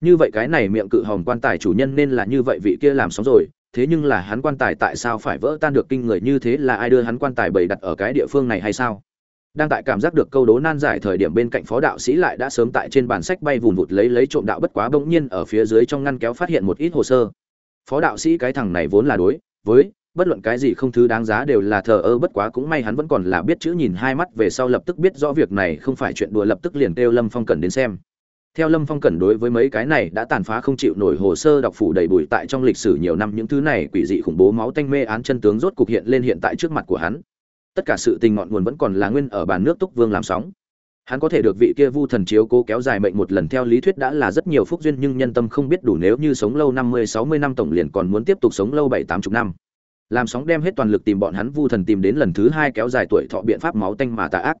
như vậy cái này miệng cự hòm quan tài chủ nhân nên là như vậy vị kia làm sóng rồi, thế nhưng là hắn quan tài tại sao phải vỡ tan được kinh người như thế là ai đưa hắn quan tài bày đặt ở cái địa phương này hay sao? Đang tại cảm giác được câu đố nan giải thời điểm bên cạnh phó đạo sĩ lại đã sớm tại trên bản sách bay vùn vụt lấy lấy trộm đạo bất quá bỗng nhiên ở phía dưới trong ngăn kéo phát hiện một ít hồ sơ. Phó đạo sĩ cái thằng này vốn là đối với, bất luận cái gì không thứ đáng giá đều là thờ ơ bất quá cũng may hắn vẫn còn là biết chữ nhìn hai mắt về sau lập tức biết rõ việc này không phải chuyện đùa lập tức liền kêu lâm phong cần đến xem theo lâm phong cẩn đối với mấy cái này đã tàn phá không chịu nổi hồ sơ đọc phủ đầy bụi tại trong lịch sử nhiều năm, những thứ này quỷ dị khủng bố máu tanh mê án chân tướng rốt cục hiện lên hiện tại trước mặt của hắn. Tất cả sự tình ngọn nguồn vẫn còn là nguyên ở bàn nước túc vương làm sóng. Hắn có thể được vị kia vu thần chiếu cố kéo dài mệnh một lần theo lý thuyết đã là rất nhiều phúc duyên, nhưng nhân tâm không biết đủ nếu như sống lâu năm mươi, sáu mươi năm tổng liền còn muốn tiếp tục sống lâu bảy, tám chục năm. Làm sóng đem hết toàn lực tìm bọn hắn, vu thần tìm đến lần thứ hai kéo dài tuổi thọ biện pháp máu tanh mà tà ác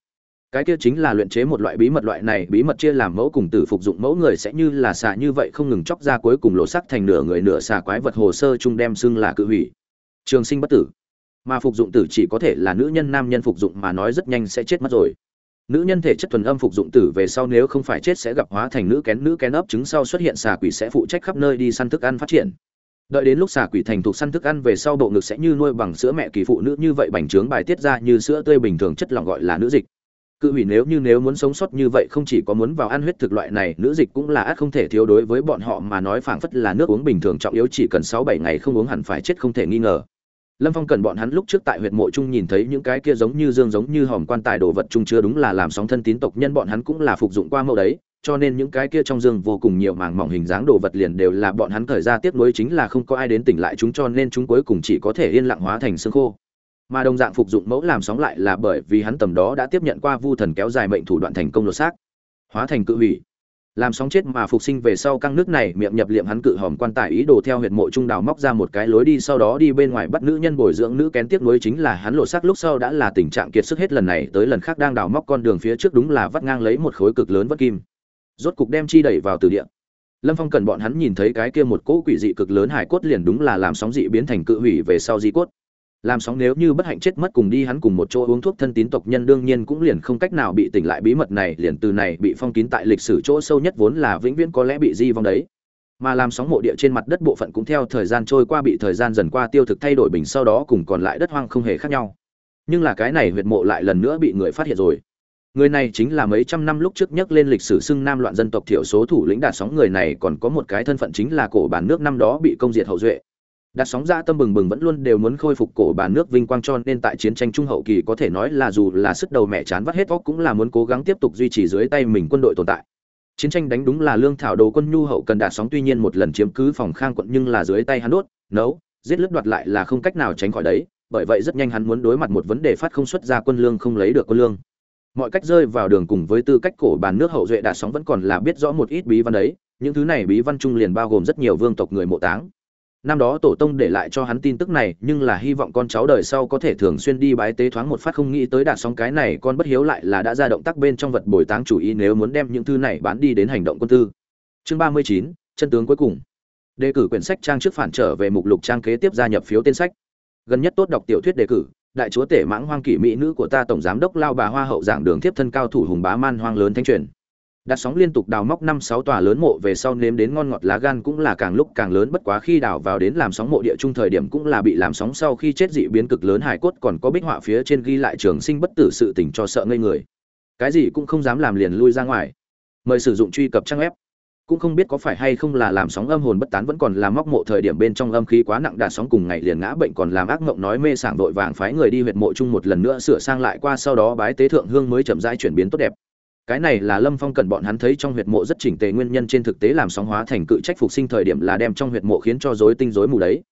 cái kia chính là luyện chế một loại bí mật, loại này bí mật chia làm mẫu cùng tử phục dụng mẫu người sẽ như là xà như vậy không ngừng chóc ra cuối cùng lộ sắc thành nửa người nửa xà quái vật hồ sơ chung đem xưng là cự hủy. Trường sinh bất tử. Mà phục dụng tử chỉ có thể là nữ nhân, nam nhân phục dụng mà nói rất nhanh sẽ chết mất rồi. Nữ nhân thể chất thuần âm phục dụng tử về sau nếu không phải chết sẽ gặp hóa thành nữ kén nữ kén ấp trứng sau xuất hiện xà quỷ sẽ phụ trách khắp nơi đi săn thức ăn phát triển. Đợi đến lúc xà quỷ thành thuộc săn thức ăn về sau bộ ngực sẽ như nuôi bằng sữa mẹ kỳ phụ nữ như vậy bành trướng bài tiết ra như sữa tươi bình thường chất lỏng gọi là nữ dịch cự hủy nếu như nếu muốn sống sót như vậy, không chỉ có muốn vào ăn huyết thực loại này, nữ dịch cũng là ác không thể thiếu đối với bọn họ mà nói phảng phất là nước uống bình thường trọng yếu, chỉ cần sáu bảy ngày không uống hẳn phải chết không thể nghi ngờ. Lâm phong cần bọn hắn lúc trước tại huyệt mộ trung nhìn thấy những cái kia giống như dương giống như hòm quan tài đồ vật trung chưa đúng là làm sóng thân tín tộc nhân, bọn hắn cũng là phục dụng qua mẫu đấy, cho nên những cái kia trong dương vô cùng nhiều màng mỏng hình dáng đồ vật liền đều là bọn hắn thời ra tiếp nối chính là không có ai đến tỉnh lại chúng, cho nên chúng cuối cùng chỉ có thể yên lặng hóa thành xương khô mà đồng dạng phục dụng mẫu làm sóng lại là bởi vì hắn tầm đó đã tiếp nhận qua vu thần kéo dài mệnh thủ đoạn thành công lột xác. Hóa thành cự hủy. Làm sóng chết mà phục sinh về sau căng nước này miệng nhập liệm hắn cự hòm quan tài ý đồ theo huyệt mộ trung đào móc ra một cái lối đi sau đó đi bên ngoài bắt nữ nhân bồi dưỡng nữ kén tiếp nối chính là hắn lột xác lúc sau đã là tình trạng kiệt sức hết lần này tới lần khác đang đào móc con đường phía trước đúng là vắt ngang lấy một khối cực lớn vất kim. Rốt cục đem chi đẩy vào từ địa. Lâm phong cần bọn hắn nhìn thấy cái kia một cỗ quỷ dị cực lớn hải cốt liền đúng là làm sóng dị biến thành cự hủy về sau di cốt làm sóng nếu như bất hạnh chết mất cùng đi hắn cùng một chỗ uống thuốc thân tín tộc nhân đương nhiên cũng liền không cách nào bị tỉnh lại bí mật này, liền từ này bị phong kín tại lịch sử chỗ sâu nhất vốn là vĩnh viễn có lẽ bị di vong đấy. Mà làm sóng mộ địa trên mặt đất bộ phận cũng theo thời gian trôi qua bị thời gian dần qua tiêu thực thay đổi bình sau đó cùng còn lại đất hoang không hề khác nhau. Nhưng là cái này huyệt mộ lại lần nữa bị người phát hiện rồi. Người này chính là mấy trăm năm lúc trước nhất lên lịch sử xưng nam loạn dân tộc thiểu số thủ lĩnh đạt sóng người này còn có một cái thân phận chính là cổ bản nước năm đó bị công diệt hậu duệ đặt sóng ra tâm bừng bừng vẫn luôn đều muốn khôi phục cổ bản nước vinh quang cho nên tại chiến tranh trung hậu kỳ có thể nói là dù là sức đầu mẹ chán vắt hết óc cũng là muốn cố gắng tiếp tục duy trì dưới tay mình quân đội tồn tại. Chiến tranh đánh đúng là lương thảo đồ quân nhu hậu cần đạt sóng tuy nhiên một lần chiếm cứ phòng khang quận nhưng là dưới tay hắn đốt, nấu, giết lướt đoạt lại là không cách nào tránh khỏi đấy, bởi vậy rất nhanh hắn muốn đối mặt một vấn đề phát không xuất ra quân lương không lấy được quân lương. Mọi cách rơi vào đường cùng với tư cách cổ bàn nước hậu duệ đạt sóng vẫn còn là biết rõ một ít bí văn đấy, những thứ này bí văn trung liền bao gồm rất nhiều vương tộc người mộ táng năm đó tổ tông để lại cho hắn tin tức này, nhưng là hy vọng con cháu đời sau có thể thường xuyên đi bái tế thoáng một phát không nghĩ tới đạt xong cái này, con bất hiếu lại là đã ra động tác bên trong vật bồi táng chủ ý nếu muốn đem những thư này bán đi đến hành động quân tư. Chương ba mươi chín, chân tướng cuối cùng. Đề cử quyển sách trang trước phản trở về mục lục trang kế tiếp gia nhập phiếu tên sách. Gần nhất tốt đọc tiểu thuyết đề cử, đại chúa tể mãng hoang kỷ mỹ nữ của ta tổng giám đốc lao bà hoa hậu giảng đường tiếp thân cao thủ hùng bá man hoang lớn thanh truyền đặt sóng liên tục đào móc năm sáu tòa lớn mộ về sau nếm đến ngon ngọt lá gan cũng là càng lúc càng lớn, bất quá khi đào vào đến làm sóng mộ địa trung thời điểm cũng là bị làm sóng sau khi chết dị biến cực lớn hải cốt còn có bích họa phía trên ghi lại trường sinh bất tử sự tình cho sợ ngây người. Cái gì cũng không dám làm liền lui ra ngoài. Mời sử dụng truy cập trang web. Cũng không biết có phải hay không là làm sóng âm hồn bất tán vẫn còn làm móc mộ thời điểm bên trong âm khí quá nặng đạt sóng cùng ngày liền ngã bệnh còn làm ác mộng nói mê sảng vội vàng phái người đi huyệt mộ chung một lần nữa sửa sang lại qua sau đó bái tế thượng hương mới chậm rãi chuyển biến tốt đẹp cái này là lâm phong cần bọn hắn thấy trong huyệt mộ rất chỉnh tề nguyên nhân trên thực tế làm sóng hóa thành cự trách phục sinh thời điểm là đem trong huyệt mộ khiến cho rối tinh rối mù đấy.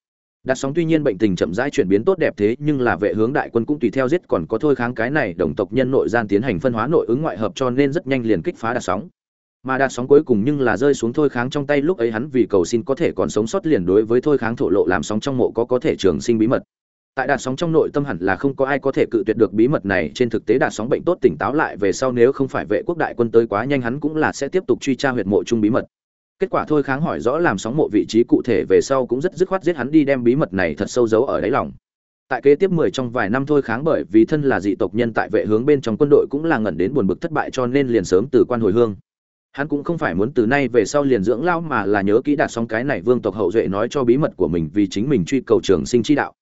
Đặt sóng tuy nhiên bệnh tình chậm rãi chuyển biến tốt đẹp thế, nhưng là vệ hướng đại quân cũng tùy theo giết, còn có thôi kháng cái này đồng tộc nhân nội gian tiến hành phân hóa nội ứng ngoại hợp cho nên rất nhanh liền kích phá đặt sóng. Mà đạt sóng cuối cùng nhưng là rơi xuống thôi kháng trong tay, lúc ấy hắn vì cầu xin có thể còn sống sót liền đối với thôi kháng thổ lộ làm sóng trong mộ có có thể trường sinh bí mật tại đạt sóng trong nội tâm hẳn là không có ai có thể cự tuyệt được bí mật này. Trên thực tế đạt sóng bệnh tốt tỉnh táo lại về sau nếu không phải vệ quốc đại quân tới quá nhanh, hắn cũng là sẽ tiếp tục truy tra huyệt mộ chung bí mật. Kết quả thôi kháng hỏi rõ làm sóng mộ vị trí cụ thể về sau cũng rất dứt khoát giết hắn đi đem bí mật này thật sâu giấu ở đáy lòng. Tại kế tiếp mười trong vài năm thôi kháng bởi vì thân là dị tộc nhân tại vệ hướng bên trong quân đội cũng là ngẩn đến buồn bực thất bại cho nên liền sớm từ quan hồi hương. Hắn cũng không phải muốn từ nay về sau liền dưỡng lao mà là nhớ kỹ đạt xong cái này vương tộc hậu duệ nói cho bí mật của mình vì chính mình truy cầu trường sinh chi đạo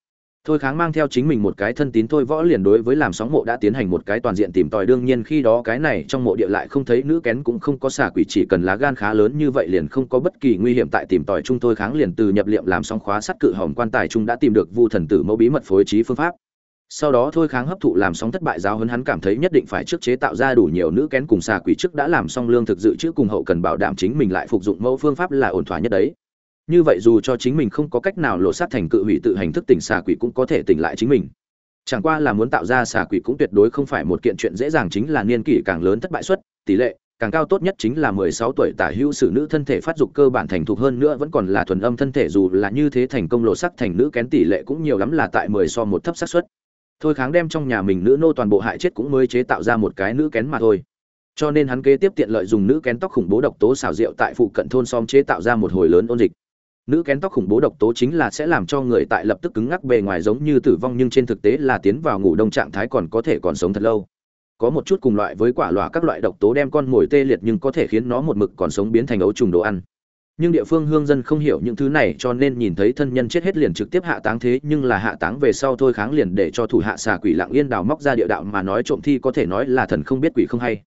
thôi kháng mang theo chính mình một cái thân tín thôi, võ liền đối với làm sóng mộ đã tiến hành một cái toàn diện tìm tòi. Đương nhiên khi đó cái này trong mộ địa lại không thấy nữ kén cũng không có xà quỷ, chỉ cần lá gan khá lớn như vậy liền không có bất kỳ nguy hiểm. Tại tìm tòi chung thôi kháng liền từ nhập liệm làm sóng khóa sắt cự hồng quan tài chung đã tìm được vu thần tử mẫu bí mật phối trí phương pháp. Sau đó thôi kháng hấp thụ làm sóng thất bại giáo hấn hắn cảm thấy nhất định phải trước chế tạo ra đủ nhiều nữ kén cùng xà quỷ trước đã làm xong lương thực dự trữ cùng hậu cần bảo đảm chính mình lại phục dụng mẫu phương pháp là ổn thỏa nhất đấy như vậy dù cho chính mình không có cách nào lộ sát thành cự hủy tự hành thức tỉnh xà quỷ cũng có thể tỉnh lại chính mình. Chẳng qua là muốn tạo ra xà quỷ cũng tuyệt đối không phải một kiện chuyện dễ dàng chính là niên kỷ càng lớn thất bại suất, tỷ lệ càng cao tốt nhất chính là 16 tuổi tả hữu sử nữ thân thể phát dục cơ bản thành thục hơn nữa vẫn còn là thuần âm thân thể dù là như thế thành công lộ sắc thành nữ kén tỷ lệ cũng nhiều lắm là tại 10 so một thấp xác suất. Thôi kháng đem trong nhà mình nữ nô toàn bộ hại chết cũng mới chế tạo ra một cái nữ kén mà thôi. Cho nên hắn kế tiếp tiện lợi dùng nữ kén tóc khủng bố độc tố xào rượu tại phụ cận thôn xóm chế tạo ra một hồi lớn ôn dịch nữ kén tóc khủng bố độc tố chính là sẽ làm cho người tại lập tức cứng ngắc bề ngoài giống như tử vong nhưng trên thực tế là tiến vào ngủ đông trạng thái còn có thể còn sống thật lâu. Có một chút cùng loại với quả lòa các loại độc tố đem con mồi tê liệt nhưng có thể khiến nó một mực còn sống biến thành ấu trùng đồ ăn. Nhưng địa phương hương dân không hiểu những thứ này cho nên nhìn thấy thân nhân chết hết liền trực tiếp hạ táng thế nhưng là hạ táng về sau thôi kháng liền để cho thủ hạ xà quỷ lạng yên đào móc ra địa đạo mà nói trộm thi có thể nói là thần không biết quỷ không hay.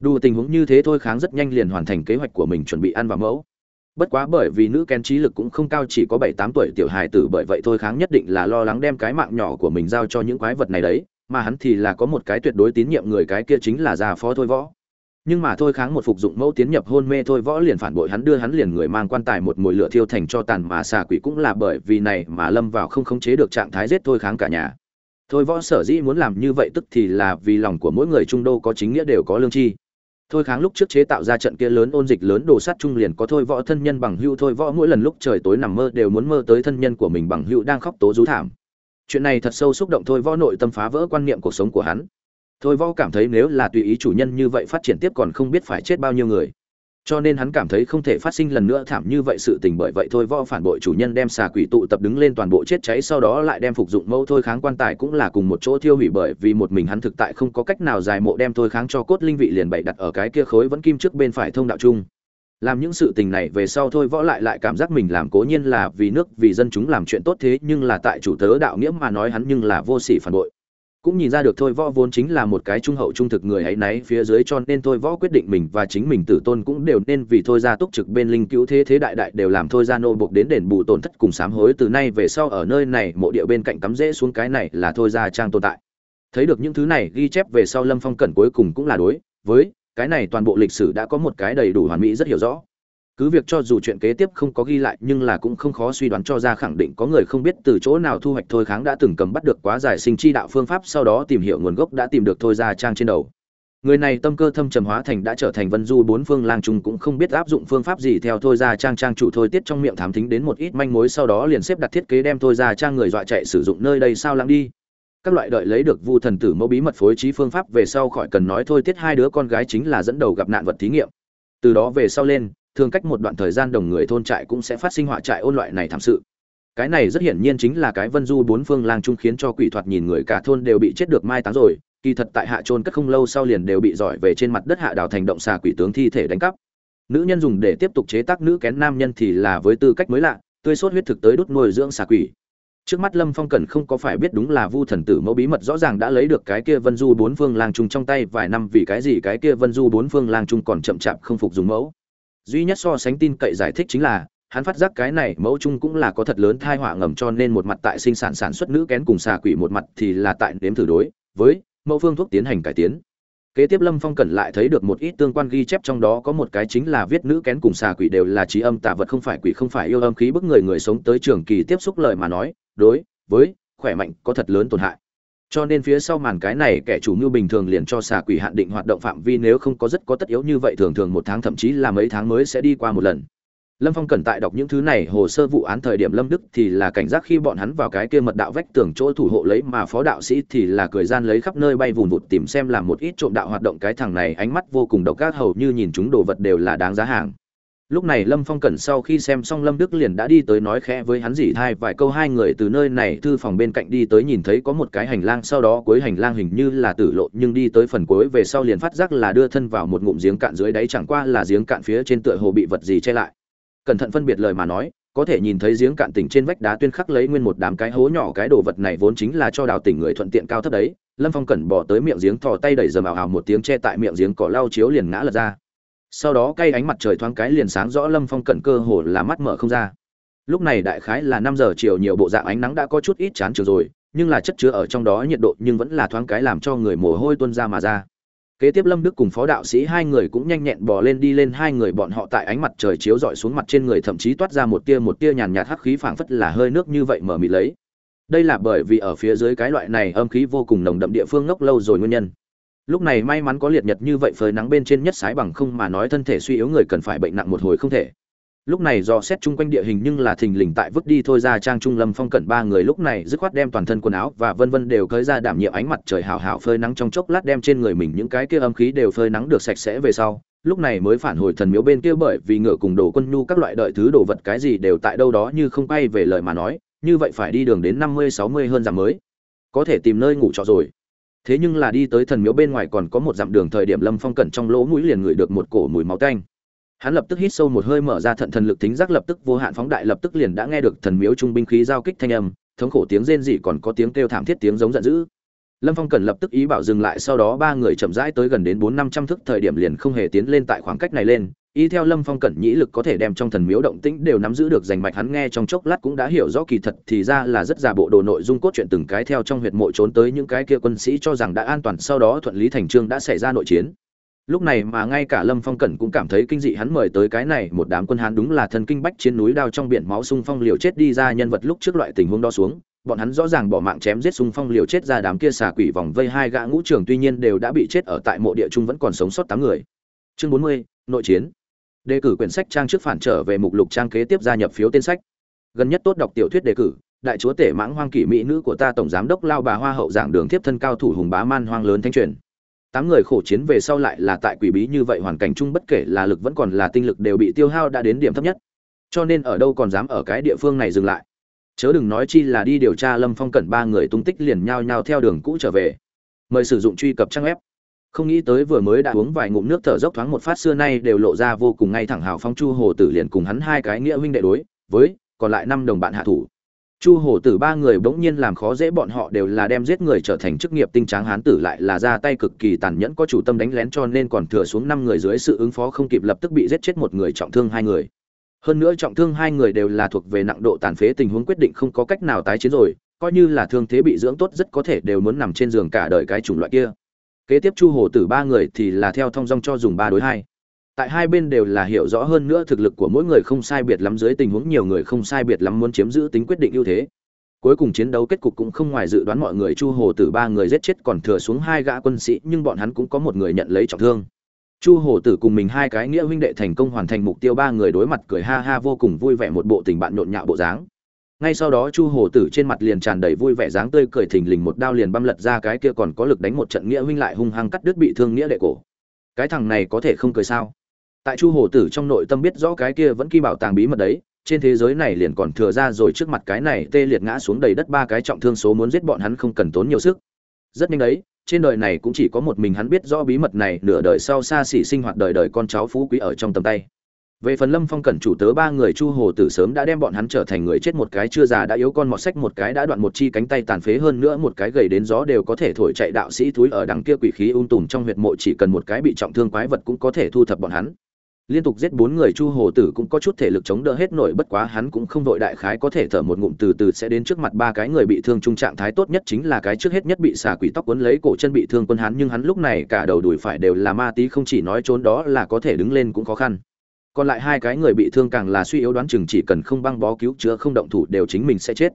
Đủ tình huống như thế thôi kháng rất nhanh liền hoàn thành kế hoạch của mình chuẩn bị ăn vào mẫu bất quá bởi vì nữ kén trí lực cũng không cao, chỉ có bảy tám tuổi tiểu hài tử, bởi vậy thôi kháng nhất định là lo lắng đem cái mạng nhỏ của mình giao cho những quái vật này đấy, mà hắn thì là có một cái tuyệt đối tín nhiệm người cái kia chính là già phó thôi võ. Nhưng mà thôi kháng một phục dụng mẫu tiến nhập hôn mê thôi võ liền phản bội hắn, đưa hắn liền người mang quan tài một mồi lửa thiêu thành cho tàn mà xà quỷ cũng là bởi vì này mà lâm vào không khống chế được trạng thái giết thôi kháng cả nhà. Thôi võ sở dĩ muốn làm như vậy tức thì là vì lòng của mỗi người trung đô có chính nghĩa đều có lương chi thôi kháng lúc trước chế tạo ra trận kia lớn ôn dịch lớn đồ sát trung liền có thôi võ thân nhân bằng hưu thôi võ mỗi lần lúc trời tối nằm mơ đều muốn mơ tới thân nhân của mình bằng hưu đang khóc tố rú thảm. Chuyện này thật sâu xúc động thôi võ nội tâm phá vỡ quan niệm cuộc sống của hắn. Thôi võ cảm thấy nếu là tùy ý chủ nhân như vậy phát triển tiếp còn không biết phải chết bao nhiêu người cho nên hắn cảm thấy không thể phát sinh lần nữa thảm như vậy sự tình bởi vậy thôi, võ phản bội chủ nhân đem xà quỷ tụ tập đứng lên toàn bộ chết cháy, sau đó lại đem phục dụng mẫu thôi kháng quan tài cũng là cùng một chỗ thiêu hủy bởi vì một mình hắn thực tại không có cách nào dài mộ đem thôi kháng cho cốt linh vị liền bày đặt ở cái kia khối vẫn kim trước bên phải thông đạo chung. Làm những sự tình này về sau thôi, võ lại lại cảm giác mình làm cố nhiên là vì nước, vì dân chúng làm chuyện tốt thế, nhưng là tại chủ tớ đạo nghĩa mà nói hắn nhưng là vô sỉ phản bội cũng nhìn ra được thôi võ vốn chính là một cái trung hậu trung thực người ấy náy phía dưới cho nên thôi võ quyết định mình và chính mình tử tôn cũng đều nên vì thôi ra túc trực bên linh cứu thế thế đại đại đều làm thôi ra nô buộc đến đền bù tổn thất cùng sám hối từ nay về sau ở nơi này mộ địa bên cạnh cắm rễ xuống cái này là thôi ra trang tồn tại. Thấy được những thứ này ghi chép về sau lâm phong cẩn cuối cùng cũng là đối với, cái này toàn bộ lịch sử đã có một cái đầy đủ hoàn mỹ rất hiểu rõ cứ việc cho dù chuyện kế tiếp không có ghi lại, nhưng là cũng không khó suy đoán cho ra khẳng định có người không biết từ chỗ nào thu hoạch thôi kháng đã từng cầm bắt được quá giải sinh chi đạo phương pháp, sau đó tìm hiểu nguồn gốc đã tìm được thôi ra trang trên đầu. Người này tâm cơ thâm trầm hóa thành đã trở thành vân du bốn phương lang trung cũng không biết áp dụng phương pháp gì theo thôi ra trang trang chủ thôi tiết trong miệng thám thính đến một ít manh mối, sau đó liền xếp đặt thiết kế đem thôi ra trang người dọa chạy sử dụng nơi đây sao lắng đi. Các loại đợi lấy được vu thần tử mẫu bí mật phối trí phương pháp về sau khỏi cần nói thôi tiết hai đứa con gái chính là dẫn đầu gặp nạn vật thí nghiệm. Từ đó về sau lên thường cách một đoạn thời gian đồng người thôn trại cũng sẽ phát sinh họa trại ôn loại này thảm sự. Cái này rất hiển nhiên chính là cái vân du bốn phương lang trung khiến cho quỷ thoạt nhìn người cả thôn đều bị chết được mai táng rồi, kỳ thật tại hạ trôn cất không lâu sau liền đều bị giỏi về trên mặt đất hạ đào thành động xà quỷ tướng thi thể đánh cắp. Nữ nhân dùng để tiếp tục chế tác nữ kén nam nhân thì là với tư cách mới lạ, tươi sốt huyết thực tới đốt nuôi dưỡng xà quỷ. Trước mắt lâm phong cần không có phải biết đúng là vu thần tử mẫu bí mật rõ ràng đã lấy được cái kia vân du bốn phương lang trung trong tay vài năm vì cái gì cái kia vân du bốn phương lang trung còn chậm chạp không phục dùng mẫu duy nhất so sánh tin cậy giải thích chính là, hắn phát giác cái này mẫu chung cũng là có thật lớn thai họa ngầm cho nên một mặt tại sinh sản sản xuất nữ kén cùng xà quỷ một mặt thì là tại nếm thử đối với mẫu phương thuốc tiến hành cải tiến. Kế tiếp lâm phong cần lại thấy được một ít tương quan ghi chép trong đó có một cái chính là viết nữ kén cùng xà quỷ đều là trí âm tạ vật không phải quỷ không phải yêu âm khí bức người người sống tới trường kỳ tiếp xúc lời mà nói, đối với khỏe mạnh có thật lớn tổn hại cho nên phía sau màn cái này kẻ chủ mưu bình thường liền cho xà quỷ hạn định hoạt động phạm vi nếu không có rất có tất yếu như vậy, thường thường một tháng thậm chí là mấy tháng mới sẽ đi qua một lần. Lâm phong cần tại đọc những thứ này, hồ sơ vụ án thời điểm lâm đức thì là cảnh giác khi bọn hắn vào cái kia mật đạo vách tường chỗ thủ hộ lấy mà phó đạo sĩ thì là cười gian lấy khắp nơi bay vùn vụt tìm xem làm một ít trộm đạo hoạt động cái thằng này, ánh mắt vô cùng độc ác, hầu như nhìn chúng đồ vật đều là đáng giá hàng lúc này lâm phong cẩn sau khi xem xong lâm đức liền đã đi tới nói khẽ với hắn dỉ thai vài câu, hai người từ nơi này thư phòng bên cạnh đi tới nhìn thấy có một cái hành lang, sau đó cuối hành lang hình như là tử lộ, nhưng đi tới phần cuối về sau liền phát giác là đưa thân vào một ngụm giếng cạn dưới đáy, chẳng qua là giếng cạn phía trên tựa hồ bị vật gì che lại. Cẩn thận phân biệt lời mà nói, có thể nhìn thấy giếng cạn tỉnh trên vách đá tuyên khắc lấy nguyên một đám cái hố nhỏ, cái đồ vật này vốn chính là cho đào tỉnh người thuận tiện cao thấp đấy. Lâm phong cẩn bỏ tới miệng giếng, thò tay đẩy dầm ảo ảo một tiếng che tại miệng giếng, cỏ lau chiếu liền ngã lật ra sau đó cay ánh mặt trời thoáng cái liền sáng rõ lâm phong cận cơ hồ là mắt mở không ra. Lúc này đại khái là năm giờ chiều nhiều bộ dạng ánh nắng đã có chút ít chán trường rồi, nhưng là chất chứa ở trong đó nhiệt độ nhưng vẫn là thoáng cái làm cho người mồ hôi tuôn ra mà ra. Kế tiếp lâm đức cùng phó đạo sĩ hai người cũng nhanh nhẹn bò lên đi lên hai người bọn họ tại ánh mặt trời chiếu rọi xuống mặt trên người thậm chí toát ra một tia một tia nhàn nhạt hắc khí phảng phất là hơi nước như vậy mở mịt lấy. Đây là bởi vì ở phía dưới cái loại này âm khí vô cùng nồng đậm địa phương ngốc lâu rồi nguyên nhân lúc này may mắn có liệt nhật như vậy phơi nắng bên trên nhất sái bằng không mà nói thân thể suy yếu người cần phải bệnh nặng một hồi không thể. Lúc này do xét chung quanh địa hình nhưng là thình lình tại vứt đi thôi ra trang trung lâm phong cận ba người lúc này dứt khoát đem toàn thân quần áo và vân vân đều cởi ra đảm nhiệm ánh mặt trời hào hào phơi nắng trong chốc lát đem trên người mình những cái kia âm khí đều phơi nắng được sạch sẽ về sau. Lúc này mới phản hồi thần miếu bên kia bởi vì ngựa cùng đồ quân nhu các loại đợi thứ đồ vật cái gì đều tại đâu đó như không bay về lời mà nói, như vậy phải đi đường đến năm mươi, sáu mươi hơn giảm mới có thể tìm nơi ngủ trọ rồi thế nhưng là đi tới thần miếu bên ngoài còn có một dặm đường thời điểm lâm phong cẩn trong lỗ mũi liền ngửi được một cổ mùi máu tanh. Hắn lập tức hít sâu một hơi mở ra thận thần lực tính giác lập tức vô hạn phóng đại lập tức liền đã nghe được thần miếu trung binh khí giao kích thanh âm, thống khổ tiếng rên rỉ còn có tiếng kêu thảm thiết tiếng giống giận dữ lâm phong cần lập tức ý bảo dừng lại, sau đó ba người chậm rãi tới gần đến bốn năm trăm thước thời điểm liền không hề tiến lên tại khoảng cách này lên. Ý theo lâm phong cẩn nhĩ lực có thể đem trong thần miếu động tĩnh đều nắm giữ được giành mạch, hắn nghe trong chốc lát cũng đã hiểu rõ kỳ thật thì ra là rất giả bộ đồ nội dung cốt truyện từng cái theo trong huyệt mộ trốn tới những cái kia quân sĩ cho rằng đã an toàn, sau đó thuận lý thành trương đã xảy ra nội chiến. Lúc này mà ngay cả lâm phong cẩn cũng cảm thấy kinh dị, hắn mời tới cái này một đám quân hán đúng là thần kinh bách chiến núi đao trong biển máu sung phong liều chết đi ra nhân vật lúc trước loại tình huống đó xuống bọn hắn rõ ràng bỏ mạng chém giết xung phong liều chết ra đám kia xà quỷ vòng vây hai gã ngũ trưởng, tuy nhiên đều đã bị chết ở tại mộ địa trung vẫn còn sống sót tám người. Chương bốn mươi, nội chiến. Đề cử quyển sách trang trước phản trở về mục lục trang kế tiếp gia nhập phiếu tên sách. Gần nhất tốt đọc tiểu thuyết đề cử, đại chúa tể mãng hoang kỷ mỹ nữ của ta tổng giám đốc lao bà hoa hậu giảng đường tiếp thân cao thủ hùng bá man hoang lớn thanh truyền. Tám người khổ chiến về sau lại là tại quỷ bí như vậy hoàn cảnh chung bất kể là lực vẫn còn là tinh lực đều bị tiêu hao đã đến điểm thấp nhất. Cho nên ở đâu còn dám ở cái địa phương này dừng lại chớ đừng nói chi là đi điều tra lâm phong cẩn ba người tung tích liền nhao nhao theo đường cũ trở về. Mời sử dụng truy cập trang web. Không nghĩ tới vừa mới đã uống vài ngụm nước thở dốc thoáng một phát xưa nay đều lộ ra vô cùng ngay thẳng hào phong chu hồ tử liền cùng hắn hai cái nghĩa huynh đệ đối, với, còn lại năm đồng bạn hạ thủ. Chu hồ tử ba người bỗng nhiên làm khó dễ bọn họ đều là đem giết người trở thành chức nghiệp tinh tráng hán tử lại là ra tay cực kỳ tàn nhẫn có chủ tâm đánh lén cho nên còn thừa xuống năm người dưới sự ứng phó không kịp lập tức bị giết chết một người trọng thương hai người hơn nữa trọng thương hai người đều là thuộc về nặng độ tàn phế tình huống quyết định không có cách nào tái chiến rồi, coi như là thương thế bị dưỡng tốt rất có thể đều muốn nằm trên giường cả đời cái chủng loại kia. Kế tiếp chu hồ tử ba người thì là theo thông dong cho dùng ba đối hai. Tại hai bên đều là hiểu rõ hơn nữa thực lực của mỗi người không sai biệt lắm dưới tình huống nhiều người không sai biệt lắm muốn chiếm giữ tính quyết định ưu thế. Cuối cùng chiến đấu kết cục cũng không ngoài dự đoán mọi người chu hồ tử ba người giết chết còn thừa xuống hai gã quân sĩ, nhưng bọn hắn cũng có một người nhận lấy trọng thương chu Hổ tử cùng mình hai cái nghĩa huynh đệ thành công hoàn thành mục tiêu, ba người đối mặt cười ha ha vô cùng vui vẻ một bộ tình bạn nhộn nhạo bộ dáng. Ngay sau đó chu Hổ tử trên mặt liền tràn đầy vui vẻ dáng tươi cười thình lình một đao liền băm lật ra cái kia còn có lực đánh một trận nghĩa huynh lại hung hăng cắt đứt bị thương nghĩa đệ cổ. Cái thằng này có thể không cười sao? Tại chu Hổ tử trong nội tâm biết rõ cái kia vẫn kỳ bảo tàng bí mật đấy, trên thế giới này liền còn thừa ra rồi trước mặt cái này tê liệt ngã xuống đầy đất ba cái trọng thương số muốn giết bọn hắn không cần tốn nhiều sức. Rất nhanh đấy trên đời này cũng chỉ có một mình hắn biết rõ bí mật này, nửa đời sau xa xỉ sinh hoạt đời đời con cháu phú quý ở trong tầm tay. Về phần lâm phong cẩn chủ tớ ba người chu hồ tử sớm đã đem bọn hắn trở thành người chết một cái chưa già đã yếu con mọt sách, một cái đã đoạn một chi cánh tay tàn phế hơn nữa, một cái gầy đến gió đều có thể thổi chạy đạo sĩ túi ở đằng kia quỷ khí ung tùm trong huyệt mộ, chỉ cần một cái bị trọng thương quái vật cũng có thể thu thập bọn hắn liên tục giết bốn người chu hồ tử cũng có chút thể lực chống đỡ hết nổi, bất quá hắn cũng không vội đại khái có thể thở một ngụm từ từ sẽ đến trước mặt ba cái người bị thương trung trạng thái tốt nhất chính là cái trước hết nhất bị xà quỷ tóc quấn lấy cổ chân bị thương quân hắn, nhưng hắn lúc này cả đầu đùi phải đều là ma tí, không chỉ nói trốn đó là có thể đứng lên cũng khó khăn. Còn lại hai cái người bị thương càng là suy yếu đoán chừng chỉ cần không băng bó cứu chữa không động thủ đều chính mình sẽ chết.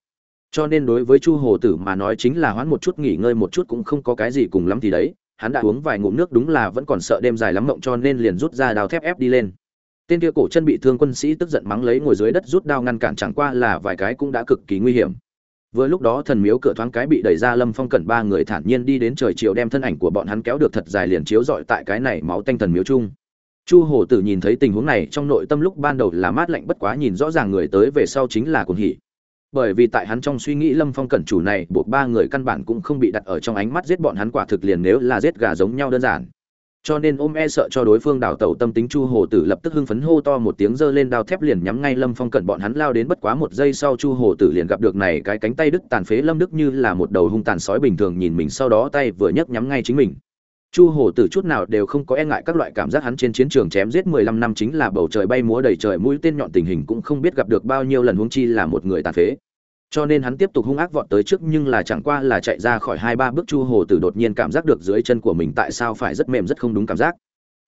Cho nên đối với chu hồ tử mà nói chính là hoãn một chút, nghỉ ngơi một chút cũng không có cái gì cùng lắm thì đấy hắn đã uống vài ngụm nước đúng là vẫn còn sợ đêm dài lắm mộng cho nên liền rút ra đao thép ép đi lên. Tên kia cổ chân bị thương quân sĩ tức giận mắng lấy ngồi dưới đất rút đao ngăn cản chẳng qua là vài cái cũng đã cực kỳ nguy hiểm. Vừa lúc đó thần miếu cửa thoáng cái bị đẩy ra lâm phong cẩn ba người thản nhiên đi đến trời chiều đem thân ảnh của bọn hắn kéo được thật dài liền chiếu dọi tại cái này máu tanh thần miếu chung. Chu hổ tử nhìn thấy tình huống này trong nội tâm lúc ban đầu là mát lạnh bất quá nhìn rõ ràng người tới về sau chính là cuồng hỉ bởi vì tại hắn trong suy nghĩ lâm phong cẩn chủ này, buộc ba người căn bản cũng không bị đặt ở trong ánh mắt giết bọn hắn quả thực liền nếu là giết gà giống nhau đơn giản. Cho nên ôm e sợ cho đối phương đào tẩu tâm tính chu hồ tử lập tức hưng phấn hô to một tiếng giơ lên đao thép liền nhắm ngay lâm phong cẩn bọn hắn lao đến bất quá một giây sau chu hồ tử liền gặp được này cái cánh tay đức tàn phế lâm đức như là một đầu hung tàn sói bình thường nhìn mình sau đó tay vừa nhấc nhắm ngay chính mình. Chu hồ tử chút nào đều không có e ngại các loại cảm giác hắn trên chiến trường chém giết mười lăm năm chính là bầu trời bay múa đầy trời mũi tên nhọn tình hình cũng không biết gặp được bao nhiêu lần huống chi là một người tàn phế cho nên hắn tiếp tục hung ác vọt tới trước nhưng là chẳng qua là chạy ra khỏi hai ba bước chu hồ tử đột nhiên cảm giác được dưới chân của mình tại sao phải rất mềm rất không đúng cảm giác.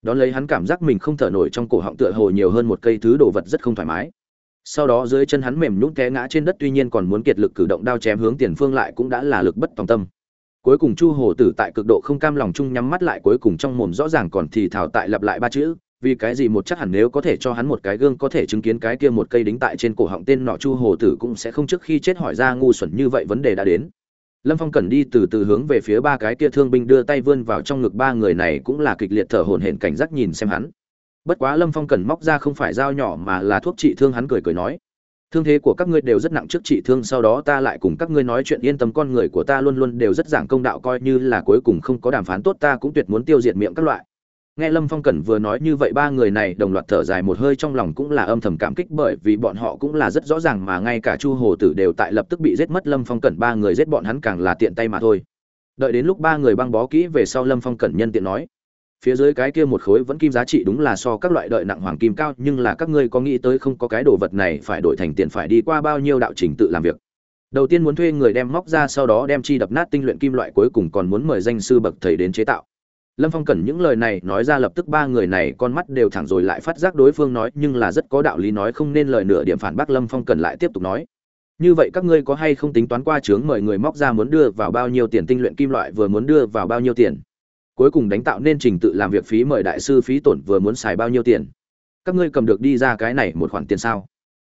Đón lấy hắn cảm giác mình không thở nổi trong cổ họng tựa hồ nhiều hơn một cây thứ đồ vật rất không thoải mái. Sau đó dưới chân hắn mềm nhũn té ngã trên đất tuy nhiên còn muốn kiệt lực cử động đao chém hướng tiền phương lại cũng đã là lực bất tòng tâm. Cuối cùng chu hồ tử tại cực độ không cam lòng chung nhắm mắt lại cuối cùng trong mồm rõ ràng còn thì thảo tại lặp lại ba chữ vì cái gì một chắc hẳn nếu có thể cho hắn một cái gương có thể chứng kiến cái kia một cây đính tại trên cổ họng tên nọ chu hồ tử cũng sẽ không trước khi chết hỏi ra ngu xuẩn như vậy vấn đề đã đến. Lâm phong cần đi từ từ hướng về phía ba cái kia thương binh đưa tay vươn vào trong ngực ba người này cũng là kịch liệt thở hổn hển cảnh giác nhìn xem hắn. Bất quá lâm phong cần móc ra không phải dao nhỏ mà là thuốc trị thương hắn cười cười nói, thương thế của các ngươi đều rất nặng trước trị thương, sau đó ta lại cùng các ngươi nói chuyện, yên tâm con người của ta luôn luôn đều rất giảng công đạo, coi như là cuối cùng không có đàm phán tốt, ta cũng tuyệt muốn tiêu diệt miệng các loại nghe lâm phong cẩn vừa nói như vậy, ba người này đồng loạt thở dài một hơi, trong lòng cũng là âm thầm cảm kích bởi vì bọn họ cũng là rất rõ ràng mà ngay cả chu hồ tử đều tại lập tức bị giết mất. Lâm phong cẩn ba người giết bọn hắn càng là tiện tay mà thôi. Đợi đến lúc ba người băng bó kỹ về sau, lâm phong cẩn nhân tiện nói, phía dưới cái kia một khối vẫn kim giá trị đúng là so các loại đợi nặng hoàng kim cao, nhưng là các ngươi có nghĩ tới không, có cái đồ vật này phải đổi thành tiền phải đi qua bao nhiêu đạo trình tự làm việc? Đầu tiên muốn thuê người đem móc ra, sau đó đem chi đập nát tinh luyện kim loại, cuối cùng còn muốn mời danh sư bậc thầy đến chế tạo lâm phong cần những lời này nói ra lập tức ba người này con mắt đều thẳng rồi lại phát giác đối phương nói, nhưng là rất có đạo lý nói không nên lời nửa điểm phản bác lâm phong cần lại tiếp tục nói. Như vậy các ngươi có hay không tính toán qua chướng mời người móc ra muốn đưa vào bao nhiêu tiền tinh luyện kim loại vừa muốn đưa vào bao nhiêu tiền? Cuối cùng đánh tạo nên trình tự làm việc phí mời đại sư phí tổn vừa muốn xài bao nhiêu tiền? Các ngươi cầm được đi ra cái này một khoản tiền sao?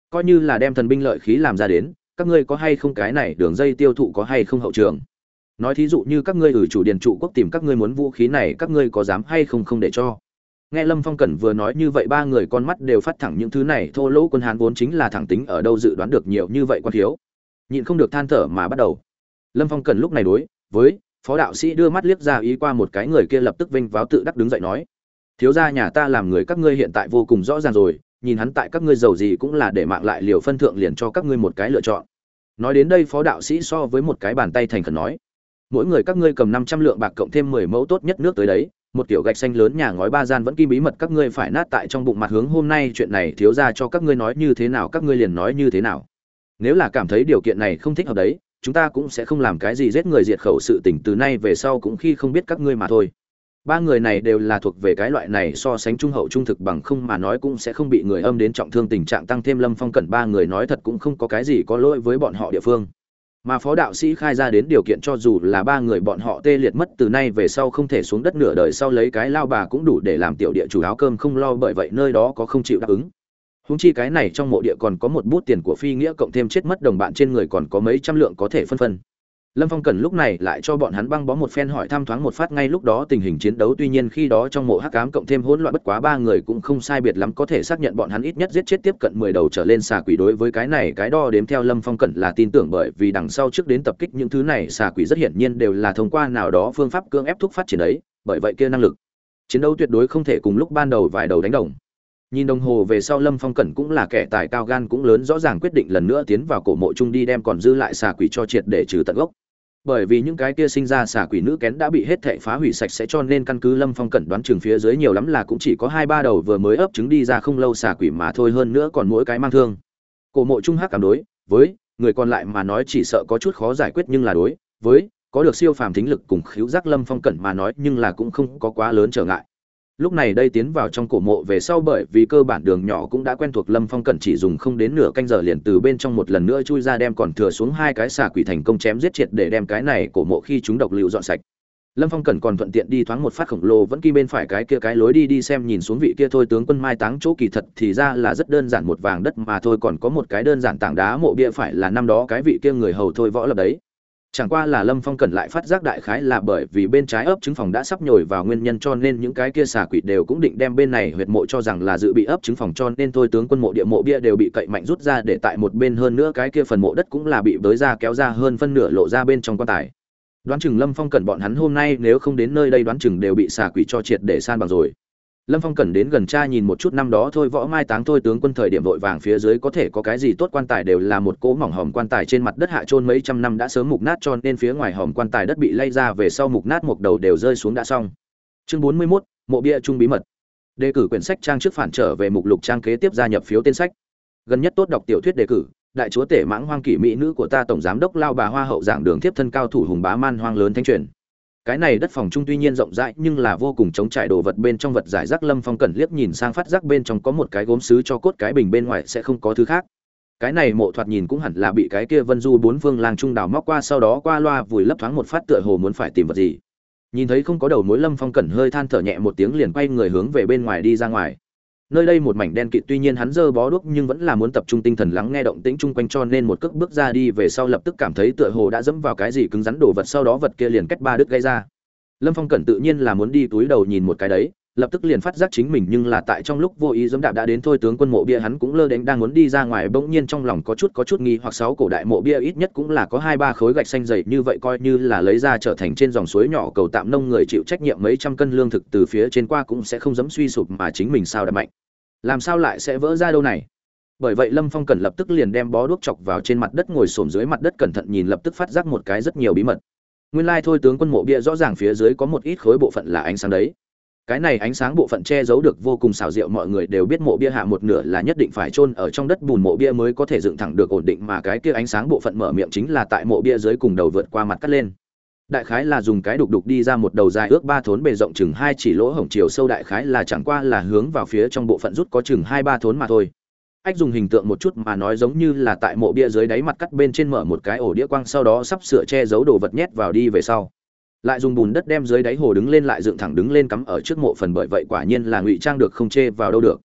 Coi như là đem thần binh lợi khí làm ra đến, các ngươi có hay không cái này đường dây tiêu thụ có hay không hậu trường? Nói thí dụ như các ngươi ở chủ điền trụ quốc tìm các ngươi muốn vũ khí này, các ngươi có dám hay không không để cho? Nghe lâm phong cẩn vừa nói như vậy, ba người con mắt đều phát thẳng những thứ này. Thô lỗ quân hán vốn chính là thẳng tính ở đâu dự đoán được nhiều như vậy quan thiếu. Nhịn không được than thở mà bắt đầu. Lâm phong cẩn lúc này đối với phó đạo sĩ đưa mắt liếc ra ý qua một cái người kia lập tức vinh váo tự đắc đứng dậy nói, thiếu gia nhà ta làm người các ngươi hiện tại vô cùng rõ ràng rồi, nhìn hắn tại các ngươi giàu gì cũng là để mạng lại liều phân thượng liền cho các ngươi một cái lựa chọn. Nói đến đây, phó đạo sĩ so với một cái bàn tay thành khẩn nói mỗi người các ngươi cầm năm trăm lượng bạc cộng thêm mười mẫu tốt nhất nước tới đấy, một tiểu gạch xanh lớn nhà ngói ba gian vẫn kim bí mật các ngươi phải nát tại trong bụng mặt hướng hôm nay chuyện này thiếu ra cho các ngươi nói như thế nào, các ngươi liền nói như thế nào. Nếu là cảm thấy điều kiện này không thích hợp đấy, chúng ta cũng sẽ không làm cái gì giết người diệt khẩu sự tình, từ nay về sau cũng khi không biết các ngươi mà thôi. Ba người này đều là thuộc về cái loại này so sánh trung hậu trung thực bằng không mà nói cũng sẽ không bị người âm đến trọng thương tình trạng tăng thêm lâm phong cẩn, ba người nói thật cũng không có cái gì có lỗi với bọn họ địa phương mà phó đạo sĩ khai ra đến điều kiện cho dù là ba người bọn họ tê liệt mất từ nay về sau không thể xuống đất nửa đời sau lấy cái lao bà cũng đủ để làm tiểu địa chủ áo cơm không lo bởi vậy nơi đó có không chịu đáp ứng. Húng chi cái này trong mộ địa còn có một bút tiền của phi nghĩa cộng thêm chết mất đồng bạn trên người còn có mấy trăm lượng có thể phân phân lâm phong cần lúc này lại cho bọn hắn băng bó một phen hỏi thăm thoáng một phát ngay lúc đó tình hình chiến đấu. Tuy nhiên khi đó trong mộ hắc cám cộng thêm hỗn loạn bất quá ba người cũng không sai biệt lắm, có thể xác nhận bọn hắn ít nhất giết chết tiếp cận mười đầu trở lên xà quỷ đối với cái này, cái đo đếm theo lâm phong cẩn là tin tưởng bởi vì đằng sau trước đến tập kích những thứ này, xà quỷ rất hiển nhiên đều là thông qua nào đó phương pháp cưỡng ép thúc phát triển ấy bởi vậy kia năng lực. Chiến đấu tuyệt đối không thể cùng lúc ban đầu vài đầu đánh đồng. Nhìn đồng hồ về sau lâm phong cẩn cũng là kẻ tài cao gan cũng lớn, rõ ràng quyết định lần nữa tiến vào cổ mộ chung đi đem còn dư lại xà quỷ cho triệt để trừ tận gốc bởi vì những cái kia sinh ra xà quỷ nữ kén đã bị hết thệ phá hủy sạch sẽ cho nên căn cứ lâm phong cẩn đoán trường phía dưới nhiều lắm là cũng chỉ có hai ba đầu vừa mới ấp trứng đi ra không lâu xà quỷ mà thôi, hơn nữa còn mỗi cái mang thương. Cổ mộ trung hắc cảm đối, với, người còn lại mà nói chỉ sợ có chút khó giải quyết nhưng là đối, với, có được siêu phàm thính lực cùng khiếu giác lâm phong cẩn mà nói nhưng là cũng không có quá lớn trở ngại lúc này đây tiến vào trong cổ mộ về sau bởi vì cơ bản đường nhỏ cũng đã quen thuộc, lâm phong cẩn chỉ dùng không đến nửa canh giờ liền từ bên trong một lần nữa chui ra đem còn thừa xuống hai cái xà quỷ thành công chém giết triệt để đem cái này cổ mộ khi chúng độc lưu dọn sạch. Lâm phong cẩn còn thuận tiện đi thoáng một phát khổng lồ, vẫn kim bên phải cái kia cái lối đi đi xem nhìn xuống vị kia thôi tướng quân mai táng chỗ kỳ thật thì ra là rất đơn giản một vàng đất mà thôi, còn có một cái đơn giản tảng đá mộ bia phải là năm đó cái vị kia người hầu thôi võ lập đấy chẳng qua là lâm phong cần lại phát giác đại khái là bởi vì bên trái ấp trứng phòng đã sắp nhồi vào nguyên nhân cho nên những cái kia xà quỷ đều cũng định đem bên này huyệt mộ cho rằng là dự bị ấp trứng phòng cho nên thôi tướng quân mộ địa mộ bia đều bị cậy mạnh rút ra để tại một bên hơn nữa cái kia phần mộ đất cũng là bị bới ra kéo ra hơn phân nửa lộ ra bên trong quan tài. Đoán chừng lâm phong cần bọn hắn hôm nay nếu không đến nơi đây đoán chừng đều bị xà quỷ cho triệt để san bằng rồi lâm phong cần đến gần cha nhìn một chút năm đó thôi võ mai táng thôi tướng quân thời điểm vội vàng phía dưới có thể có cái gì tốt quan tài đều là một cỗ mỏng hòm quan tài trên mặt đất hạ trôn mấy trăm năm đã sớm mục nát cho nên phía ngoài hòm quan tài đất bị lay ra về sau mục nát một đầu đều rơi xuống đã xong. Chương bốn mươi 41, mộ bia trung bí mật. Đề cử quyển sách trang trước phản trở về mục lục trang kế tiếp gia nhập phiếu tên sách. Gần nhất tốt đọc tiểu thuyết đề cử đại chúa tể mãng hoang kỷ mỹ nữ của ta tổng giám đốc lao bà hoa hậu giảng đường tiếp thân cao thủ hùng bá man hoang lớn thanh truyền cái này đất phòng trung tuy nhiên rộng rãi, nhưng là vô cùng chống trải đồ vật bên trong vật giải rác lâm phong cẩn liếc nhìn sang phát rác bên trong có một cái gốm xứ cho cốt cái bình bên ngoài sẽ không có thứ khác. Cái này mộ thoạt nhìn cũng hẳn là bị cái kia vân du bốn phương lang trung đào móc qua, sau đó qua loa vùi lấp thoáng một phát tựa hồ muốn phải tìm vật gì. Nhìn thấy không có đầu mối lâm phong cẩn hơi than thở nhẹ một tiếng liền quay người hướng về bên ngoài đi ra ngoài nơi đây một mảnh đen kịt tuy nhiên hắn dơ bó đuốc nhưng vẫn là muốn tập trung tinh thần lắng nghe động tĩnh chung quanh cho nên một cước bước ra đi về sau lập tức cảm thấy tựa hồ đã dẫm vào cái gì cứng rắn đổ vật sau đó vật kia liền cách ba đứt gây ra. Lâm phong cẩn tự nhiên là muốn đi túi đầu nhìn một cái đấy lập tức liền phát giác chính mình nhưng là tại trong lúc vô ý dẫm đạp đã đến thôi, tướng quân mộ bia hắn cũng lơ đánh đang muốn đi ra ngoài, bỗng nhiên trong lòng có chút có chút nghi hoặc sáu cổ đại mộ bia ít nhất cũng là có hai ba khối gạch xanh dày như vậy coi như là lấy ra trở thành trên dòng suối nhỏ cầu tạm nông người chịu trách nhiệm mấy trăm cân lương thực từ phía trên qua cũng sẽ không dám suy sụp mà chính mình sao đã mạnh. Làm sao lại sẽ vỡ ra đâu này? Bởi vậy lâm phong cần lập tức liền đem bó đuốc chọc vào trên mặt đất, ngồi xổm dưới mặt đất cẩn thận nhìn lập tức phát giác một cái rất nhiều bí mật. Nguyên lai thôi, tướng quân mộ bia rõ ràng phía dưới có một ít khối bộ phận là ánh sáng đấy cái này ánh sáng bộ phận che giấu được vô cùng xảo diệu, mọi người đều biết mộ bia hạ một nửa là nhất định phải chôn ở trong đất bùn, mộ bia mới có thể dựng thẳng được ổn định, mà cái kia ánh sáng bộ phận mở miệng chính là tại mộ bia dưới cùng đầu vượt qua mặt cắt lên. Đại khái là dùng cái đục đục đi ra một đầu dài ước ba thốn bề rộng chừng hai chỉ lỗ hổng chiều sâu, đại khái là chẳng qua là hướng vào phía trong bộ phận rút có chừng hai ba thốn mà thôi. Ách dùng hình tượng một chút mà nói giống như là tại mộ bia dưới đáy mặt cắt bên trên mở một cái ổ đĩa quang, sau đó sắp sửa che giấu đồ vật nhét vào đi về sau lại dùng bùn đất đem dưới đáy hồ đứng lên lại dựng thẳng đứng lên cắm ở trước mộ phần bởi vậy quả nhiên là ngụy trang được không chê vào đâu được.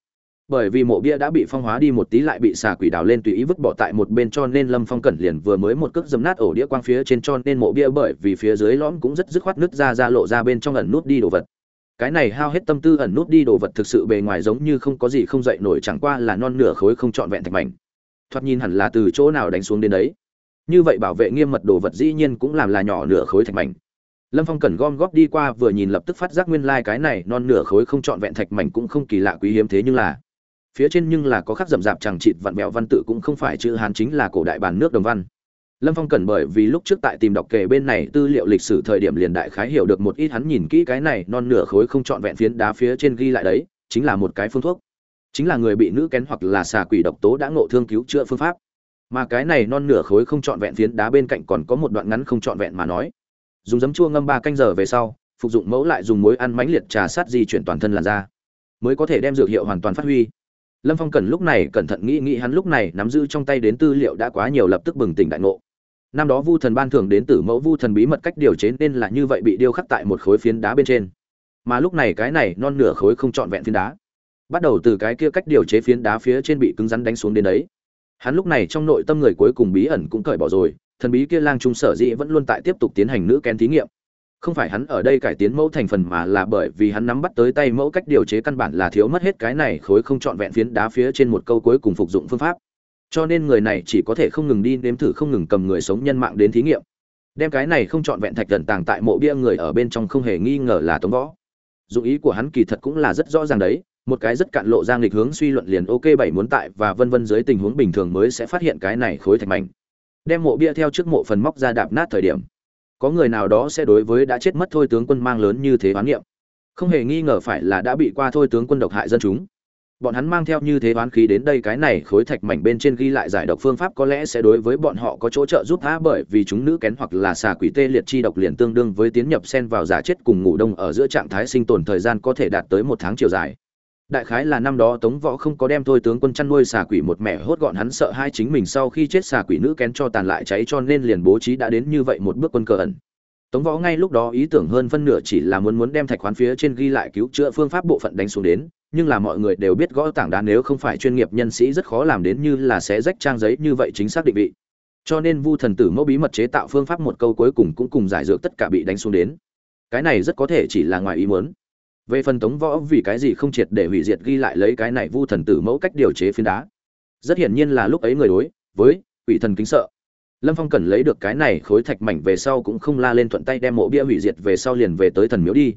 Bởi vì mộ bia đã bị phong hóa đi một tí lại bị xà quỷ đào lên tùy ý vứt bỏ tại một bên cho nên lâm phong cẩn liền vừa mới một cước dấm nát ổ đĩa quang phía trên cho nên mộ bia bởi vì phía dưới lõm cũng rất dứt khoát nứt ra ra lộ ra bên trong ẩn nút đi đồ vật. Cái này hao hết tâm tư ẩn nút đi đồ vật thực sự bề ngoài giống như không có gì không dậy nổi chẳng qua là non nửa khối không trọn vẹn thạch mảnh. Thoạt nhìn hẳn là từ chỗ nào đánh xuống đến đấy. Như vậy bảo vệ nghiêm mật đồ vật dĩ nhiên cũng làm là nhỏ nửa khối thạch mảnh lâm phong cần gom góp đi qua vừa nhìn lập tức phát giác nguyên lai、like、cái này non nửa khối không trọn vẹn thạch mảnh cũng không kỳ lạ quý hiếm thế nhưng là phía trên nhưng là có khắc rậm rạp chẳng chịt vặn vẹo văn tự cũng không phải chữ hán chính là cổ đại bản nước đồng văn. Lâm phong cần bởi vì lúc trước tại tìm đọc kề bên này tư liệu lịch sử thời điểm liền đại khái hiểu được một ít hắn nhìn kỹ cái này non nửa khối không trọn vẹn phiến đá phía trên ghi lại đấy, chính là một cái phương thuốc. Chính là người bị nữ kén hoặc là xà quỷ độc tố đã ngộ thương cứu chữa phương pháp. Mà cái này non nửa khối không trọn vẹn phiến đá bên cạnh còn có một đoạn ngắn không trọn vẹn mà nói dùng giấm chua ngâm ba canh giờ về sau, phục dụng mẫu lại dùng muối ăn mãnh liệt trà sát di chuyển toàn thân làn da. Mới có thể đem dược hiệu hoàn toàn phát huy. Lâm phong cần lúc này cẩn thận nghĩ nghĩ hắn lúc này nắm giữ trong tay đến tư liệu đã quá nhiều lập tức bừng tỉnh đại ngộ. Năm đó vu thần ban thường đến từ mẫu vu thần bí mật cách điều chế nên là như vậy bị điêu khắc tại một khối phiến đá bên trên. Mà lúc này cái này non nửa khối không trọn vẹn phiến đá. Bắt đầu từ cái kia cách điều chế phiến đá phía trên bị cứng rắn đánh xuống đến đấy. Hắn lúc này trong nội tâm người cuối cùng bí ẩn cũng cởi bỏ rồi thần bí kia lang trung sở dĩ vẫn luôn tại tiếp tục tiến hành nữ kén thí nghiệm. Không phải hắn ở đây cải tiến mẫu thành phần mà là bởi vì hắn nắm bắt tới tay mẫu cách điều chế căn bản là thiếu mất hết cái này khối không trọn vẹn phiến đá phía trên một câu cuối cùng phục dụng phương pháp. Cho nên người này chỉ có thể không ngừng đi nếm thử không ngừng cầm người sống nhân mạng đến thí nghiệm. Đem cái này không trọn vẹn thạch gần tàng tại mộ bia người ở bên trong không hề nghi ngờ là tống võ. Dụng ý của hắn kỳ thật cũng là rất rõ ràng đấy, một cái rất cạn lộ ra nghịch hướng suy luận liền ok bảy muốn tại và vân vân dưới tình huống bình thường mới sẽ phát hiện cái này khối thạch mảnh đem mộ bia theo trước mộ phần móc ra đạp nát thời điểm, có người nào đó sẽ đối với đã chết mất thôi tướng quân mang lớn như thế oán niệm không hề nghi ngờ phải là đã bị qua thôi tướng quân độc hại dân chúng. Bọn hắn mang theo như thế oán khí đến đây cái này khối thạch mảnh bên trên ghi lại giải độc phương pháp có lẽ sẽ đối với bọn họ có chỗ trợ giúp tha bởi vì chúng nữ kén hoặc là xà quỷ tê liệt chi độc liền tương đương với tiến nhập sen vào giả chết cùng ngủ đông ở giữa trạng thái sinh tồn thời gian có thể đạt tới một tháng chiều dài đại khái là năm đó tống võ không có đem thôi tướng quân chăn nuôi xà quỷ một mẹ hốt gọn hắn sợ hai chính mình sau khi chết xà quỷ nữ kén cho tàn lại cháy cho nên liền bố trí đã đến như vậy một bước quân cờ ẩn. Tống võ ngay lúc đó ý tưởng hơn phân nửa chỉ là muốn muốn đem thạch khoán phía trên ghi lại cứu chữa phương pháp bộ phận đánh xuống đến, nhưng là mọi người đều biết gõ tảng đá nếu không phải chuyên nghiệp nhân sĩ rất khó làm đến như là sẽ rách trang giấy như vậy chính xác định vị. Cho nên vu thần tử mẫu bí mật chế tạo phương pháp một câu cuối cùng cũng cùng giải dược tất cả bị đánh xuống đến. Cái này rất có thể chỉ là ngoài ý muốn về phần tống võ vì cái gì không triệt để hủy diệt ghi lại lấy cái này vu thần tử mẫu cách điều chế phiến đá. Rất hiển nhiên là lúc ấy người đối với quỷ thần kính sợ. Lâm phong cần lấy được cái này khối thạch mảnh về sau cũng không la lên thuận tay đem mộ bia hủy diệt về sau liền về tới thần miếu đi.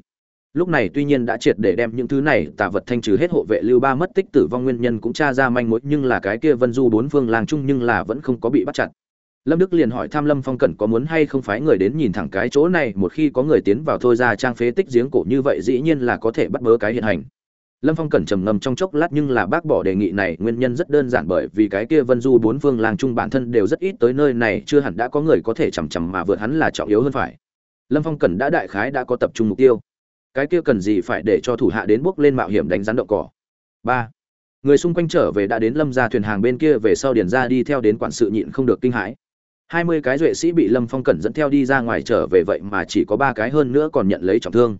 Lúc này tuy nhiên đã triệt để đem những thứ này tạ vật thanh trừ hết hộ vệ lưu ba mất tích tử vong nguyên nhân cũng tra ra manh mối, nhưng là cái kia vân du bốn phương làng chung nhưng là vẫn không có bị bắt chặt lâm đức liền hỏi tham lâm phong cẩn có muốn hay không phái người đến nhìn thẳng cái chỗ này, một khi có người tiến vào thôi ra trang phế tích giếng cổ như vậy dĩ nhiên là có thể bắt bớ cái hiện hành. Lâm phong cẩn trầm ngâm trong chốc lát nhưng là bác bỏ đề nghị này, nguyên nhân rất đơn giản bởi vì cái kia vân du bốn phương làng chung bản thân đều rất ít tới nơi này, chưa hẳn đã có người có thể chằm chằm mà vượt hắn là trọng yếu hơn phải. Lâm phong cẩn đã đại khái đã có tập trung mục tiêu. Cái kia cần gì phải để cho thủ hạ đến bước lên mạo hiểm đánh rắn động cỏ? Ba. Người xung quanh trở về đã đến lâm ra thuyền hàng bên kia về sau điền ra đi theo đến quản sự nhịn không được kinh hãi hai mươi cái duệ sĩ bị lâm phong cẩn dẫn theo đi ra ngoài trở về vậy mà chỉ có ba cái hơn nữa còn nhận lấy trọng thương.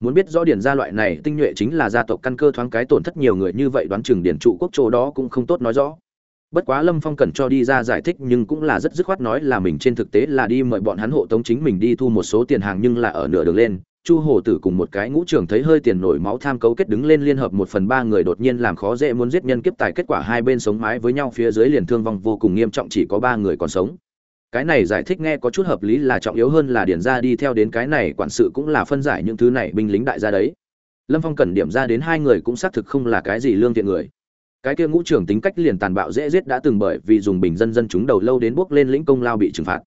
Muốn biết rõ điển gia loại này tinh nhuệ chính là gia tộc căn cơ thoáng cái tổn thất nhiều người như vậy đoán chừng điển trụ quốc chỗ đó cũng không tốt nói rõ. Bất quá lâm phong cần cho đi ra giải thích nhưng cũng là rất dứt khoát nói là mình trên thực tế là đi mời bọn hắn hộ tống chính mình đi thu một số tiền hàng nhưng là ở nửa đường lên. Chu hồ tử cùng một cái ngũ trưởng thấy hơi tiền nổi máu tham cấu kết đứng lên liên hợp một phần ba người đột nhiên làm khó dễ muốn giết nhân kiếp tài kết quả hai bên sống mái với nhau phía dưới liền thương vong vô cùng nghiêm trọng chỉ có ba người còn sống cái này giải thích nghe có chút hợp lý là trọng yếu hơn là điển ra đi theo đến cái này quản sự cũng là phân giải những thứ này binh lính đại gia đấy. Lâm phong cần điểm ra đến hai người cũng xác thực không là cái gì lương thiện người. Cái kia ngũ trưởng tính cách liền tàn bạo dễ giết đã từng bởi vì dùng bình dân dân chúng đầu lâu đến bước lên lĩnh công lao bị trừng phạt.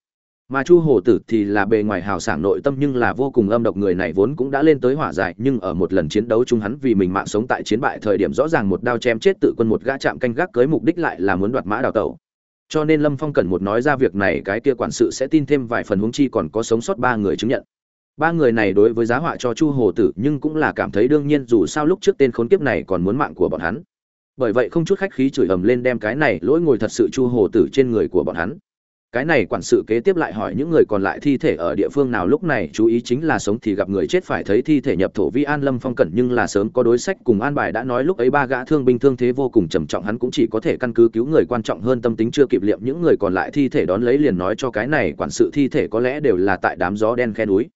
Mà chu hồ tử thì là bề ngoài hào sảng nội tâm nhưng là vô cùng âm độc người này vốn cũng đã lên tới hỏa giải, nhưng ở một lần chiến đấu chung hắn vì mình mạng sống tại chiến bại thời điểm rõ ràng một đao chém chết tự quân một gã chạm canh gác cưới mục đích lại là muốn đoạt mã đào tẩu cho nên lâm phong cần một nói ra việc này, cái kia quản sự sẽ tin thêm vài phần huống chi còn có sống sót ba người chứng nhận. Ba người này đối với giá họa cho chu hồ tử nhưng cũng là cảm thấy đương nhiên dù sao lúc trước tên khốn kiếp này còn muốn mạng của bọn hắn. Bởi vậy không chút khách khí chửi ầm lên đem cái này lỗi ngồi thật sự chu hồ tử trên người của bọn hắn cái này quản sự kế tiếp lại hỏi những người còn lại thi thể ở địa phương nào. Lúc này chú ý chính là sống thì gặp người chết phải thấy thi thể nhập thổ vi an lâm phong cẩn, nhưng là sớm có đối sách cùng an bài đã nói lúc ấy ba gã thương binh thương thế vô cùng trầm trọng, hắn cũng chỉ có thể căn cứ cứu người quan trọng hơn, tâm tính chưa kịp liệm, những người còn lại thi thể đón lấy liền nói cho cái này quản sự thi thể có lẽ đều là tại đám gió đen khe núi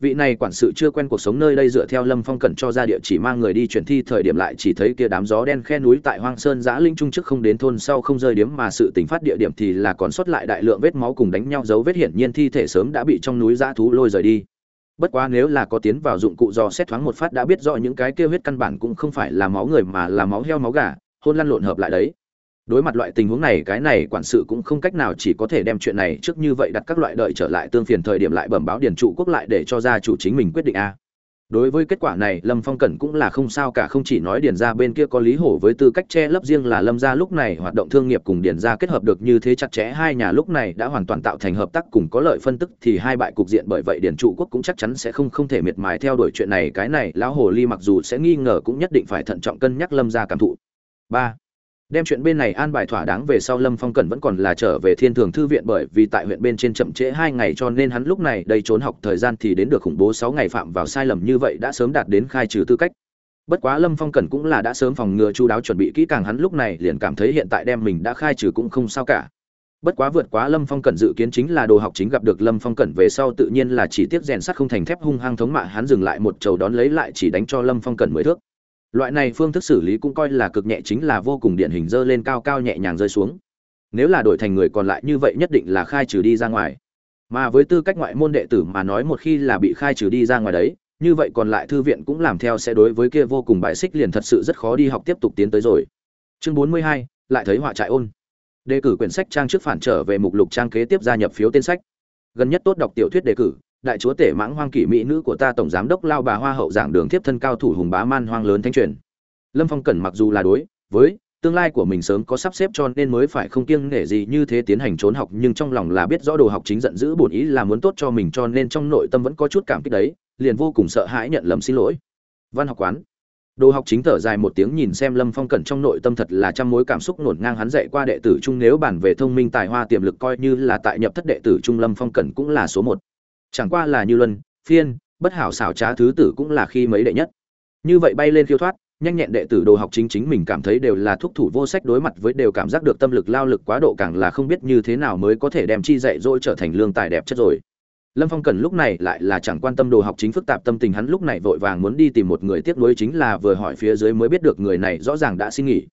vị này quản sự chưa quen cuộc sống nơi đây dựa theo lâm phong cẩn cho ra địa chỉ mang người đi chuyển thi thời điểm lại chỉ thấy kia đám gió đen khe núi tại hoang sơn giã linh trung trước không đến thôn sau không rơi điếm mà sự tỉnh phát địa điểm thì là còn sót lại đại lượng vết máu cùng đánh nhau dấu vết hiển nhiên thi thể sớm đã bị trong núi giã thú lôi rời đi. Bất quá nếu là có tiến vào dụng cụ do xét thoáng một phát đã biết rõ những cái kia huyết căn bản cũng không phải là máu người mà là máu heo máu gà, hôn lăn lộn hợp lại đấy đối mặt loại tình huống này, cái này quản sự cũng không cách nào chỉ có thể đem chuyện này trước như vậy đặt các loại đợi trở lại tương phiền thời điểm lại bẩm báo điền trụ quốc lại để cho gia chủ chính mình quyết định a. Đối với kết quả này, lâm phong cẩn cũng là không sao cả, không chỉ nói điền ra bên kia có lý hổ với tư cách che lấp riêng là lâm ra lúc này hoạt động thương nghiệp cùng điền ra kết hợp được như thế chặt chẽ, hai nhà lúc này đã hoàn toàn tạo thành hợp tác cùng có lợi phân tức, thì hai bại cục diện bởi vậy điền trụ quốc cũng chắc chắn sẽ không không thể miệt mài theo đuổi chuyện này. Cái này, lão hồ ly mặc dù sẽ nghi ngờ cũng nhất định phải thận trọng cân nhắc lâm ra cảm thụ. Ba đem chuyện bên này an bài thỏa đáng về sau lâm phong cẩn vẫn còn là trở về thiên thường thư viện bởi vì tại huyện bên trên chậm trễ hai ngày cho nên hắn lúc này đây trốn học thời gian thì đến được khủng bố sáu ngày phạm vào sai lầm như vậy đã sớm đạt đến khai trừ tư cách. Bất quá lâm phong cẩn cũng là đã sớm phòng ngừa chú đáo chuẩn bị kỹ càng hắn lúc này liền cảm thấy hiện tại đem mình đã khai trừ cũng không sao cả. Bất quá vượt quá lâm phong cẩn dự kiến chính là đồ học chính gặp được lâm phong cẩn về sau tự nhiên là chỉ tiếc rèn sắt không thành thép hung hăng thống mạ hắn dừng lại một trầu đón lấy lại chỉ đánh cho lâm phong cẩn mười thước loại này phương thức xử lý cũng coi là cực nhẹ chính là vô cùng điển hình dơ lên cao cao nhẹ nhàng rơi xuống. Nếu là đổi thành người còn lại như vậy nhất định là khai trừ đi ra ngoài. Mà với tư cách ngoại môn đệ tử mà nói một khi là bị khai trừ đi ra ngoài đấy, như vậy còn lại thư viện cũng làm theo sẽ đối với kia vô cùng bại xích liền thật sự rất khó đi học tiếp tục tiến tới rồi. Chương bốn mươi hai, lại thấy họa trại ôn. Đề cử quyển sách trang trước phản trở về mục lục trang kế tiếp gia nhập phiếu tên sách. Gần nhất tốt đọc tiểu thuyết đề cử đại chúa tể mãng hoang kỷ mỹ nữ của ta tổng giám đốc lao bà hoa hậu giảng đường tiếp thân cao thủ hùng bá man hoang lớn thanh truyền. Lâm phong cẩn mặc dù là đối với tương lai của mình sớm có sắp xếp cho nên mới phải không kiêng nể gì như thế tiến hành trốn học, nhưng trong lòng là biết rõ đồ học chính giận dữ bổn ý là muốn tốt cho mình cho nên trong nội tâm vẫn có chút cảm kích đấy, liền vô cùng sợ hãi nhận lầm xin lỗi. Văn học quán. Đồ học chính thở dài một tiếng nhìn xem lâm phong cẩn trong nội tâm thật là trăm mối cảm xúc nổn ngang hắn dạy qua đệ tử trung nếu bản về thông minh tài hoa tiềm lực coi như là tại nhập thất đệ tử trung lâm phong cẩn cũng là số một chẳng qua là như luân, phiên, bất hảo xảo trá thứ tử cũng là khi mấy đệ nhất. Như vậy bay lên khiêu thoát, nhanh nhẹn đệ tử đồ học chính chính mình cảm thấy đều là thúc thủ vô sách đối mặt với đều cảm giác được tâm lực lao lực quá độ càng là không biết như thế nào mới có thể đem chi dạy dỗ trở thành lương tài đẹp chất rồi. Lâm phong cần lúc này lại là chẳng quan tâm đồ học chính phức tạp tâm tình hắn lúc này vội vàng muốn đi tìm một người tiếp nối chính là vừa hỏi phía dưới mới biết được người này rõ ràng đã xin nghỉ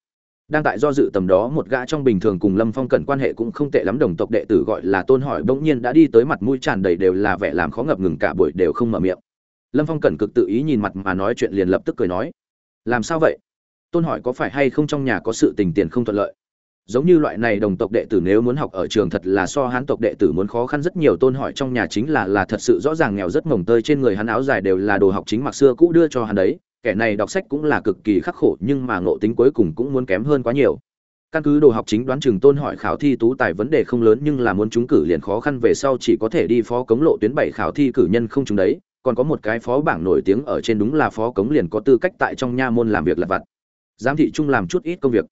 đang tại do dự tầm đó, một gã trong bình thường cùng lâm phong cẩn quan hệ cũng không tệ lắm, đồng tộc đệ tử gọi là tôn hỏi bỗng nhiên đã đi tới mặt mũi tràn đầy đều là vẻ làm khó ngập ngừng cả buổi đều không mở miệng. Lâm phong cẩn cực tự ý nhìn mặt mà nói chuyện liền lập tức cười nói, làm sao vậy? Tôn hỏi có phải hay không trong nhà có sự tình tiền không thuận lợi? Giống như loại này đồng tộc đệ tử nếu muốn học ở trường thật là so hán tộc đệ tử muốn khó khăn rất nhiều, tôn hỏi trong nhà chính là là thật sự rõ ràng nghèo rất mồng tơi trên người hắn áo dài đều là đồ học chính mặc xưa cũ đưa cho hắn đấy kẻ này đọc sách cũng là cực kỳ khắc khổ, nhưng mà ngộ tính cuối cùng cũng muốn kém hơn quá nhiều. Căn cứ đồ học chính đoán trường tôn hỏi khảo thi tú tài vấn đề không lớn, nhưng là muốn trúng cử liền khó khăn, về sau chỉ có thể đi phó cống lộ tuyến bảy khảo thi cử nhân không trúng đấy, còn có một cái phó bảng nổi tiếng ở trên đúng là phó cống liền có tư cách tại trong nha môn làm việc lặt vặt. Giám thị trung làm chút ít công việc.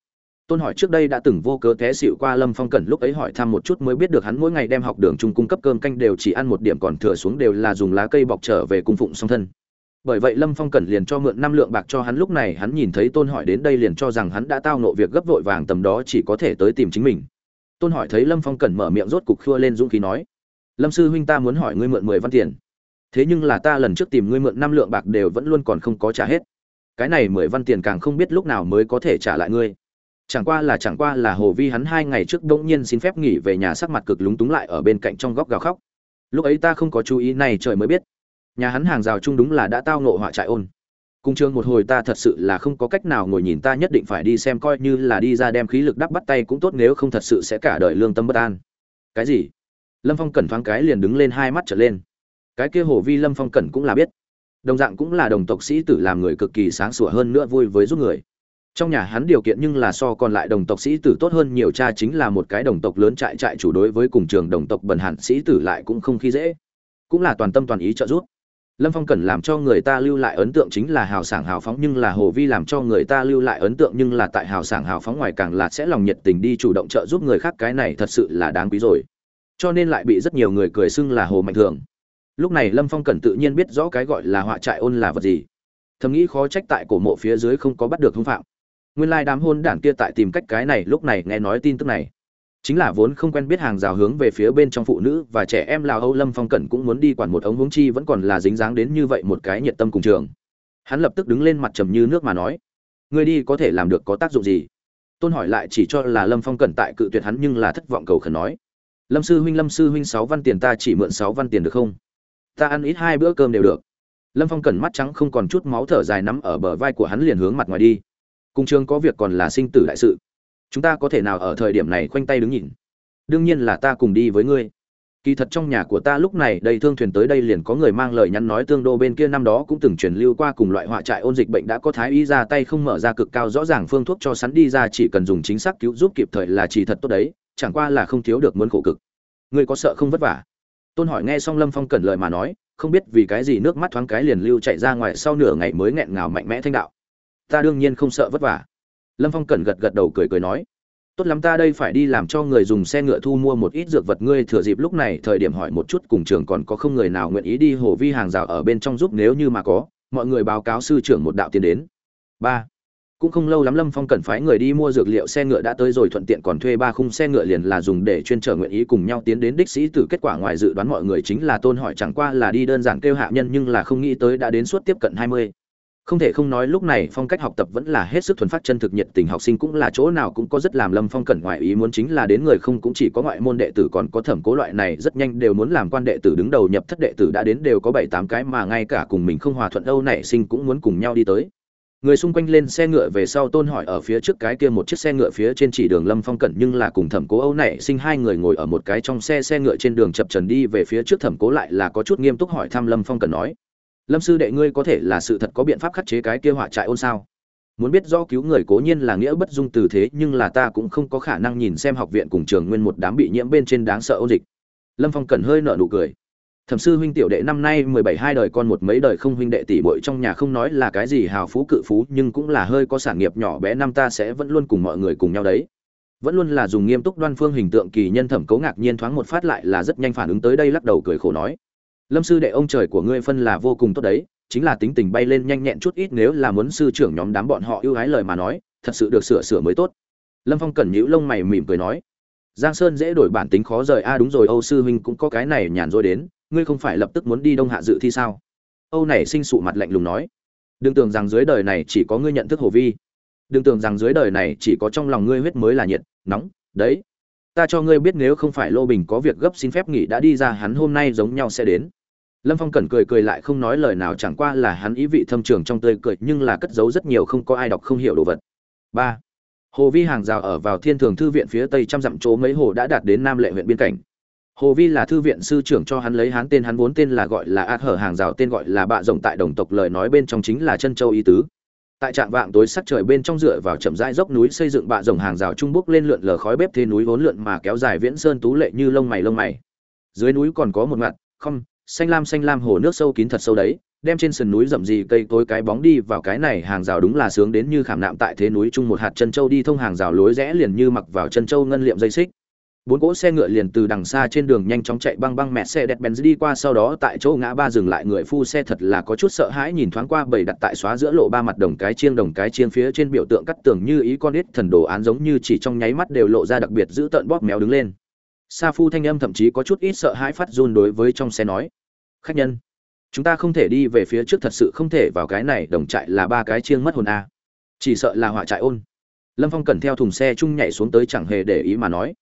Tôn hỏi trước đây đã từng vô cớ té xịu qua lâm phong cẩn, lúc ấy hỏi thăm một chút mới biết được hắn mỗi ngày đem học đường trung cung cấp cơm canh đều chỉ ăn một điểm, còn thừa xuống đều là dùng lá cây bọc trở về cung phụng song thân bởi vậy lâm phong cẩn liền cho mượn năm lượng bạc cho hắn, lúc này hắn nhìn thấy tôn hỏi đến đây liền cho rằng hắn đã tao nộ việc gấp vội vàng, tầm đó chỉ có thể tới tìm chính mình. Tôn hỏi thấy lâm phong cẩn mở miệng rốt cục khua lên dũng khí nói, lâm sư huynh ta muốn hỏi ngươi mượn mười văn tiền. Thế nhưng là ta lần trước tìm ngươi mượn năm lượng bạc đều vẫn luôn còn không có trả hết. Cái này mười văn tiền càng không biết lúc nào mới có thể trả lại ngươi. Chẳng qua là, chẳng qua là hồ vi hắn hai ngày trước đ ỗ n g nhiên xin phép nghỉ về nhà, sắc mặt cực lúng túng lại ở bên cạnh trong góc gào khóc. Lúc ấy ta không có chú ý này trời mới biết nhà hắn hàng rào chung đúng là đã tao nộ họa trại ôn. Cùng trường một hồi ta thật sự là không có cách nào ngồi nhìn ta nhất định phải đi xem coi như là đi ra đem khí lực đắp bắt tay cũng tốt nếu không thật sự sẽ cả đời lương tâm bất an. Cái gì? Lâm phong cẩn thoáng cái liền đứng lên hai mắt trở lên. Cái kia hồ vi lâm phong cẩn cũng là biết. Đồng dạng cũng là đồng tộc sĩ tử làm người cực kỳ sáng sủa hơn nữa vui với giúp người. Trong nhà hắn điều kiện nhưng là so còn lại đồng tộc sĩ tử tốt hơn nhiều, cha chính là một cái đồng tộc lớn trại trại chủ đối với cùng trường đồng tộc bần hạn sĩ tử lại cũng không khi dễ. Cũng là toàn tâm toàn ý trợ giúp lâm phong cần làm cho người ta lưu lại ấn tượng chính là hào sảng hào phóng, nhưng là hồ vi làm cho người ta lưu lại ấn tượng, nhưng là tại hào sảng hào phóng ngoài càng là sẽ lòng nhiệt tình đi chủ động trợ giúp người khác, cái này thật sự là đáng quý rồi. Cho nên lại bị rất nhiều người cười xưng là hồ mạnh thường. Lúc này lâm phong cần tự nhiên biết rõ cái gọi là họa trại ôn là vật gì. Thầm nghĩ khó trách tại cổ mộ phía dưới không có bắt được hung phạm. Nguyên lai đám hôn đảng kia tại tìm cách cái này, lúc này nghe nói tin tức này chính là vốn không quen biết hàng rào hướng về phía bên trong phụ nữ và trẻ em lào âu lâm phong cẩn cũng muốn đi quản một ống hướng chi vẫn còn là dính dáng đến như vậy một cái nhiệt tâm cùng trường. Hắn lập tức đứng lên mặt trầm như nước mà nói người đi có thể làm được có tác dụng gì? Tôn hỏi lại chỉ cho là lâm phong cẩn tại cự tuyệt hắn nhưng là thất vọng cầu khẩn nói, lâm sư huynh, lâm sư huynh, sáu văn tiền ta chỉ mượn sáu văn tiền được không? Ta ăn ít hai bữa cơm đều được. Lâm phong cẩn mắt trắng không còn chút máu thở dài nắm ở bờ vai của hắn liền hướng mặt ngoài đi. Cùng trường có việc còn là sinh tử đại sự chúng ta có thể nào ở thời điểm này khoanh tay đứng nhìn? Đương nhiên là ta cùng đi với ngươi. Kỳ thật trong nhà của ta lúc này đầy thương thuyền tới đây liền có người mang lời nhắn nói tương đô bên kia năm đó cũng từng truyền lưu qua cùng loại họa trại ôn dịch bệnh đã có thái y ra tay không mở ra cực cao rõ ràng phương thuốc cho sắn đi ra chỉ cần dùng chính xác cứu giúp kịp thời là chỉ thật tốt đấy, chẳng qua là không thiếu được muốn khổ cực. Ngươi có sợ không vất vả? Tôn hỏi nghe xong lâm phong cẩn lời mà nói, không biết vì cái gì nước mắt thoáng cái liền lưu chạy ra ngoài sau nửa ngày mới nghẹn ngào mạnh mẽ thanh đạo. Ta đương nhiên không sợ vất vả lâm phong cẩn gật gật đầu cười cười nói, tốt lắm ta đây phải đi làm cho người dùng xe ngựa thu mua một ít dược vật. Ngươi thừa dịp lúc này thời điểm hỏi một chút cùng trường còn có không người nào nguyện ý đi hồ vi hàng rào ở bên trong giúp nếu như mà có, mọi người báo cáo sư trưởng một đạo tiền đến. Ba. Cũng không lâu lắm lâm phong cần phái người đi mua dược liệu, xe ngựa đã tới rồi, thuận tiện còn thuê ba khung xe ngựa liền là dùng để chuyên trở nguyện ý cùng nhau tiến đến đích sĩ từ kết quả ngoài dự đoán mọi người chính là tôn hỏi chẳng qua là đi đơn giản kêu hạ nhân nhưng là không nghĩ tới đã đến suốt tiếp cận hai mươi không thể không nói lúc này phong cách học tập vẫn là hết sức thuần phát, chân thực nhiệt tình học sinh cũng là chỗ nào cũng có rất làm lâm phong cẩn ngoại ý muốn chính là đến người không cũng chỉ có ngoại môn đệ tử còn có thẩm cố loại này rất nhanh đều muốn làm quan đệ tử đứng đầu nhập thất đệ tử đã đến đều có bảy tám cái mà ngay cả cùng mình không hòa thuận âu nảy sinh cũng muốn cùng nhau đi tới. Người xung quanh lên xe ngựa về sau tôn hỏi ở phía trước cái kia một chiếc xe ngựa phía trên chỉ đường lâm phong cẩn nhưng là cùng thẩm cố âu nảy sinh hai người ngồi ở một cái trong xe xe ngựa trên đường chập trần đi về phía trước, thẩm cố lại là có chút nghiêm túc hỏi thăm lâm phong cẩn nói lâm sư đệ ngươi có thể là sự thật có biện pháp khắc chế cái kia hỏa trại ôn sao? Muốn biết do cứu người cố nhiên là nghĩa bất dung từ thế, nhưng là ta cũng không có khả năng nhìn xem học viện cùng trường nguyên một đám bị nhiễm bên trên đáng sợ ôn dịch. Lâm phong cẩn hơi nợ nụ cười. Thẩm sư huynh tiểu đệ năm nay mười bảy hai đời con một mấy đời không huynh đệ tỷ bội trong nhà không nói là cái gì hào phú cự phú, nhưng cũng là hơi có sản nghiệp nhỏ bé, năm ta sẽ vẫn luôn cùng mọi người cùng nhau đấy. Vẫn luôn là dùng nghiêm túc đoan phương hình tượng kỳ nhân thẩm cấu ngạc nhiên thoáng một phát lại là rất nhanh phản ứng tới đây lắc đầu cười khổ nói lâm sư đệ ông trời của ngươi phân là vô cùng tốt đấy, chính là tính tình bay lên nhanh nhẹn chút ít nếu là muốn sư trưởng nhóm đám bọn họ ưu ái lời mà nói, thật sự được sửa sửa mới tốt. Lâm phong cẩn nhữ lông mày mỉm cười nói, giang sơn dễ đổi bản tính khó rời, a à đúng rồi, âu sư huynh cũng có cái này nhàn rồi đến, ngươi không phải lập tức muốn đi đông hạ dự thi sao? Âu này sinh sụ mặt lạnh lùng nói, đừng tưởng rằng dưới đời này chỉ có ngươi nhận thức hồ vi. Đừng tưởng rằng dưới đời này chỉ có trong lòng ngươi huyết mới là nhiệt, nóng, đấy. Ta cho ngươi biết nếu không phải lô bình có việc gấp xin phép nghỉ đã đi ra, hắn hôm nay giống nhau sẽ đến lâm phong cẩn cười cười lại không nói lời nào, chẳng qua là hắn ý vị thâm trường trong tươi cười, nhưng là cất giấu rất nhiều không có ai đọc không hiểu đồ vật. Ba. Hồ vi hàng rào ở vào thiên thường thư viện phía tây trăm dặm chỗ mấy hồ đã đạt đến nam lệ huyện biên cảnh. Hồ vi là thư viện sư trưởng cho hắn lấy hắn tên, hắn vốn tên là gọi là át hở hàng rào, tên gọi là bạ rộng tại đồng tộc lời nói bên trong chính là chân châu ý tứ. Tại trạng vạng tối sắc trời bên trong dựa vào chậm rãi dốc núi xây dựng bạ rồng hàng rào trung bốc lên lượn lờ khói bếp thế núi vốn lượn mà kéo dài viễn sơn tú lệ như lông mày lông mày. Dưới núi còn có một ngặt không xanh lam xanh lam hồ nước sâu kín thật sâu đấy, đem trên sườn núi rậm rì cây tối cái bóng đi vào cái này hàng rào đúng là sướng đến như khảm nạm tại thế núi chung một hạt chân châu đi thông hàng rào lối rẽ liền như mặc vào chân châu ngân liệm dây xích. Bốn cỗ xe ngựa liền từ đằng xa trên đường nhanh chóng chạy băng băng mẹ xe đẹp benz đi qua sau đó tại chỗ ngã ba dừng lại người phu xe thật là có chút sợ hãi nhìn thoáng qua bầy đặt tại xóa giữa lộ ba mặt đồng cái chiêng đồng cái chiêng phía trên biểu tượng cắt tường như ý con ít thần đồ án giống như chỉ trong nháy mắt đều lộ ra đặc biệt giữ tợn bóp méo đứng lên. Sa phu thanh âm thậm chí có chút ít sợ hãi phát run đối với trong xe nói khách nhân, chúng ta không thể đi về phía trước thật sự không thể vào cái này, đồng trại là ba cái chiêng mất hồn a. Chỉ sợ là họa trại ôn. Lâm phong cần theo thùng xe chung nhảy xuống tới chẳng hề để ý mà nói.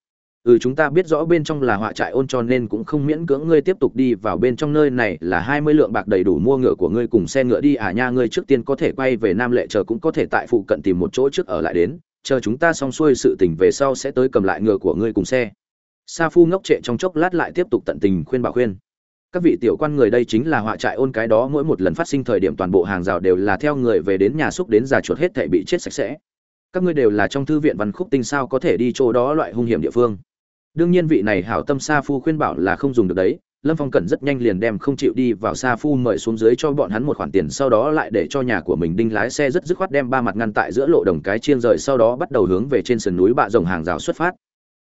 Ừ chúng ta biết rõ bên trong là họa trại ôn cho nên cũng không miễn cưỡng ngươi tiếp tục đi vào bên trong nơi này, là hai mươi lượng bạc đầy đủ mua ngựa của ngươi cùng xe ngựa đi. À nha, ngươi trước tiên có thể quay về nam lệ chờ cũng có thể tại phụ cận tìm một chỗ trước ở lại đến. Chờ chúng ta xong xuôi sự tình về sau sẽ tới cầm lại ngựa của ngươi cùng xe. Sa phu ngốc trệ trong chốc lát lại tiếp tục tận tình khuyên bảo khuyên các vị tiểu quan người đây chính là họa trại ôn cái đó, mỗi một lần phát sinh thời điểm toàn bộ hàng rào đều là theo người về đến nhà xúc đến già chuột hết thể bị chết sạch sẽ. Các ngươi đều là trong thư viện văn khúc tinh sao có thể đi chỗ đó loại hung hiểm địa phương. Đương nhiên vị này hảo tâm sa phu khuyên bảo là không dùng được đấy, lâm phong cẩn rất nhanh liền đem không chịu đi vào sa phu mời xuống dưới cho bọn hắn một khoản tiền, sau đó lại để cho nhà của mình đinh lái xe rất dứt khoát đem ba mặt ngăn tại giữa lộ đồng cái chiên rời, sau đó bắt đầu hướng về trên sườn núi bạ rồng hàng rào xuất phát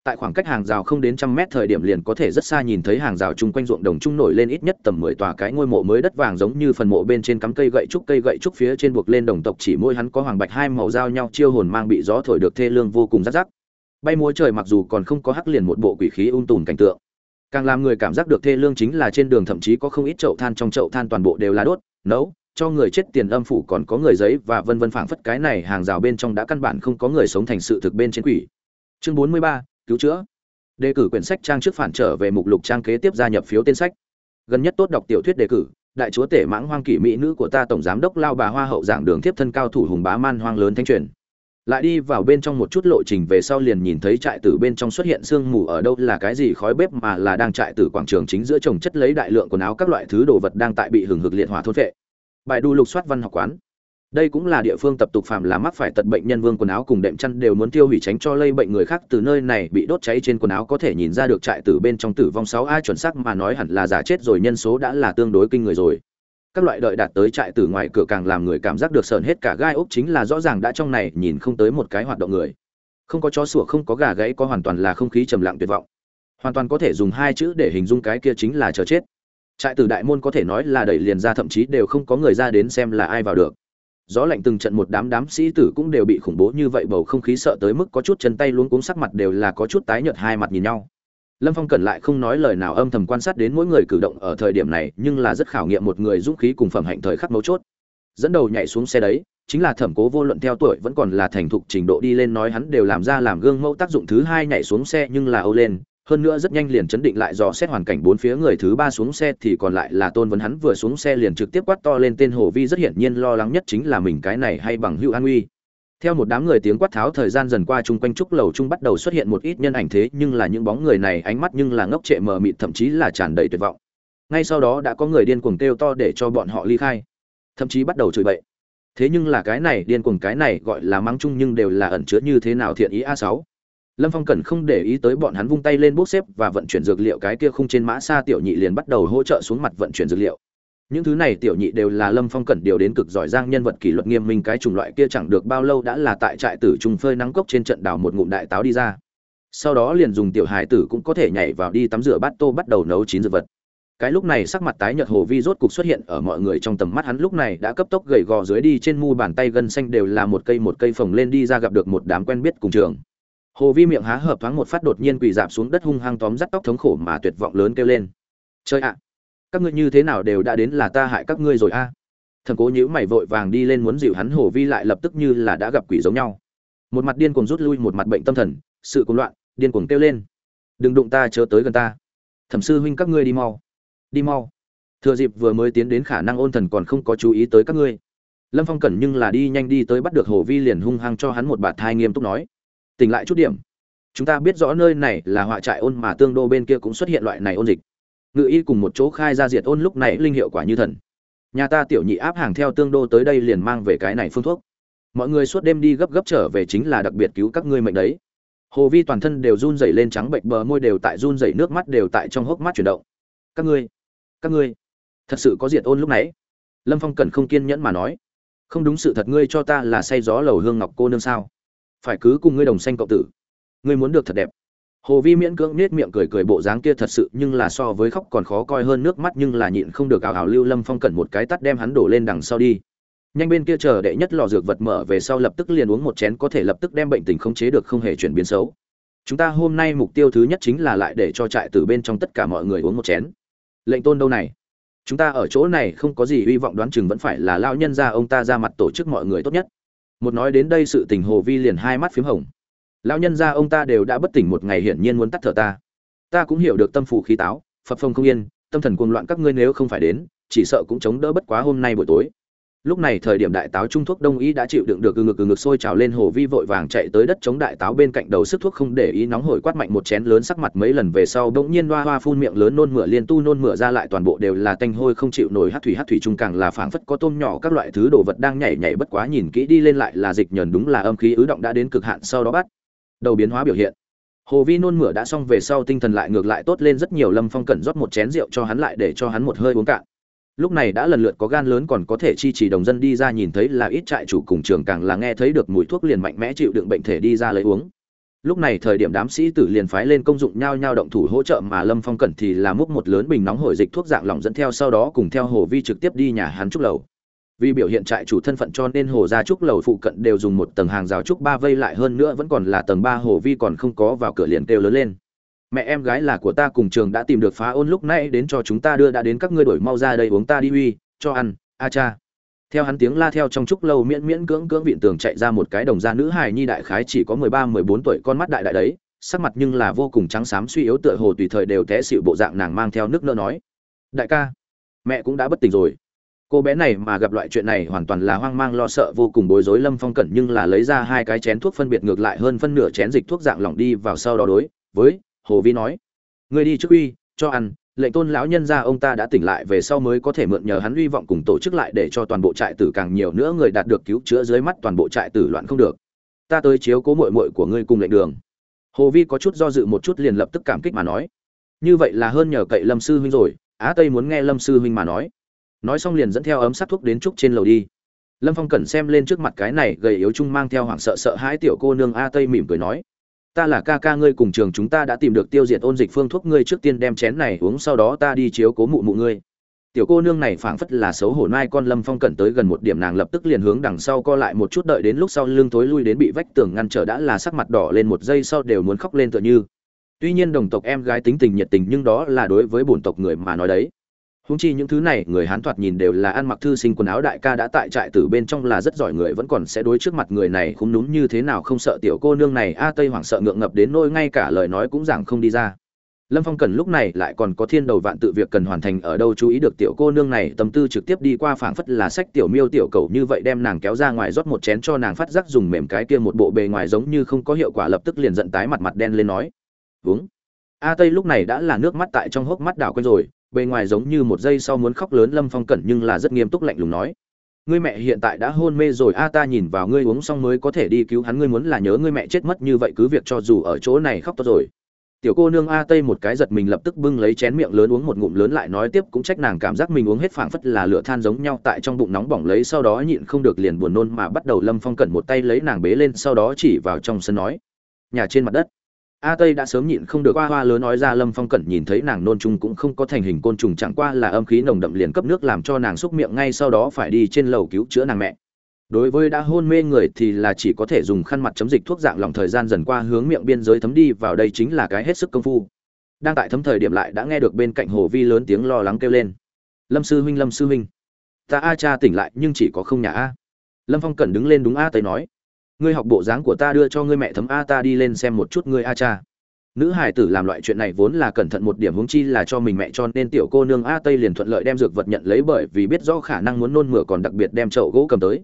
tại khoảng cách hàng rào không đến trăm mét thời điểm liền có thể rất xa nhìn thấy hàng rào chung quanh ruộng đồng trung nổi lên ít nhất tầm mười tòa cái ngôi mộ mới đất vàng giống như phần mộ bên trên cắm cây gậy trúc, cây gậy trúc phía trên buộc lên đồng tộc chỉ môi hắn có hoàng bạch hai màu giao nhau chiêu hồn mang bị gió thổi được thê lương vô cùng rắc rắc. Bay múa trời mặc dù còn không có hắc liền một bộ quỷ khí ung tùn cảnh tượng, càng làm người cảm giác được thê lương chính là trên đường thậm chí có không ít chậu than, trong chậu than toàn bộ đều là đốt, nấu, cho người chết tiền âm phủ còn có người giấy và vân vân phảng phất cái này hàng rào bên trong đã căn bản không có người sống thành sự thực bên trên quỷ. Chương bốn mươi ba cứu chữa. Đề cử quyển sách trang trước phản trở về mục lục trang kế tiếp gia nhập phiếu tên sách. Gần nhất tốt đọc tiểu thuyết đề cử, đại chúa tể mãng hoang kỷ mỹ nữ của ta tổng giám đốc lao bà hoa hậu giảng đường tiếp thân cao thủ hùng bá man hoang lớn thanh truyền. Lại đi vào bên trong một chút lộ trình về sau liền nhìn thấy trại tử bên trong xuất hiện sương mù ở đâu là cái gì khói bếp mà là đang trại tử quảng trường chính giữa trồng chất lấy đại lượng quần áo các loại thứ đồ vật đang tại bị hừng hực liệt hỏa thôn vệ bài đu lục soát văn học quán đây cũng là địa phương tập tục phạm là mắc phải tật bệnh nhân vương quần áo cùng đệm chăn đều muốn tiêu hủy tránh cho lây bệnh người khác. Từ nơi này bị đốt cháy trên quần áo có thể nhìn ra được trại tử bên trong tử vong sáu a chuẩn xác mà nói hẳn là giả chết rồi, nhân số đã là tương đối kinh người rồi. Các loại đợi đạt tới trại tử ngoài cửa càng làm người cảm giác được sờn hết cả gai ốc chính là rõ ràng đã trong này, nhìn không tới một cái hoạt động người. Không có chó sủa, không có gà gãy, có hoàn toàn là không khí trầm lặng tuyệt vọng. Hoàn toàn có thể dùng hai chữ để hình dung cái kia chính là chờ chết. Trại tử đại môn có thể nói là đẩy liền ra, thậm chí đều không có người ra đến xem là ai vào được gió lạnh từng trận một đám đám sĩ tử cũng đều bị khủng bố như vậy bầu không khí sợ tới mức có chút chân tay luống cuống sắc mặt đều là có chút tái nhợt hai mặt nhìn nhau. Lâm phong cẩn lại không nói lời nào âm thầm quan sát đến mỗi người cử động ở thời điểm này, nhưng là rất khảo nghiệm một người dũng khí cùng phẩm hạnh thời khắc mấu chốt. Dẫn đầu nhảy xuống xe đấy, chính là thẩm cố vô luận theo tuổi vẫn còn là thành thục trình độ đi lên nói hắn đều làm ra làm gương mẫu tác dụng thứ hai nhảy xuống xe nhưng là âu lên hơn nữa rất nhanh liền chấn định lại dò xét hoàn cảnh bốn phía người thứ ba xuống xe thì còn lại là tôn vấn hắn vừa xuống xe liền trực tiếp quát to lên tên hồ vi rất hiển nhiên lo lắng nhất chính là mình cái này hay bằng hữu an uy. Theo một đám người tiếng quát tháo thời gian dần qua chung quanh trúc lầu chung bắt đầu xuất hiện một ít nhân ảnh thế, nhưng là những bóng người này ánh mắt nhưng là ngốc trệ mờ mịt, thậm chí là tràn đầy tuyệt vọng. Ngay sau đó đã có người điên cuồng kêu to để cho bọn họ ly khai, thậm chí bắt đầu chửi bậy. Thế nhưng là cái này điên cuồng cái này gọi là mắng chung nhưng đều là ẩn chứa như thế nào thiện ý a sáu lâm phong Cần không để ý tới bọn hắn vung tay lên bốc xếp và vận chuyển dược liệu cái kia không trên mã xa tiểu nhị liền bắt đầu hỗ trợ xuống mặt vận chuyển dược liệu. Những thứ này tiểu nhị đều là lâm phong Cần điều đến cực giỏi giang nhân vật kỷ luật nghiêm minh cái chủng loại kia chẳng được bao lâu đã là tại trại tử trùng phơi nắng cốc trên trận đào một ngụm đại táo đi ra. Sau đó liền dùng tiểu hài tử cũng có thể nhảy vào đi tắm rửa bát tô bắt đầu nấu chín dược vật. Cái lúc này sắc mặt tái nhợt hồ vi rốt cục xuất hiện ở mọi người trong tầm mắt hắn lúc này đã cấp tốc gầy gò dưới đi trên mu bàn tay gân xanh đều là một cây một cây phồng lên đi ra gặp được một đám quen biết cùng trường hồ vi miệng há hợp thoáng một phát đột nhiên quỳ dạp xuống đất hung hăng tóm rắt tóc thống khổ mà tuyệt vọng lớn kêu lên. Chơi ạ! Các ngươi như thế nào đều đã đến là ta hại các ngươi rồi a. À. cố nhữ mày vội vàng đi lên muốn dịu hắn, hồ vi lại lập tức như là đã gặp quỷ giống nhau. Một mặt điên cuồng rút lui, một mặt bệnh tâm thần, sự cuồng loạn, điên cuồng kêu lên. Đừng đụng ta, chớ tới gần ta. Thẩm sư huynh các ngươi đi mau. Đi mau. Thừa dịp vừa mới tiến đến khả năng ôn thần còn không có chú ý tới các ngươi. Lâm phong cẩn nhưng là đi nhanh đi tới bắt được hồ vi liền hung hăng cho hắn một bạt thai nghiêm túc nói tỉnh lại chút điểm. Chúng ta biết rõ nơi này là họa trại ôn mà tương đô bên kia cũng xuất hiện loại này ôn dịch. Ngự y cùng một chỗ khai ra diệt ôn lúc này linh hiệu quả như thần. Nhà ta tiểu nhị áp hàng theo tương đô tới đây liền mang về cái này phương thuốc. Mọi người suốt đêm đi gấp gấp trở về chính là đặc biệt cứu các ngươi mệnh đấy. Hồ vi toàn thân đều run rẩy lên trắng bệnh, bờ môi đều tại run rẩy, nước mắt đều tại trong hốc mắt chuyển động. Các ngươi các ngươi, thật sự có diệt ôn lúc nãy? Lâm phong cần không kiên nhẫn mà nói. Không đúng sự thật, ngươi cho ta là say gió lầu hương ngọc cô nương sao? Phải cứ cùng ngươi đồng xanh cộng tử. Ngươi muốn được thật đẹp. Hồ vi miễn cưỡng nết miệng cười cười bộ dáng kia thật sự nhưng là so với khóc còn khó coi hơn nước mắt nhưng là nhịn không được ảo ảo lưu lâm phong cẩn một cái tắt đem hắn đổ lên đằng sau đi. Nhanh bên kia chờ đệ nhất lò dược vật mở về sau lập tức liền uống một chén có thể lập tức đem bệnh tình khống chế được không hề chuyển biến xấu. Chúng ta hôm nay mục tiêu thứ nhất chính là lại để cho trại từ bên trong tất cả mọi người uống một chén. Lệnh tôn đâu này? Chúng ta ở chỗ này không có gì hy vọng đoán chừng vẫn phải là lao nhân ra ông ta ra mặt tổ chức mọi người tốt nhất một nói đến đây sự tình hồ vi liền hai mắt p h í m hồng. Lão nhân gia ông ta đều đã bất tỉnh một ngày hiển nhiên muốn tắt thở ta. Ta cũng hiểu được tâm phủ khí táo phập phồng không yên, tâm thần cuồng loạn các ngươi nếu không phải đến, chỉ sợ cũng chống đỡ bất quá hôm nay buổi tối lúc này thời điểm đại táo trung thuốc đông y đã chịu đựng được ừ ngực ừ ngực sôi trào lên hồ vi vội vàng chạy tới đất chống đại táo bên cạnh đầu sức thuốc không để ý nóng hổi quát mạnh một chén lớn sắc mặt mấy lần về sau bỗng nhiên hoa hoa phun miệng lớn nôn mửa liên tu nôn mửa ra lại toàn bộ đều là tanh hôi không chịu nổi hát thủy hát thủy trung càng là phảng phất có tôm nhỏ các loại thứ đồ vật đang nhảy nhảy bất quá nhìn kỹ đi lên lại là dịch nhờn đúng là âm khí ứ động đã đến cực hạn sau đó bắt đầu biến hóa biểu hiện. Hồ vi nôn mửa đã xong về sau tinh thần lại ngược lại tốt lên rất nhiều lâm phong cẩn rót một chén rượu cho hắn lại để cho hắn một hơi uống cạn lúc này đã lần lượt có gan lớn còn có thể chi trì đồng dân đi ra nhìn thấy là ít trại chủ cùng trường càng là nghe thấy được mùi thuốc liền mạnh mẽ chịu đựng bệnh thể đi ra lấy uống. Lúc này thời điểm đám sĩ tử liền phái lên công dụng nhao nhau động thủ hỗ trợ mà lâm phong cẩn thì là múc một lớn bình nóng hổi dịch thuốc dạng lỏng dẫn theo sau đó cùng theo hồ vi trực tiếp đi nhà hắn trúc lầu. Vì biểu hiện trại chủ thân phận cho nên hồ gia trúc lầu phụ cận đều dùng một tầng hàng rào trúc ba vây lại hơn nữa vẫn còn là tầng ba hồ vi còn không có vào cửa liền kêu lớn lên mẹ em gái là của ta cùng trường đã tìm được phá ôn lúc nãy đến cho chúng ta đưa đã đến các ngươi đổi mau ra đây uống ta đi uy, cho ăn, a cha. Theo hắn tiếng la theo trong chúc lâu miễn miễn cưỡng cưỡng viện tường chạy ra một cái đồng gia nữ hài nhi đại khái chỉ có mười ba, mười bốn tuổi con mắt đại đại đấy, sắc mặt nhưng là vô cùng trắng xám suy yếu tựa hồ tùy thời đều té xịu bộ dạng nàng mang theo nước nỡ nói. Đại ca, mẹ cũng đã bất tỉnh rồi. Cô bé này mà gặp loại chuyện này hoàn toàn là hoang mang lo sợ vô cùng bối rối lâm phong cẩn nhưng là lấy ra hai cái chén thuốc phân biệt ngược lại hơn phân nửa chén dịch thuốc dạng lỏng đi vào sau đó đối với hồ vi nói người đi trước uy, cho ăn, lệnh tôn lão nhân ra ông ta đã tỉnh lại về sau mới có thể mượn nhờ hắn hy vọng cùng tổ chức lại để cho toàn bộ trại tử càng nhiều nữa người đạt được cứu chữa dưới mắt toàn bộ trại tử loạn không được. Ta tới chiếu cố mội mội của ngươi cùng lệnh đường. Hồ vi có chút do dự một chút liền lập tức cảm kích mà nói, như vậy là hơn nhờ cậy lâm sư huynh rồi, á tây muốn nghe lâm sư huynh mà nói. Nói xong liền dẫn theo ấm sát thuốc đến trúc trên lầu đi. Lâm phong cẩn xem lên trước mặt cái này gầy yếu chung mang theo hoảng sợ sợ hãi tiểu cô nương a tây mỉm cười nói ta là ca ca ngươi cùng trường chúng ta đã tìm được tiêu diệt ôn dịch phương thuốc ngươi trước tiên đem chén này uống sau đó ta đi chiếu cố mụ mụ ngươi. Tiểu cô nương này phảng phất là xấu hổ nai con lâm phong cẩn tới gần một điểm nàng lập tức liền hướng đằng sau co lại một chút đợi đến lúc sau lưng tối lui đến bị vách tường ngăn trở đã là sắc mặt đỏ lên một giây sau đều muốn khóc lên tựa như. Tuy nhiên đồng tộc em gái tính tình nhiệt tình nhưng đó là đối với bổn tộc người mà nói đấy. Huống chi những thứ này, người hán thoạt nhìn đều là ăn mặc thư sinh quần áo đại ca đã tại trại tử bên trong là rất giỏi người, vẫn còn sẽ đối trước mặt người này không núm như thế nào không sợ tiểu cô nương này, a, tây hoảng sợ ngượng ngập đến nỗi ngay cả lời nói cũng giảng không đi ra. Lâm phong cần lúc này lại còn có thiên đầu vạn tự việc cần hoàn thành ở đâu chú ý được tiểu cô nương này, tâm tư trực tiếp đi qua phảng phất là sách tiểu miêu tiểu cầu như vậy đem nàng kéo ra ngoài rót một chén cho nàng phát giác dùng mềm cái kia một bộ bề ngoài giống như không có hiệu quả lập tức liền giận tái mặt mặt đen lên nói uống a tây lúc này đã là nước mắt tại trong hốc mắt đảo quên rồi bề ngoài giống như một giây sau muốn khóc lớn lâm phong cẩn nhưng là rất nghiêm túc lạnh lùng nói. Ngươi mẹ hiện tại đã hôn mê rồi, a, ta nhìn vào ngươi uống xong mới có thể đi cứu hắn, ngươi muốn là nhớ ngươi mẹ chết mất như vậy cứ việc cho dù ở chỗ này khóc to rồi. Tiểu cô nương a tây một cái giật mình lập tức bưng lấy chén miệng lớn uống một ngụm lớn lại nói tiếp, cũng trách nàng cảm giác mình uống hết phảng phất là lửa than giống nhau, tại trong bụng nóng bỏng lấy, sau đó nhịn không được liền buồn nôn mà bắt đầu lâm phong cẩn một tay lấy nàng bế lên, sau đó chỉ vào trong sân nói, nhà trên mặt đất a tây đã sớm nhịn không được hoa hoa lớn nói ra lâm phong cẩn nhìn thấy nàng nôn chung cũng không có thành hình côn trùng, chẳng qua là âm khí nồng đậm liền cấp nước làm cho nàng xúc miệng ngay sau đó phải đi trên lầu cứu chữa nàng mẹ. Đối với đã hôn mê người thì là chỉ có thể dùng khăn mặt chấm dịch thuốc dạng lòng thời gian dần qua hướng miệng biên giới thấm đi, vào đây chính là cái hết sức công phu. Đang tại thấm thời điểm lại đã nghe được bên cạnh hồ vi lớn tiếng lo lắng kêu lên. Lâm sư huynh, lâm sư huynh. Ta a cha tỉnh lại nhưng chỉ có không nhà a. Lâm phong cẩn đứng lên đúng a tây nói ngươi học bộ dáng của ta đưa cho ngươi mẹ thấm a, ta đi lên xem một chút ngươi a cha. Nữ hải tử làm loại chuyện này vốn là cẩn thận một điểm hướng chi là cho mình mẹ cho nên tiểu cô nương a tây liền thuận lợi đem dược vật nhận lấy bởi vì biết rõ khả năng muốn nôn mửa còn đặc biệt đem chậu gỗ cầm tới.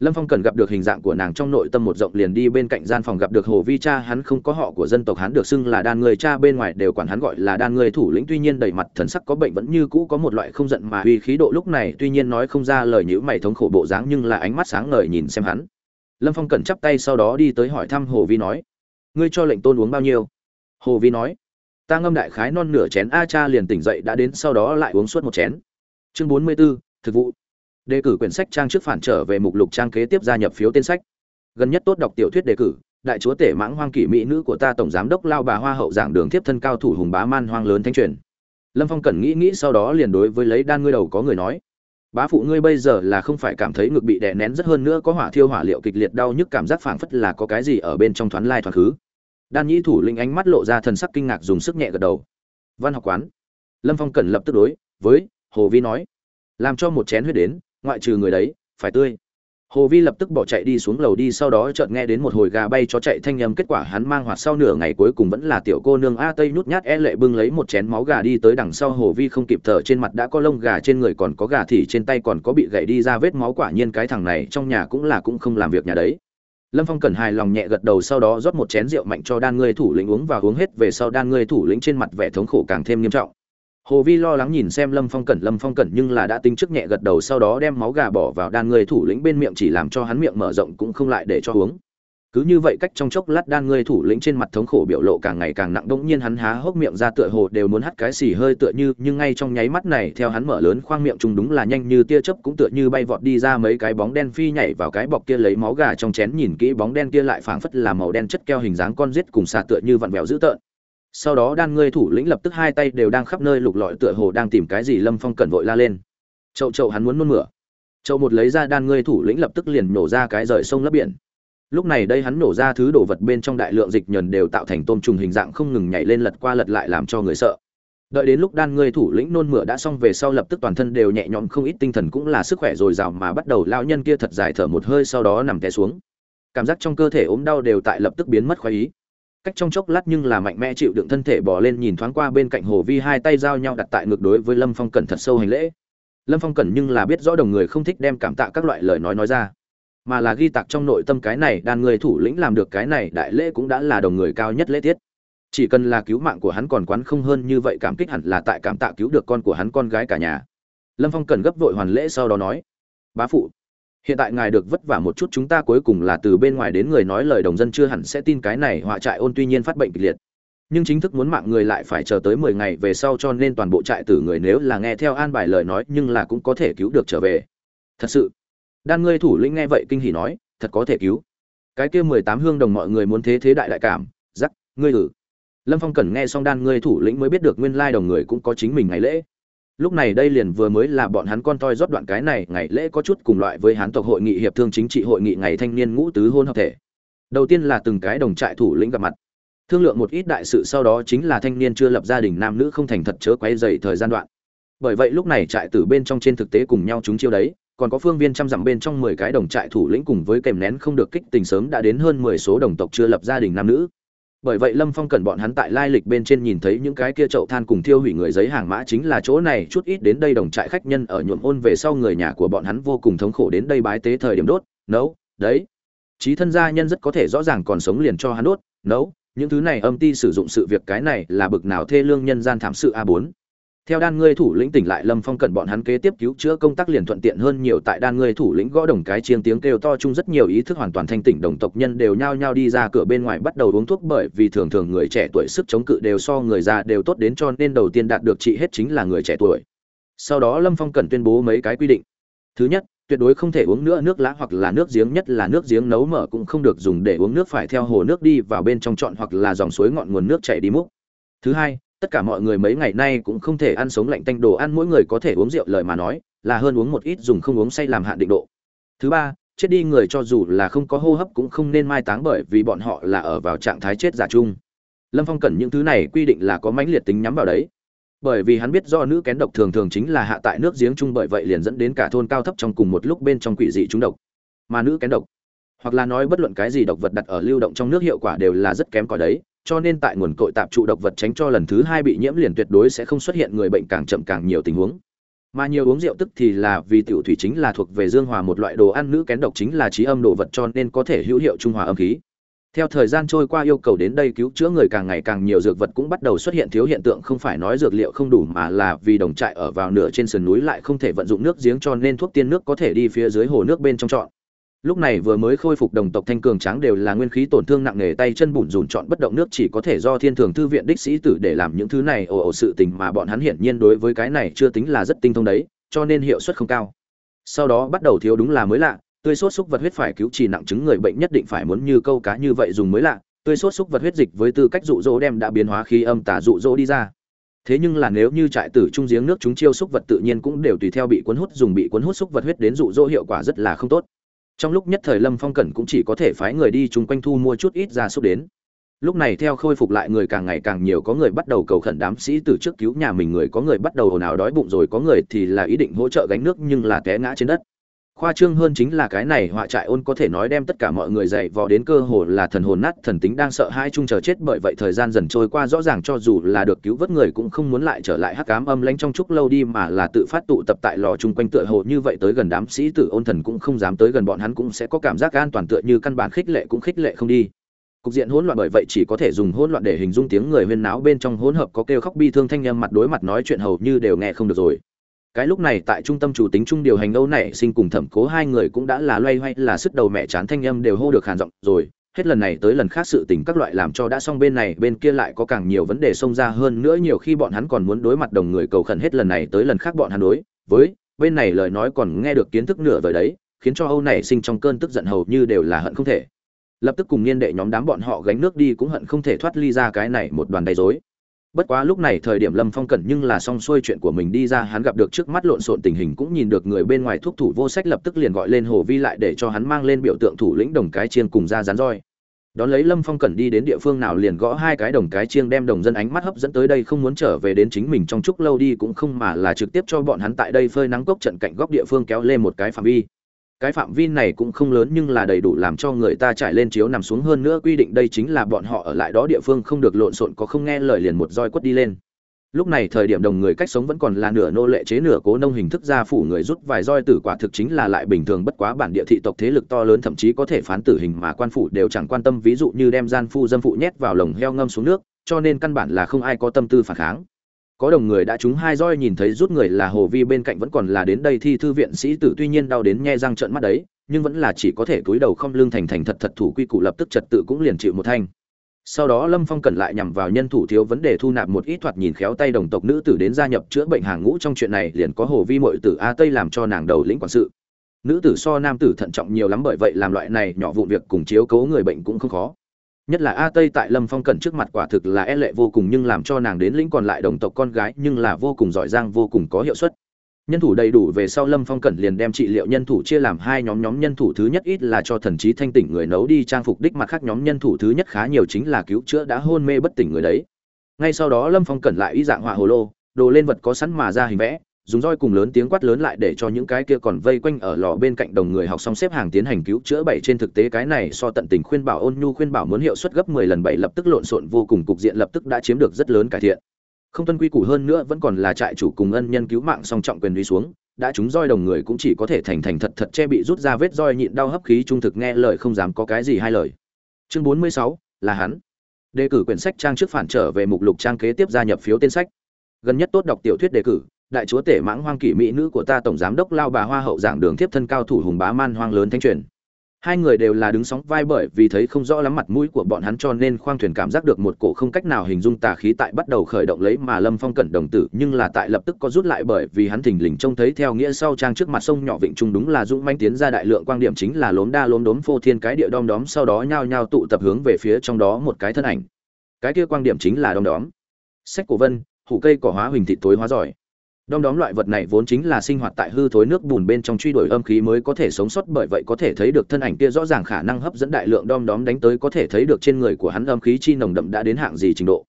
Lâm phong cần gặp được hình dạng của nàng trong nội tâm một rộng liền đi bên cạnh gian phòng gặp được hồ vi cha, hắn không có họ của dân tộc, hắn được xưng là đan người cha, bên ngoài đều quản hắn gọi là đan người thủ lĩnh, tuy nhiên đầy mặt thần sắc có bệnh vẫn như cũ có một loại không giận mà uy khí độ lúc này tuy nhiên nói không ra lời nhữ mày thống khổ bộ dáng nhưng là ánh mắt sáng ngời nhìn xem hắn lâm phong cẩn chắp tay sau đó đi tới hỏi thăm hồ vi nói, ngươi cho lệnh tôn uống bao nhiêu? Hồ vi nói, ta ngâm đại khái non nửa chén a cha liền tỉnh dậy đã đến sau đó lại uống suốt một chén. Chương bốn mươi b ố thực vụ. Đề cử quyển sách trang trước phản trở về mục lục trang kế tiếp gia nhập phiếu tên sách. Gần nhất tốt đọc tiểu thuyết đề cử, đại chúa tể mãng hoang kỷ mỹ nữ của ta tổng giám đốc lao bà hoa hậu giảng đường tiếp thân cao thủ hùng bá man hoang lớn thanh truyền. Lâm phong cẩn nghĩ nghĩ sau đó liền đối với lấy đan ngươi đầu có người nói bá phụ ngươi bây giờ là không phải cảm thấy ngực bị đè nén rất hơn nữa, có hỏa thiêu hỏa liệu kịch liệt đau nhức, cảm giác phảng phất là có cái gì ở bên trong thoáng lai thoáng khứ. Đan nhĩ thủ linh ánh mắt lộ ra thần sắc kinh ngạc dùng sức nhẹ gật đầu. Văn học quán. Lâm phong cần lập tức đối với hồ vi nói, làm cho một chén huyết đến, ngoại trừ người đấy, phải tươi hồ vi lập tức bỏ chạy đi xuống lầu đi, sau đó chợt nghe đến một hồi gà bay cho chạy thanh âm, kết quả hắn mang hoạt sau nửa ngày cuối cùng vẫn là tiểu cô nương a tây nhút nhát e lệ bưng lấy một chén máu gà đi tới đằng sau. Hồ vi không kịp thở, trên mặt đã có lông gà, trên người còn có gà thì trên tay còn có bị gãy đi ra vết máu. Quả nhiên cái thằng này trong nhà cũng là cũng không làm việc nhà đấy. Lâm phong cẩn hài lòng nhẹ gật đầu, sau đó rót một chén rượu mạnh cho đan ngươi thủ lĩnh uống và uống hết. Về sau đan ngươi thủ lĩnh trên mặt vẻ thống khổ càng thêm nghiêm trọng hồ vi lo lắng nhìn xem lâm phong cẩn, lâm phong cẩn nhưng là đã tính trước nhẹ gật đầu sau đó đem máu gà bỏ vào đan người thủ lĩnh bên miệng chỉ làm cho hắn miệng mở rộng cũng không lại để cho uống. Cứ như vậy cách trong chốc lát đan người thủ lĩnh trên mặt thống khổ biểu lộ càng ngày càng nặng, đống nhiên hắn há hốc miệng ra tựa hồ đều muốn hắt cái xì hơi tựa như, nhưng ngay trong nháy mắt này, theo hắn mở lớn khoang miệng trùng đúng là nhanh như tia chớp cũng tựa như bay vọt đi ra mấy cái bóng đen phi nhảy vào cái bọc kia lấy máu gà trong chén nhìn kỹ bóng đen kia lại phảng phất là màu đen chất keo hình dáng con rết cùng xà tựa như vặn vẹo dữ tợn sau đó đan ngươi thủ lĩnh lập tức hai tay đều đang khắp nơi lục lọi tựa hồ đang tìm cái gì lâm phong cẩn vội la lên. Chậu chậu hắn muốn nôn mửa. Chậu một lấy ra đan ngươi thủ lĩnh lập tức liền nổ ra cái rời sông lấp biển. Lúc này đây hắn nổ ra thứ đồ vật bên trong đại lượng dịch nhờn đều tạo thành tôm trùng hình dạng không ngừng nhảy lên lật qua lật lại làm cho người sợ. Đợi đến lúc đan ngươi thủ lĩnh nôn mửa đã xong về sau lập tức toàn thân đều nhẹ nhõm không ít tinh thần cũng là sức khỏe dồi dào mà bắt đầu lao nhân kia thật dài thở một hơi sau đó nằm té xuống. Cảm giác trong cơ thể ốm đau đều tại lập tức biến mất khoái ý cách trong chốc lát nhưng là mạnh mẽ chịu đựng thân thể bỏ lên nhìn thoáng qua bên cạnh hồ vi hai tay giao nhau đặt tại ngược đối với lâm phong cẩn thật sâu hành lễ. Lâm phong cẩn nhưng là biết rõ đồng người không thích đem cảm tạ các loại lời nói nói ra, mà là ghi tạc trong nội tâm cái này, đàn người thủ lĩnh làm được cái này đại lễ cũng đã là đồng người cao nhất lễ tiết. Chỉ cần là cứu mạng của hắn còn quán không hơn như vậy cảm kích hẳn là tại cảm tạ cứu được con của hắn con gái cả nhà. Lâm phong cần gấp vội hoàn lễ sau đó nói, bá phụ hiện tại ngài được vất vả một chút chúng ta cuối cùng là từ bên ngoài đến người nói lời đồng dân chưa hẳn sẽ tin cái này họa trại ôn tuy nhiên phát bệnh kịch liệt. Nhưng chính thức muốn mạng người lại phải chờ tới mười ngày về sau cho nên toàn bộ trại tử người nếu là nghe theo an bài lời nói nhưng là cũng có thể cứu được trở về. Thật sự. Đan ngươi thủ lĩnh nghe vậy kinh hỉ nói, thật có thể cứu. Cái kia mười tám hương đồng mọi người muốn thế thế đại đại cảm giắc ngươi ử lâm phong cần nghe xong đan ngươi thủ lĩnh mới biết được nguyên lai đồng người cũng có chính mình ngày lễ lúc này đây liền vừa mới là bọn hắn con toi rót đoạn cái này, ngày lễ có chút cùng loại với hán tộc hội nghị, hiệp thương chính trị hội nghị, ngày thanh niên ngũ tứ hôn hợp thể. Đầu tiên là từng cái đồng trại thủ lĩnh gặp mặt. Thương lượng một ít đại sự sau đó chính là thanh niên chưa lập gia đình nam nữ không thành thật chớ quấy dày thời gian đoạn. Bởi vậy lúc này trại tử bên trong trên thực tế cùng nhau chúng chiêu đấy, còn có phương viên trăm dặm bên trong mười cái đồng trại thủ lĩnh cùng với kèm nén không được kích tình sớm đã đến hơn mười số đồng tộc chưa lập gia đình nam nữ bởi vậy lâm phong cần bọn hắn tại lai lịch bên trên nhìn thấy những cái kia chậu than cùng thiêu hủy người giấy hàng mã chính là chỗ này. Chút ít đến đây đồng trại khách nhân ở nhuộm ôn về sau người nhà của bọn hắn vô cùng thống khổ đến đây bái tế thời điểm đốt, nấu, đấy. Trí thân gia nhân rất có thể rõ ràng còn sống liền cho hắn đốt, nấu. Những thứ này âm ti sử dụng sự việc cái này là bực nào thê lương nhân gian thảm sự a bốn theo đan ngươi thủ lĩnh tỉnh lại lâm phong cần bọn hắn kế tiếp cứu chữa công tác liền thuận tiện hơn nhiều, tại đan ngươi thủ lĩnh gõ đồng cái chiêng tiếng kêu to chung rất nhiều ý thức hoàn toàn thanh tỉnh đồng tộc nhân đều nhao nhao đi ra cửa bên ngoài bắt đầu uống thuốc bởi vì thường thường người trẻ tuổi sức chống cự đều so người già đều tốt đến cho nên đầu tiên đạt được trị hết chính là người trẻ tuổi. Sau đó lâm phong cần tuyên bố mấy cái quy định. Thứ nhất, tuyệt đối không thể uống nữa nước lá hoặc là nước giếng, nhất là nước giếng nấu mở cũng không được dùng để uống nước phải theo hồ nước đi vào bên trong trọn hoặc là dòng suối ngọn nguồn nước chảy đi múc. Thứ hai tất cả mọi người mấy ngày nay cũng không thể ăn sống lạnh tanh đồ ăn, mỗi người có thể uống rượu lời mà nói, là hơn uống một ít dùng không uống say làm hạn định độ. Thứ ba, chết đi người cho dù là không có hô hấp cũng không nên mai táng bởi vì bọn họ là ở vào trạng thái chết giả chung. Lâm phong cần những thứ này quy định là có mãnh liệt tính nhắm vào đấy. Bởi vì hắn biết do nữ kén độc thường thường chính là hạ tại nước giếng chung bởi vậy liền dẫn đến cả thôn cao thấp trong cùng một lúc bên trong quỷ dị chúng độc. Mà nữ kén độc, hoặc là nói bất luận cái gì độc vật đặt ở lưu động trong nước hiệu quả đều là rất kém cỏi đấy cho nên tại nguồn cội tạp trụ độc vật tránh cho lần thứ hai bị nhiễm liền tuyệt đối sẽ không xuất hiện người bệnh càng chậm càng nhiều tình huống. Mà nhiều uống rượu tức thì là vì tiểu thủy chính là thuộc về dương hòa một loại đồ ăn nữ kén độc chính là trí âm đồ vật cho nên có thể hữu hiệu trung hòa âm khí. Theo thời gian trôi qua yêu cầu đến đây cứu chữa người càng ngày càng nhiều dược vật cũng bắt đầu xuất hiện thiếu hiện tượng không phải nói dược liệu không đủ mà là vì đồng trại ở vào nửa trên sườn núi lại không thể vận dụng nước giếng cho nên thuốc tiên nước có thể đi phía dưới hồ nước bên trong trọn lúc này vừa mới khôi phục đồng tộc thanh cường tráng đều là nguyên khí tổn thương nặng nề, tay chân bùn rùn chọn bất động nước chỉ có thể do thiên thường thư viện đích sĩ tử để làm những thứ này ồ ồ sự tình mà bọn hắn hiển nhiên đối với cái này chưa tính là rất tinh thông đấy, cho nên hiệu suất không cao. Sau đó bắt đầu thiếu đúng là mới lạ, tươi sốt xúc vật huyết phải cứu trì nặng chứng người bệnh nhất định phải muốn như câu cá như vậy dùng mới lạ, tươi sốt xúc vật huyết dịch với tư cách dụ dỗ đem đã biến hóa khí âm tả dụ dỗ đi ra. Thế nhưng là nếu như trại tử trung giếng nước chúng chiêu xúc vật tự nhiên cũng đều tùy theo bị cuốn hút dùng bị cuốn hút xúc vật huyết đến dụ dỗ hiệu quả rất là không tốt trong lúc nhất thời lâm phong cẩn cũng chỉ có thể phái người đi chung quanh thu mua chút ít gia súc đến. Lúc này theo khôi phục lại người càng ngày càng nhiều, có người bắt đầu cầu khẩn đám sĩ từ trước cứu nhà mình, người có người bắt đầu ồn ào đói bụng, rồi có người thì là ý định hỗ trợ gánh nước nhưng là té ngã trên đất khoa trương hơn chính là cái này họa trại ôn có thể nói đem tất cả mọi người dạy vò đến cơ hồ là thần hồn nát thần tính đang sợ hai chung chờ chết bởi vậy thời gian dần trôi qua rõ ràng cho dù là được cứu vớt người cũng không muốn lại trở lại hắc cám âm lánh trong chúc lâu đi mà là tự phát tụ tập tại lò chung quanh tựa hồ như vậy tới gần đám sĩ tử ôn thần cũng không dám tới gần bọn hắn cũng sẽ có cảm giác an toàn tựa như căn bản khích lệ cũng khích lệ không đi. Cục diện hỗn loạn bởi vậy chỉ có thể dùng hỗn loạn để hình dung tiếng người huyên náo bên trong hỗn hợp có kêu khóc bi thương thanh âm mặt đối mặt nói chuyện hầu như đều nghe không được rồi cái lúc này tại trung tâm chủ tính trung điều hành âu nảy sinh cùng thẩm cố hai người cũng đã là loay hoay là sức đầu mẹ chán thanh âm đều hô được hàn giọng rồi. Hết lần này tới lần khác sự tình các loại làm cho đã xong bên này, bên kia lại có càng nhiều vấn đề xông ra hơn nữa nhiều khi bọn hắn còn muốn đối mặt đồng người cầu khẩn hết lần này tới lần khác bọn hắn đối. Với, bên này lời nói còn nghe được kiến thức nửa vời đấy, khiến cho âu nảy sinh trong cơn tức giận hầu như đều là hận không thể. Lập tức cùng niên đệ nhóm đám bọn họ gánh nước đi cũng hận không thể thoát ly ra cái này một đoàn đầy dối bất quá lúc này thời điểm lâm phong cẩn nhưng là xong xuôi chuyện của mình đi ra, hắn gặp được trước mắt lộn xộn tình hình cũng nhìn được người bên ngoài thuốc thủ vô sách lập tức liền gọi lên hồ vi lại để cho hắn mang lên biểu tượng thủ lĩnh đồng cái chiên cùng ra rán roi. Đón lấy lâm phong cẩn đi đến địa phương nào liền gõ hai cái đồng cái chiêng đem đồng dân ánh mắt hấp dẫn tới đây không muốn trở về đến chính mình trong chúc lâu đi cũng không mà là trực tiếp cho bọn hắn tại đây phơi nắng cốc trận cạnh góc địa phương kéo lên một cái phạm vi cái phạm vi này cũng không lớn nhưng là đầy đủ làm cho người ta trải lên chiếu nằm xuống hơn nữa quy định đây chính là bọn họ ở lại đó địa phương không được lộn xộn có không nghe lời liền một roi quất đi lên. Lúc này thời điểm đồng người cách sống vẫn còn là nửa nô lệ chế nửa cố nông hình thức gia phủ người rút vài roi tử quả thực chính là lại bình thường bất quá bản địa thị tộc thế lực to lớn thậm chí có thể phán tử hình mà quan phủ đều chẳng quan tâm ví dụ như đem gian phu dâm phụ nhét vào lồng heo ngâm xuống nước, cho nên căn bản là không ai có tâm tư phản kháng có đồng người đã trúng hai roi nhìn thấy rút người là hồ vi bên cạnh vẫn còn là đến đây thi thư viện sĩ tử, tuy nhiên đau đến nhe răng trợn mắt đấy, nhưng vẫn là chỉ có thể cúi đầu không lương thành thành thật thật thủ quy củ lập tức trật tự cũng liền chịu một thanh. Sau đó lâm phong cần lại nhằm vào nhân thủ thiếu vấn đề thu nạp một ít thoạt nhìn khéo tay đồng tộc nữ tử đến gia nhập chữa bệnh hàng ngũ trong chuyện này, liền có hồ vi mội tử a tây làm cho nàng đầu lĩnh quản sự. Nữ tử so nam tử thận trọng nhiều lắm bởi vậy làm loại này nhỏ vụn việc cùng chiếu cố người bệnh cũng không khó nhất là a tây tại lâm phong cẩn trước mặt quả thực là e lệ vô cùng nhưng làm cho nàng đến lĩnh còn lại đồng tộc con gái nhưng là vô cùng giỏi giang, vô cùng có hiệu suất. Nhân thủ đầy đủ về sau lâm phong cẩn liền đem trị liệu nhân thủ chia làm hai nhóm nhóm nhân thủ thứ nhất ít là cho thần trí thanh tỉnh người nấu đi trang phục đích mặt khác nhóm nhân thủ thứ nhất khá nhiều chính là cứu chữa đã hôn mê bất tỉnh người đấy. Ngay sau đó lâm phong cẩn lại y dạng họa hồ lô, đồ lên vật có sẵn mà ra hình vẽ dùng roi cùng lớn tiếng quát lớn lại để cho những cái kia còn vây quanh ở lò bên cạnh đồng người học xong xếp hàng tiến hành cứu chữa bảy trên thực tế cái này so tận tình khuyên bảo ôn nhu khuyên bảo muốn hiệu suất gấp 10 lần bảy lập tức lộn xộn vô cùng cục diện lập tức đã chiếm được rất lớn cải thiện. Không tuân quy củ hơn nữa vẫn còn là trại chủ cùng ân nhân cứu mạng song trọng quyền uy xuống đã chúng roi đồng người cũng chỉ có thể thành thành thật thật che bị rút ra vết roi nhịn đau hấp khí trung thực nghe lời không dám có cái gì hai lời. Chương 46, là hắn. Đề cử quyển sách trang trước phản trở về mục lục trang kế tiếp gia nhập phiếu tên sách. Gần nhất tốt đọc tiểu thuyết đề cử đại chúa tể mãng hoang kỷ mỹ nữ của ta tổng giám đốc lao bà hoa hậu giảng đường tiếp thân cao thủ hùng bá man hoang lớn thanh truyền. Hai người đều là đứng sóng vai bởi vì thấy không rõ lắm mặt mũi của bọn hắn cho nên khoang thuyền cảm giác được một cổ không cách nào hình dung tà khí tại bắt đầu khởi động lấy mà lâm phong cẩn đồng tử, nhưng là tại lập tức có rút lại bởi vì hắn thình lình trông thấy theo nghĩa sau trang trước mặt sông nhỏ vịnh trung đúng là dũng manh tiến ra đại lượng quan điểm chính là lốm đa lốm đốm phô thiên cái địa đom đóm, sau đó nhao nhao tụ tập hướng về phía trong đó một cái thân ảnh. Cái kia quan điểm chính là đom đóm. Sách cổ vân, hủ cây cỏ hóa huỳnh thị tối hóa giỏi. Đom đóm loại vật này vốn chính là sinh hoạt tại hư thối nước bùn bên trong truy đuổi âm khí mới có thể sống sót bởi vậy có thể thấy được thân ảnh kia rõ ràng khả năng hấp dẫn đại lượng đom đóm đánh tới có thể thấy được trên người của hắn âm khí chi nồng đậm đã đến hạng gì trình độ.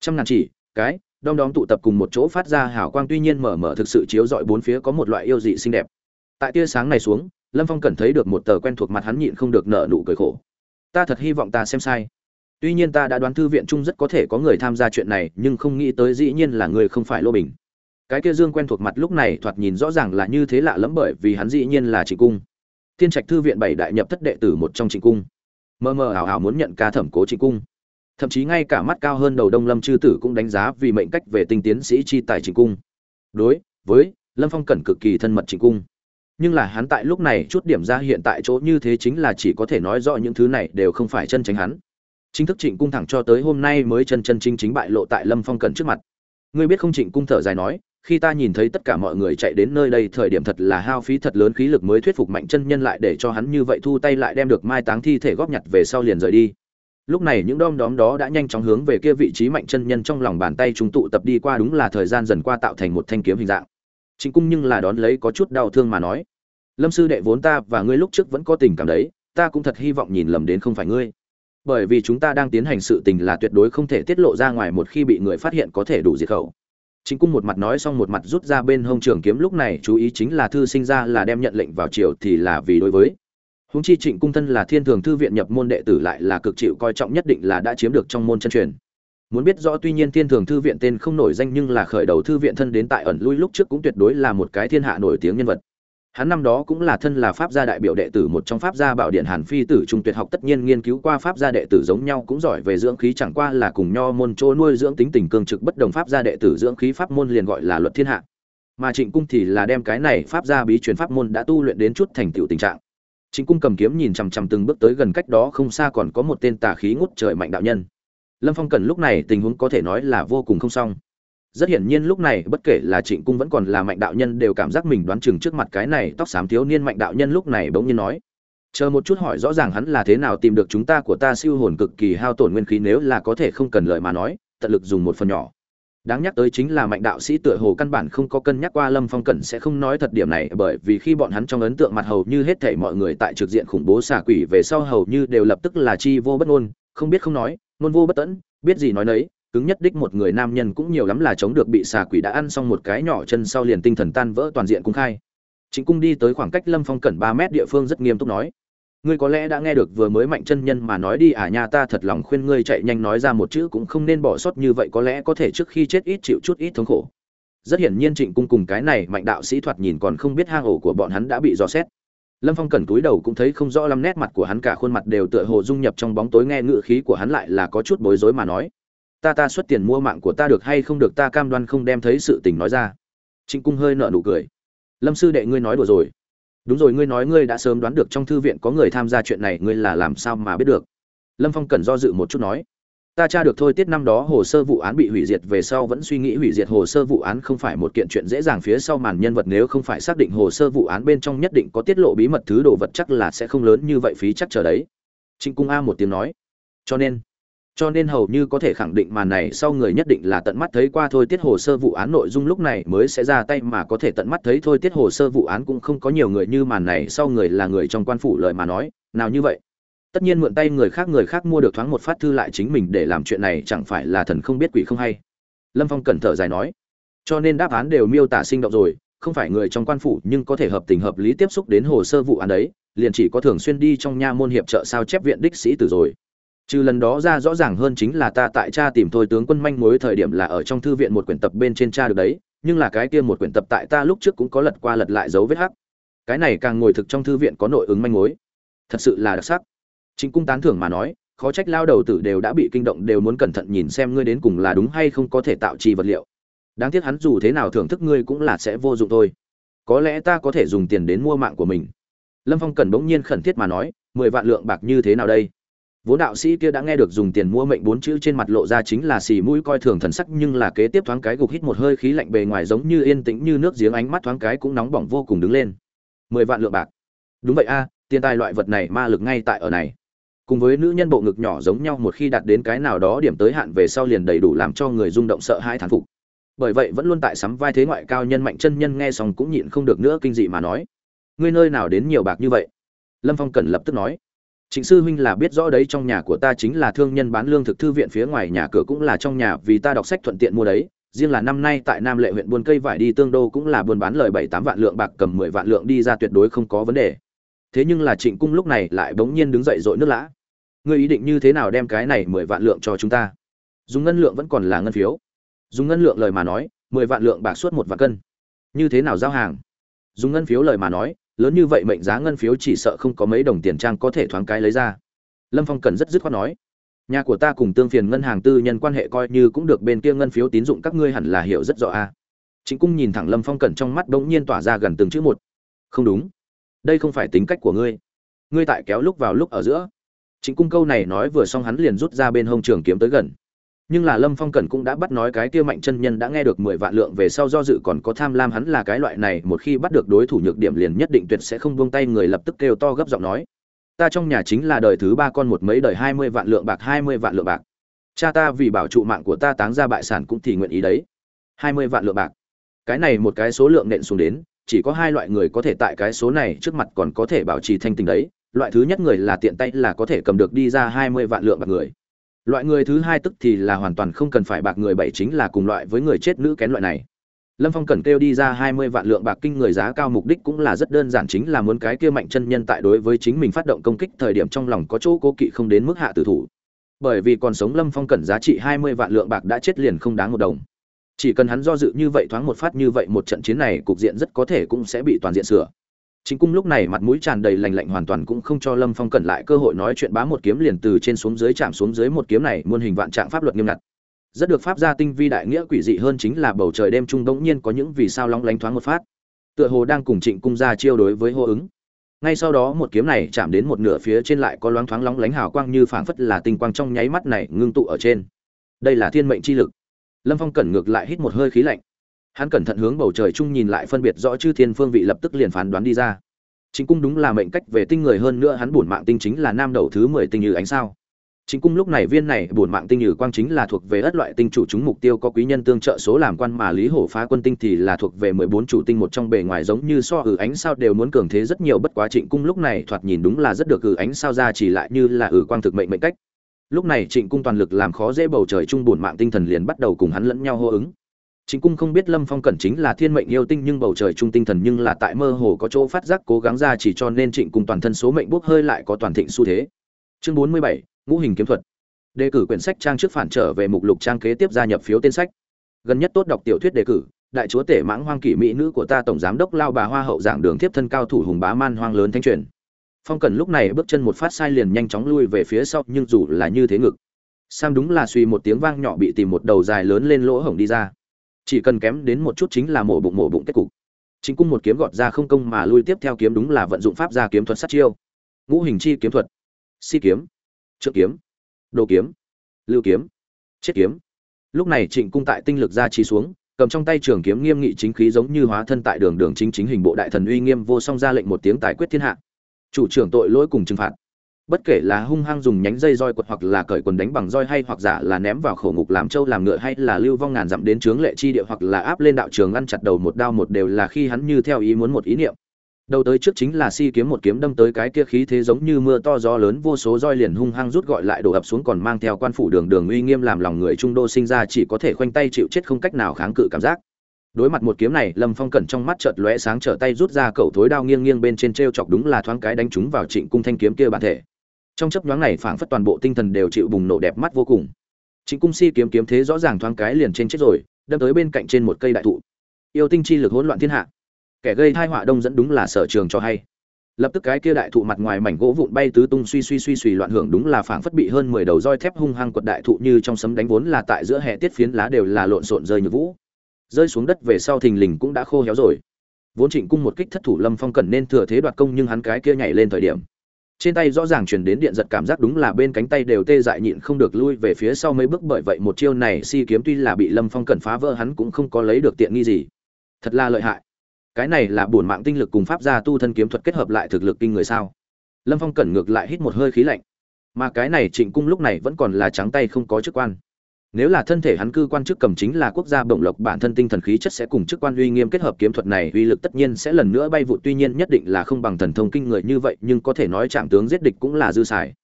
Trăm ngàn chỉ, cái, đom đóm tụ tập cùng một chỗ phát ra hào quang tuy nhiên mở mở thực sự chiếu rọi bốn phía có một loại yêu dị xinh đẹp. Tại tia sáng này xuống, Lâm Phong cẩn thấy được một tờ quen thuộc mặt hắn nhịn không được nở nụ cười khổ. Ta thật hy vọng ta xem sai. Tuy nhiên ta đã đoán thư viện chung rất có thể có người tham gia chuyện này, nhưng không nghĩ tới dĩ nhiên là người không phải Lô Bình cái kia dương quen thuộc mặt lúc này thoạt nhìn rõ ràng là như thế lạ lẫm bởi vì hắn dĩ nhiên là trịnh cung. Thiên trạch thư viện bảy đại nhập thất đệ tử một trong trịnh cung. Mơ mơ ảo ảo muốn nhận ca thẩm cố trịnh cung. Thậm chí ngay cả mắt cao hơn đầu đông lâm chư tử cũng đánh giá vì mệnh cách về tinh tiến sĩ chi tài trịnh cung. Đối với lâm phong cẩn cực kỳ thân mật trịnh cung. Nhưng là hắn tại lúc này chút điểm ra hiện tại chỗ như thế chính là chỉ có thể nói rõ những thứ này đều không phải chân tránh hắn. Chính thức trịnh cung thẳng cho tới hôm nay mới chân chân chính chính bại lộ tại lâm phong cẩn trước mặt. Ngươi biết không trịnh cung thở dài nói khi ta nhìn thấy tất cả mọi người chạy đến nơi đây, thời điểm thật là hao phí thật lớn khí lực mới thuyết phục mạnh chân nhân lại để cho hắn như vậy thu tay lại đem được mai táng thi thể góp nhặt về sau liền rời đi. Lúc này những đom đóm đó đã nhanh chóng hướng về kia vị trí mạnh chân nhân trong lòng bàn tay chúng tụ tập đi qua đúng là thời gian dần qua tạo thành một thanh kiếm hình dạng. Chính cung nhưng là đón lấy có chút đau thương mà nói, lâm sư đệ vốn ta và ngươi lúc trước vẫn có tình cảm đấy, ta cũng thật hy vọng nhìn lầm đến không phải ngươi. Bởi vì chúng ta đang tiến hành sự tình là tuyệt đối không thể tiết lộ ra ngoài một khi bị người phát hiện có thể đủ diệt khẩu chính cung một mặt nói xong một mặt rút ra bên hông trường kiếm, lúc này chú ý chính là thư sinh ra là đem nhận lệnh vào triều thì là vì đối với. Huống chi trịnh cung thân là thiên thường thư viện nhập môn đệ tử lại là cực chịu coi trọng nhất định là đã chiếm được trong môn chân truyền. Muốn biết rõ tuy nhiên thiên thường thư viện tên không nổi danh nhưng là khởi đầu thư viện thân đến tại ẩn lui lúc trước cũng tuyệt đối là một cái thiên hạ nổi tiếng nhân vật. Hắn năm đó cũng là thân là pháp gia đại biểu đệ tử một trong pháp gia bảo điện Hàn Phi tử trung tuyệt học tất nhiên nghiên cứu qua pháp gia đệ tử giống nhau cũng giỏi về dưỡng khí, chẳng qua là cùng nho môn chỗ nuôi dưỡng tính tình cương trực bất đồng pháp gia đệ tử dưỡng khí pháp môn liền gọi là luật thiên hạ. Mà Trịnh Cung thì là đem cái này pháp gia bí truyền pháp môn đã tu luyện đến chút thành tựu tình trạng. Trịnh Cung cầm kiếm nhìn chằm chằm từng bước tới gần cách đó không xa còn có một tên tà khí ngút trời mạnh đạo nhân. Lâm Phong cần lúc này tình huống có thể nói là vô cùng không xong rất hiển nhiên lúc này bất kể là trịnh cung vẫn còn là mạnh đạo nhân đều cảm giác mình đoán chừng trước mặt cái này tóc xám thiếu niên mạnh đạo nhân lúc này bỗng nhiên nói. Chờ một chút hỏi rõ ràng hắn là thế nào tìm được chúng ta của ta siêu hồn cực kỳ hao tổn nguyên khí nếu là có thể không cần lời mà nói, tận lực dùng một phần nhỏ. Đáng nhắc tới chính là mạnh đạo sĩ tựa hồ căn bản không có cân nhắc qua lâm phong cẩn sẽ không nói thật điểm này bởi vì khi bọn hắn trong ấn tượng mặt hầu như hết thảy mọi người tại trực diện khủng bố xà quỷ về sau hầu như đều lập tức là chi vô bất ngôn, không biết không nói, ngôn vô bất tẫn, biết gì nói nấy cứng nhất đích một người nam nhân cũng nhiều lắm là chống được bị xà quỷ đã ăn xong một cái nhỏ chân sau liền tinh thần tan vỡ toàn diện cung khai. Chính cung đi tới khoảng cách lâm phong cẩn ba mét địa phương rất nghiêm túc nói, ngươi có lẽ đã nghe được vừa mới mạnh chân nhân mà nói đi à nha, ta thật lòng khuyên ngươi chạy nhanh nói ra một chữ cũng không nên bỏ sót như vậy, có lẽ có thể trước khi chết ít chịu chút ít thống khổ. Rất hiển nhiên trịnh cung cùng cái này mạnh đạo sĩ thoạt nhìn còn không biết hang ổ của bọn hắn đã bị dò xét. Lâm phong cẩn túi đầu cũng thấy không rõ lắm nét mặt của hắn, cả khuôn mặt đều tựa hồ dung nhập trong bóng tối, nghe ngự khí của hắn lại là có chút bối rối mà nói ta ta xuất tiền mua mạng của ta được hay không được ta cam đoan không đem thấy sự tình nói ra. Trịnh cung hơi nợ nụ cười. Lâm sư đệ ngươi nói đùa rồi. Đúng rồi, ngươi nói ngươi đã sớm đoán được trong thư viện có người tham gia chuyện này, ngươi là làm sao mà biết được? Lâm phong cần do dự một chút nói. Ta tra được thôi, tiết năm đó hồ sơ vụ án bị hủy diệt, về sau vẫn suy nghĩ hủy diệt hồ sơ vụ án không phải một kiện chuyện dễ dàng. Phía sau màn nhân vật nếu không phải xác định hồ sơ vụ án bên trong nhất định có tiết lộ bí mật thứ đồ vật chắc là sẽ không lớn như vậy, phí chắc chờ đấy. Trịnh cung a một tiếng nói. Cho nên cho nên hầu như có thể khẳng định màn này sau người nhất định là tận mắt thấy qua thôi. Tiết hồ sơ vụ án nội dung lúc này mới sẽ ra tay mà có thể tận mắt thấy thôi. Tiết hồ sơ vụ án cũng không có nhiều người như màn này sau người là người trong quan phủ lời mà nói. Nào như vậy, tất nhiên mượn tay người khác người khác mua được thoáng một phát thư lại chính mình để làm chuyện này chẳng phải là thần không biết quỷ không hay? Lâm phong cẩn thở dài nói. Cho nên đáp án đều miêu tả sinh động rồi, không phải người trong quan phủ nhưng có thể hợp tình hợp lý tiếp xúc đến hồ sơ vụ án đấy, liền chỉ có thường xuyên đi trong nha môn hiệp trợ sao chép viện đích sĩ tử rồi trừ lần đó ra rõ ràng hơn chính là ta tại cha tìm thôi tướng quân manh mối thời điểm là ở trong thư viện một quyển tập bên trên cha được đấy, nhưng là cái kia một quyển tập tại ta lúc trước cũng có lật qua lật lại dấu vết hắc. Cái này càng ngồi thực trong thư viện có nội ứng manh mối. Thật sự là đặc sắc. Chính cung tán thưởng mà nói, khó trách lao đầu tử đều đã bị kinh động đều muốn cẩn thận nhìn xem ngươi đến cùng là đúng hay không có thể tạo trì vật liệu. Đáng tiếc hắn dù thế nào thưởng thức ngươi cũng là sẽ vô dụng thôi. Có lẽ ta có thể dùng tiền đến mua mạng của mình. Lâm phong cần bỗng nhiên khẩn thiết mà nói, mười vạn lượng bạc như thế nào đây? Vốn đạo sĩ kia đã nghe được dùng tiền mua mệnh bốn chữ trên mặt lộ ra chính là xì mũi coi thường thần sắc, nhưng là kế tiếp thoáng cái gục hít một hơi khí lạnh bề ngoài giống như yên tĩnh như nước giếng ánh mắt thoáng cái cũng nóng bỏng vô cùng đứng lên. Mười vạn lượng bạc. Đúng vậy a, tiền tài loại vật này ma lực ngay tại ở này. Cùng với nữ nhân bộ ngực nhỏ giống nhau, một khi đạt đến cái nào đó điểm tới hạn về sau liền đầy đủ làm cho người rung động sợ hãi thán phục. Bởi vậy vẫn luôn tại sắm vai thế ngoại cao nhân mạnh chân nhân nghe xong cũng nhịn không được nữa kinh dị mà nói. Ngươi nơi nào đến nhiều bạc như vậy? Lâm phong cần lập tức nói trịnh sư huynh là biết rõ đấy, trong nhà của ta chính là thương nhân bán lương thực thư viện, phía ngoài nhà cửa cũng là trong nhà, vì ta đọc sách thuận tiện mua đấy. Riêng là năm nay tại nam lệ huyện buôn cây vải đi, tương đô cũng là buôn bán lời bảy tám vạn lượng bạc, cầm mười vạn lượng đi ra tuyệt đối không có vấn đề. Thế nhưng là trịnh cung lúc này lại bỗng nhiên đứng dậy dội nước lã. Ngươi ý định như thế nào đem cái này mười vạn lượng cho chúng ta? Dùng ngân lượng vẫn còn là ngân phiếu. Dùng ngân lượng lời mà nói, mười vạn lượng bạc suốt một vạn cân. Như thế nào giao hàng? Dùng ngân phiếu lời mà nói lớn như vậy mệnh giá ngân phiếu chỉ sợ không có mấy đồng tiền trang có thể thoáng cái lấy ra. Lâm phong cần rất dứt khoát nói, nhà của ta cùng tương phiền ngân hàng tư nhân quan hệ coi như cũng được bên kia ngân phiếu tín dụng các ngươi hẳn là hiểu rất rõ a. À. chính cung nhìn thẳng lâm phong cẩn trong mắt đống nhiên tỏa ra gần từng chữ một. Không đúng. Đây không phải tính cách của ngươi. Ngươi tại kéo lúc vào lúc ở giữa. Chính cung câu này nói vừa xong hắn liền rút ra bên hông trường kiếm tới gần nhưng là lâm phong cẩn cũng đã bắt nói cái kia mạnh chân nhân đã nghe được mười vạn lượng về sau do dự còn có tham lam hắn là cái loại này, một khi bắt được đối thủ nhược điểm liền nhất định tuyệt sẽ không buông tay, người lập tức kêu to gấp giọng nói. Ta trong nhà chính là đời thứ ba con một mấy đời hai mươi vạn lượng bạc, hai mươi vạn lượng bạc. Cha ta vì bảo trụ mạng của ta táng ra bại sản cũng thì nguyện ý đấy. Hai mươi vạn lượng bạc. Cái này một cái số lượng nện xuống đến, chỉ có hai loại người có thể tại cái số này trước mặt còn có thể bảo trì thanh tình đấy. Loại thứ nhất người là tiện tay là có thể cầm được đi ra hai mươi vạn lượng bạc người loại người thứ hai tức thì là hoàn toàn không cần phải bạc người bảy chính là cùng loại với người chết nữ kén loại này. Lâm phong cần kêu đi ra hai mươi vạn lượng bạc kinh người giá cao mục đích cũng là rất đơn giản chính là muốn cái kia mạnh chân nhân tại đối với chính mình phát động công kích thời điểm trong lòng có chỗ cố kỵ không đến mức hạ tử thủ. Bởi vì còn sống lâm phong cần giá trị hai mươi vạn lượng bạc đã chết liền không đáng một đồng. Chỉ cần hắn do dự như vậy thoáng một phát như vậy một trận chiến này cục diện rất có thể cũng sẽ bị toàn diện sửa chính cung lúc này mặt mũi tràn đầy lành lạnh hoàn toàn cũng không cho lâm phong cẩn lại cơ hội nói chuyện bá một kiếm liền từ trên xuống dưới chạm xuống dưới một kiếm này, muôn hình vạn trạng pháp luật nghiêm ngặt. Rất được pháp gia tinh vi đại nghĩa quỷ dị hơn chính là bầu trời đêm trung bỗng nhiên có những vì sao lóng lánh thoáng một phát. Tựa hồ đang cùng trịnh cung ra chiêu đối với hô ứng. Ngay sau đó một kiếm này chạm đến một nửa phía trên lại có loáng thoáng lóng lánh hào quang như phảng phất là tinh quang trong nháy mắt này ngưng tụ ở trên. Đây là thiên mệnh chi lực. Lâm phong cẩn ngược lại hít một hơi khí lạnh hắn cẩn thận hướng bầu trời chung nhìn lại phân biệt rõ chư thiên phương vị lập tức liền phán đoán đi ra. Chính cung đúng là mệnh cách về tinh người hơn nữa hắn bổn mạng tinh chính là nam đầu thứ mười tinh như ánh sao. Chính cung lúc này viên này bổn mạng tinh như quang chính là thuộc về ất loại tinh chủ chúng mục tiêu có quý nhân tương trợ số làm quan mà lý hổ phá quân tinh thì là thuộc về mười bốn chủ tinh một trong bề ngoài giống như so ử ánh sao đều muốn cường thế rất nhiều bất quá trịnh cung lúc này thoạt nhìn đúng là rất được ử ánh sao ra chỉ lại như là ử quang thực mệnh mệnh cách. Lúc này trịnh cung toàn lực làm khó dễ bầu trời trung bổn mạng tinh thần liền bắt đầu cùng hắn lẫn nhau hô ứng chính cung không biết lâm phong cẩn chính là thiên mệnh yêu tinh nhưng bầu trời trung tinh thần nhưng là tại mơ hồ có chỗ phát giác cố gắng ra chỉ cho nên trịnh cung toàn thân số mệnh bốc hơi lại có toàn thịnh xu thế. Chương bốn mươi bảy, ngũ hình kiếm thuật. Đề cử quyển sách trang trước phản trở về mục lục trang kế tiếp gia nhập phiếu tên sách. Gần nhất tốt đọc tiểu thuyết đề cử, đại chúa tể mãng hoang kỷ mỹ nữ của ta tổng giám đốc lao bà hoa hậu giảng đường tiếp thân cao thủ hùng bá man hoang lớn thanh truyền. Phong cần lúc này bước chân một phát sai liền nhanh chóng lui về phía sau nhưng dù là như thế ngực. Sam đúng là suy một tiếng vang nhỏ bị tìm một đầu dài lớn lên lỗ hổng đi ra chỉ cần kém đến một chút chính là mổ bụng mổ bụng kết cục. Chính cung một kiếm gọt ra không công mà lui tiếp theo kiếm đúng là vận dụng pháp ra kiếm thuật sát chiêu. Ngũ hình chi kiếm thuật. Si kiếm, trượng kiếm, đồ kiếm, lưu kiếm, chết kiếm. Lúc này trịnh cung tại tinh lực ra chi xuống, cầm trong tay trường kiếm nghiêm nghị chính khí giống như hóa thân tại đường đường chính chính hình bộ đại thần uy nghiêm vô song ra lệnh một tiếng tài quyết thiên hạ. Chủ trưởng tội lỗi cùng trừng phạt bất kể là hung hăng dùng nhánh dây roi quật hoặc là cởi quần đánh bằng roi hay hoặc giả là ném vào khổ ngục làm trâu làm ngựa hay là lưu vong ngàn dặm đến trướng lệ chi địa hoặc là áp lên đạo trường ngăn chặt đầu một đao một đều là khi hắn như theo ý muốn một ý niệm. Đầu tới trước chính là si kiếm một kiếm đâm tới cái kia khí thế giống như mưa to gió lớn vô số roi liền hung hăng rút gọi lại đổ ập xuống còn mang theo quan phủ đường đường uy nghiêm làm lòng người trung đô sinh ra chỉ có thể khoanh tay chịu chết không cách nào kháng cự cảm giác. Đối mặt một kiếm này, lâm phong cẩn trong mắt chợt lóe sáng trở tay rút ra cậu thối đao nghiêng nghiêng bên trên t r e o chọc đúng là thoáng cái đánh trúng vào trịnh cung thanh kiếm kia bản thể trong chấp nhoáng này phảng phất toàn bộ tinh thần đều chịu bùng nổ đẹp mắt vô cùng. Chính cung si kiếm kiếm thế rõ ràng thoáng cái liền trên chết rồi, đâm tới bên cạnh trên một cây đại thụ. Yêu tinh chi lực hỗn loạn thiên hạ. Kẻ gây thai họa đông dẫn đúng là sở trường cho hay. Lập tức cái kia đại thụ mặt ngoài mảnh gỗ vụn bay tứ tung suy suy suy suy loạn hưởng đúng là phảng phất bị hơn mười đầu roi thép hung hăng quật đại thụ như trong sấm đánh vốn là tại giữa hệ tiết phiến lá đều là lộn xộn rơi như vũ. Rơi xuống đất về sau thình lình cũng đã khô héo rồi. Vốn trịnh cung một kích thất thủ lâm phong cần nên thừa thế đoạt công nhưng hắn cái kia nhảy lên thời điểm trên tay rõ ràng truyền đến điện giật cảm giác đúng là bên cánh tay đều tê dại nhịn không được lui về phía sau mấy bước, bởi vậy một chiêu này si kiếm tuy là bị lâm phong cẩn phá vỡ, hắn cũng không có lấy được tiện nghi gì. Thật là lợi hại. Cái này là bổn mạng tinh lực cùng pháp gia tu thân kiếm thuật kết hợp lại thực lực kinh người sao? Lâm phong cẩn ngược lại hít một hơi khí lạnh. Mà cái này trịnh cung lúc này vẫn còn là trắng tay không có chức quan nếu là thân thể hắn cư quan chức cầm chính là quốc gia bổng lộc, bản thân tinh thần khí chất sẽ cùng chức quan uy nghiêm kết hợp kiếm thuật này, uy lực tất nhiên sẽ lần nữa bay vụ tuy nhiên nhất định là không bằng thần thông kinh người như vậy, nhưng có thể nói chạm tướng giết địch cũng là dư xài.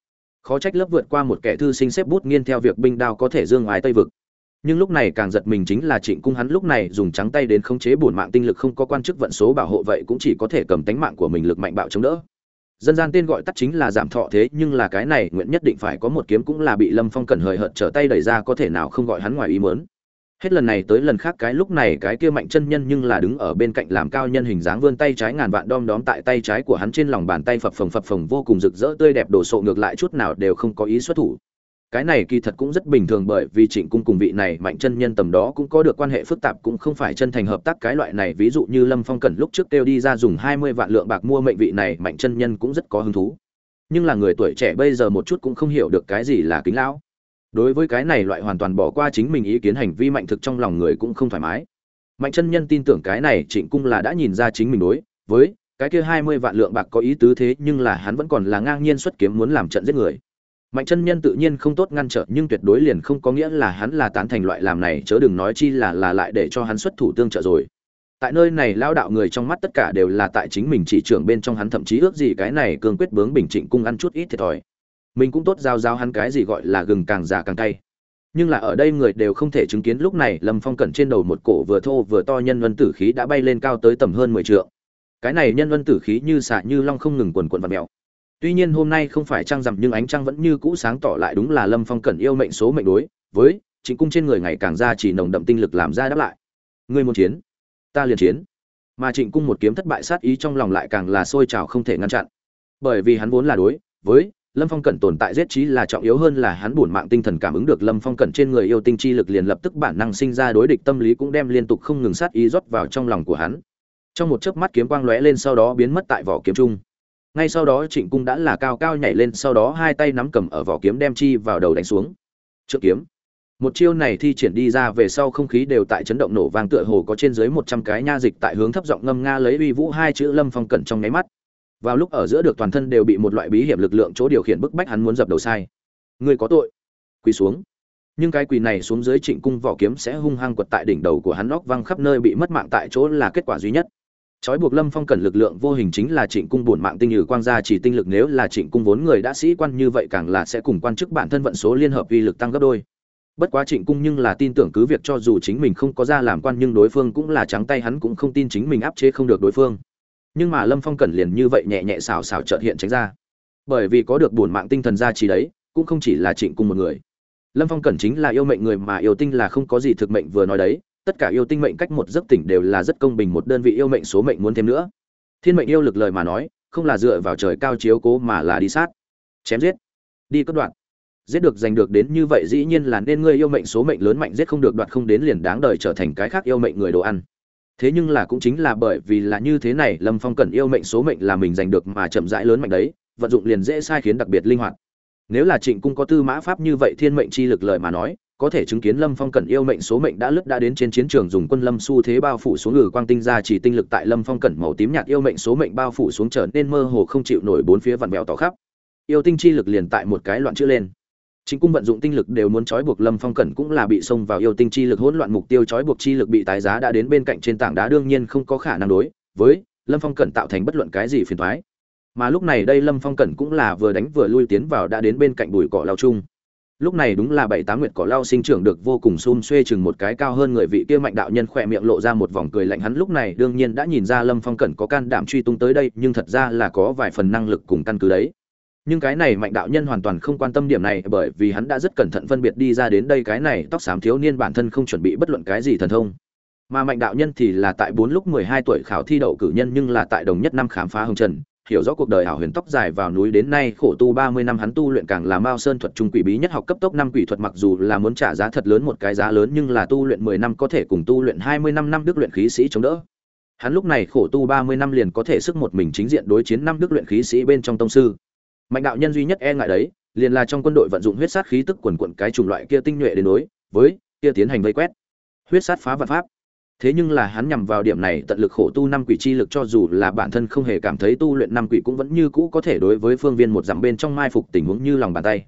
Khó trách lớp vượt qua một kẻ thư sinh xếp bút nghiên theo việc binh đao có thể dương ái tây vực. Nhưng lúc này càng giật mình chính là trịnh cung hắn lúc này dùng trắng tay đến khống chế bổn mạng tinh lực không có quan chức vận số bảo hộ vậy cũng chỉ có thể cầm tánh mạng của mình lực mạnh bạo chống đỡ dân gian tên gọi tắt chính là giảm thọ thế, nhưng là cái này nguyện nhất định phải có một kiếm cũng là bị lâm phong cẩn hời hợt trở tay đẩy ra, có thể nào không gọi hắn ngoài ý mớn hết lần này tới lần khác, cái lúc này cái kia mạnh chân nhân nhưng là đứng ở bên cạnh làm cao nhân hình dáng vươn tay trái ngàn vạn đom đóm tại tay trái của hắn trên lòng bàn tay phập phồng phập phồng vô cùng rực rỡ tươi đẹp đổ sộ ngược lại chút nào đều không có ý xuất thủ cái này kỳ thật cũng rất bình thường bởi vì trịnh cung cùng vị này mạnh chân nhân tầm đó cũng có được quan hệ phức tạp cũng không phải chân thành hợp tác cái loại này. Ví dụ như lâm phong cần lúc trước kêu đi ra dùng hai mươi vạn lượng bạc mua mệnh vị này, mạnh chân nhân cũng rất có hứng thú. Nhưng là người tuổi trẻ bây giờ một chút cũng không hiểu được cái gì là kính lão. Đối với cái này loại hoàn toàn bỏ qua chính mình ý kiến hành vi mạnh thực trong lòng người cũng không thoải mái. Mạnh chân nhân tin tưởng cái này trịnh cung là đã nhìn ra chính mình đối với cái kia hai mươi vạn lượng bạc có ý tứ thế nhưng là hắn vẫn còn là ngang nhiên xuất kiếm muốn làm trận giết người mạnh chân nhân tự nhiên không tốt ngăn trở, nhưng tuyệt đối liền không có nghĩa là hắn là tán thành loại làm này, chớ đừng nói chi là là lại để cho hắn xuất thủ tương trợ rồi. Tại nơi này lao đạo người trong mắt tất cả đều là tại chính mình chỉ trưởng bên trong hắn, thậm chí ước gì cái này cương quyết bướng bình trịnh cung ăn chút ít thiệt thòi. Mình cũng tốt giao giao hắn cái gì gọi là gừng càng già càng cay. Nhưng là ở đây người đều không thể chứng kiến lúc này, lâm phong cẩn trên đầu một cổ vừa thô vừa to nhân vân tử khí đã bay lên cao tới tầm hơn mười t cái này nhân vân tử khí như xạ như long không ngừng quần quần và mèo. Tuy nhiên hôm nay không phải trăng rằm nhưng ánh trăng vẫn như cũ sáng tỏ lại đúng là Lâm Phong Cần yêu mệnh số mệnh đối với chính cung trên người ngày càng ra chỉ nồng đậm tinh lực làm ra đáp lại. Ngươi muốn chiến, ta liền chiến. Mà Trịnh cung một kiếm thất bại sát ý trong lòng lại càng là sôi trào không thể ngăn chặn. Bởi vì hắn vốn là đối với Lâm Phong cẩn tồn tại giết trí là trọng yếu hơn là hắn buồn mạng tinh thần cảm ứng được Lâm Phong cẩn trên người yêu tinh chi lực liền lập tức bản năng sinh ra đối địch tâm lý cũng đem liên tục không ngừng sát ý rót vào trong lòng của hắn. Trong một chớp mắt kiếm quang lóe lên sau đó biến mất tại vỏ kiếm trung ngay sau đó trịnh cung đã là cao cao nhảy lên, sau đó hai tay nắm cầm ở vỏ kiếm đem chi vào đầu đánh xuống. Trượng kiếm. Một chiêu này thi triển đi ra về sau không khí đều tại chấn động, nổ vang tựa hồ có trên dưới một trăm cái nha dịch tại hướng thấp giọng ngâm nga lấy uy vũ hai chữ lâm phong cẩn trong nháy mắt. Vào lúc ở giữa được toàn thân đều bị một loại bí hiểm lực lượng chỗ điều khiển bức bách hắn muốn dập đầu sai. Người có tội. Quỳ xuống. Nhưng cái quỳ này xuống dưới trịnh cung vỏ kiếm sẽ hung hăng quật tại đỉnh đầu của hắn, óc văng khắp nơi bị mất mạng tại chỗ là kết quả duy nhất trói buộc Lâm Phong cần lực lượng vô hình chính là Trịnh cung buồn mạng tinh như quang gia chỉ tinh lực nếu là Trịnh cung vốn người đã sĩ quan như vậy càng là sẽ cùng quan chức bản thân vận số liên hợp uy lực tăng gấp đôi. Bất quá Trịnh cung nhưng là tin tưởng cứ việc cho dù chính mình không có ra làm quan nhưng đối phương cũng là trắng tay hắn cũng không tin chính mình áp chế không được đối phương. Nhưng mà Lâm Phong Cần liền như vậy nhẹ nhẹ xào xào chợt hiện tránh ra. Bởi vì có được buồn mạng tinh thần gia chỉ đấy, cũng không chỉ là Trịnh cung một người. Lâm Phong Cần chính là yêu mệnh người mà yêu tinh là không có gì thực mệnh vừa nói đấy, tất cả yêu tinh mệnh cách một giấc tỉnh đều là rất công bình, một đơn vị yêu mệnh số mệnh muốn thêm nữa. Thiên mệnh yêu lực lời mà nói, không là dựa vào trời cao chiếu cố mà là đi sát. Chém giết. Đi cất đoạn giết được giành được đến như vậy dĩ nhiên là nên ngươi yêu mệnh số mệnh lớn mạnh, giết không được đoạt không đến liền đáng đời trở thành cái khác yêu mệnh người đồ ăn. Thế nhưng là cũng chính là bởi vì là như thế này, lâm phong cần yêu mệnh số mệnh là mình giành được mà chậm rãi lớn mạnh đấy, vận dụng liền dễ sai khiến đặc biệt linh hoạt. Nếu là trịnh cung có tư mã pháp như vậy thiên mệnh chi lực lời mà nói có thể chứng kiến lâm phong cẩn yêu mệnh số mệnh đã lướt đã đến trên chiến trường dùng quân lâm xu thế bao phủ xuống ngử quang tinh ra chỉ tinh lực tại lâm phong cẩn màu tím nhạt yêu mệnh số mệnh bao phủ xuống trở nên mơ hồ không chịu nổi bốn phía vặn vẹo tỏ khắp. Yêu tinh chi lực liền tại một cái loạn chữ lên. Chính cung vận dụng tinh lực đều muốn trói buộc lâm phong cẩn cũng là bị xông vào yêu tinh chi lực hỗn loạn mục tiêu trói buộc chi lực bị tái giá đã đến bên cạnh trên tảng đá đương nhiên không có khả năng đối với lâm phong cẩn tạo thành bất luận cái gì phiền thoái. Mà lúc này đây lâm phong cẩn cũng là vừa đánh vừa lui tiến vào đã đến bên cạnh bụi cỏ lao chung lúc này đúng là bảy tám nguyệt cỏ lao sinh trưởng được vô cùng xun xuê chừng một cái cao hơn người vị kia mạnh đạo nhân khỏe miệng lộ ra một vòng cười lạnh. Hắn lúc này đương nhiên đã nhìn ra lâm phong cẩn có can đảm truy tung tới đây, nhưng thật ra là có vài phần năng lực cùng căn cứ đấy. Nhưng cái này mạnh đạo nhân hoàn toàn không quan tâm điểm này, bởi vì hắn đã rất cẩn thận phân biệt đi ra đến đây. Cái này tóc xám thiếu niên bản thân không chuẩn bị bất luận cái gì thần thông. Mà mạnh đạo nhân thì là tại bốn lúc mười hai tuổi khảo thi đậu cử nhân, nhưng là tại đồng nhất năm khám phá hồng trần hiểu rõ cuộc đời hảo huyền tóc dài vào núi đến nay khổ tu 30 năm hắn tu luyện càng là Mao Sơn thuật trung quỷ bí nhất học cấp tốc năm quỷ thuật mặc dù là muốn trả giá thật lớn một cái giá lớn nhưng là tu luyện 10 năm có thể cùng tu luyện 25 năm năm đức luyện khí sĩ chống đỡ. hắn lúc này khổ tu ba mươi năm liền có thể sức một mình chính diện đối chiến năm đức luyện khí sĩ bên trong tông sư. Mạnh đạo nhân duy nhất e ngại đấy, liền là trong quân đội vận dụng huyết sát khí tức quần quần cái chủng loại kia tinh nhuệ đến đối, với, kia tiến hành vây quét. Huyết sát phá vật pháp thế nhưng là hắn nhằm vào điểm này tận lực khổ tu năm quỷ chi lực cho dù là bản thân không hề cảm thấy tu luyện năm quỷ cũng vẫn như cũ có thể đối với phương viên một dặm bên trong mai phục tình huống như lòng bàn tay.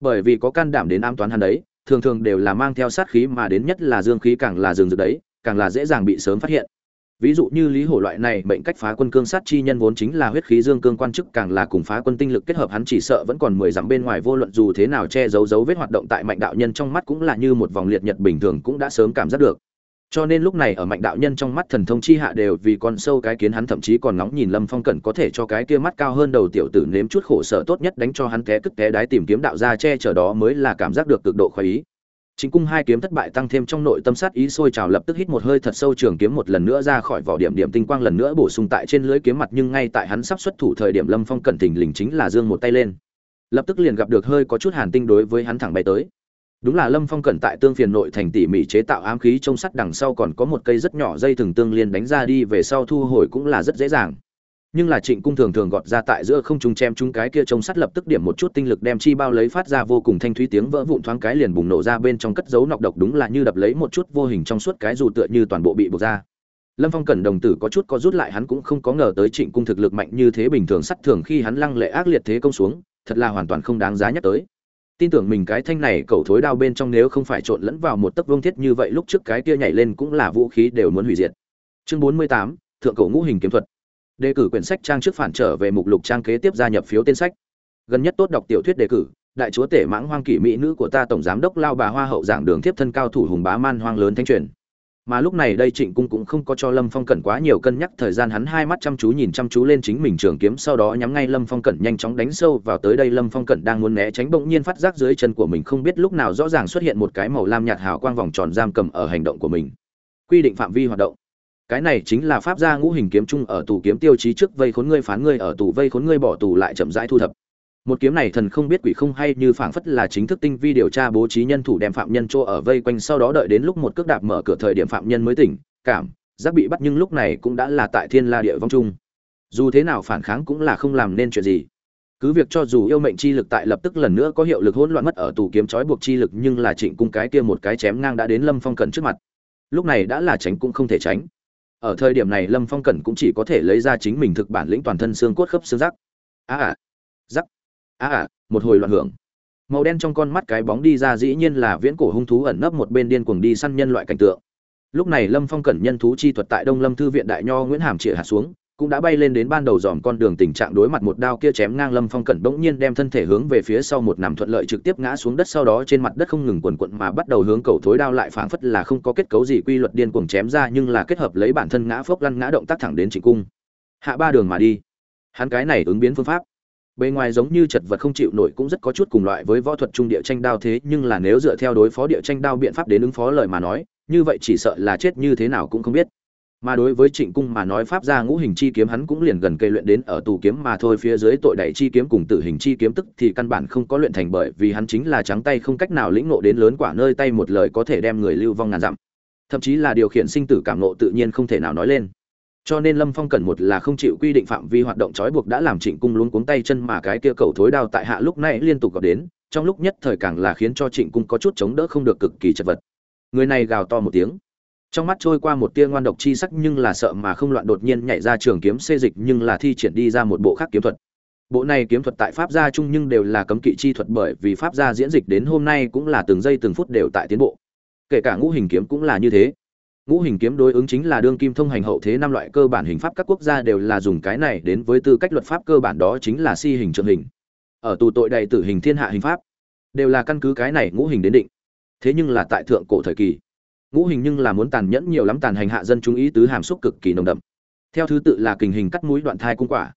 Bởi vì có can đảm đến am toán hắn đấy, thường thường đều là mang theo sát khí mà đến nhất là dương khí càng là dương dược đấy, càng là dễ dàng bị sớm phát hiện. Ví dụ như lý hổ loại này mệnh cách phá quân cương sát chi nhân vốn chính là huyết khí dương cương quan chức, càng là cùng phá quân tinh lực kết hợp hắn chỉ sợ vẫn còn mười dặm bên ngoài vô luận dù thế nào che giấu dấu vết hoạt động tại mạnh đạo nhân trong mắt cũng là như một vòng liệt nhật bình thường cũng đã sớm cảm giác được cho nên lúc này ở mạnh đạo nhân trong mắt thần thông chi hạ đều vì con sâu cái kiến hắn thậm chí còn ngóng nhìn lâm phong cẩn có thể cho cái kia mắt cao hơn đầu tiểu tử nếm chút khổ sở tốt nhất đánh cho hắn té cất té đái tìm kiếm đạo ra che chở đó mới là cảm giác được cực độ khoái ý. Chính cung hai kiếm thất bại tăng thêm trong nội tâm sát ý sôi trào lập tức hít một hơi thật sâu trường kiếm một lần nữa ra khỏi vỏ điểm điểm tinh quang lần nữa bổ sung tại trên lưới kiếm mặt nhưng ngay tại hắn sắp xuất thủ thời điểm lâm phong cẩn thình lình chính là dương một tay lên. Lập tức liền gặp được hơi có chút hàn tinh đối với hắn thẳng bay tới đúng là lâm phong cẩn tại tương phiền nội thành tỉ mỉ chế tạo ám khí trong sắt đằng sau còn có một cây rất nhỏ dây thừng tương liên đánh ra đi về sau thu hồi cũng là rất dễ dàng. Nhưng là trịnh cung thường thường gọt ra tại giữa không trung chém chúng cái kia trông sắt lập tức điểm một chút tinh lực đem chi bao lấy phát ra vô cùng thanh thúy tiếng vỡ vụn thoáng cái liền bùng nổ ra bên trong cất dấu nọc độc đúng là như đập lấy một chút vô hình trong suốt cái dù tựa như toàn bộ bị buộc ra. Lâm phong cẩn đồng tử có chút có rút lại hắn cũng không có ngờ tới trịnh cung thực lực mạnh như thế bình thường sắt thường khi hắn lăng lệ ác liệt thế công xuống, thật là hoàn toàn không đáng giá nhắc tới tin tưởng mình cái thanh này cẩu thối đao bên trong nếu không phải trộn lẫn vào một tấc vương thiết như vậy, lúc trước cái kia nhảy lên cũng là vũ khí đều muốn hủy diệt. Chương bốn mươi tám, thượng cổ ngũ hình kiếm thuật. Đề cử quyển sách trang trước phản trở về mục lục trang kế tiếp gia nhập phiếu tên sách. Gần nhất tốt đọc tiểu thuyết đề cử, đại chúa tể mãng hoang kỷ mỹ nữ của ta tổng giám đốc lao bà hoa hậu giảng đường tiếp thân cao thủ hùng bá man hoang lớn thanh truyền mà lúc này đây trịnh cung cũng không có cho lâm phong cẩn quá nhiều cân nhắc, thời gian hắn hai mắt chăm chú nhìn chăm chú lên chính mình trường kiếm, sau đó nhắm ngay lâm phong cẩn nhanh chóng đánh sâu vào tới đây. Lâm phong cẩn đang muốn né tránh, bỗng nhiên phát giác dưới chân của mình không biết lúc nào rõ ràng xuất hiện một cái màu lam nhạt hào quang vòng tròn giam cầm ở hành động của mình. Quy định phạm vi hoạt động. Cái này chính là pháp gia ngũ hình kiếm chung ở tù kiếm tiêu chí trước vây khốn ngươi phán ngươi, ở tù vây khốn ngươi bỏ tù lại chậm rãi thu thập một kiếm này thần không biết quỷ không hay như phảng phất là chính thức tinh vi điều tra bố trí nhân thủ đem phạm nhân chỗ ở vây quanh sau đó đợi đến lúc một cước đạp mở cửa thời điểm phạm nhân mới tỉnh cảm giác bị bắt nhưng lúc này cũng đã là tại thiên la địa vong trung dù thế nào phản kháng cũng là không làm nên chuyện gì. Cứ việc cho dù yêu mệnh chi lực tại lập tức lần nữa có hiệu lực hỗn loạn mất ở tù kiếm trói buộc chi lực nhưng là trịnh cung cái kia một cái chém ngang đã đến lâm phong cẩn trước mặt. Lúc này đã là tránh cũng không thể tránh. Ở thời điểm này lâm phong cẩn cũng chỉ có thể lấy ra chính mình thực bản lĩnh toàn thân xương cốt khớp xương rắc a à, à rắc a à, một hồi loạn hưởng. Màu đen trong con mắt cái bóng đi ra dĩ nhiên là viễn cổ hung thú ẩn nấp một bên điên cuồng đi săn nhân loại cảnh tượng. Lúc này lâm phong cẩn nhân thú chi thuật tại đông lâm thư viện đại nho nguyễn hàm chĩa hạ xuống cũng đã bay lên đến ban đầu dòm con đường tình trạng đối mặt một đao kia chém ngang lâm phong cẩn bỗng nhiên đem thân thể hướng về phía sau một nằm thuận lợi trực tiếp ngã xuống đất sau đó trên mặt đất không ngừng quần quận mà bắt đầu hướng cầu thối đao lại phảng phất là không có kết cấu gì quy luật điên cuồng chém ra nhưng là kết hợp lấy bản thân ngã phốc lăn ngã động tác thẳng đến trịnh cung. Hạ ba đường mà đi. Hắn cái này ứng biến phương pháp bề ngoài giống như chật vật không chịu nổi cũng rất có chút cùng loại với võ thuật trung địa tranh đao thế, nhưng là nếu dựa theo đối phó địa tranh đao biện pháp đến ứng phó lời mà nói, như vậy chỉ sợ là chết như thế nào cũng không biết. Mà đối với trịnh cung mà nói pháp ra ngũ hình chi kiếm hắn cũng liền gần cây luyện đến ở tù kiếm mà thôi, phía dưới tội đẩy chi kiếm cùng tử hình chi kiếm tức thì căn bản không có luyện thành bởi vì hắn chính là trắng tay không cách nào lĩnh ngộ đến lớn quả nơi tay một lời có thể đem người lưu vong ngàn dặm. Thậm chí là điều khiển sinh tử cảm ngộ tự nhiên không thể nào nói lên cho nên lâm phong cần một là không chịu quy định phạm vi hoạt động trói buộc đã làm trịnh cung luống cuống tay chân mà cái kia cầu thối đao tại hạ lúc này liên tục gặp đến, trong lúc nhất thời càng là khiến cho trịnh cung có chút chống đỡ không được cực kỳ chật vật. Người này gào to một tiếng. Trong mắt trôi qua một tia ngoan độc chi sắc nhưng là sợ mà không loạn đột nhiên nhảy ra trường kiếm xê dịch nhưng là thi triển đi ra một bộ khác kiếm thuật. Bộ này kiếm thuật tại pháp gia chung nhưng đều là cấm kỵ chi thuật bởi vì pháp gia diễn dịch đến hôm nay cũng là từng giây từng phút đều tại tiến bộ. Kể cả ngũ hình kiếm cũng là như thế ngũ hình kiếm đối ứng chính là đương kim thông hành hậu thế năm loại cơ bản hình pháp các quốc gia đều là dùng cái này đến với tư cách luật pháp cơ bản đó chính là si hình trượng hình. Ở tù tội đầy tử hình thiên hạ hình pháp, đều là căn cứ cái này ngũ hình đến định. Thế nhưng là tại thượng cổ thời kỳ, ngũ hình nhưng là muốn tàn nhẫn nhiều lắm tàn hành hạ dân chúng ý tứ hàm xúc cực kỳ nồng đậm. Theo thứ tự là kình hình cắt mũi đoạn thai cung quả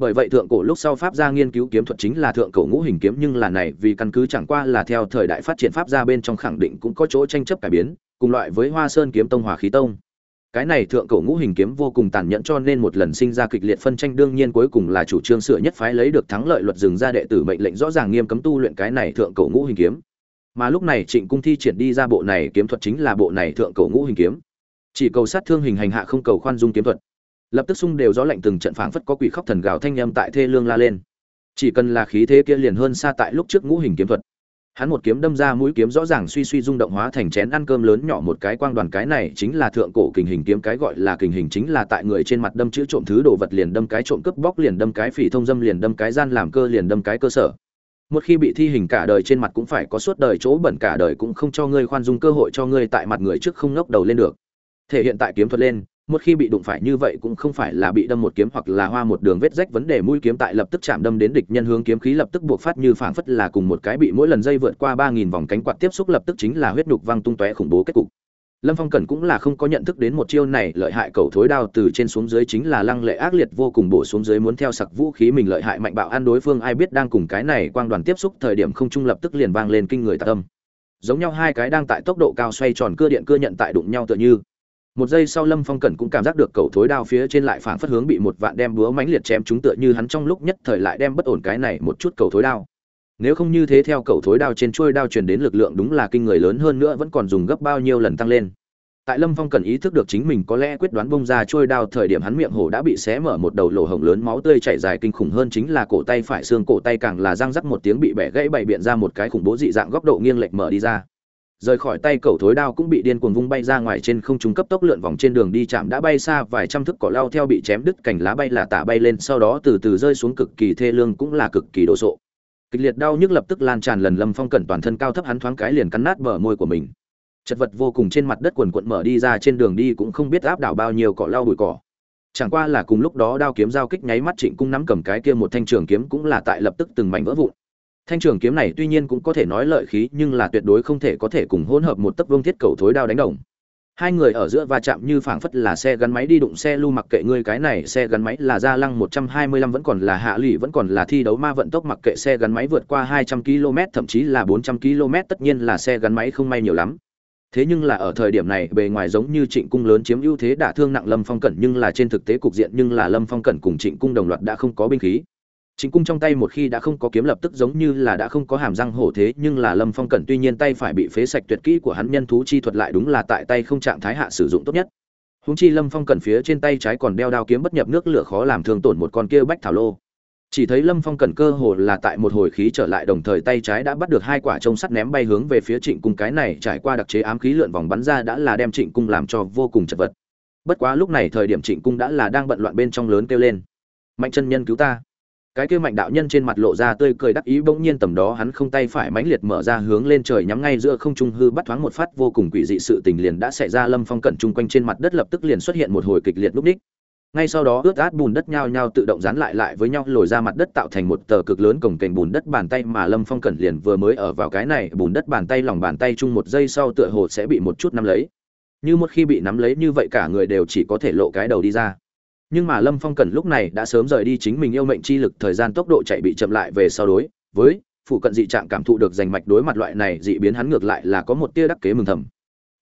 bởi vậy thượng cổ lúc sau pháp gia nghiên cứu kiếm thuật chính là thượng cổ ngũ hình kiếm, nhưng là này vì căn cứ chẳng qua là theo thời đại phát triển pháp gia bên trong khẳng định cũng có chỗ tranh chấp cải biến, cùng loại với hoa sơn kiếm tông hòa khí tông. Cái này thượng cổ ngũ hình kiếm vô cùng tàn nhẫn cho nên một lần sinh ra kịch liệt phân tranh đương nhiên cuối cùng là chủ trương sửa nhất phái lấy được thắng lợi luật dừng ra đệ tử mệnh lệnh rõ ràng nghiêm cấm tu luyện cái này thượng cổ ngũ hình kiếm. Mà lúc này trịnh cung thi triển đi ra bộ này kiếm thuật chính là bộ này thượng cổ ngũ hình kiếm. Chỉ cầu sát thương hình hành hạ không cầu khoan dung kiếm thuật lập tức xung đều gió lạnh từng trận phảng phất có quỷ khóc thần gào thanh âm tại thê lương la lên. Chỉ cần là khí thế kia liền hơn xa tại lúc trước ngũ hình kiếm thuật. Hắn một kiếm đâm ra mũi kiếm rõ ràng suy suy rung động hóa thành chén ăn cơm lớn nhỏ một cái quang đoàn cái này chính là thượng cổ kình hình kiếm, cái gọi là kình hình chính là tại người trên mặt đâm chữ trộm thứ đồ vật liền đâm cái trộm cướp bóc liền đâm cái phỉ thông dâm liền đâm cái gian làm cơ liền đâm cái cơ sở. Một khi bị thi hình cả đời trên mặt cũng phải có suốt đời chỗ bẩn cả đời cũng không cho ngươi khoan dung cơ hội cho ngươi tại mặt người trước không ngóc đầu lên được. Thể hiện tại kiếm thuật lên một khi bị đụng phải như vậy cũng không phải là bị đâm một kiếm hoặc là hoa một đường vết rách vấn đề. Mũi kiếm tại lập tức chạm đâm đến địch nhân hướng kiếm khí lập tức buộc phát như phảng phất là cùng một cái bị mỗi lần dây vượt qua ba nghìn vòng cánh quạt tiếp xúc lập tức chính là huyết nhục văng tung tóe khủng bố kết cục. Lâm phong cẩn cũng là không có nhận thức đến một chiêu này, lợi hại cầu thối đao từ trên xuống dưới chính là lăng lệ ác liệt vô cùng bổ xuống dưới muốn theo sặc vũ khí mình lợi hại mạnh bạo ăn đối phương. Ai biết đang cùng cái này quang đoàn tiếp xúc thời điểm không trung lập tức liền vang lên kinh người tạ tâm. Giống nhau hai cái đang tại tốc độ cao xoay tròn, cưa điện cưa nhận tại đụng nhau tựa như một giây sau lâm phong cẩn cũng cảm giác được cầu thối đao phía trên lại phảng phất hướng bị một vạn đem búa mãnh liệt chém chúng tựa như hắn trong lúc nhất thời lại đem bất ổn cái này một chút cầu thối đao. Nếu không như thế theo cầu thối đao trên chuôi đao truyền đến lực lượng đúng là kinh người lớn hơn nữa vẫn còn dùng gấp bao nhiêu lần tăng lên. Tại lâm phong cần ý thức được chính mình có lẽ quyết đoán bông ra trôi đao thời điểm hắn miệng hổ đã bị xé mở một đầu lỗ hổng lớn máu tươi chảy dài kinh khủng hơn chính là cổ tay phải xương cổ tay càng là răng rắc một tiếng bị bẻ gãy bày biện ra một cái khủng bố dị dạng góc độ nghiêng lệch mở đi ra rời khỏi tay cẩu thối đao cũng bị điên cuồng vung bay ra ngoài trên không trung cấp tốc lượn vòng trên đường đi chạm đã bay xa, vài trăm thước cỏ lao theo bị chém đứt cành lá bay là tả bay lên, sau đó từ từ rơi xuống cực kỳ thê lương cũng là cực kỳ đồ sộ. Kịch liệt đau nhức lập tức lan tràn lần lâm phong cẩn toàn thân cao thấp hắn thoáng cái liền cắn nát bờ môi của mình. Chật vật vô cùng trên mặt đất quần quận mở đi ra trên đường đi cũng không biết áp đảo bao nhiêu cỏ lau bụi cỏ. Chẳng qua là cùng lúc đó đao kiếm giao kích nháy mắt trịnh cung nắm cầm cái kia một thanh trường kiếm cũng là tại lập tức từng mảnh vỡ vụn thanh trường kiếm này tuy nhiên cũng có thể nói lợi khí, nhưng là tuyệt đối không thể có thể cùng hỗn hợp một tấc vương thiết cầu thối đao đánh đồng. Hai người ở giữa va chạm như phảng phất là xe gắn máy đi đụng xe lưu mặc kệ ngươi cái này, xe gắn máy là gia lăng 125 vẫn còn là hạ lụy, vẫn còn là thi đấu ma vận tốc mặc kệ xe gắn máy vượt qua 200 km thậm chí là 400 km tất nhiên là xe gắn máy không may nhiều lắm. Thế nhưng là ở thời điểm này, bề ngoài giống như trịnh cung lớn chiếm ưu thế đả thương nặng lâm phong cẩn, nhưng là trên thực tế cục diện nhưng là lâm phong cẩn cùng trịnh cung đồng loạt đã không có binh khí trịnh cung trong tay một khi đã không có kiếm lập tức giống như là đã không có hàm răng hổ thế, nhưng là lâm phong cẩn tuy nhiên tay phải bị phế sạch tuyệt kỹ của hắn nhân thú chi thuật lại đúng là tại tay không trạng thái hạ sử dụng tốt nhất. Húng chi lâm phong cẩn phía trên tay trái còn đeo đao kiếm bất nhập nước lửa khó làm thương tổn một con kia bách thảo lô. Chỉ thấy lâm phong cần cơ hồ là tại một hồi khí trở lại đồng thời tay trái đã bắt được hai quả trông sắt ném bay hướng về phía trịnh cung. Cái này trải qua đặc chế ám khí lượn vòng bắn ra đã là đem trịnh cung làm cho vô cùng chật vật. Bất quá lúc này thời điểm trịnh cung đã là đang bận loạn bên trong lớn kêu lên. Mạnh chân nhân cứu ta cái kia mạnh đạo nhân trên mặt lộ ra tươi cười đắc ý, bỗng nhiên tầm đó hắn không tay phải mãnh liệt mở ra hướng lên trời nhắm ngay giữa không trung hư bắt thoáng một phát, vô cùng quỷ dị sự tình liền đã xảy ra, lâm phong cận chung quanh trên mặt đất lập tức liền xuất hiện một hồi kịch liệt lúc ních. Ngay sau đó ướt át bùn đất nhao nhao tự động dán lại lại với nhau, lồi ra mặt đất tạo thành một tờ cực lớn cổng kềnh bùn đất bàn tay mà lâm phong cẩn liền vừa mới ở vào cái này, bùn đất bàn tay lòng bàn tay chung một giây sau tựa hồ sẽ bị một chút nắm lấy. Như một khi bị nắm lấy như vậy cả người đều chỉ có thể lộ cái đầu đi ra nhưng mà lâm phong cẩn lúc này đã sớm rời đi chính mình yêu mệnh chi lực, thời gian tốc độ chạy bị chậm lại về sau đối với phụ cận dị trạng cảm thụ được giành mạch đối mặt loại này dị biến hắn ngược lại là có một tia đắc kế mừng thầm.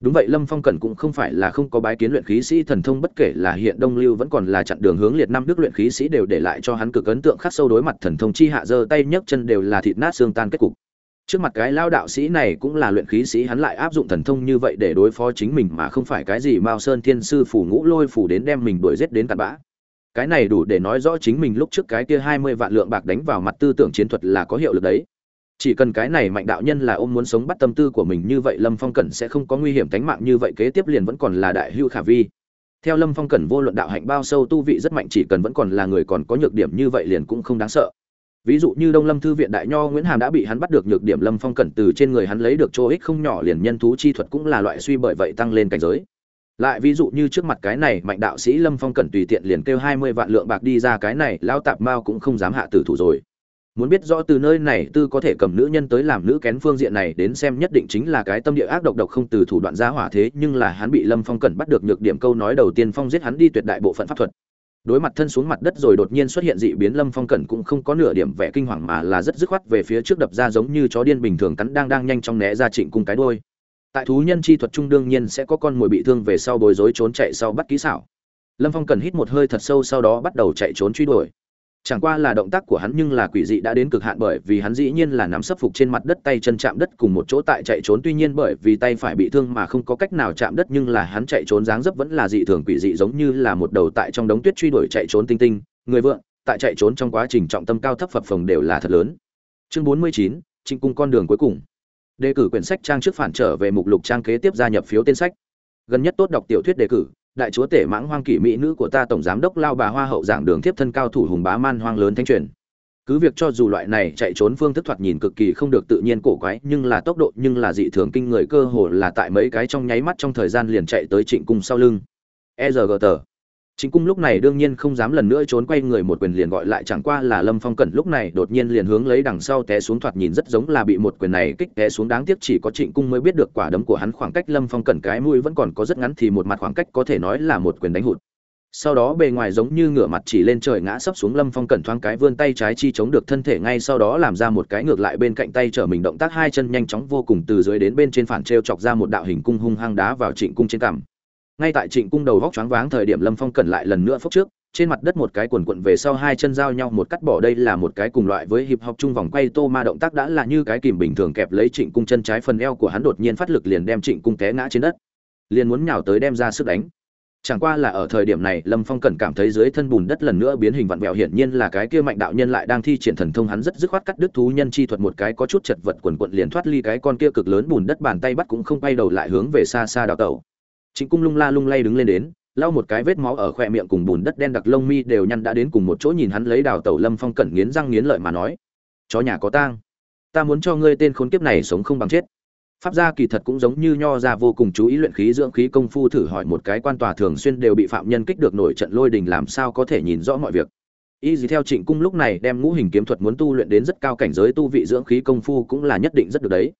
Đúng vậy, lâm phong cẩn cũng không phải là không có bái kiến luyện khí sĩ thần thông, bất kể là hiện đông lưu vẫn còn là chặn đường hướng liệt năm đức luyện khí sĩ đều để lại cho hắn cực ấn tượng khắc sâu đối mặt thần thông chi hạ, giơ tay nhấc chân đều là thịt nát xương tan kết cục trước mặt cái lao đạo sĩ này cũng là luyện khí sĩ, hắn lại áp dụng thần thông như vậy để đối phó chính mình mà không phải cái gì mao sơn thiên sư phủ ngũ lôi phủ đến đem mình đuổi giết đến tạt bã. Cái này đủ để nói rõ chính mình lúc trước cái kia hai mươi vạn lượng bạc đánh vào mặt tư tưởng chiến thuật là có hiệu lực đấy. Chỉ cần cái này mạnh đạo nhân là ôm muốn sống bắt tâm tư của mình như vậy, lâm phong cẩn sẽ không có nguy hiểm tính mạng như vậy, kế tiếp liền vẫn còn là đại hưu khả vi. Theo lâm phong cẩn vô luận đạo hạnh bao sâu tu vị rất mạnh, chỉ cần vẫn còn là người còn có nhược điểm như vậy liền cũng không đáng sợ ví dụ như đông lâm thư viện đại nho nguyễn hàm đã bị hắn bắt được nhược điểm lâm phong cẩn từ trên người hắn lấy được chỗ ích không nhỏ liền nhân thú chi thuật cũng là loại suy bởi vậy tăng lên cảnh giới. Lại ví dụ như trước mặt cái này mạnh đạo sĩ lâm phong cẩn tùy tiện liền kêu hai mươi vạn lượng bạc đi ra cái này lao tạp mao cũng không dám hạ tử thủ rồi. Muốn biết rõ từ nơi này tư có thể cầm nữ nhân tới làm nữ kén phương diện này đến xem nhất định chính là cái tâm địa ác độc độc không từ thủ đoạn gia hỏa thế, nhưng là hắn bị lâm phong cẩn bắt được nhược điểm câu nói đầu tiên phong giết hắn đi tuyệt đại bộ phận pháp thuật đối mặt thân xuống mặt đất rồi đột nhiên xuất hiện dị biến, lâm phong cẩn cũng không có nửa điểm vẻ kinh hoàng mà là rất dứt khoát về phía trước đập ra giống như chó điên bình thường cắn đang đang nhanh trong né ra trịnh cung cái đôi tại thú nhân chi thuật trung đương nhiên sẽ có con mồi bị thương về sau bồi rối trốn chạy sau bắt kỹ xảo. Lâm phong cần hít một hơi thật sâu, sau đó bắt đầu chạy trốn truy đuổi chẳng qua là động tác của hắn nhưng là quỷ dị đã đến cực hạn bởi vì hắn dĩ nhiên là nắm sấp phục trên mặt đất tay chân chạm đất cùng một chỗ tại chạy trốn. Tuy nhiên bởi vì tay phải bị thương mà không có cách nào chạm đất nhưng là hắn chạy trốn dáng dấp vẫn là dị thường quỷ dị giống như là một đầu tại trong đống tuyết truy đuổi chạy trốn tinh tinh. Người vượng, tại chạy trốn trong quá trình trọng tâm cao thấp phập phồng đều là thật lớn. Chương bốn mươi chín trinh cung con đường cuối cùng. Đề cử quyển sách trang trước phản trở về mục lục trang kế tiếp gia nhập phiếu tên sách. Gần nhất tốt đọc tiểu thuyết đề cử đại chúa tể mãng hoang kỷ mỹ nữ của ta tổng giám đốc lao bà hoa hậu giảng đường tiếp thân cao thủ hùng bá man hoang lớn thanh truyền. Cứ việc cho dù loại này chạy trốn phương thức thoạt nhìn cực kỳ không được tự nhiên cổ quái, nhưng là tốc độ, nhưng là dị thường kinh người, cơ hồ là tại mấy cái trong nháy mắt trong thời gian liền chạy tới trịnh cung sau lưng. E g tờ Trịnh Cung lúc này đương nhiên không dám lần nữa trốn quay người một quyền liền gọi lại, chẳng qua là Lâm Phong Cẩn lúc này đột nhiên liền hướng lấy đằng sau té xuống thoạt nhìn rất giống là bị một quyền này kích té xuống đáng tiếc chỉ có Trịnh Cung mới biết được quả đấm của hắn khoảng cách Lâm Phong Cẩn cái mũi vẫn còn có rất ngắn thì một mặt khoảng cách có thể nói là một quyền đánh hụt. Sau đó bề ngoài giống như ngửa mặt chỉ lên trời ngã sấp xuống, Lâm Phong Cẩn thoáng cái vươn tay trái chi chống được thân thể ngay sau đó làm ra một cái ngược lại bên cạnh tay trở mình động tác, hai chân nhanh chóng vô cùng từ dưới đến bên trên phản treo chọc ra một đạo hình cung hung hăng đá vào Trịnh Cung trên cằm ngay tại trịnh cung đầu vóc choáng váng thời điểm lâm phong cần lại lần nữa phốc trước, trên mặt đất một cái quần quận về sau hai chân giao nhau một cắt bỏ đây là một cái cùng loại với hiệp học chung vòng quay tô ma động tác đã là như cái kìm bình thường kẹp lấy trịnh cung chân trái phần eo của hắn đột nhiên phát lực liền đem trịnh cung té ngã trên đất. Liền muốn nhào tới đem ra sức đánh. Chẳng qua là ở thời điểm này, lâm phong cần cảm thấy dưới thân bùn đất lần nữa biến hình vặn vẹo, hiển nhiên là cái kia mạnh đạo nhân lại đang thi triển thần thông hắn rất dứt khoát cắt đứt thú nhân chi thuật, một cái có chút chật vật quần quận liền thoát ly cái con kia cực lớn bùn đất bàn tay bắt cũng không quay đầu lại hướng về xa xa đào tẩu. Trịnh Cung lung la lung lay đứng lên đến, lau một cái vết máu ở khóe miệng cùng bùn đất đen đặc lông mi đều nhăn đã đến cùng một chỗ nhìn hắn lấy đào tẩu Lâm Phong cẩn nghiến răng nghiến lợi mà nói: "Chó nhà có tang, ta muốn cho ngươi tên khốn kiếp này sống không bằng chết." Pháp gia kỳ thật cũng giống như nho gia vô cùng chú ý luyện khí dưỡng khí công phu thử hỏi một cái quan tòa thường xuyên đều bị phạm nhân kích được nổi trận lôi đình làm sao có thể nhìn rõ mọi việc. Y gì theo Trịnh Cung lúc này đem ngũ hình kiếm thuật muốn tu luyện đến rất cao cảnh giới tu vị dưỡng khí công phu cũng là nhất định rất được đấy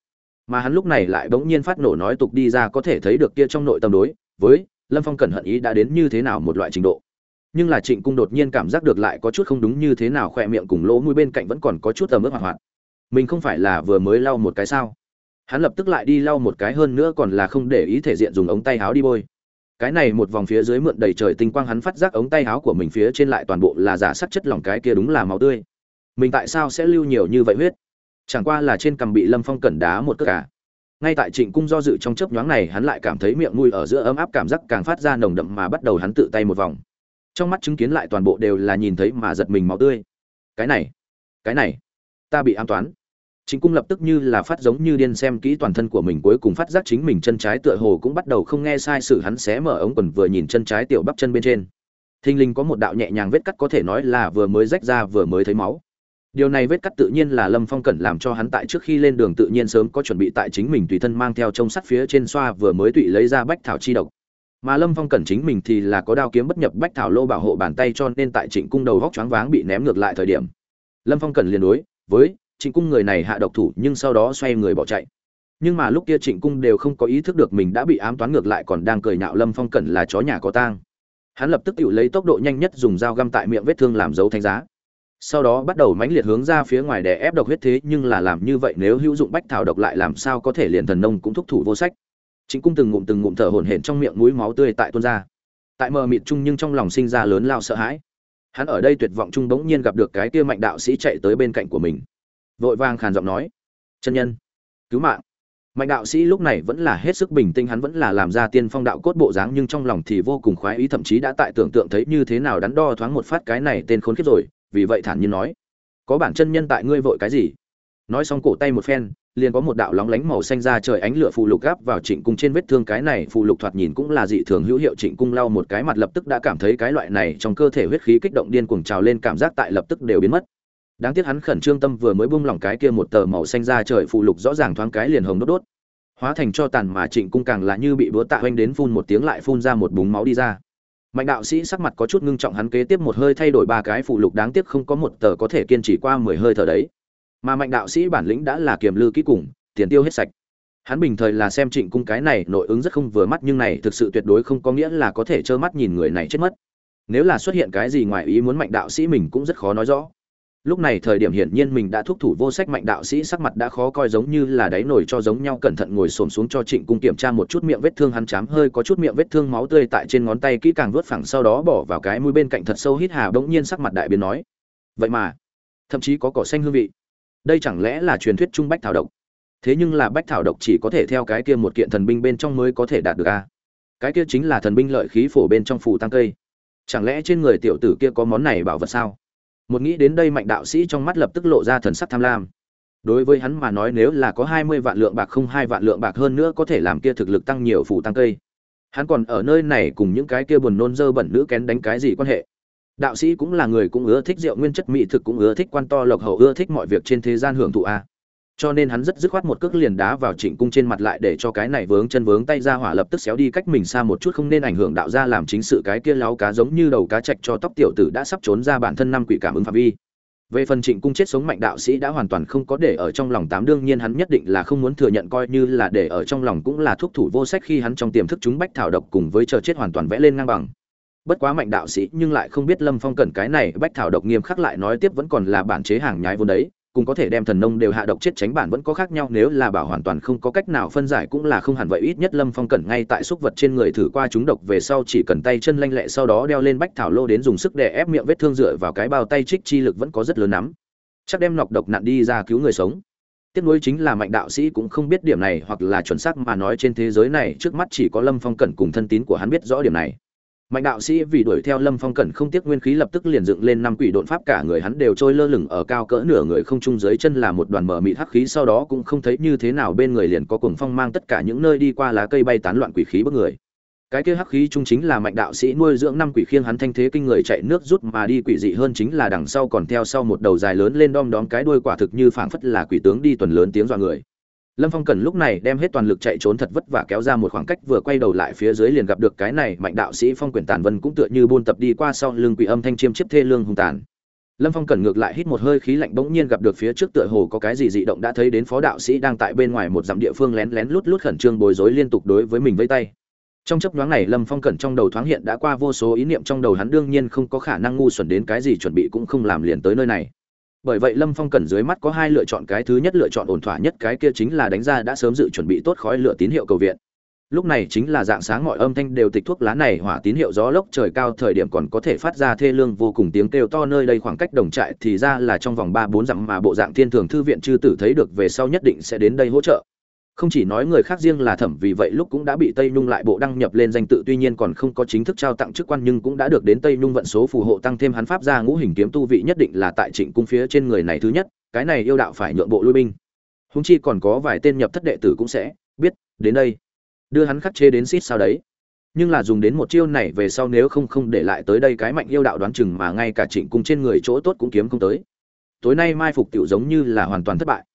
mà hắn lúc này lại bỗng nhiên phát nổ nói tục đi ra có thể thấy được kia trong nội tâm đối với lâm phong cẩn hận ý đã đến như thế nào một loại trình độ. Nhưng là trịnh cung đột nhiên cảm giác được lại có chút không đúng như thế nào khoe miệng cùng lỗ mũi bên cạnh vẫn còn có chút tầm ướp hoạt hoạt mình không phải là vừa mới lau một cái sao? Hắn lập tức lại đi lau một cái hơn nữa còn là không để ý thể diện dùng ống tay áo đi bôi. Cái này một vòng phía dưới mượn đầy trời tinh quang hắn phát giác ống tay áo của mình phía trên lại toàn bộ là giả sắc chất lỏng, cái kia đúng là máu tươi. Mình tại sao sẽ lưu nhiều như vậy huyết? Chẳng qua là trên cằm bị lâm phong cẩn đá một cước cả. Ngay tại trịnh cung do dự trong chớp nhoáng này, hắn lại cảm thấy miệng mùi ở giữa ấm áp cảm giác càng phát ra nồng đậm mà bắt đầu hắn tự tay một vòng. Trong mắt chứng kiến lại toàn bộ đều là nhìn thấy mà giật mình máu tươi. Cái này cái này, ta bị an toán. Trịnh Cung lập tức như là phát giống như điên xem kỹ toàn thân của mình, cuối cùng phát giác chính mình chân trái tựa hồ cũng bắt đầu không nghe sai sự, hắn xé mở ống quần vừa nhìn chân trái tiểu bắp chân bên trên. Thình linh có một đạo nhẹ nhàng vết cắt có thể nói là vừa mới rách ra vừa mới thấy máu điều này vết cắt tự nhiên là lâm phong cẩn làm cho hắn tại trước khi lên đường tự nhiên sớm có chuẩn bị tại chính mình tùy thân mang theo trông sắt phía trên xoa vừa mới tụy lấy ra bách thảo chi độc. Mà lâm phong cẩn chính mình thì là có đao kiếm bất nhập bách thảo lô bảo hộ bàn tay cho nên tại trịnh cung đầu vóc choáng váng bị ném ngược lại thời điểm, lâm phong cẩn liền đối với trịnh cung người này hạ độc thủ nhưng sau đó xoay người bỏ chạy. Nhưng mà lúc kia trịnh cung đều không có ý thức được mình đã bị ám toán ngược lại còn đang cười nhạo lâm phong cẩn là chó nhà có tang. Hắn lập tức tự lấy tốc độ nhanh nhất dùng dao găm tại miệng vết thương làm dấu thanh giá sau đó bắt đầu mãnh liệt hướng ra phía ngoài để ép độc huyết thế, nhưng là làm như vậy nếu hữu dụng bách thảo độc lại làm sao có thể liền thần nông cũng thúc thủ vô sách. Chính cung từng ngụm từng ngụm thở hổn hển trong miệng mũi máu tươi tại tuôn ra. Tại mờ mịt chung nhưng trong lòng sinh ra lớn lao sợ hãi. Hắn ở đây tuyệt vọng chung bỗng nhiên gặp được cái kia mạnh đạo sĩ chạy tới bên cạnh của mình. Vội vàng khàn giọng nói, chân nhân, cứu mạng. Mạnh đạo sĩ lúc này vẫn là hết sức bình tĩnh, hắn vẫn là làm ra tiên phong đạo cốt bộ dáng nhưng trong lòng thì vô cùng khoái ý, thậm chí đã tại tưởng tượng thấy như thế nào đắn đo thoáng một phát cái này tên khốn kiếp rồi vì vậy thản nhiên nói, có bản chân nhân tại ngươi vội cái gì? Nói xong cổ tay một phen, liền có một đạo lóng lánh màu xanh ra trời ánh lửa phù lục gáp vào trịnh cung trên vết thương. Cái này phù lục thoạt nhìn cũng là dị thường hữu hiệu. Trịnh cung lau một cái mặt lập tức đã cảm thấy cái loại này trong cơ thể huyết khí kích động điên cuồng trào lên, cảm giác tại lập tức đều biến mất. Đáng tiếc hắn khẩn trương tâm vừa mới bung lỏng cái kia một tờ màu xanh ra trời phù lục, rõ ràng thoáng cái liền hồng đốt đốt. Hóa thành cho tàn mà trịnh cung càng là như bị búa tạ oanh đến phun một tiếng lại phun ra một búng máu đi ra mạnh đạo sĩ sắc mặt có chút ngưng trọng, hắn kế tiếp một hơi thay đổi ba cái phụ lục đáng tiếc không có một tờ có thể kiên trì qua mười hơi thở đấy. Mà mạnh đạo sĩ bản lĩnh đã là kiềm lư kỹ cùng, tiền tiêu hết sạch. Hắn bình thời là xem trịnh cung cái này nội ứng rất không vừa mắt, nhưng này thực sự tuyệt đối không có nghĩa là có thể trơ mắt nhìn người này chết mất. Nếu là xuất hiện cái gì ngoài ý muốn, mạnh đạo sĩ mình cũng rất khó nói rõ lúc này thời điểm hiển nhiên mình đã thúc thủ vô sách mạnh đạo sĩ, sắc mặt đã khó coi giống như là đáy nổi cho giống nhau, cẩn thận ngồi xổm xuống cho trịnh cung kiểm tra một chút miệng vết thương, hắn chám hơi có chút miệng vết thương máu tươi tại trên ngón tay, kỹ càng vớt phẳng sau đó bỏ vào cái mũi bên cạnh thật sâu hít hà, bỗng nhiên sắc mặt đại biến nói, vậy mà, thậm chí có cỏ xanh hương vị. Đây chẳng lẽ là truyền thuyết trung bách thảo độc? Thế nhưng là bách thảo độc chỉ có thể theo cái kia một kiện thần binh bên trong mới có thể đạt được a cái kia chính là thần binh lợi khí phổ bên trong phủ tăng cây. Chẳng lẽ trên người tiểu tử kia có món này bảo vật sao? Một nghĩ đến đây mạnh đạo sĩ trong mắt lập tức lộ ra thần sắc tham lam. Đối với hắn mà nói nếu là có hai mươi vạn lượng bạc không hai vạn lượng bạc hơn nữa có thể làm kia thực lực tăng nhiều phủ tăng cây. Hắn còn ở nơi này cùng những cái kia buồn nôn dơ bẩn nữ kén đánh cái gì quan hệ? Đạo sĩ cũng là người cũng ưa thích rượu nguyên chất mỹ thực cũng ưa thích quan to lộc hậu ưa thích mọi việc trên thế gian hưởng thụ a cho nên hắn rất dứt khoát một cước liền đá vào trịnh cung trên mặt lại để cho cái này vướng chân vướng tay ra hỏa lập tức xéo đi cách mình xa một chút không nên ảnh hưởng đạo ra làm chính sự cái kia láo cá giống như đầu cá chạch cho tóc tiểu tử đã sắp trốn ra bản thân năm quỷ cảm ứng phạm vi. Về phần trịnh cung chết sống mạnh đạo sĩ đã hoàn toàn không có để ở trong lòng tám đương nhiên hắn nhất định là không muốn thừa nhận coi như là để ở trong lòng cũng là thuốc thủ vô sách khi hắn trong tiềm thức chúng bách thảo độc cùng với chờ chết hoàn toàn vẽ lên ngang bằng. Bất quá mạnh đạo sĩ nhưng lại không biết lâm phong cẩn cái này, bách thảo độc nghiêm khắc lại nói tiếp vẫn còn là bản chế hàng nhái vốn đấy cùng có thể đem thần nông đều hạ độc chết tránh bản vẫn có khác nhau, nếu là bảo hoàn toàn không có cách nào phân giải cũng là không hẳn vậy, ít nhất lâm phong cẩn ngay tại xúc vật trên người thử qua chúng độc về sau chỉ cần tay chân lanh lẹ sau đó đeo lên bách thảo lô đến dùng sức để ép miệng vết thương dựa vào cái bao tay trích chi lực vẫn có rất lớn nắm chắc đem nọc độc nặn đi ra cứu người sống. Tiếc nuối chính là mạnh đạo sĩ cũng không biết điểm này, hoặc là chuẩn xác mà nói trên thế giới này, trước mắt chỉ có lâm phong cẩn cùng thân tín của hắn biết rõ điểm này mạnh đạo sĩ vì đuổi theo lâm phong cẩn không tiếc nguyên khí lập tức liền dựng lên năm quỷ độn pháp, cả người hắn đều trôi lơ lửng ở cao cỡ nửa người không trung dưới chân là một đoàn mở mịt hắc khí, sau đó cũng không thấy như thế nào bên người liền có cuồng phong mang tất cả những nơi đi qua lá cây bay tán loạn quỷ khí bức người. Cái kia hắc khí trung chính là mạnh đạo sĩ nuôi dưỡng năm quỷ khiêng hắn thanh thế kinh người chạy nước rút mà đi, quỷ dị hơn chính là đằng sau còn theo sau một đầu dài lớn lên đom đóm cái đuôi, quả thực như phảng phất là quỷ tướng đi tuần lớn tiếng dọa người lâm phong cần lúc này đem hết toàn lực chạy trốn thật vất vả kéo ra một khoảng cách vừa quay đầu lại phía dưới liền gặp được cái này mạnh đạo sĩ phong Quyền tàn vân cũng tựa như buôn tập đi qua sau lưng quỷ âm thanh chiêm chiếp thê lương hung tàn. Lâm phong cần ngược lại hít một hơi khí lạnh bỗng nhiên gặp được phía trước tựa hồ có cái gì dị động đã thấy đến phó đạo sĩ đang tại bên ngoài một dặm địa phương lén lén lút lút khẩn trương bối rối liên tục đối với mình vây tay. Trong chớp nhoáng này lâm phong cẩn trong đầu thoáng hiện đã qua vô số ý niệm trong đầu hắn đương nhiên không có khả năng ngu xuẩn đến cái gì chuẩn bị cũng không làm liền tới nơi này bởi vậy lâm phong cần dưới mắt có hai lựa chọn, cái thứ nhất lựa chọn ổn thỏa nhất, cái kia chính là đánh ra đã sớm dự chuẩn bị tốt khói lửa tín hiệu cầu viện. Lúc này chính là dạng sáng mọi âm thanh đều tịch thuốc lá này, hỏa tín hiệu gió lốc trời cao thời điểm còn có thể phát ra thê lương vô cùng tiếng kêu to nơi đây khoảng cách đồng trại thì ra là trong vòng ba bốn dặm mà bộ dạng thiên thường thư viện chư tử thấy được về sau nhất định sẽ đến đây hỗ trợ không chỉ nói người khác riêng là thẩm vì vậy lúc cũng đã bị tây nhung lại bộ đăng nhập lên danh tự, tuy nhiên còn không có chính thức trao tặng chức quan nhưng cũng đã được đến tây nhung vận số phù hộ tăng thêm hắn pháp ra ngũ hình kiếm tu vị nhất định là tại trịnh cung phía trên người này thứ nhất, cái này yêu đạo phải nhượng bộ lui binh. Húng chi còn có vài tên nhập thất đệ tử cũng sẽ biết, đến đây, đưa hắn khắc chế đến xít sao đấy. Nhưng là dùng đến một chiêu này về sau nếu không không để lại tới đây cái mạnh yêu đạo đoán chừng mà ngay cả trịnh cung trên người chỗ tốt cũng kiếm không tới. Tối nay mai phục tiểu giống như là hoàn toàn thất bại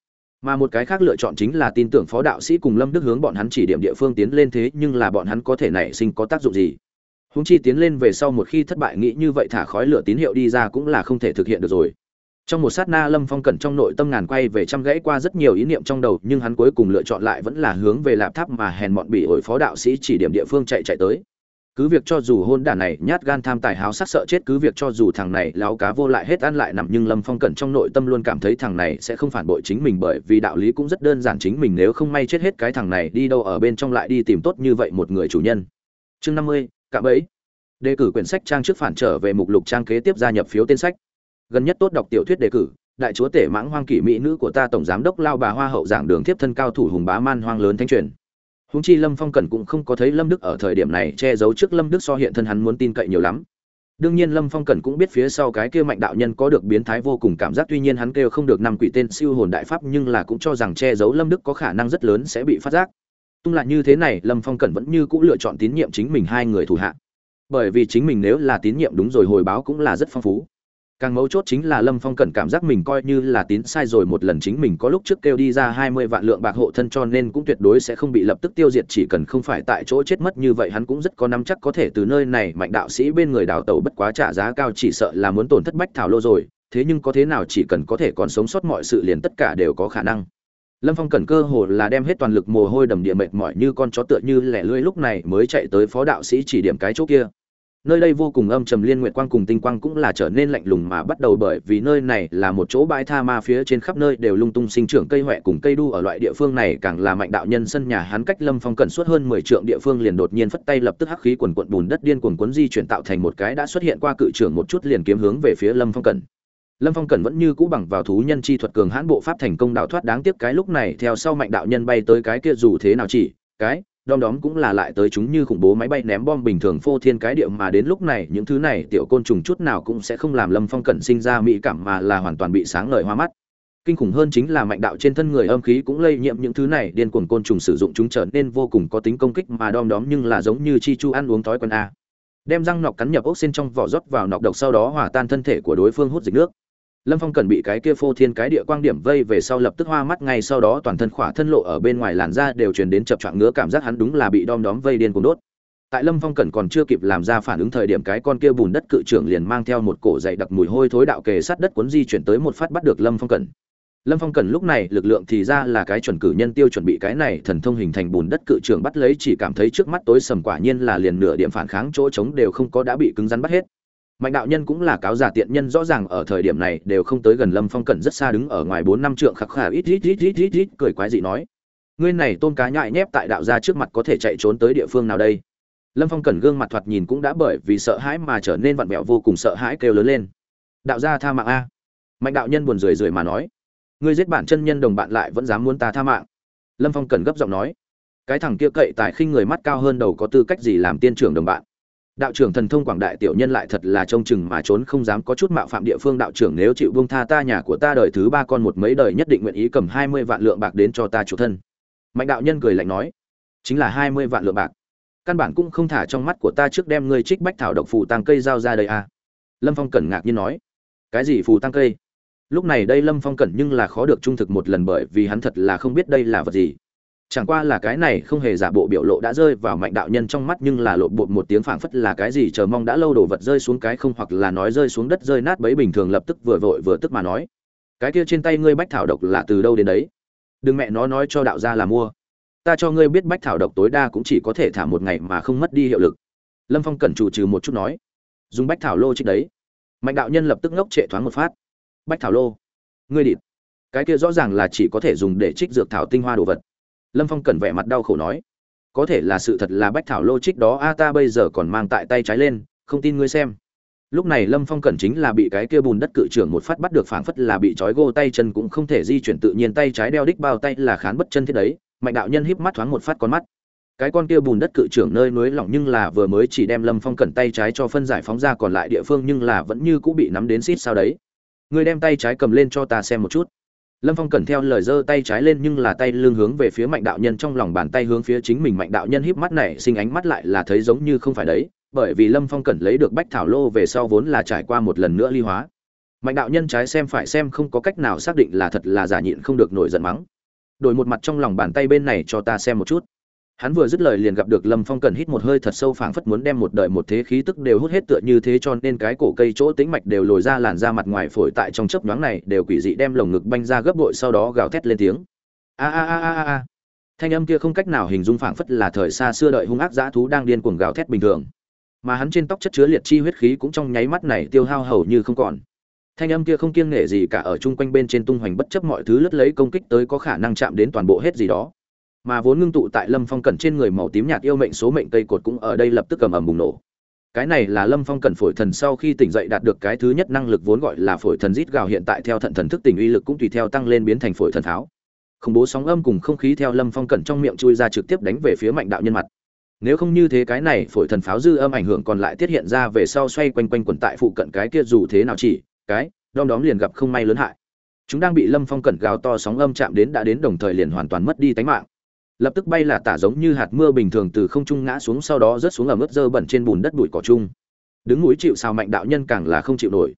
mà một cái khác lựa chọn chính là tin tưởng phó đạo sĩ cùng lâm đức hướng bọn hắn chỉ điểm địa phương tiến lên thế nhưng là bọn hắn có thể nảy sinh có tác dụng gì. Húng chi tiến lên về sau một khi thất bại nghĩ như vậy thả khói lửa tín hiệu đi ra cũng là không thể thực hiện được rồi. Trong một sát na lâm phong cẩn trong nội tâm ngàn quay về trăm gãy qua rất nhiều ý niệm trong đầu nhưng hắn cuối cùng lựa chọn lại vẫn là hướng về lạp tháp mà hèn mọn bị ổi phó đạo sĩ chỉ điểm địa phương chạy chạy tới cứ việc cho dù hôn đản này, nhát gan tham tài háo sắc sợ chết, cứ việc cho dù thằng này láo cá vô lại hết ăn lại nằm, nhưng lâm phong cẩn trong nội tâm luôn cảm thấy thằng này sẽ không phản bội chính mình bởi vì đạo lý cũng rất đơn giản, chính mình nếu không may chết hết cái thằng này đi đâu ở bên trong lại đi tìm tốt như vậy một người chủ nhân. Chương năm mươi, cạm ấy đề cử quyển sách trang trước phản trở về mục lục trang kế tiếp gia nhập phiếu tên sách. Gần nhất tốt đọc tiểu thuyết đề cử, đại chúa tể mãng hoang kỷ mỹ nữ của ta tổng giám đốc lao bà hoa hậu giảng đường tiếp thân cao thủ hùng bá man hoang lớn thanh truyền húng chi Lâm Phong Cần cũng không có thấy Lâm Đức ở thời điểm này che giấu trước Lâm Đức so hiện thân hắn muốn tin cậy nhiều lắm. Đương nhiên Lâm Phong Cần cũng biết phía sau cái kia mạnh đạo nhân có được biến thái vô cùng cảm giác tuy nhiên hắn kêu không được năm quỷ tên siêu hồn đại pháp nhưng là cũng cho rằng che giấu Lâm Đức có khả năng rất lớn sẽ bị phát giác. Tung lại như thế này, Lâm Phong Cần vẫn như cũ lựa chọn tín nhiệm chính mình hai người thủ hạ. Bởi vì chính mình nếu là tín nhiệm đúng rồi hồi báo cũng là rất phong phú càng mấu chốt chính là lâm phong cẩn cảm giác mình coi như là tín sai rồi, một lần chính mình có lúc trước kêu đi ra hai mươi vạn lượng bạc hộ thân cho nên cũng tuyệt đối sẽ không bị lập tức tiêu diệt, chỉ cần không phải tại chỗ chết mất như vậy, hắn cũng rất có nắm chắc có thể từ nơi này mạnh đạo sĩ bên người đào tẩu bất quá trả giá cao, chỉ sợ là muốn tổn thất bách thảo lô rồi. Thế nhưng có thế nào chỉ cần có thể còn sống sót mọi sự liền tất cả đều có khả năng. Lâm phong cẩn cơ hồ là đem hết toàn lực mồ hôi đầm địa mệt mỏi như con chó tựa như lẻ lưỡi lúc này mới chạy tới phó đạo sĩ chỉ điểm cái chỗ kia nơi đây vô cùng âm trầm liên nguyện quang cùng tinh quang cũng là trở nên lạnh lùng mà bắt đầu bởi vì nơi này là một chỗ bãi tha ma phía trên khắp nơi đều lung tung sinh trưởng cây huệ cùng cây đu ở loại địa phương này, càng là mạnh đạo nhân sân nhà hắn cách lâm phong cẩn suốt hơn mười trượng địa phương liền đột nhiên phất tay lập tức hắc khí quần quận bùn đất điên cuồng cuốn di chuyển tạo thành một cái đã xuất hiện qua cự trưởng một chút liền kiếm hướng về phía lâm phong cẩn lâm phong cẩn vẫn như cũ bằng vào thú nhân chi thuật cường hãn bộ pháp thành công đào thoát đáng tiếc cái lúc này theo sau mạnh đạo nhân bay tới cái kia dù thế nào chỉ, cái đom đóm cũng là lại tới chúng như khủng bố máy bay ném bom bình thường phô thiên cái điệu mà đến lúc này những thứ này tiểu côn trùng chút nào cũng sẽ không làm lâm phong cẩn sinh ra mỹ cảm mà là hoàn toàn bị sáng ngời hoa mắt. Kinh khủng hơn chính là mạnh đạo trên thân người âm khí cũng lây nhiễm những thứ này, điên cuồng côn trùng sử dụng chúng trở nên vô cùng có tính công kích mà đom đóm nhưng là giống như chi chu ăn uống thói quen a. Đem răng nọc cắn nhập ốc xin trong vỏ rót vào nọc độc sau đó hòa tan thân thể của đối phương hút dịch nước lâm phong cần bị cái kia phô thiên cái địa quang điểm vây về sau lập tức hoa mắt ngay sau đó toàn thân khỏa thân lộ ở bên ngoài làn da đều truyền đến chập choạng ngứa cảm giác hắn đúng là bị đom đóm vây điên cuồng đốt. Tại lâm phong cẩn còn chưa kịp làm ra phản ứng thời điểm cái con kia bùn đất cự trưởng liền mang theo một cổ dày đặc mùi hôi thối đạo kề sát đất cuốn di chuyển tới một phát bắt được lâm phong cẩn lâm phong cẩn lúc này lực lượng thì ra là cái chuẩn cử nhân tiêu chuẩn bị cái này thần thông hình thành bùn đất cự trưởng bắt lấy chỉ cảm thấy trước mắt tối sầm quả nhiên là liền nửa điểm phản kháng chỗ trống đều không có đã bị cứng rắn bắt hết mạnh đạo nhân cũng là cáo giả tiện nhân, rõ ràng ở thời điểm này đều không tới gần lâm phong cẩn rất xa đứng ở ngoài bốn năm trượng khắc khả ít ít ít ít ít ít, cười quái dị nói. Ngươi này tôn cá nhại nhép tại đạo gia trước mặt có thể chạy trốn tới địa phương nào đây? Lâm phong cẩn gương mặt thoạt nhìn cũng đã bởi vì sợ hãi mà trở nên vặn vẹo vô cùng, sợ hãi kêu lớn lên. Đạo gia tha mạng a. Mạnh đạo nhân buồn rười rười mà nói. Ngươi giết bản chân nhân đồng bạn lại vẫn dám muốn ta tha mạng? Lâm phong cẩn gấp giọng nói. Cái thằng kia cậy tài khinh người mắt cao hơn đầu có tư cách gì làm tiên trưởng đồng bạn? Đạo trưởng thần thông quảng đại tiểu nhân lại thật là trông chừng mà trốn không dám có chút mạo phạm địa phương đạo trưởng nếu chịu buông tha ta nhà của ta đời thứ ba con một mấy đời nhất định nguyện ý cầm hai mươi vạn lượng bạc đến cho ta chủ thân. Mạnh đạo nhân cười lạnh nói, chính là hai mươi vạn lượng bạc. Căn bản cũng không thả trong mắt của ta trước đem ngươi trích bách thảo độc phù tăng cây giao ra đây à. Lâm phong cẩn ngạc nhiên nói, cái gì phù tăng cây? Lúc này đây lâm phong cẩn nhưng là khó được trung thực một lần bởi vì hắn thật là không biết đây là vật gì chẳng qua là cái này không hề giả bộ biểu lộ đã rơi vào mạnh đạo nhân trong mắt nhưng là lộ bột một tiếng phảng phất là cái gì chờ mong đã lâu đổ vật rơi xuống cái không hoặc là nói rơi xuống đất rơi nát bấy bình thường lập tức vừa vội vừa tức mà nói. Cái kia trên tay ngươi bách thảo độc là từ đâu đến đấy? Đừng mẹ nó nói cho đạo gia là mua. Ta cho ngươi biết bách thảo độc tối đa cũng chỉ có thể thả một ngày mà không mất đi hiệu lực. Lâm phong cẩn chủ trừ một chút nói. Dùng bách thảo lô trích đấy. Mạnh đạo nhân lập tức ngốc trệ thoáng một phát. Bách thảo lô. Ngươi địt. Cái kia rõ ràng là chỉ có thể dùng để trích dược thảo tinh hoa đồ vật lâm phong cẩn vẻ mặt đau khổ nói, có thể là sự thật là bách thảo lô trích đó, a, ta bây giờ còn mang tại tay trái lên, không tin ngươi xem. Lúc này lâm phong cẩn chính là bị cái kia bùn đất cự trưởng một phát bắt được phảng phất là bị trói gô tay chân cũng không thể di chuyển tự nhiên tay trái đeo đích bao tay là khán bất chân thế đấy, mạnh đạo nhân híp mắt thoáng một phát con mắt. Cái con kia bùn đất cự trưởng nơi núi lỏng nhưng là vừa mới chỉ đem lâm phong cẩn tay trái cho phân giải phóng ra còn lại địa phương nhưng là vẫn như cũng bị nắm đến xít sao đấy. Ngươi đem tay trái cầm lên cho ta xem một chút lâm phong cẩn theo lời giơ tay trái lên nhưng là tay lưng hướng về phía mạnh đạo nhân trong lòng bàn tay hướng phía chính mình mạnh đạo nhân híp mắt này, sinh ánh mắt lại là thấy giống như không phải đấy, bởi vì lâm phong cẩn lấy được bách thảo lô về sau vốn là trải qua một lần nữa ly hóa. Mạnh đạo nhân trái xem phải xem không có cách nào xác định là thật là giả nhịn không được nổi giận mắng. Đổi một mặt trong lòng bàn tay bên này cho ta xem một chút hắn vừa dứt lời liền gặp được lâm phong cần hít một hơi thật sâu phảng phất muốn đem một đời một thế khí tức đều hút hết tựa như thế cho nên cái cổ cây chỗ tĩnh mạch đều lồi ra làn ra mặt ngoài phổi tại trong chớp nhoáng này đều quỷ dị đem lồng ngực banh ra gấp bội sau đó gào thét lên tiếng. A a a a a. Thanh âm kia không cách nào hình dung phảng phất là thời xa xưa đợi hung ác dã thú đang điên cuồng gào thét bình thường. Mà hắn trên tóc chất chứa liệt chi huyết khí cũng trong nháy mắt này tiêu hao hầu như không còn. Thanh âm kia không kiêng nể gì cả ở chung quanh bên trên tung hoành bất chấp mọi thứ lướt lấy công kích tới có khả năng chạm đến toàn bộ hết gì đó mà vốn ngưng tụ tại lâm phong cẩn trên người màu tím nhạt yêu mệnh số mệnh cây cột cũng ở đây lập tức cầm ầm bùng nổ. Cái này là lâm phong cẩn phổi thần sau khi tỉnh dậy đạt được cái thứ nhất năng lực vốn gọi là phổi thần rít gào, hiện tại theo thận thần thức tình uy lực cũng tùy theo tăng lên biến thành phổi thần tháo. Khủng bố sóng âm cùng không khí theo lâm phong cẩn trong miệng chui ra trực tiếp đánh về phía mạnh đạo nhân mặt. Nếu không như thế cái này phổi thần pháo dư âm ảnh hưởng còn lại tiết hiện ra về sau xoay quanh quanh quần tại phụ cận cái kia dù thế nào chỉ, cái, đom đóm liền gặp không may lớn hại. Chúng đang bị lâm phong cẩn gào to sóng âm chạm đến đã đến đồng thời liền hoàn toàn mất đi tánh mạng lập tức bay là tả giống như hạt mưa bình thường từ không trung ngã xuống sau đó rớt xuống ở mức dơ bẩn trên bùn đất bụi cỏ chung. Đứng núi chịu sao mạnh đạo nhân càng là không chịu nổi.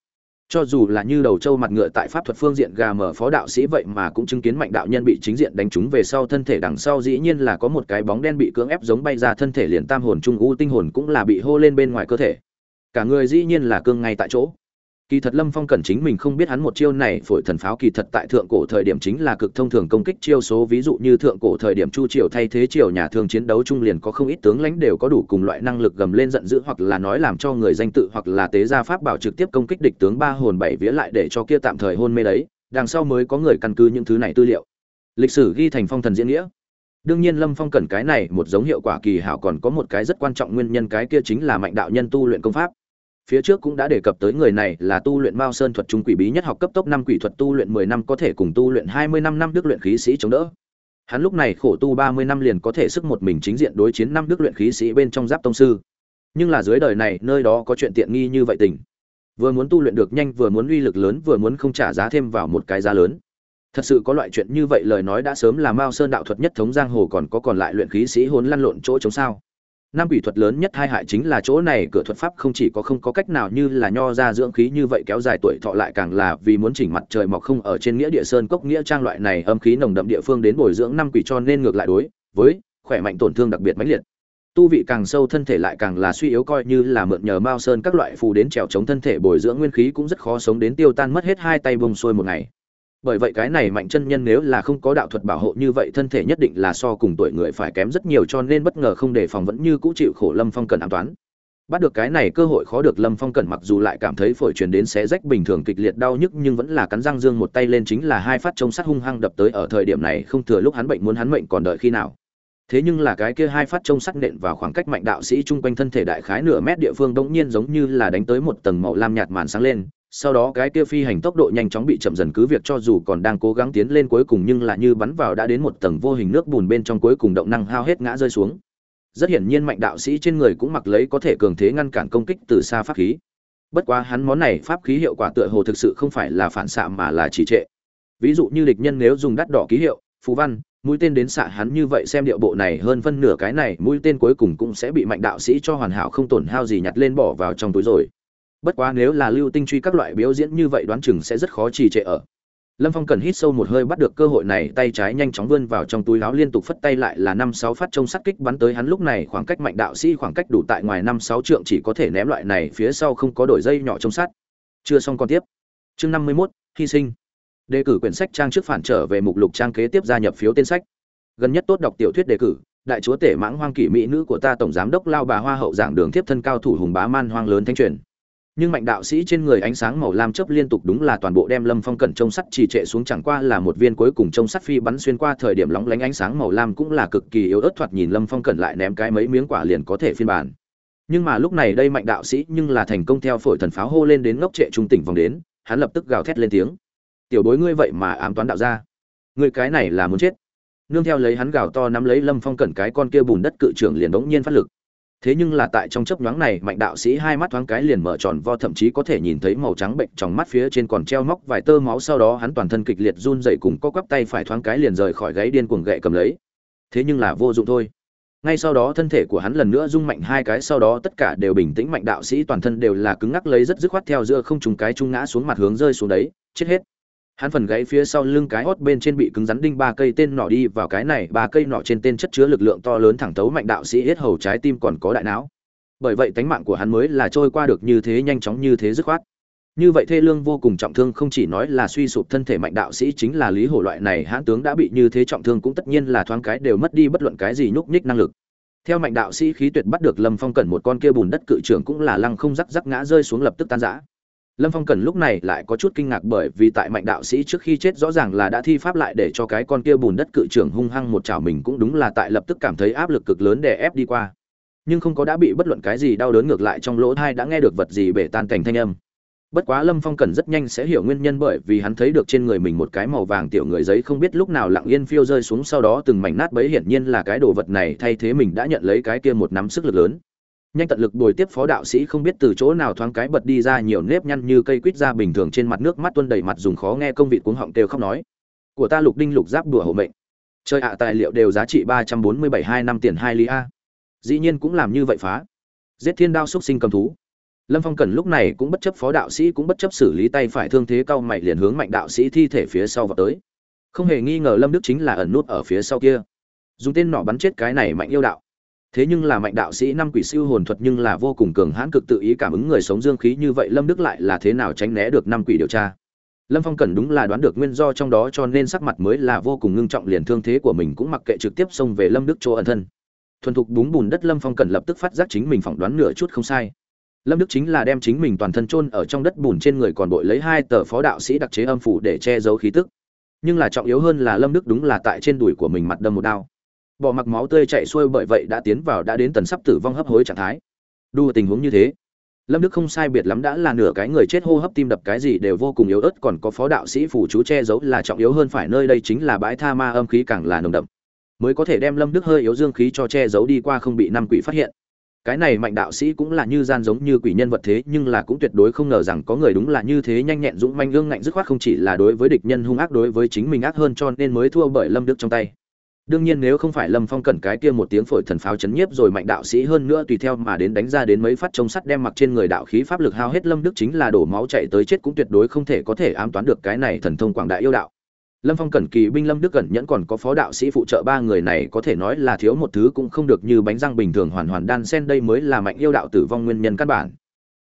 Cho dù là như đầu trâu mặt ngựa tại pháp thuật phương diện gà mở phó đạo sĩ vậy mà cũng chứng kiến mạnh đạo nhân bị chính diện đánh trúng về sau thân thể đằng sau dĩ nhiên là có một cái bóng đen bị cưỡng ép giống bay ra thân thể liền tam hồn trung u tinh hồn cũng là bị hô lên bên ngoài cơ thể. Cả người dĩ nhiên là cương ngay tại chỗ. Kỳ thật Lâm Phong cẩn chính mình không biết hắn một chiêu này phổi thần pháo kỳ thật tại thượng cổ thời điểm chính là cực thông thường công kích chiêu số ví dụ như thượng cổ thời điểm Chu Triều thay thế Triều nhà thường chiến đấu trung liền có không ít tướng lãnh đều có đủ cùng loại năng lực gầm lên giận dữ hoặc là nói làm cho người danh tự hoặc là tế gia pháp bảo trực tiếp công kích địch tướng ba hồn bảy vía lại để cho kia tạm thời hôn mê đấy, đằng sau mới có người căn cứ những thứ này tư liệu. Lịch sử ghi thành phong thần diễn nghĩa. Đương nhiên Lâm Phong cẩn cái này một giống hiệu quả kỳ hảo còn có một cái rất quan trọng nguyên nhân cái kia chính là mạnh đạo nhân tu luyện công pháp phía trước cũng đã đề cập tới người này là tu luyện mao sơn thuật trung quỷ bí nhất học cấp tốc năm quỷ thuật tu luyện mười năm có thể cùng tu luyện hai mươi năm năm đức luyện khí sĩ chống đỡ. Hắn lúc này khổ tu ba mươi năm liền có thể sức một mình chính diện đối chiến năm đức luyện khí sĩ bên trong giáp tông sư. Nhưng là dưới đời này, nơi đó có chuyện tiện nghi như vậy tình. Vừa muốn tu luyện được nhanh, vừa muốn uy lực lớn, vừa muốn không trả giá thêm vào một cái giá lớn. Thật sự có loại chuyện như vậy lời nói đã sớm là mao sơn đạo thuật nhất thống giang hồ còn có còn lại luyện khí sĩ hỗn lăn lộn chỗ chống sao năm quỷ thuật lớn nhất hai hại chính là chỗ này, cửa thuật pháp không chỉ có không có cách nào như là nho ra dưỡng khí như vậy kéo dài tuổi thọ lại càng là vì muốn chỉnh mặt trời mọc không ở trên nghĩa địa sơn cốc nghĩa trang loại này âm khí nồng đậm địa phương đến bồi dưỡng năm quỷ cho nên ngược lại đối với khỏe mạnh tổn thương đặc biệt mãnh liệt. Tu vị càng sâu thân thể lại càng là suy yếu coi như là mượn nhờ mao sơn các loại phù đến trèo chống thân thể bồi dưỡng nguyên khí cũng rất khó sống đến tiêu tan mất hết hai tay bông xuôi một ngày bởi vậy cái này mạnh chân nhân nếu là không có đạo thuật bảo hộ như vậy thân thể nhất định là so cùng tuổi người phải kém rất nhiều cho nên bất ngờ không đề phòng vẫn như cũ chịu khổ lâm phong cần an toán. Bắt được cái này cơ hội khó được lâm phong cẩn mặc dù lại cảm thấy phổi truyền đến xé rách bình thường kịch liệt đau nhức nhưng vẫn là cắn răng dương một tay lên chính là hai phát trông sắt hung hăng đập tới ở thời điểm này không thừa lúc hắn bệnh muốn hắn mệnh còn đợi khi nào. Thế nhưng là cái kia hai phát trông sắt nện vào khoảng cách mạnh đạo sĩ chung quanh thân thể đại khái nửa mét địa phương đống nhiên giống như là đánh tới một tầng màu lam nhạt màn sáng lên sau đó cái kia phi hành tốc độ nhanh chóng bị chậm dần cứ việc cho dù còn đang cố gắng tiến lên cuối cùng nhưng lại như bắn vào đã đến một tầng vô hình nước bùn bên trong cuối cùng động năng hao hết ngã rơi xuống. Rất hiển nhiên mạnh đạo sĩ trên người cũng mặc lấy có thể cường thế ngăn cản công kích từ xa pháp khí. Bất quá hắn món này pháp khí hiệu quả tựa hồ thực sự không phải là phản xạ mà là trì trệ. Ví dụ như địch nhân nếu dùng đắt đỏ ký hiệu phú văn, mũi tên đến xạ hắn như vậy xem điệu bộ này hơn phân nửa cái này mũi tên cuối cùng cũng sẽ bị mạnh đạo sĩ cho hoàn hảo không tổn hao gì nhặt lên bỏ vào trong túi rồi bất quá nếu là lưu tinh truy các loại biểu diễn như vậy đoán chừng sẽ rất khó trì trệ ở. Lâm phong cần hít sâu một hơi bắt được cơ hội này, tay trái nhanh chóng vươn vào trong túi áo liên tục phất tay lại là năm sáu phát trông sắt kích bắn tới hắn lúc này, khoảng cách mạnh đạo sĩ khoảng cách đủ tại ngoài năm sáu trượng chỉ có thể ném loại này, phía sau không có đổi dây nhỏ trông sắt. Chưa xong còn tiếp. Chương năm mươi mốt, hy sinh. Đề cử quyển sách trang trước phản trở về mục lục trang kế tiếp gia nhập phiếu tên sách. Gần nhất tốt đọc tiểu thuyết đề cử, đại chúa tể mãng hoang kỷ mỹ nữ của ta tổng giám đốc lao bà hoa hậu giảng đường tiếp thân cao thủ hùng bá man hoang lớn thanh truyền nhưng mạnh đạo sĩ trên người ánh sáng màu lam chớp liên tục đúng là toàn bộ đem lâm phong cẩn trông sắt trì trệ xuống chẳng qua là một viên cuối cùng trông sắt phi bắn xuyên qua thời điểm lóng lánh ánh sáng màu lam cũng là cực kỳ yếu ớt thoạt nhìn lâm phong cẩn lại ném cái mấy miếng quả liền có thể phiên bản. Nhưng mà lúc này đây mạnh đạo sĩ nhưng là thành công theo phổi thần pháo hô lên đến ngốc trệ trung tỉnh vòng đến, hắn lập tức gào thét lên tiếng. Tiểu bối ngươi vậy mà ám toán đạo ra ngươi cái này là muốn chết. Nương theo lấy hắn gào to nắm lấy lâm phong cẩn cái con kia bùn đất cự trưởng liền đống nhiên phát lực thế nhưng là tại trong chấp nhoáng này, mạnh đạo sĩ hai mắt thoáng cái liền mở tròn vo, thậm chí có thể nhìn thấy màu trắng bệnh trong mắt phía trên còn treo móc vài tơ máu. Sau đó hắn toàn thân kịch liệt run dậy cùng co quắp tay phải thoáng cái liền rời khỏi gáy điên cuồng gậy cầm lấy. Thế nhưng là vô dụng thôi. Ngay sau đó thân thể của hắn lần nữa rung mạnh hai cái, sau đó tất cả đều bình tĩnh, mạnh đạo sĩ toàn thân đều là cứng ngắc lấy rất dứt khoát theo giữa không trùng cái trung ngã xuống mặt hướng rơi xuống đấy. Chết hết hắn phần gãy phía sau lưng cái hót bên trên bị cứng rắn đinh ba cây tên nọ đi vào cái này, ba cây nọ trên tên chất chứa lực lượng to lớn thẳng tấu mạnh đạo sĩ hết hầu trái tim còn có đại não. Bởi vậy tánh mạng của hắn mới là trôi qua được như thế nhanh chóng như thế dứt khoát. Như vậy thê lương vô cùng trọng thương không chỉ nói là suy sụp thân thể mạnh đạo sĩ chính là lý hổ loại này hãn tướng đã bị như thế trọng thương cũng tất nhiên là thoáng cái đều mất đi bất luận cái gì nhúc nhích năng lực. Theo mạnh đạo sĩ khí tuyệt bắt được lâm phong cẩn một con kia bùn đất cự trưởng cũng là lăng không rắc rắc ngã rơi xuống lập tức tan rã lâm phong cần lúc này lại có chút kinh ngạc bởi vì tại mạnh đạo sĩ trước khi chết rõ ràng là đã thi pháp lại để cho cái con kia bùn đất cự trưởng hung hăng một chảo mình cũng đúng là tại lập tức cảm thấy áp lực cực lớn để ép đi qua. Nhưng không có đã bị bất luận cái gì đau đớn ngược lại trong lỗ tai đã nghe được vật gì bể tan cảnh thanh âm. Bất quá lâm phong cần rất nhanh sẽ hiểu nguyên nhân bởi vì hắn thấy được trên người mình một cái màu vàng tiểu người giấy không biết lúc nào lặng yên phiêu rơi xuống sau đó từng mảnh nát bấy hiển nhiên là cái đồ vật này thay thế mình đã nhận lấy cái kia một nắm sức lực lớn nhanh tận lực bồi tiếp phó đạo sĩ không biết từ chỗ nào thoáng cái bật đi ra nhiều nếp nhăn như cây quýt ra bình thường trên mặt nước mắt tuôn đầy mặt dùng khó nghe công vị cuống họng kêu khóc nói. Của ta lục đinh lục giáp đùa hộ mệnh. Chơi ạ, tài liệu đều giá trị ba trăm bốn mươi bảy hai năm tiền hai ly a. Dĩ nhiên cũng làm như vậy phá. Giết thiên đao xúc sinh cầm thú. Lâm phong cần lúc này cũng bất chấp phó đạo sĩ cũng bất chấp xử lý tay phải thương thế cao mạnh liền hướng mạnh đạo sĩ thi thể phía sau vào tới. Không hề nghi ngờ lâm đức chính là ẩn nút ở phía sau kia. Dùng tên nọ bắn chết cái này mạnh yêu đạo thế nhưng là mạnh đạo sĩ năm quỷ siêu hồn thuật nhưng là vô cùng cường hãn cực tự ý cảm ứng người sống dương khí như vậy, lâm đức lại là thế nào tránh né được năm quỷ điều tra? Lâm phong cần đúng là đoán được nguyên do trong đó cho nên sắc mặt mới là vô cùng ngưng trọng, liền thương thế của mình cũng mặc kệ trực tiếp xông về lâm đức chỗ ẩn thân. Thuần thục búng bùn đất lâm phong cần lập tức phát giác chính mình phỏng đoán nửa chút không sai. Lâm đức chính là đem chính mình toàn thân chôn ở trong đất bùn trên người còn bội lấy hai tờ phó đạo sĩ đặc chế âm phủ để che giấu khí tức. Nhưng là trọng yếu hơn là lâm đức đúng là tại trên đùi của mình mặt đâm một đao bỏ mặc máu tươi chạy xuôi bởi vậy đã tiến vào đã đến tần sắp tử vong hấp hối trạng thái. Đua tình huống như thế, lâm đức không sai biệt lắm đã là nửa cái người chết hô hấp tim đập cái gì đều vô cùng yếu ớt, còn có phó đạo sĩ phủ chú che giấu là trọng yếu hơn phải nơi đây chính là bãi tha ma âm khí càng là nồng đậm, mới có thể đem lâm đức hơi yếu dương khí cho che giấu đi qua không bị năm quỷ phát hiện. Cái này mạnh đạo sĩ cũng là như gian giống như quỷ nhân vật thế, nhưng là cũng tuyệt đối không ngờ rằng có người đúng là như thế nhanh nhẹn, dũng manh gương ngạnh, dứt khoát không chỉ là đối với địch nhân hung ác, đối với chính mình ác hơn cho nên mới thua bởi lâm đức trong tay đương nhiên nếu không phải lâm phong cẩn cái kia một tiếng phổi thần pháo chấn nhiếp rồi mạnh đạo sĩ hơn nữa tùy theo mà đến đánh ra đến mấy phát trông sắt đem mặc trên người đạo khí pháp lực hao hết lâm đức chính là đổ máu chạy tới chết cũng tuyệt đối không thể có thể ám toán được cái này thần thông quảng đại yêu đạo. Lâm phong cẩn kỳ binh lâm đức cẩn nhẫn còn có phó đạo sĩ phụ trợ ba người này có thể nói là thiếu một thứ cũng không được như bánh răng bình thường hoàn hoàn đan sen đây mới là mạnh yêu đạo tử vong nguyên nhân căn bản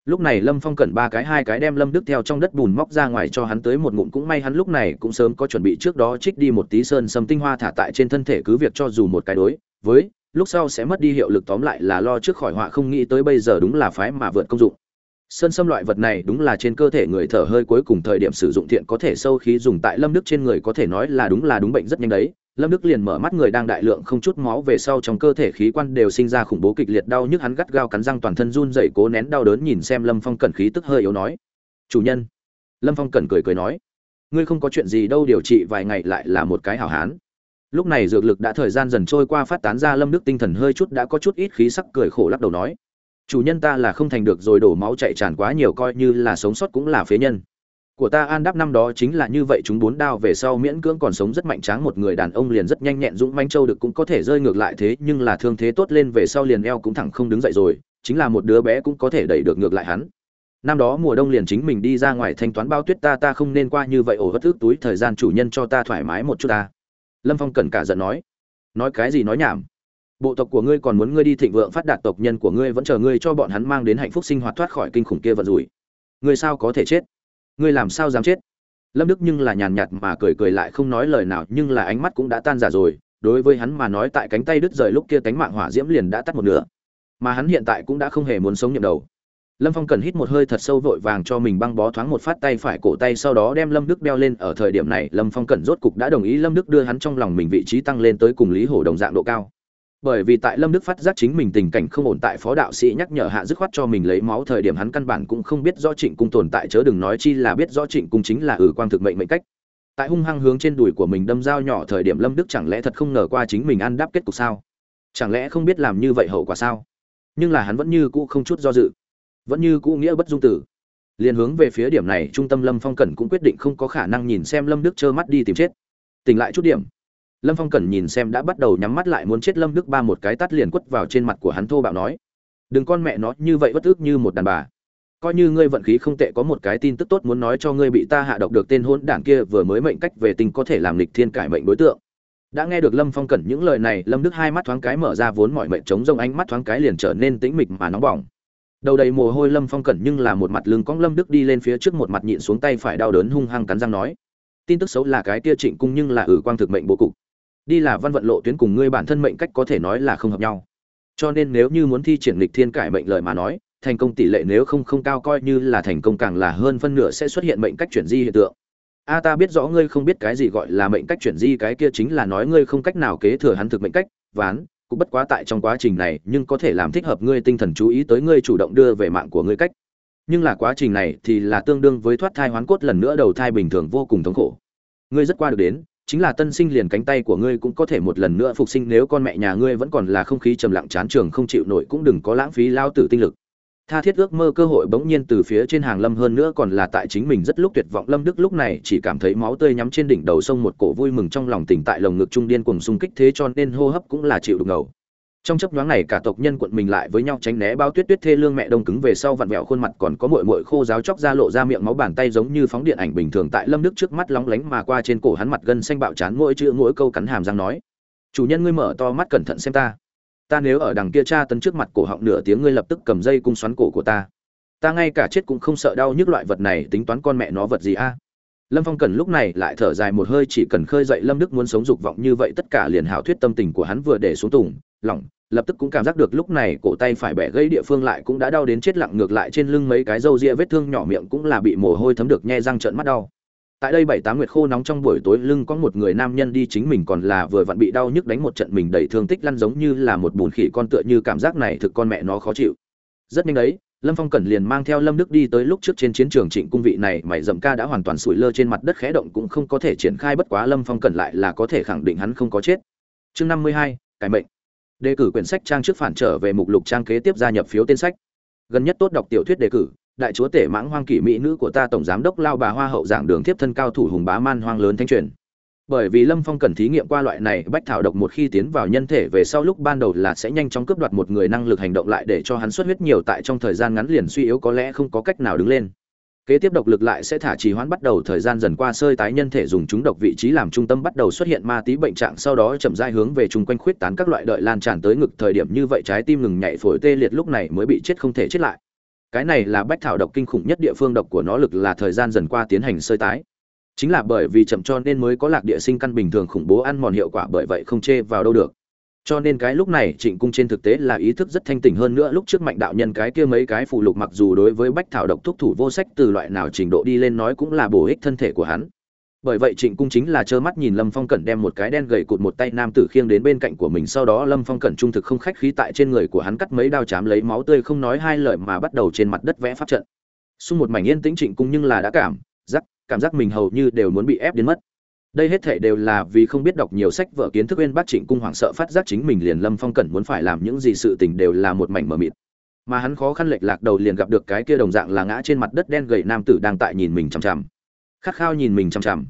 lúc này lâm phong cẩn ba cái hai cái đem lâm đức theo trong đất bùn móc ra ngoài cho hắn tới một ngụm, cũng may hắn lúc này cũng sớm có chuẩn bị trước đó trích đi một tí sơn sâm tinh hoa thả tại trên thân thể cứ việc cho dù một cái đối với, lúc sau sẽ mất đi hiệu lực tóm lại là lo trước khỏi họa không nghĩ tới bây giờ đúng là phái mà vượt công dụng. Sơn sâm loại vật này đúng là trên cơ thể người thở hơi cuối cùng thời điểm sử dụng thiện có thể sâu khí dùng tại lâm đức trên người có thể nói là đúng là đúng bệnh rất nhanh đấy lâm đức liền mở mắt người đang đại lượng không chút máu về sau trong cơ thể khí quan đều sinh ra khủng bố kịch liệt đau nhức, hắn gắt gao cắn răng toàn thân run dậy cố nén đau đớn nhìn xem lâm phong cẩn khí tức hơi yếu nói, chủ nhân. Lâm phong cẩn cười cười nói, ngươi không có chuyện gì đâu, điều trị vài ngày lại là một cái hảo hán. Lúc này dược lực đã thời gian dần trôi qua phát tán ra, lâm đức tinh thần hơi chút đã có chút ít khí sắc cười khổ lắc đầu nói, chủ nhân ta là không thành được rồi, đổ máu chạy tràn quá nhiều, coi như là sống sót cũng là phế nhân của ta an đáp năm đó chính là như vậy, chúng bốn đao về sau miễn cưỡng còn sống rất mạnh tráng một người đàn ông liền rất nhanh nhẹn, dũng manh châu được cũng có thể rơi ngược lại thế, nhưng là thương thế tốt lên về sau liền eo cũng thẳng không đứng dậy rồi, chính là một đứa bé cũng có thể đẩy được ngược lại hắn. Năm đó mùa đông liền chính mình đi ra ngoài thanh toán bao tuyết, ta ta không nên qua như vậy, ổ bất ước túi thời gian chủ nhân cho ta thoải mái một chút ta. Lâm phong cẩn cả giận nói. Nói cái gì nói nhảm? Bộ tộc của ngươi còn muốn ngươi đi thịnh vượng phát đạt tộc nhân của ngươi vẫn chờ ngươi cho bọn hắn mang đến hạnh phúc sinh hoạt thoát khỏi kinh khủng kia vật rủi. Ngươi sao có thể chết? Ngươi làm sao dám chết? Lâm đức nhưng là nhàn nhạt mà cười cười lại không nói lời nào, nhưng là ánh mắt cũng đã tan giả rồi. Đối với hắn mà nói, tại cánh tay đứt rời lúc kia cánh mạng hỏa diễm liền đã tắt một nửa. Mà hắn hiện tại cũng đã không hề muốn sống nhậm đầu. Lâm phong cần hít một hơi thật sâu, vội vàng cho mình băng bó thoáng một phát tay phải, cổ tay sau đó đem lâm đức đeo lên. Ở thời điểm này, lâm phong cần rốt cục đã đồng ý lâm đức đưa hắn trong lòng mình vị trí tăng lên tới cùng lý hổ đồng dạng độ cao bởi vì tại lâm đức phát giác chính mình tình cảnh không ổn tại phó đạo sĩ nhắc nhở hạ dứt khoát cho mình lấy máu thời điểm hắn căn bản cũng không biết rõ trịnh cung tồn tại chớ đừng nói chi là biết rõ trịnh cung chính là ừ quang thực mệnh mệnh cách. Tại hung hăng hướng trên đùi của mình đâm dao nhỏ thời điểm lâm đức chẳng lẽ thật không ngờ qua chính mình ăn đáp kết cục sao? Chẳng lẽ không biết làm như vậy hậu quả sao? Nhưng là hắn vẫn như cũ không chút do dự, vẫn như cũ nghĩa bất dung tử. Liền hướng về phía điểm này, trung tâm lâm phong cẩn cũng quyết định không có khả năng nhìn xem lâm đức trơ mắt đi tìm chết. Tỉnh lại chút điểm lâm phong cẩn nhìn xem đã bắt đầu nhắm mắt lại muốn chết lâm đức ba một cái tắt liền quất vào trên mặt của hắn thô bạo nói, đừng con mẹ nó, như vậy bất ức như một đàn bà. Coi như ngươi vận khí không tệ, có một cái tin tức tốt muốn nói cho ngươi bị ta hạ độc được tên hôn đảng kia vừa mới mệnh cách về tình có thể làm lịch thiên cải mệnh đối tượng. Đã nghe được lâm phong cẩn những lời này, lâm đức hai mắt thoáng cái mở ra vốn mọi mệnh chống rông, ánh mắt thoáng cái liền trở nên tĩnh mịch mà nóng bỏng. Đầu đầy mồ hôi lâm phong cẩn nhưng là một mặt lưng cong lâm đức đi lên phía trước một mặt nhịn xuống tay phải đau đớn hung hăng cắn răng nói, tin tức xấu là cái kia trịnh cung nhưng là ử quang thực mệnh bố cục đi là văn vận lộ tuyến cùng ngươi bản thân mệnh cách có thể nói là không hợp nhau. Cho nên nếu như muốn thi triển lịch thiên cải mệnh lời mà nói, thành công tỷ lệ nếu không không cao coi như là thành công càng là hơn phân nửa sẽ xuất hiện mệnh cách chuyển di hiện tượng. A ta biết rõ ngươi không biết cái gì gọi là mệnh cách chuyển di, cái kia chính là nói ngươi không cách nào kế thừa hắn thực mệnh cách, ván, cũng bất quá tại trong quá trình này, nhưng có thể làm thích hợp ngươi tinh thần chú ý tới ngươi chủ động đưa về mạng của ngươi cách. Nhưng là quá trình này thì là tương đương với thoát thai hoán cốt lần nữa, đầu thai bình thường vô cùng thống khổ. Ngươi rất qua được đến chính là tân sinh liền cánh tay của ngươi cũng có thể một lần nữa phục sinh, nếu con mẹ nhà ngươi vẫn còn là không khí trầm lặng chán trường không chịu nổi cũng đừng có lãng phí lao tử tinh lực. Tha thiết ước mơ cơ hội bỗng nhiên từ phía trên hàng lâm hơn nữa còn là tại chính mình rất lúc tuyệt vọng. Lâm đức lúc này chỉ cảm thấy máu tươi nhắm trên đỉnh đầu sông một cổ vui mừng trong lòng tỉnh tại lồng ngực trung điên cùng xung kích, thế cho nên hô hấp cũng là chịu đục ngầu trong chấp nhoáng này cả tộc nhân quận mình lại với nhau tránh né bao tuyết tuyết thê lương mẹ đông cứng về sau vặn vẹo khuôn mặt còn có mội mội khô giáo chóc ra lộ ra miệng máu bàn tay giống như phóng điện ảnh bình thường tại lâm đức trước mắt lóng lánh mà qua trên cổ hắn mặt gân xanh bạo chán mỗi chữ mỗi câu cắn hàm răng nói. Chủ nhân ngươi mở to mắt cẩn thận xem ta. Ta nếu ở đằng kia cha tấn trước mặt cổ họng nửa tiếng ngươi lập tức cầm dây cung xoắn cổ của ta. Ta ngay cả chết cũng không sợ đau nhức loại vật này, tính toán con mẹ nó vật gì a? Lâm phong cần lúc này lại thở dài một hơi chỉ cần khơi dậy lâm đức muốn sống dục vọng như vậy tất cả liền hảo thuyết tâm tình của hắn vừa để xuống tùng lỏng lập tức cũng cảm giác được lúc này cổ tay phải bẻ gây địa phương lại cũng đã đau đến chết lặng, ngược lại trên lưng mấy cái râu ria vết thương nhỏ miệng cũng là bị mồ hôi thấm được nhe răng trợn mắt đau. Tại đây bảy tám nguyệt khô nóng trong buổi tối lưng có một người nam nhân đi chính mình còn là vừa vặn bị đau nhức đánh một trận mình đầy thương tích lăn giống như là một bùn khỉ con tựa như cảm giác này thực con mẹ nó khó chịu. Rất nhanh đấy, lâm phong cẩn liền mang theo lâm đức đi tới lúc trước trên chiến trường trịnh cung vị này, mày dậm ca đã hoàn toàn sủi lơ trên mặt đất khẽ động cũng không có thể triển khai bất quá lâm phong cẩn lại là có thể khẳng định hắn không có chết. Chương năm mươi hai, cải mệnh đề cử quyển sách trang trước phản trở về mục lục trang kế tiếp gia nhập phiếu tên sách. Gần nhất tốt đọc tiểu thuyết đề cử, đại chúa tể mãng hoang kỷ mỹ nữ của ta tổng giám đốc lao bà hoa hậu giảng đường tiếp thân cao thủ hùng bá man hoang lớn thanh truyền. Bởi vì lâm phong cần thí nghiệm qua loại này, bách thảo độc một khi tiến vào nhân thể về sau lúc ban đầu là sẽ nhanh chóng cướp đoạt một người năng lực hành động lại để cho hắn xuất huyết nhiều tại trong thời gian ngắn liền suy yếu có lẽ không có cách nào đứng lên kế tiếp độc lực lại sẽ thả trì hoãn bắt đầu thời gian dần qua sơi tái nhân thể dùng chúng độc vị trí làm trung tâm bắt đầu xuất hiện ma tí bệnh trạng, sau đó chậm rãi hướng về chung quanh khuyết tán các loại đợi lan tràn tới ngực thời điểm như vậy trái tim ngừng nhảy phổi tê liệt lúc này mới bị chết không thể chết lại. Cái này là bách thảo độc kinh khủng nhất địa phương độc của nó lực là thời gian dần qua tiến hành sơi tái. Chính là bởi vì chậm cho nên mới có lạc địa sinh căn bình thường khủng bố ăn mòn hiệu quả, bởi vậy không chê vào đâu được cho nên cái lúc này trịnh cung trên thực tế là ý thức rất thanh tỉnh hơn nữa. Lúc trước mạnh đạo nhân cái kia mấy cái phụ lục mặc dù đối với bách thảo độc thúc thủ vô sách từ loại nào trình độ đi lên nói cũng là bổ ích thân thể của hắn. Bởi vậy trịnh cung chính là trơ mắt nhìn lâm phong cẩn đem một cái đen gầy cụt một tay nam tử khiêng đến bên cạnh của mình. Sau đó lâm phong cẩn trung thực không khách khí tại trên người của hắn cắt mấy đao chám lấy máu tươi không nói hai lời mà bắt đầu trên mặt đất vẽ pháp trận. Xung một mảnh yên tĩnh trịnh cung nhưng là đã cảm giác cảm giác mình hầu như đều muốn bị ép đến mất đây hết thể đều là vì không biết đọc nhiều sách vở kiến thức bên bác trịnh cung hoảng sợ phát giác chính mình liền lâm phong cẩn muốn phải làm những gì sự tình đều là một mảnh mờ mịt. Mà hắn khó khăn lệch lạc đầu liền gặp được cái kia đồng dạng là ngã trên mặt đất đen gầy nam tử đang tại nhìn mình chằm chằm. Khát khao nhìn mình chằm chằm.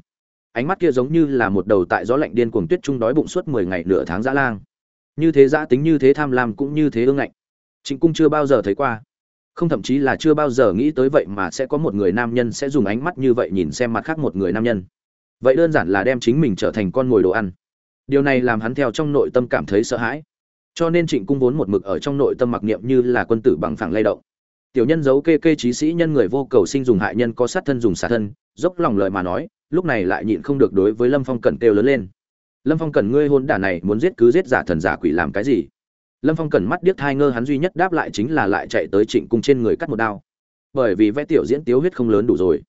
Ánh mắt kia giống như là một đầu tại gió lạnh điên cuồng tuyết trung đói bụng suốt mười ngày nửa tháng dã lang. Như thế dã tính, như thế tham lam cũng như thế ương ngạnh. Trịnh cung chưa bao giờ thấy qua. Không thậm chí là chưa bao giờ nghĩ tới vậy mà sẽ có một người nam nhân sẽ dùng ánh mắt như vậy nhìn xem mặt khác một người nam nhân vậy đơn giản là đem chính mình trở thành con mồi đồ ăn. Điều này làm hắn theo trong nội tâm cảm thấy sợ hãi. Cho nên trịnh cung vốn một mực ở trong nội tâm mặc niệm như là quân tử bằng phẳng lay động. Tiểu nhân giấu kê kê trí sĩ nhân người vô cầu sinh dùng hại nhân có sát thân dùng xả thân, dốc lòng lời mà nói, lúc này lại nhịn không được đối với lâm phong cẩn kêu lớn lên. Lâm phong cẩn ngươi hôn đả này muốn giết cứ giết giả thần giả quỷ làm cái gì? Lâm phong cẩn mắt điếc thai ngơ hắn duy nhất đáp lại chính là lại chạy tới trịnh cung trên người cắt một đao. Bởi vì vẽ tiểu diễn tiếu huyết không lớn đủ rồi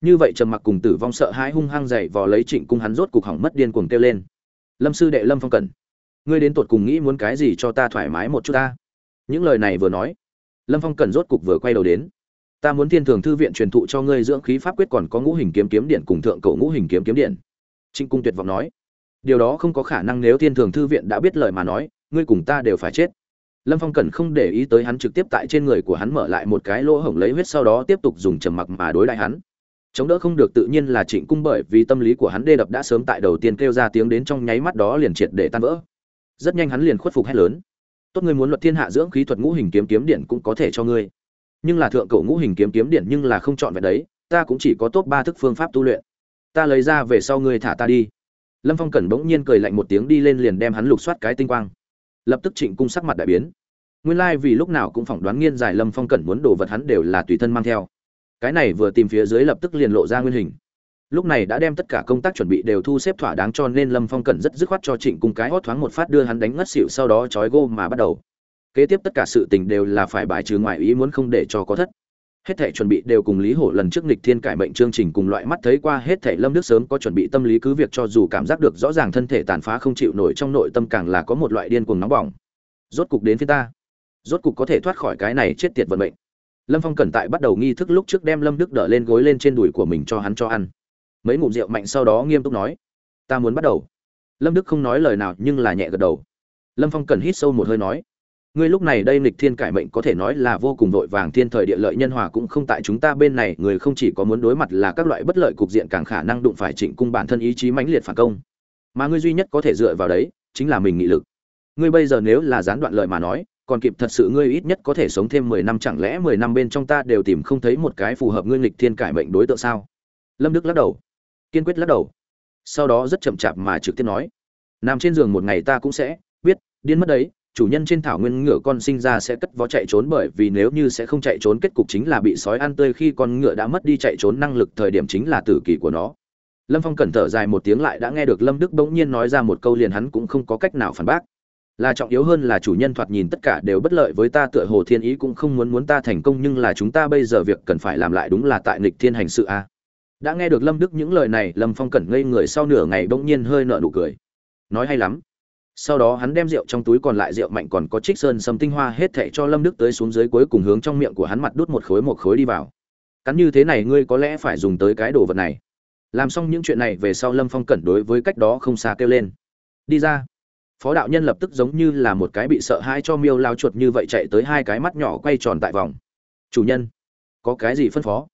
như vậy trầm mặc cùng tử vong sợ hãi hung hăng dậy vò lấy trịnh cung hắn rốt cục hỏng mất điên cuồng kêu lên. Lâm sư đệ, lâm phong cần. Ngươi đến tột cùng nghĩ muốn cái gì cho ta thoải mái một chút ta? Những lời này vừa nói, lâm phong cần rốt cục vừa quay đầu đến. Ta muốn thiên thường thư viện truyền thụ cho ngươi dưỡng khí pháp quyết còn có ngũ hình kiếm kiếm điện cùng thượng cổ ngũ hình kiếm kiếm điện. Trịnh cung tuyệt vọng nói. Điều đó không có khả năng nếu thiên thường thư viện đã biết lời mà nói, ngươi cùng ta đều phải chết. Lâm phong cần không để ý tới hắn trực tiếp tại trên người của hắn mở lại một cái lỗ hổng lấy huyết sau đó tiếp tục dùng trầm mặc mà đối lại hắn chống đỡ không được tự nhiên là trịnh cung bởi vì tâm lý của hắn đê đập đã sớm tại đầu tiên kêu ra tiếng đến trong nháy mắt đó liền triệt để tan vỡ. Rất nhanh hắn liền khuất phục hét lớn. Tốt, ngươi muốn luật thiên hạ dưỡng khí thuật ngũ hình kiếm kiếm điện cũng có thể cho ngươi. Nhưng là thượng cổ ngũ hình kiếm kiếm điện nhưng là không chọn vẹn đấy, ta cũng chỉ có tốt ba thức phương pháp tu luyện. Ta lấy ra về sau ngươi thả ta đi. Lâm phong cẩn bỗng nhiên cười lạnh một tiếng đi lên liền đem hắn lục soát cái tinh quang. Lập tức trịnh cung sắc mặt đại biến. Nguyên lai vì lúc nào cũng phỏng đoán nghiên giải lâm phong cẩn muốn đồ vật hắn đều là tùy thân mang theo cái này vừa tìm phía dưới lập tức liền lộ ra nguyên hình. Lúc này đã đem tất cả công tác chuẩn bị đều thu xếp thỏa đáng cho nên lâm phong cần rất dứt khoát cho trịnh cung cái hót thoáng một phát đưa hắn đánh ngất xịu sau đó trói gô mà bắt đầu. Kế tiếp tất cả sự tình đều là phải bài trừ ngoài ý muốn không để cho có thất. Hết thảy chuẩn bị đều cùng lý hổ lần trước nịch thiên cải mệnh chương trình cùng loại mắt thấy qua, hết thảy lâm nước sớm có chuẩn bị tâm lý cứ việc cho dù cảm giác được rõ ràng thân thể tàn phá không chịu nổi trong nội tâm càng là có một loại điên cuồng nóng bỏng. Rốt cục đến phía ta. Rốt cục có thể thoát khỏi cái này chết tiệt vận mệnh lâm phong cẩn tại bắt đầu nghi thức lúc trước đem lâm đức đỡ lên gối lên trên đùi của mình cho hắn cho ăn. Mấy ngụm rượu mạnh sau đó nghiêm túc nói, ta muốn bắt đầu. Lâm đức không nói lời nào nhưng là nhẹ gật đầu. Lâm phong cẩn hít sâu một hơi nói, ngươi lúc này đây nghịch thiên cải mệnh có thể nói là vô cùng vội vàng, thiên thời địa lợi nhân hòa cũng không tại chúng ta bên này, người không chỉ có muốn đối mặt là các loại bất lợi cục diện càng khả năng đụng phải trịnh cung bản thân ý chí mãnh liệt phản công. Mà ngươi duy nhất có thể dựa vào đấy, chính là mình nghị lực. Ngươi bây giờ nếu là gián đoạn lợi mà nói còn kịp thật sự ngươi ít nhất có thể sống thêm mười năm, chẳng lẽ mười năm bên trong ta đều tìm không thấy một cái phù hợp ngươi nghịch thiên cải mệnh đối tượng sao? Lâm đức lắc đầu. Kiên quyết lắc đầu. Sau đó rất chậm chạp mà trực tiếp nói. Nằm trên giường một ngày ta cũng sẽ biết, điên mất đấy, chủ nhân trên thảo nguyên ngựa con sinh ra sẽ cất vó chạy trốn bởi vì nếu như sẽ không chạy trốn, kết cục chính là bị sói ăn tươi khi con ngựa đã mất đi chạy trốn năng lực, thời điểm chính là tử kỳ của nó. Lâm phong cẩn thở dài một tiếng lại đã nghe được lâm đức bỗng nhiên nói ra một câu liền hắn cũng không có cách nào phản bác là trọng yếu hơn là chủ nhân thoạt nhìn tất cả đều bất lợi với ta tựa hồ thiên ý cũng không muốn muốn ta thành công nhưng là chúng ta bây giờ việc cần phải làm lại đúng là tại nghịch thiên hành sự a. Đã nghe được lâm đức những lời này, lâm phong cẩn ngây người sau nửa ngày bỗng nhiên hơi nợ nụ cười. Nói hay lắm. Sau đó hắn đem rượu trong túi còn lại rượu mạnh còn có trích sơn sâm tinh hoa hết thệ cho lâm đức tới xuống dưới cuối cùng hướng trong miệng của hắn mặt đút một khối một khối đi vào. Cắn như thế này ngươi có lẽ phải dùng tới cái đồ vật này. Làm xong những chuyện này về sau lâm phong cẩn đối với cách đó không xa kêu lên. Đi ra phó đạo nhân lập tức giống như là một cái bị sợ hãi cho miêu lao chuột như vậy chạy tới hai cái mắt nhỏ quay tròn tại vòng. Chủ nhân, có cái gì phân phó?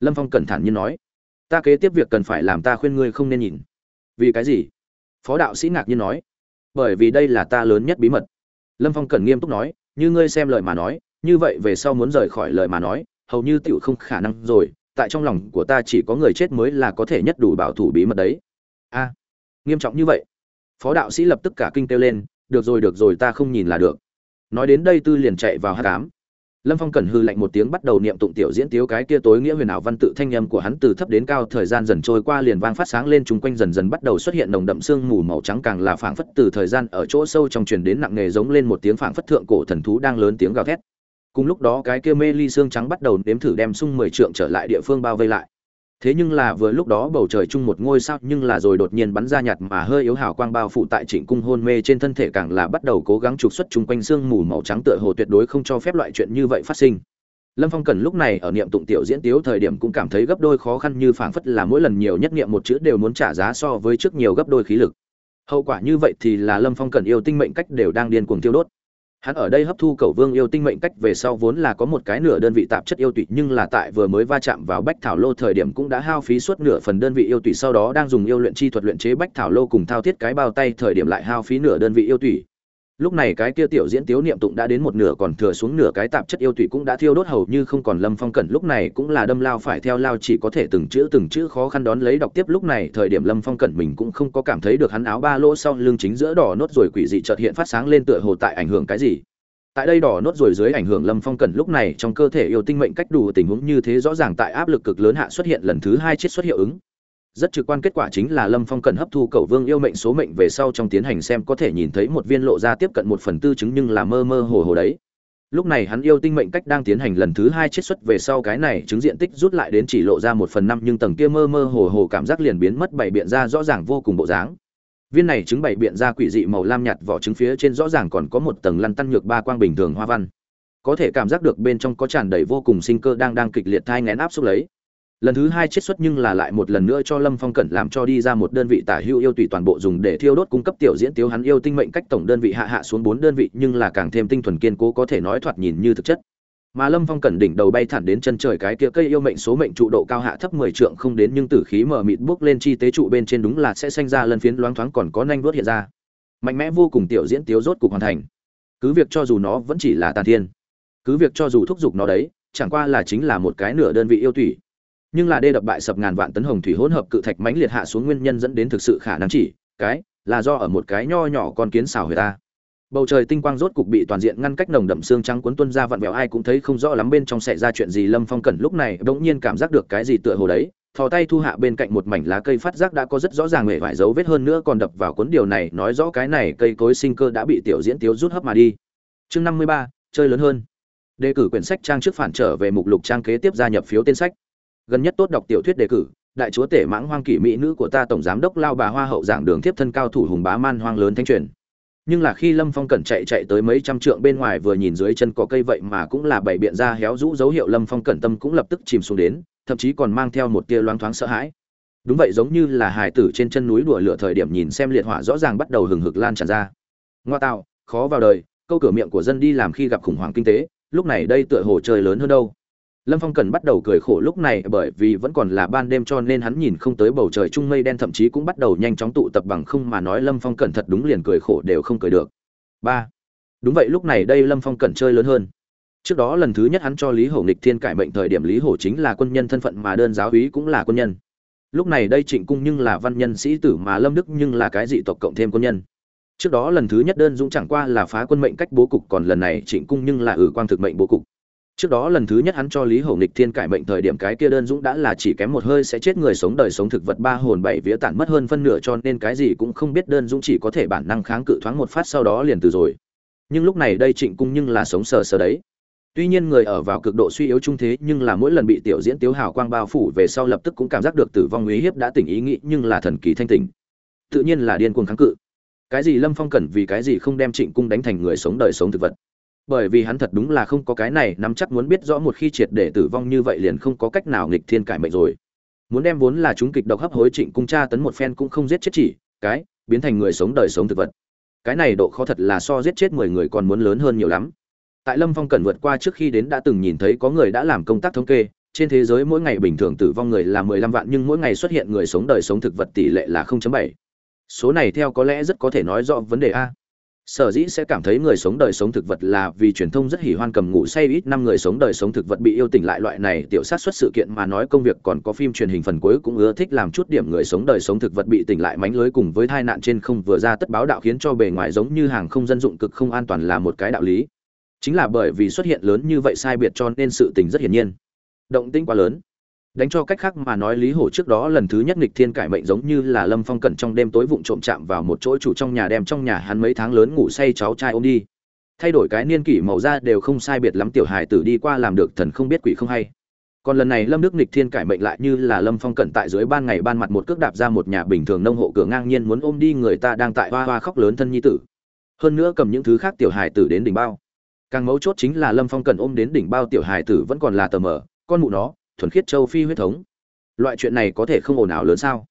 Lâm phong cẩn thận như nói. Ta kế tiếp việc cần phải làm ta khuyên ngươi không nên nhìn. Vì cái gì? Phó đạo sĩ ngạc nhiên nói. Bởi vì đây là ta lớn nhất bí mật. Lâm phong cẩn nghiêm túc nói, như ngươi xem lời mà nói, như vậy về sau muốn rời khỏi lời mà nói, hầu như tựu không khả năng rồi, tại trong lòng của ta chỉ có người chết mới là có thể nhất đủ bảo thủ bí mật đấy. A, nghiêm trọng như vậy phó đạo sĩ lập tức cả kinh kêu lên, được rồi được rồi, ta không nhìn là được. Nói đến đây tư liền chạy vào hát cám lâm phong cần hư lạnh một tiếng bắt đầu niệm tụng tiểu diễn tiếu cái kia tối nghĩa huyền ảo văn tự thanh âm của hắn từ thấp đến cao, thời gian dần trôi qua liền vang phát sáng lên, chung quanh dần dần bắt đầu xuất hiện nồng đậm sương mù màu trắng càng là phảng phất từ thời gian ở chỗ sâu trong truyền đến nặng nề giống lên một tiếng phảng phất thượng cổ thần thú đang lớn tiếng gào thét. Cùng lúc đó cái kia mê ly xương trắng bắt đầu nếm thử đem sung mười trượng trở lại địa phương bao vây lại thế nhưng là vừa lúc đó bầu trời chung một ngôi sao nhưng là rồi đột nhiên bắn ra nhạt mà hơi yếu hào quang bao phủ tại trịnh cung hôn mê trên thân thể càng là bắt đầu cố gắng trục xuất chung quanh xương mù màu trắng tựa hồ tuyệt đối không cho phép loại chuyện như vậy phát sinh. Lâm phong cần lúc này ở niệm tụng tiểu diễn tiếu thời điểm cũng cảm thấy gấp đôi khó khăn như phảng phất là mỗi lần nhiều nhất niệm một chữ đều muốn trả giá so với trước nhiều gấp đôi khí lực. Hậu quả như vậy thì là lâm phong cần yêu tinh mệnh cách đều đang điên cuồng tiêu đốt. Hắn ở đây hấp thu cầu vương yêu tinh mệnh cách về sau vốn là có một cái nửa đơn vị tạp chất yêu tụy, nhưng là tại vừa mới va chạm vào bách thảo lô thời điểm cũng đã hao phí suốt nửa phần đơn vị yêu tụy, sau đó đang dùng yêu luyện chi thuật luyện chế bách thảo lô cùng thao thiết cái bao tay thời điểm lại hao phí nửa đơn vị yêu tụy. Lúc này cái kia tiểu diễn tiếu niệm tụng đã đến một nửa còn thừa xuống nửa cái tạp chất yêu tụy cũng đã thiêu đốt hầu như không còn lâm phong cẩn lúc này cũng là đâm lao phải theo lao chỉ có thể từng chữ từng chữ khó khăn đón lấy đọc tiếp lúc này thời điểm lâm phong cẩn mình cũng không có cảm thấy được hắn áo ba lỗ sau lưng chính giữa đỏ nốt rồi quỷ dị chợt hiện phát sáng lên tựa hồ tại ảnh hưởng cái gì. Tại đây đỏ nốt rồi dưới ảnh hưởng lâm phong cẩn lúc này trong cơ thể yêu tinh mệnh cách đủ tình huống như thế rõ ràng tại áp lực cực lớn hạ xuất hiện lần thứ hai chết xuất hiệu ứng rất trực quan kết quả chính là lâm phong cần hấp thu cầu vương yêu mệnh số mệnh về sau trong tiến hành xem có thể nhìn thấy một viên lộ ra tiếp cận một phần tư chứng nhưng là mơ mơ hồ hồ đấy. Lúc này hắn yêu tinh mệnh cách đang tiến hành lần thứ hai chiết xuất về sau cái này chứng diện tích rút lại đến chỉ lộ ra một phần năm nhưng tầng kia mơ mơ hồ hồ cảm giác liền biến mất bảy biện ra rõ ràng vô cùng bộ dáng. Viên này trứng bảy biện ra quỷ dị màu lam nhạt vỏ trứng phía trên rõ ràng còn có một tầng lăn tăn nhược ba quang bình thường hoa văn. Có thể cảm giác được bên trong có tràn đầy vô cùng sinh cơ đang đang kịch liệt thai ngén áp xúc lấy lần thứ hai chiết xuất nhưng là lại một lần nữa cho lâm phong cẩn làm cho đi ra một đơn vị tả hữu yêu tùy toàn bộ dùng để thiêu đốt cung cấp tiểu diễn tiếu hắn yêu tinh mệnh cách tổng đơn vị hạ hạ xuống bốn đơn vị nhưng là càng thêm tinh thuần kiên cố có thể nói thoạt nhìn như thực chất. Mà lâm phong cẩn đỉnh đầu bay thẳng đến chân trời cái kia cây yêu mệnh số mệnh trụ độ cao hạ thấp mười trượng không đến nhưng tử khí mở mịt bước lên chi tế trụ bên trên đúng là sẽ sinh ra lân phiến loáng thoáng còn có nhanh vớt hiện ra. Mạnh mẽ vô cùng tiểu diễn tiếu rốt cục hoàn thành. Cứ việc cho dù nó vẫn chỉ là tàn thiên, cứ việc cho dù thúc giục nó đấy, chẳng qua là chính là một cái nửa đơn vị yêu thủy nhưng là đê đập bại sập ngàn vạn tấn hồng thủy hỗn hợp cự thạch mãnh liệt hạ xuống nguyên nhân dẫn đến thực sự khả năng chỉ, cái, là do ở một cái nho nhỏ con kiến xào người ta bầu trời tinh quang rốt cục bị toàn diện ngăn cách nồng đậm xương trắng cuốn tuân ra vặn vẹo, ai cũng thấy không rõ lắm bên trong xảy ra chuyện gì, lâm phong cẩn lúc này bỗng nhiên cảm giác được cái gì tựa hồ đấy, thò tay thu hạ bên cạnh một mảnh lá cây phát giác đã có rất rõ ràng hệ vải dấu vết hơn nữa còn đập vào cuốn điều này, nói rõ cái này cây cối sinh cơ đã bị tiểu diễn tiếu rút hấp mà đi. Chương năm mươi ba, chơi lớn hơn. Đề cử quyển sách trang trước phản trở về mục lục trang kế tiếp gia nhập phiếu tên sách gần nhất tốt đọc tiểu thuyết đề cử, đại chúa tể mãng hoang kỷ mỹ nữ của ta tổng giám đốc lao bà hoa hậu giảng đường tiếp thân cao thủ hùng bá man hoang lớn thanh truyền. Nhưng là khi lâm phong cẩn chạy chạy tới mấy trăm trượng bên ngoài vừa nhìn dưới chân có cây vậy mà cũng là bảy biện ra héo rũ dấu hiệu lâm phong cẩn tâm cũng lập tức chìm xuống đến, thậm chí còn mang theo một tia loáng thoáng sợ hãi. Đúng vậy giống như là hải tử trên chân núi đùa lửa thời điểm nhìn xem liệt hỏa rõ ràng bắt đầu hừng hực lan tràn ra. Ngoa tạo, khó vào đời, câu cửa miệng của dân đi làm khi gặp khủng hoảng kinh tế, lúc này đây tựa hồ trời lớn hơn đâu lâm phong cần bắt đầu cười khổ lúc này bởi vì vẫn còn là ban đêm cho nên hắn nhìn không tới bầu trời trung mây đen, thậm chí cũng bắt đầu nhanh chóng tụ tập bằng không mà nói lâm phong cẩn thật đúng liền cười khổ đều không cười được. Ba. Đúng vậy, lúc này đây lâm phong cẩn chơi lớn hơn. Trước đó lần thứ nhất hắn cho lý hổ nghịch thiên cải mệnh thời điểm lý hổ chính là quân nhân thân phận mà đơn giáo úy cũng là quân nhân. Lúc này đây trịnh cung nhưng là văn nhân sĩ tử mà lâm đức nhưng là cái dị tộc cộng thêm quân nhân. Trước đó lần thứ nhất đơn dũng chẳng qua là phá quân mệnh cách bố cục, còn lần này trịnh cung nhưng là ử quang thực mệnh bố cục trước đó lần thứ nhất hắn cho lý hổ nghịch thiên cải mệnh thời điểm cái kia đơn dũng đã là chỉ kém một hơi sẽ chết người sống đời sống thực vật ba hồn bảy vía tản mất hơn phân nửa cho nên cái gì cũng không biết đơn dũng chỉ có thể bản năng kháng cự thoáng một phát sau đó liền từ rồi. Nhưng lúc này đây trịnh cung nhưng là sống sờ sờ đấy. Tuy nhiên người ở vào cực độ suy yếu trung thế nhưng là mỗi lần bị tiểu diễn tiếu hào quang bao phủ về sau lập tức cũng cảm giác được tử vong uy hiếp đã tỉnh ý nghĩ nhưng là thần kỳ thanh tỉnh. Tự nhiên là điên cuồng kháng cự. Cái gì lâm phong cần vì cái gì không đem trịnh cung đánh thành người sống đời sống thực vật? Bởi vì hắn thật đúng là không có cái này, nắm chắc muốn biết rõ một khi triệt để tử vong như vậy liền không có cách nào nghịch thiên cải mệnh rồi. Muốn đem vốn là chúng kịch độc hấp hối trịnh cung tra tấn một phen cũng không giết chết chỉ, cái, biến thành người sống đời sống thực vật. Cái này độ khó thật là so giết chết mười người còn muốn lớn hơn nhiều lắm. Tại lâm phong cần vượt qua trước khi đến đã từng nhìn thấy có người đã làm công tác thống kê, trên thế giới mỗi ngày bình thường tử vong người là mười lăm vạn nhưng mỗi ngày xuất hiện người sống đời sống thực vật tỷ lệ là không chấm bảy. Số này theo có lẽ rất có thể nói rõ vấn đề a sở dĩ sẽ cảm thấy người sống đời sống thực vật là vì truyền thông rất hỉ hoan cầm ngủ say ít năm người sống đời sống thực vật bị yêu tỉnh lại loại này tiểu sát xuất sự kiện mà nói công việc còn có phim truyền hình phần cuối cũng ưa thích làm chút điểm người sống đời sống thực vật bị tỉnh lại mánh lưới cùng với tai nạn trên không vừa ra tất báo đạo khiến cho bề ngoài giống như hàng không dân dụng cực không an toàn là một cái đạo lý. Chính là bởi vì xuất hiện lớn như vậy sai biệt cho nên sự tình rất hiển nhiên. Động tĩnh quá lớn đánh cho cách khác mà nói lý hổ trước đó lần thứ nhất nghịch thiên cải mệnh giống như là lâm phong cẩn trong đêm tối vụng trộm chạm vào một chỗ chủ trong nhà đem trong nhà hắn mấy tháng lớn ngủ say cháu trai ôm đi. Thay đổi cái niên kỷ màu da đều không sai biệt lắm tiểu hài tử đi qua làm được thần không biết quỷ không hay. Còn lần này lâm đức nghịch thiên cải mệnh lại như là lâm phong cẩn tại dưới ban ngày ban mặt một cước đạp ra một nhà bình thường nông hộ cửa ngang nhiên muốn ôm đi người ta đang tại hoa hoa khóc lớn thân nhi tử. Hơn nữa cầm những thứ khác tiểu hài tử đến đỉnh bao. Càng mấu chốt chính là lâm phong cẩn ôm đến đỉnh bao tiểu hài tử vẫn còn là tờ mờ, con mụ nó thuần khiết châu phi huyết thống. Loại chuyện này có thể không ổn nào lớn sao?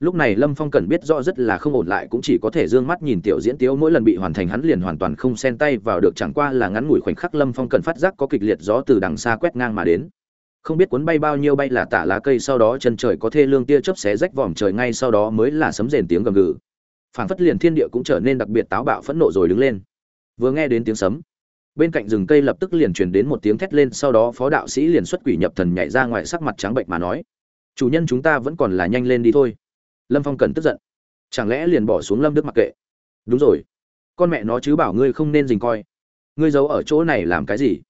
Lúc này lâm phong cần biết rõ rất là không ổn lại cũng chỉ có thể d ư ơ n g mắt nhìn tiểu diễn tiếu mỗi lần bị hoàn thành hắn liền hoàn toàn không xen tay vào được, chẳng qua là ngắn ngủi khoảnh khắc lâm phong cần phát giác có kịch liệt gió từ đằng xa quét ngang mà đến. Không biết cuốn bay bao nhiêu bay là tả lá cây sau đó chân trời có thê lương tia chớp xé rách vòm trời ngay sau đó mới là sấm rền tiếng gầm gừ. Phảng phất liền thiên địa cũng trở nên đặc biệt táo bạo phẫn nộ rồi đứng lên. Vừa nghe đến tiếng sấm bên cạnh rừng cây lập tức liền truyền đến một tiếng thét lên, sau đó phó đạo sĩ liền xuất quỷ nhập thần nhảy ra ngoài sắc mặt trắng bệnh mà nói, chủ nhân chúng ta vẫn còn là nhanh lên đi thôi. Lâm phong cần tức giận, chẳng lẽ liền bỏ xuống lâm đức mặc kệ? Đúng rồi, con mẹ nó chứ bảo ngươi không nên dình coi. Ngươi giấu ở chỗ này làm cái gì?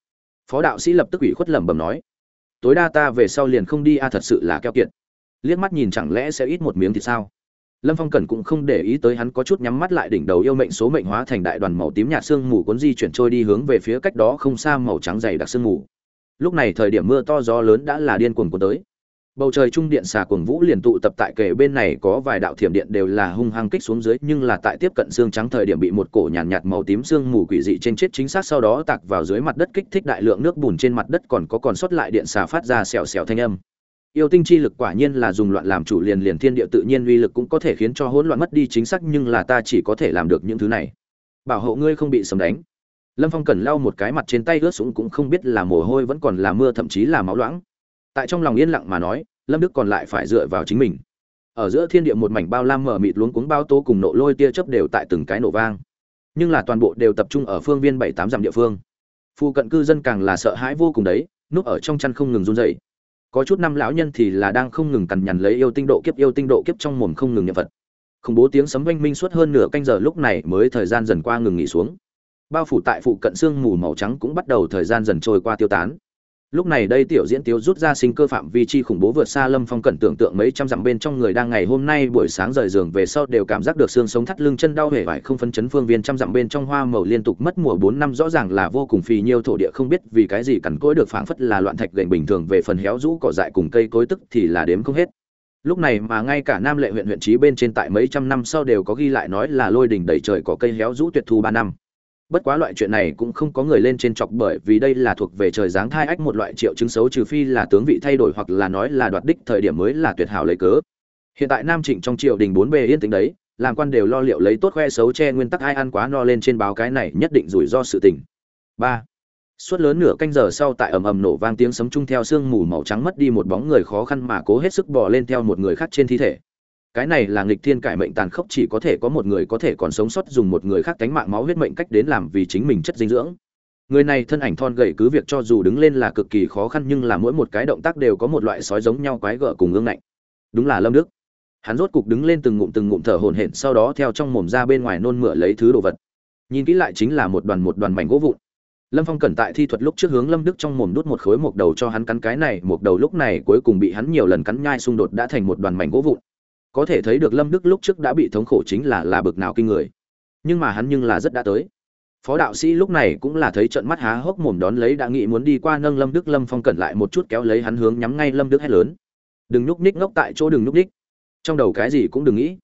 Phó đạo sĩ lập tức ủy khuất lẩm bẩm nói, tối đa ta về sau liền không đi a, thật sự là keo kiệt. Liếc mắt nhìn chẳng lẽ sẽ ít một miếng thì sao? Lâm phong cẩn cũng không để ý tới hắn có chút nhắm mắt lại đỉnh đầu yêu mệnh số mệnh hóa thành đại đoàn màu tím nhạt sương mù cuốn di chuyển trôi đi hướng về phía cách đó không xa màu trắng dày đặc sương mù. Lúc này thời điểm mưa to gió lớn đã là điên cuồng của tới. Bầu trời trung điện xà cuồng vũ liền tụ tập tại kề bên này có vài đạo thiểm điện đều là hung hăng kích xuống dưới nhưng là tại tiếp cận xương trắng thời điểm bị một cổ nhàn nhạt, nhạt màu tím xương mù quỷ dị trên chết chính xác sau đó tạc vào dưới mặt đất kích thích đại lượng nước bùn trên mặt đất còn có còn sót lại điện xà phát ra xèo xèo thanh âm yêu tinh chi lực quả nhiên là dùng loạn làm chủ liền liền thiên địa tự nhiên uy lực cũng có thể khiến cho hỗn loạn mất đi chính xác, nhưng là ta chỉ có thể làm được những thứ này. Bảo hộ ngươi không bị sấm đánh. Lâm phong cần lau một cái mặt trên tay ướt sũng cũng không biết là mồ hôi vẫn còn là mưa, thậm chí là máu loãng. Tại trong lòng yên lặng mà nói, lâm đức còn lại phải dựa vào chính mình. Ở giữa thiên địa một mảnh bao lam mở mịt luống cuống bao tố cùng nộ lôi tia chớp đều tại từng cái nổ vang. Nhưng là toàn bộ đều tập trung ở phương viên bảy tám dặm địa phương. Phu cận cư dân càng là sợ hãi vô cùng đấy, núp ở trong chăn không ngừng run dậy có chút năm lão nhân thì là đang không ngừng cằn nhằn lấy yêu tinh độ kiếp, yêu tinh độ kiếp trong mồm không ngừng niệm vật khủng bố tiếng sấm oanh minh suốt hơn nửa canh giờ lúc này mới thời gian dần qua ngừng nghỉ xuống. Bao phủ tại phụ cận xương mù màu trắng cũng bắt đầu thời gian dần trôi qua tiêu tán lúc này đây tiểu diễn tiếu rút ra sinh cơ phạm vi chi khủng bố vượt xa lâm phong cẩn tưởng tượng mấy trăm dặm bên trong người đang ngày hôm nay buổi sáng rời giường về sau đều cảm giác được xương sống thắt lưng chân đau hề vải không phân chấn phương viên trăm dặm bên trong hoa màu liên tục mất mùa bốn năm rõ ràng là vô cùng phì nhiêu thổ địa không biết vì cái gì cằn cỗi được phảng phất là loạn thạch gành bình thường về phần héo rũ cỏ dại cùng cây cối tức thì là đếm không hết. Lúc này mà ngay cả nam lệ huyện huyện trí bên trên tại mấy trăm năm sau đều có ghi lại nói là lôi đỉnh đầy trời có cây héo rũ tuyệt thu ba năm bất quá loại chuyện này cũng không có người lên trên chọc bởi vì đây là thuộc về trời giáng thai ách một loại triệu chứng xấu trừ phi là tướng vị thay đổi hoặc là nói là đoạt đích thời điểm mới là tuyệt hảo lấy cớ. Hiện tại nam trịnh trong triều đình bốn bề yên tĩnh đấy, làm quan đều lo liệu lấy tốt khoe xấu che nguyên tắc ai ăn quá no lên trên báo cái này nhất định rủi ro sự tình. Ba. Suốt lớn nửa canh giờ sau tại ầm ầm nổ vang tiếng sấm chung theo sương mù màu trắng mất đi một bóng người khó khăn mà cố hết sức bò lên theo một người khác trên thi thể cái này là nghịch thiên cải mệnh tàn khốc chỉ có thể có một người có thể còn sống sót dùng một người khác tánh mạng máu huyết mệnh cách đến làm vì chính mình chất dinh dưỡng. Người này thân ảnh thon gầy cứ việc cho dù đứng lên là cực kỳ khó khăn nhưng là mỗi một cái động tác đều có một loại sói giống nhau quái gở cùng ương ngạnh. Đúng là lâm đức. Hắn rốt cục đứng lên từng ngụm từng ngụm thở hổn hển, sau đó theo trong mồm ra bên ngoài nôn mửa lấy thứ đồ vật. Nhìn kỹ lại chính là một đoàn một đoàn mảnh gỗ vụn. Lâm phong cẩn tại thi thuật lúc trước hướng lâm đức trong mồm đút một khối một đầu cho hắn cắn cái này một đầu lúc này cuối cùng bị hắn nhiều lần cắn nhai xung đột đã thành một đoàn mảnh gỗ vụn có thể thấy được lâm đức lúc trước đã bị thống khổ chính là là bực nào kinh người. Nhưng mà hắn nhưng là rất đã tới. Phó đạo sĩ lúc này cũng là thấy trận mắt há hốc mồm đón lấy đã nghĩ muốn đi qua nâng lâm đức lâm phong cẩn lại một chút kéo lấy hắn hướng nhắm ngay lâm đức hét lớn. Đừng nhúc ních ngốc tại chỗ đừng nhúc ních trong đầu cái gì cũng đừng nghĩ.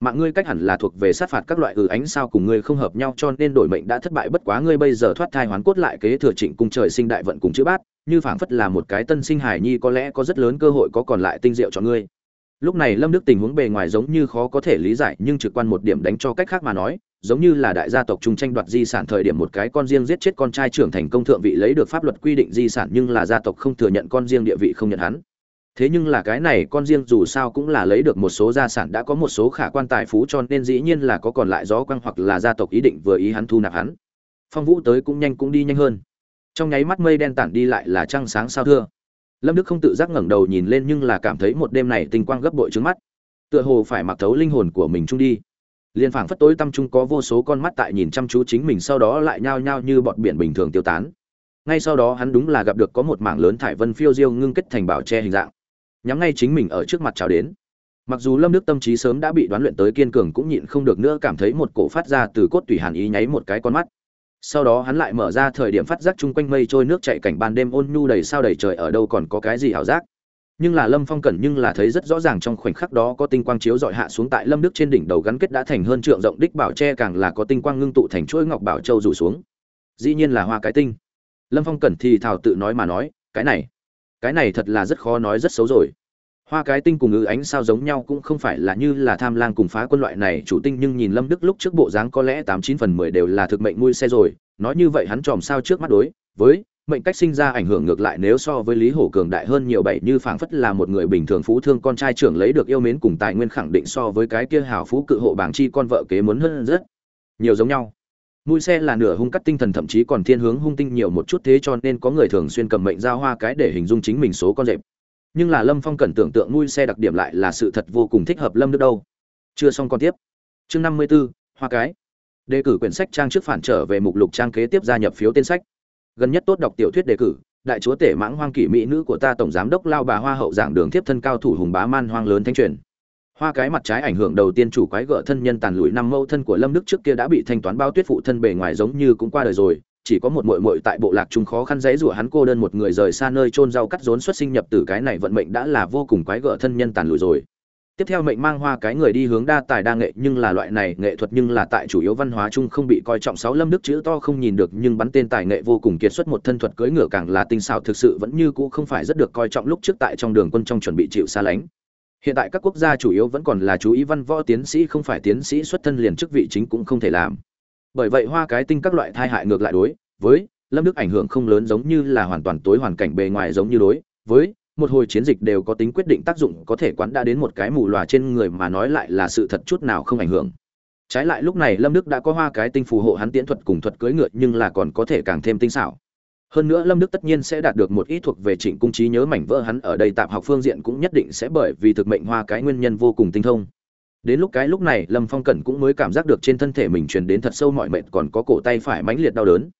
Mạng ngươi cách hẳn là thuộc về sát phạt các loại ừ ánh sao cùng ngươi không hợp nhau cho nên đổi mệnh đã thất bại bất quá ngươi bây giờ thoát thai hoán cốt lại kế thừa trịnh cung trời sinh đại vận cùng chữ bát, như phảng phất là một cái tân sinh hải nhi có lẽ có rất lớn cơ hội có còn lại tinh diệu cho ngươi lúc này lâm đức tình huống bề ngoài giống như khó có thể lý giải, nhưng trực quan một điểm đánh cho cách khác mà nói, giống như là đại gia tộc chung tranh đoạt di sản thời điểm một cái con riêng giết chết con trai trưởng thành công thượng vị lấy được pháp luật quy định di sản nhưng là gia tộc không thừa nhận con riêng địa vị không nhận hắn. Thế nhưng là cái này con riêng dù sao cũng là lấy được một số gia sản đã có một số khả quan tài phú cho nên dĩ nhiên là có còn lại gió quang hoặc là gia tộc ý định vừa ý hắn thu nạp hắn. Phong vũ tới cũng nhanh cũng đi nhanh hơn. Trong nháy mắt mây đen tản đi lại là trăng sáng sao thưa lâm đức không tự giác ngẩng đầu nhìn lên nhưng là cảm thấy một đêm này tinh quang gấp bội trước mắt. Tựa hồ phải mặc thấu linh hồn của mình chung đi. Liên phảng phất tối tâm trung có vô số con mắt tại nhìn chăm chú chính mình sau đó lại nhao nhao như bọt biển bình thường tiêu tán. Ngay sau đó hắn đúng là gặp được có một mảng lớn thải vân phiêu diêu ngưng kết thành bảo tre hình dạng. Nhắm ngay chính mình ở trước mặt chào đến. Mặc dù lâm đức tâm trí sớm đã bị đoán luyện tới kiên cường cũng nhịn không được nữa cảm thấy một cổ phát ra từ cốt tủy hàn ý nháy một cái con mắt sau đó hắn lại mở ra thời điểm phát giác chung quanh mây trôi nước chạy cảnh ban đêm ôn nhu đầy sao đầy trời ở đâu còn có cái gì ảo giác. Nhưng là lâm phong cẩn nhưng là thấy rất rõ ràng trong khoảnh khắc đó có tinh quang chiếu dọi hạ xuống tại lâm đức trên đỉnh đầu gắn kết đã thành hơn trượng rộng đích bảo tre càng là có tinh quang ngưng tụ thành chuỗi ngọc bảo châu rủ xuống. Dĩ nhiên là hoa cái tinh. Lâm phong cẩn thì thào tự nói mà nói, cái này cái này thật là rất khó nói rất xấu rồi hoa cái tinh cùng ngữ ánh sao giống nhau cũng không phải là như là tham lang cùng phá quân loại này, chủ tinh nhưng nhìn lâm đức lúc trước bộ dáng có lẽ tám chín phần mười đều là thực mệnh mui xe rồi, nói như vậy hắn tròm sao trước mắt đối với mệnh cách sinh ra ảnh hưởng ngược lại nếu so với lý hổ cường đại hơn nhiều bảy như phảng phất là một người bình thường phú thương con trai trưởng lấy được yêu mến cùng tài nguyên khẳng định so với cái kia hào phú cự hộ bảng chi con vợ kế muốn hơn rất nhiều giống nhau. Mũi xe là nửa hung cắt tinh thần thậm chí còn thiên hướng hung tinh nhiều một chút thế cho nên có người thường xuyên cầm mệnh giao hoa cái để hình dung chính mình số con rệp nhưng là lâm phong cần tưởng tượng nuôi xe đặc điểm lại là sự thật vô cùng thích hợp lâm nước đâu. Chưa xong con tiếp. Chương năm mươi b ố hoa cái. Đề cử quyển sách trang trước phản trở về mục lục trang kế tiếp gia nhập phiếu tên sách. Gần nhất tốt đọc tiểu thuyết đề cử, đại chúa tể mãng hoang kỷ mỹ nữ của ta tổng giám đốc lao bà hoa hậu giảng đường tiếp thân cao thủ hùng bá man hoang lớn thanh truyền. Hoa cái mặt trái ảnh hưởng đầu tiên chủ quái gợ thân nhân tàn lụi năm mẫu thân của lâm đức trước kia đã bị thanh toán bao tuyết phụ thân bề ngoài giống như cũng qua đời rồi chỉ có một muội muội tại bộ lạc trung khó khăn dãy rủa hắn cô đơn một người rời xa nơi chôn rau cắt rốn xuất sinh nhập từ cái này vận mệnh đã là vô cùng quái gở thân nhân tàn lụi rồi. Tiếp theo mệnh mang hoa cái người đi hướng đa tài đa nghệ, nhưng là loại này nghệ thuật nhưng là tại chủ yếu văn hóa chung không bị coi trọng. Sáu lâm đức chữ to không nhìn được, nhưng bắn tên tài nghệ vô cùng kiệt xuất, một thân thuật cưỡi ngựa càng là tinh xảo, thực sự vẫn như cũ không phải rất được coi trọng lúc trước tại trong đường quân trong chuẩn bị chịu xa lánh. Hiện tại các quốc gia chủ yếu vẫn còn là chú ý văn võ tiến sĩ, không phải tiến sĩ xuất thân liền chức vị chính cũng không thể làm bởi vậy hoa cái tinh các loại thai hại ngược lại đối với lâm đức ảnh hưởng không lớn giống như là hoàn toàn tối hoàn cảnh bề ngoài giống như đối với một hồi chiến dịch đều có tính quyết định tác dụng có thể quán đã đến một cái mù lòa trên người mà nói lại là sự thật chút nào không ảnh hưởng. Trái lại lúc này lâm đức đã có hoa cái tinh phù hộ hắn tiễn thuật cùng thuật cưỡi ngựa nhưng là còn có thể càng thêm tinh xảo. Hơn nữa lâm đức tất nhiên sẽ đạt được một ít thuộc về trịnh cung trí nhớ mảnh vỡ hắn ở đây tạm học phương diện cũng nhất định sẽ bởi vì thực mệnh hoa cái nguyên nhân vô cùng tinh thông đến lúc cái lúc này, lâm phong cẩn cũng mới cảm giác được trên thân thể mình truyền đến thật sâu mọi mệnh còn có cổ tay phải mãnh liệt đau đớn.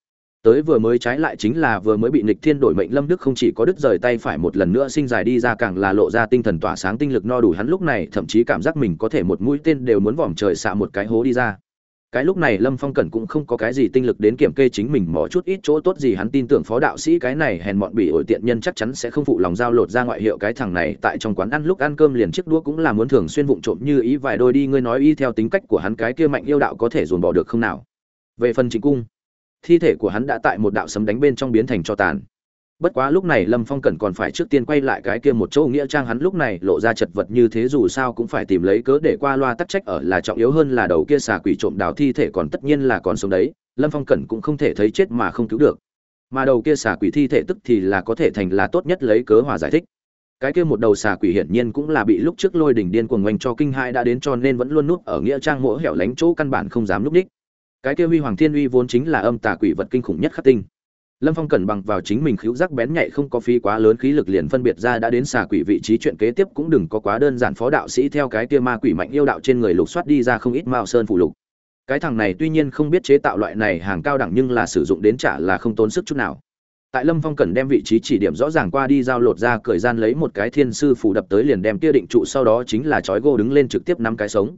Tới vừa mới trái lại chính là vừa mới bị nịch thiên đổi mệnh lâm đức không chỉ có đứt rời tay phải một lần nữa sinh dài đi ra càng là lộ ra tinh thần tỏa sáng tinh lực no đủ, hắn lúc này thậm chí cảm giác mình có thể một mũi tên đều muốn vòm trời xạ một cái hố đi ra cái lúc này lâm phong cẩn cũng không có cái gì tinh lực đến kiểm kê chính mình mỏ chút ít chỗ tốt gì hắn tin tưởng phó đạo sĩ cái này hèn mọn bị ổi tiện nhân chắc chắn sẽ không phụ lòng giao lột ra ngoại hiệu cái thằng này. Tại trong quán ăn lúc ăn cơm liền chiếc đũa cũng là muốn thường xuyên vụng trộm như ý vài đôi đi, ngươi nói y theo tính cách của hắn cái kia mạnh yêu đạo có thể dồn bỏ được không nào? Về phần chính cung, thi thể của hắn đã tại một đạo sấm đánh bên trong biến thành cho tàn bất quá lúc này lâm phong cẩn còn phải trước tiên quay lại cái kia một chỗ nghĩa trang, hắn lúc này lộ ra chật vật như thế dù sao cũng phải tìm lấy cớ để qua loa tắc trách ở là trọng yếu hơn là đầu kia xà quỷ trộm đào thi thể còn tất nhiên là còn sống đấy, lâm phong cẩn cũng không thể thấy chết mà không cứu được. Mà đầu kia xà quỷ thi thể tức thì là có thể thành là tốt nhất lấy cớ hòa giải thích. Cái kia một đầu xà quỷ hiển nhiên cũng là bị lúc trước lôi đỉnh điên cuồng oanh cho kinh hai đã đến cho nên vẫn luôn núp ở nghĩa trang mỗi hẻo lánh chỗ căn bản không dám núp đích. Cái kia huy hoàng thiên uy vốn chính là âm tà quỷ vật kinh khủng nhất khắc tinh lâm phong cẩn bằng vào chính mình khíu giác bén nhạy không có phí quá lớn khí lực liền phân biệt ra đã đến xà quỷ vị trí chuyện kế tiếp cũng đừng có quá đơn giản phó đạo sĩ theo cái kia ma quỷ mạnh yêu đạo trên người lục soát đi ra không ít mao sơn phụ lục. Cái thằng này tuy nhiên không biết chế tạo loại này hàng cao đẳng nhưng là sử dụng đến trả là không tốn sức chút nào. Tại lâm phong cần đem vị trí chỉ điểm rõ ràng qua đi giao lột ra cởi gian lấy một cái thiên sư phủ đập tới liền đem kia định trụ sau đó chính là chói gô đứng lên trực tiếp năm cái sống.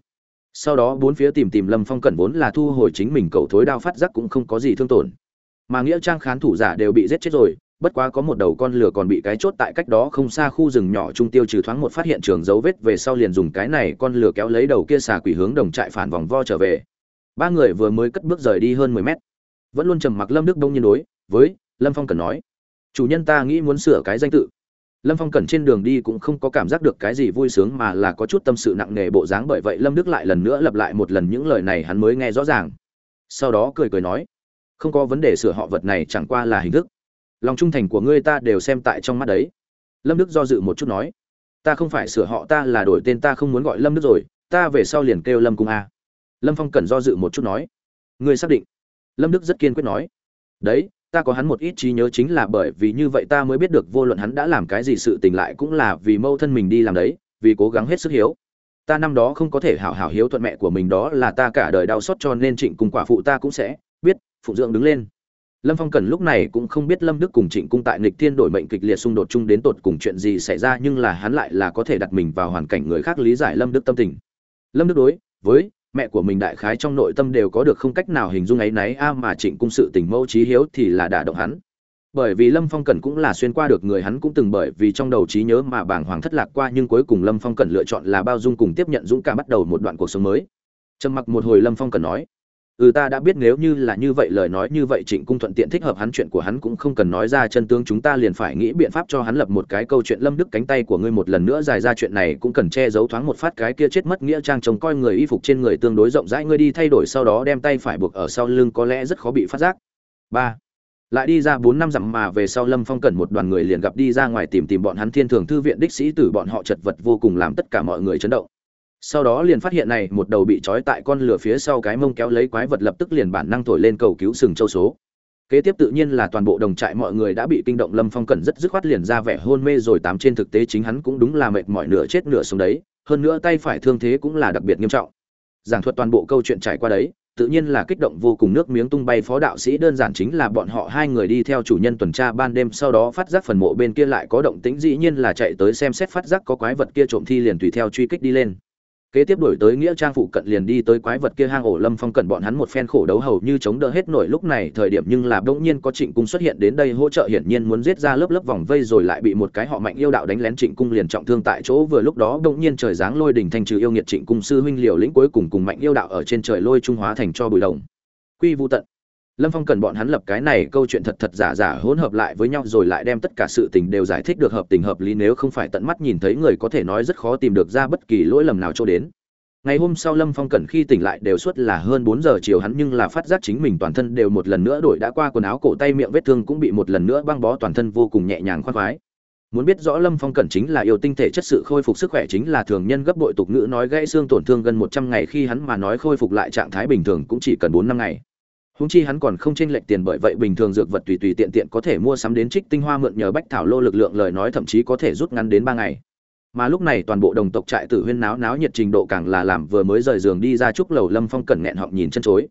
Sau đó bốn phía tìm tìm lâm phong cẩn vốn là thu hồi chính mình cầu thối đao phát giác cũng không có gì thương tổn mà nghĩa trang khán thủ giả đều bị giết chết rồi, bất quá có một đầu con lửa còn bị cái chốt tại cách đó không xa khu rừng nhỏ trung tiêu trừ thoáng một phát hiện trường dấu vết về sau liền dùng cái này con lửa kéo lấy đầu kia xà quỷ hướng đồng trại phản vòng vo trở về. Ba người vừa mới cất bước rời đi hơn mười mét, vẫn luôn trầm mặc lâm đức đông nhiên đối với lâm phong cần nói, chủ nhân ta nghĩ muốn sửa cái danh tự. Lâm phong cần trên đường đi cũng không có cảm giác được cái gì vui sướng mà là có chút tâm sự nặng nề bộ dáng bởi vậy lâm đức lại lần nữa lặp lại một lần những lời này hắn mới nghe rõ ràng. Sau đó cười cười nói không có vấn đề sửa họ vật này chẳng qua là hình thức. Lòng trung thành của ngươi ta đều xem tại trong mắt đấy. Lâm đức do dự một chút nói. Ta không phải sửa họ ta là đổi tên ta không muốn gọi lâm đức rồi, ta về sau liền kêu lâm cung a. Lâm phong cẩn do dự một chút nói. Ngươi xác định? Lâm đức rất kiên quyết nói. Đấy, ta có hắn một ít trí nhớ chính là bởi vì như vậy ta mới biết được vô luận hắn đã làm cái gì sự tình lại cũng là vì mâu thân mình đi làm đấy, vì cố gắng hết sức hiếu. Ta năm đó không có thể hảo hảo hiếu thuận mẹ của mình đó là ta cả đời đau xót cho nên trịnh cùng quả phụ ta cũng sẽ biết phụ dưỡng đứng lên. Lâm phong cần lúc này cũng không biết lâm đức cùng trịnh cung tại Nịch thiên đổi mệnh kịch liệt xung đột chung đến tột cùng chuyện gì xảy ra, nhưng là hắn lại là có thể đặt mình vào hoàn cảnh người khác lý giải lâm đức tâm tình. Lâm đức đối với mẹ của mình đại khái trong nội tâm đều có được không cách nào hình dung ấy náy a mà trịnh cung sự tình mẫu trí hiếu thì là đả động hắn. Bởi vì lâm phong Cần cũng là xuyên qua được người hắn cũng từng bởi vì trong đầu trí nhớ mà bàng hoàng thất lạc qua, nhưng cuối cùng lâm phong Cần lựa chọn là bao dung cùng tiếp nhận dũng cảm bắt đầu một đoạn cuộc sống mới. Trầm mặc một hồi lâm phong Cần nói ừ ta đã biết nếu như là như vậy, lời nói như vậy, trịnh cung thuận tiện thích hợp hắn, chuyện của hắn cũng không cần nói ra, chân tướng chúng ta liền phải nghĩ biện pháp cho hắn lập một cái câu chuyện lâm đức cánh tay của ngươi một lần nữa dài ra, chuyện này cũng cần che giấu, thoáng một phát cái kia chết mất nghĩa trang trông coi người y phục trên người tương đối rộng rãi, ngươi đi thay đổi sau đó đem tay phải buộc ở sau lưng, có lẽ rất khó bị phát giác. Ba, lại đi ra bốn năm dặm mà về sau lâm phong cần một đoàn người liền gặp đi ra ngoài tìm tìm bọn hắn thiên thường thư viện đích sĩ tử, bọn họ chật vật vô cùng, làm tất cả mọi người chấn động sau đó liền phát hiện này, một đầu bị trói tại con lửa phía sau cái mông kéo lấy quái vật lập tức liền bản năng thổi lên cầu cứu sừng châu số. Kế tiếp tự nhiên là toàn bộ đồng trại mọi người đã bị kinh động, lâm phong cẩn rất dứt khoát liền ra vẻ hôn mê rồi, tám trên thực tế chính hắn cũng đúng là mệt mỏi nửa chết nửa sống đấy, hơn nữa tay phải thương thế cũng là đặc biệt nghiêm trọng. Giảng thuật toàn bộ câu chuyện trải qua đấy, tự nhiên là kích động vô cùng, nước miếng tung bay, phó đạo sĩ đơn giản chính là bọn họ hai người đi theo chủ nhân tuần tra ban đêm, sau đó phát giác phần mộ bên kia lại có động tĩnh, dĩ nhiên là chạy tới xem xét phát giác có quái vật kia trộm thi liền tùy theo truy kích đi lên kế tiếp đổi tới nghĩa trang phụ cận liền đi tới quái vật kia hang ổ lâm phong cận bọn hắn một phen khổ đấu hầu như chống đỡ hết nổi lúc này, thời điểm nhưng là bỗng nhiên có trịnh cung xuất hiện đến đây hỗ trợ hiển nhiên muốn giết ra lớp lớp vòng vây rồi lại bị một cái họ mạnh yêu đạo đánh lén trịnh cung liền trọng thương tại chỗ, vừa lúc đó bỗng nhiên trời giáng lôi đỉnh thanh trừ yêu nghiệt trịnh cung sư huynh liều lĩnh cuối cùng cùng mạnh yêu đạo ở trên trời lôi trung hóa thành cho bụi đồng. Quy vũ tận lâm phong cần bọn hắn lập cái này câu chuyện thật thật giả giả hỗn hợp lại với nhau rồi lại đem tất cả sự tình đều giải thích được hợp tình hợp lý nếu không phải tận mắt nhìn thấy người có thể nói rất khó tìm được ra bất kỳ lỗi lầm nào cho đến. Ngày hôm sau lâm phong Cần khi tỉnh lại đều suốt là hơn bốn giờ chiều hắn nhưng là phát giác chính mình toàn thân đều một lần nữa đổi đã qua quần áo, cổ tay miệng vết thương cũng bị một lần nữa băng bó, toàn thân vô cùng nhẹ nhàng khoan khoái. Muốn biết rõ lâm phong cẩn chính là yêu tinh thể chất sự khôi phục sức khỏe chính là thường nhân gấp bội tục ngữ nói gãy xương tổn thương gần một trăm ngày, khi hắn mà nói khôi phục lại trạng thái bình thường cũng chỉ cần bốn năm ngày húng chi hắn còn không chênh lệch tiền bởi vậy bình thường dược vật tùy tùy tiện tiện có thể mua sắm đến trích tinh hoa mượn nhờ bách thảo lô lực lượng lời nói thậm chí có thể rút ngắn đến ba ngày. Mà lúc này toàn bộ đồng tộc trại tử huyên náo náo nhiệt trình độ càng là làm vừa mới rời giường đi ra chúc lầu lâm phong cẩn nghẹn họng nhìn chân chối.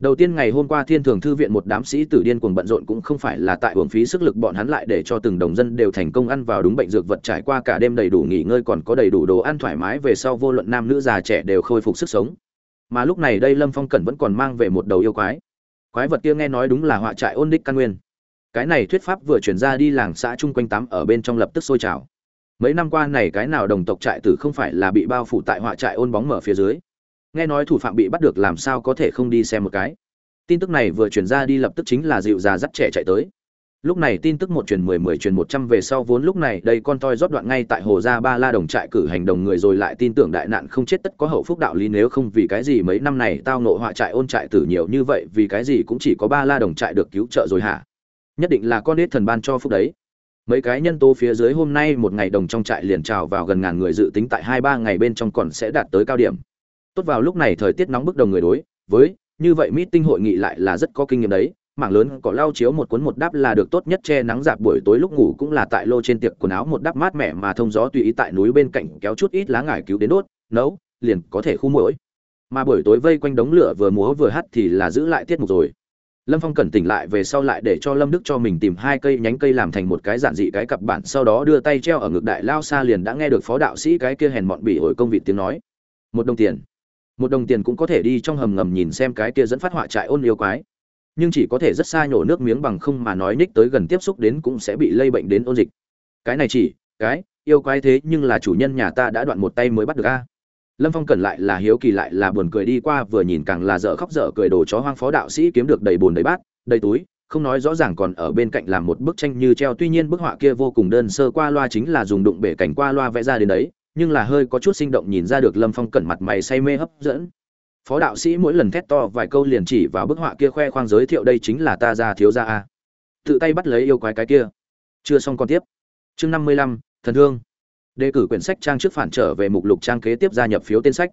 Đầu tiên ngày hôm qua thiên thường thư viện một đám sĩ tử điên cuồng bận rộn cũng không phải là tại hưởng phí sức lực bọn hắn lại để cho từng đồng dân đều thành công ăn vào đúng bệnh dược vật trải qua cả đêm đầy đủ nghỉ ngơi còn có đầy đủ đồ ăn thoải mái về sau vô luận nam nữ già trẻ đều khôi phục sức sống. Mà lúc này đây lâm phong cẩn vẫn còn mang về một đầu yêu quái quái vật kia nghe nói đúng là họa trại ôn đích căn nguyên. Cái này thuyết pháp vừa chuyển ra đi làng xã chung quanh tắm ở bên trong lập tức sôi trào. Mấy năm qua này cái nào đồng tộc trại tử không phải là bị bao phủ tại họa trại ôn bóng mở phía dưới. Nghe nói thủ phạm bị bắt được làm sao có thể không đi xem một cái. Tin tức này vừa chuyển ra đi lập tức chính là dịu già dắt trẻ chạy tới lúc này tin tức một truyền mười mười truyền một trăm về sau vốn lúc này đây con toi rót đoạn ngay tại hồ gia ba la đồng trại cử hành đồng người rồi lại tin tưởng đại nạn không chết tất có hậu phúc đạo lý nếu không vì cái gì mấy năm này tao nộ họa trại ôn trại tử nhiều như vậy, vì cái gì cũng chỉ có ba la đồng trại được cứu trợ rồi hả? Nhất định là con nết thần ban cho phúc đấy. Mấy cái nhân tố phía dưới hôm nay một ngày đồng trong trại liền trào vào gần ngàn người dự tính tại hai ba ngày bên trong còn sẽ đạt tới cao điểm. Tốt vào lúc này thời tiết nóng bức đồng người đối, với, như vậy meeting hội nghị lại là rất có kinh nghiệm đấy mảng lớn có lau chiếu một cuốn một đáp là được tốt nhất che nắng dạp buổi tối lúc ngủ cũng là tại lô trên tiệc quần áo một đáp mát mẻ mà thông gió tùy ý tại núi bên cạnh kéo chút ít lá ngải cứu đến đốt, nấu, liền có thể khu mũi mà buổi tối vây quanh đống lửa vừa múa vừa hát thì là giữ lại tiết mục rồi. Lâm phong cẩn tỉnh lại về sau lại để cho lâm đức cho mình tìm hai cây nhánh cây làm thành một cái giản dị cái cặp bản, sau đó đưa tay treo ở ngực đại lao xa liền đã nghe được phó đạo sĩ cái kia hèn mọn bỉ ổi công vị tiếng nói. Một đồng tiền. Một đồng tiền cũng có thể đi trong hầm ngầm nhìn xem cái kia dẫn phát họa trại ôn yêu quái nhưng chỉ có thể rất xa nhổ nước miếng bằng không mà nói ních tới gần tiếp xúc đến cũng sẽ bị lây bệnh đến ôn dịch. Cái này chỉ, cái, yêu quái thế nhưng là chủ nhân nhà ta đã đoạn một tay mới bắt được a. Lâm phong cần lại là hiếu kỳ lại là buồn cười đi qua vừa nhìn càng là dở khóc dở cười đồ chó hoang phó đạo sĩ kiếm được đầy bồn đầy bát, đầy túi, không nói rõ ràng còn ở bên cạnh làm một bức tranh như treo. Tuy nhiên bức họa kia vô cùng đơn sơ qua loa chính là dùng đụng bể cảnh qua loa vẽ ra đến đấy, nhưng là hơi có chút sinh động nhìn ra được lâm phong cẩn mặt mày say mê hấp dẫn phó đạo sĩ mỗi lần thét to vài câu liền chỉ vào bức họa kia khoe khoang giới thiệu đây chính là ta ra thiếu gia a. Tự tay bắt lấy yêu quái cái kia. Chưa xong còn tiếp. Chương năm mươi lăm, thần thương. Đề cử quyển sách trang trước phản trở về mục lục trang kế tiếp gia nhập phiếu tên sách.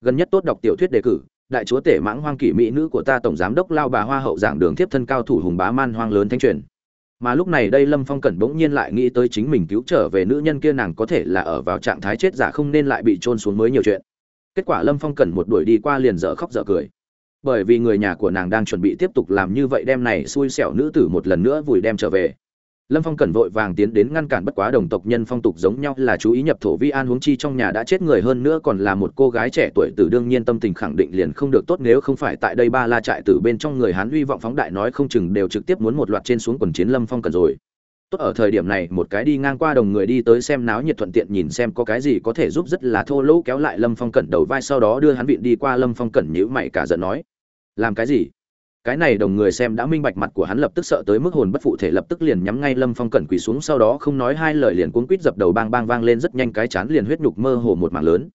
Gần nhất tốt đọc tiểu thuyết đề cử, đại chúa tể mãng hoang kỷ mỹ nữ của ta tổng giám đốc lao bà hoa hậu giảng đường tiếp thân cao thủ hùng bá man hoang lớn thanh truyền. Mà lúc này đây lâm phong cẩn bỗng nhiên lại nghĩ tới chính mình cứu trở về nữ nhân kia nàng có thể là ở vào trạng thái chết giả không nên lại bị trôn xuống mới nhiều chuyện kết quả lâm phong cẩn một đuổi đi qua liền dở khóc dở cười. Bởi vì người nhà của nàng đang chuẩn bị tiếp tục làm như vậy đem này xui xẻo nữ tử một lần nữa vùi đem trở về. Lâm phong cẩn vội vàng tiến đến ngăn cản bất quá đồng tộc nhân phong tục giống nhau là chú ý nhập thổ vi an huống chi trong nhà đã chết người hơn nữa còn là một cô gái trẻ tuổi tử đương nhiên tâm tình khẳng định liền không được tốt nếu không phải tại đây ba la trại tử bên trong người hán uy vọng phóng đại nói không chừng đều trực tiếp muốn một loạt trên xuống quần chiến lâm phong cẩn rồi tốt ở thời điểm này, một cái đi ngang qua đồng người đi tới xem náo nhiệt thuận tiện nhìn xem có cái gì có thể giúp rất là thô lỗ kéo lại lâm phong cẩn đầu vai, sau đó đưa hắn vịn đi qua lâm phong cẩn nhữ mày cả giận nói, làm cái gì? Cái này đồng người xem đã minh bạch mặt của hắn lập tức sợ tới mức hồn bất phụ thể lập tức liền nhắm ngay lâm phong cẩn quỳ xuống, sau đó không nói hai lời liền cuốn quýt dập đầu bang bang vang lên rất nhanh, cái chán liền huyết nhục mơ hồ một mảng lớn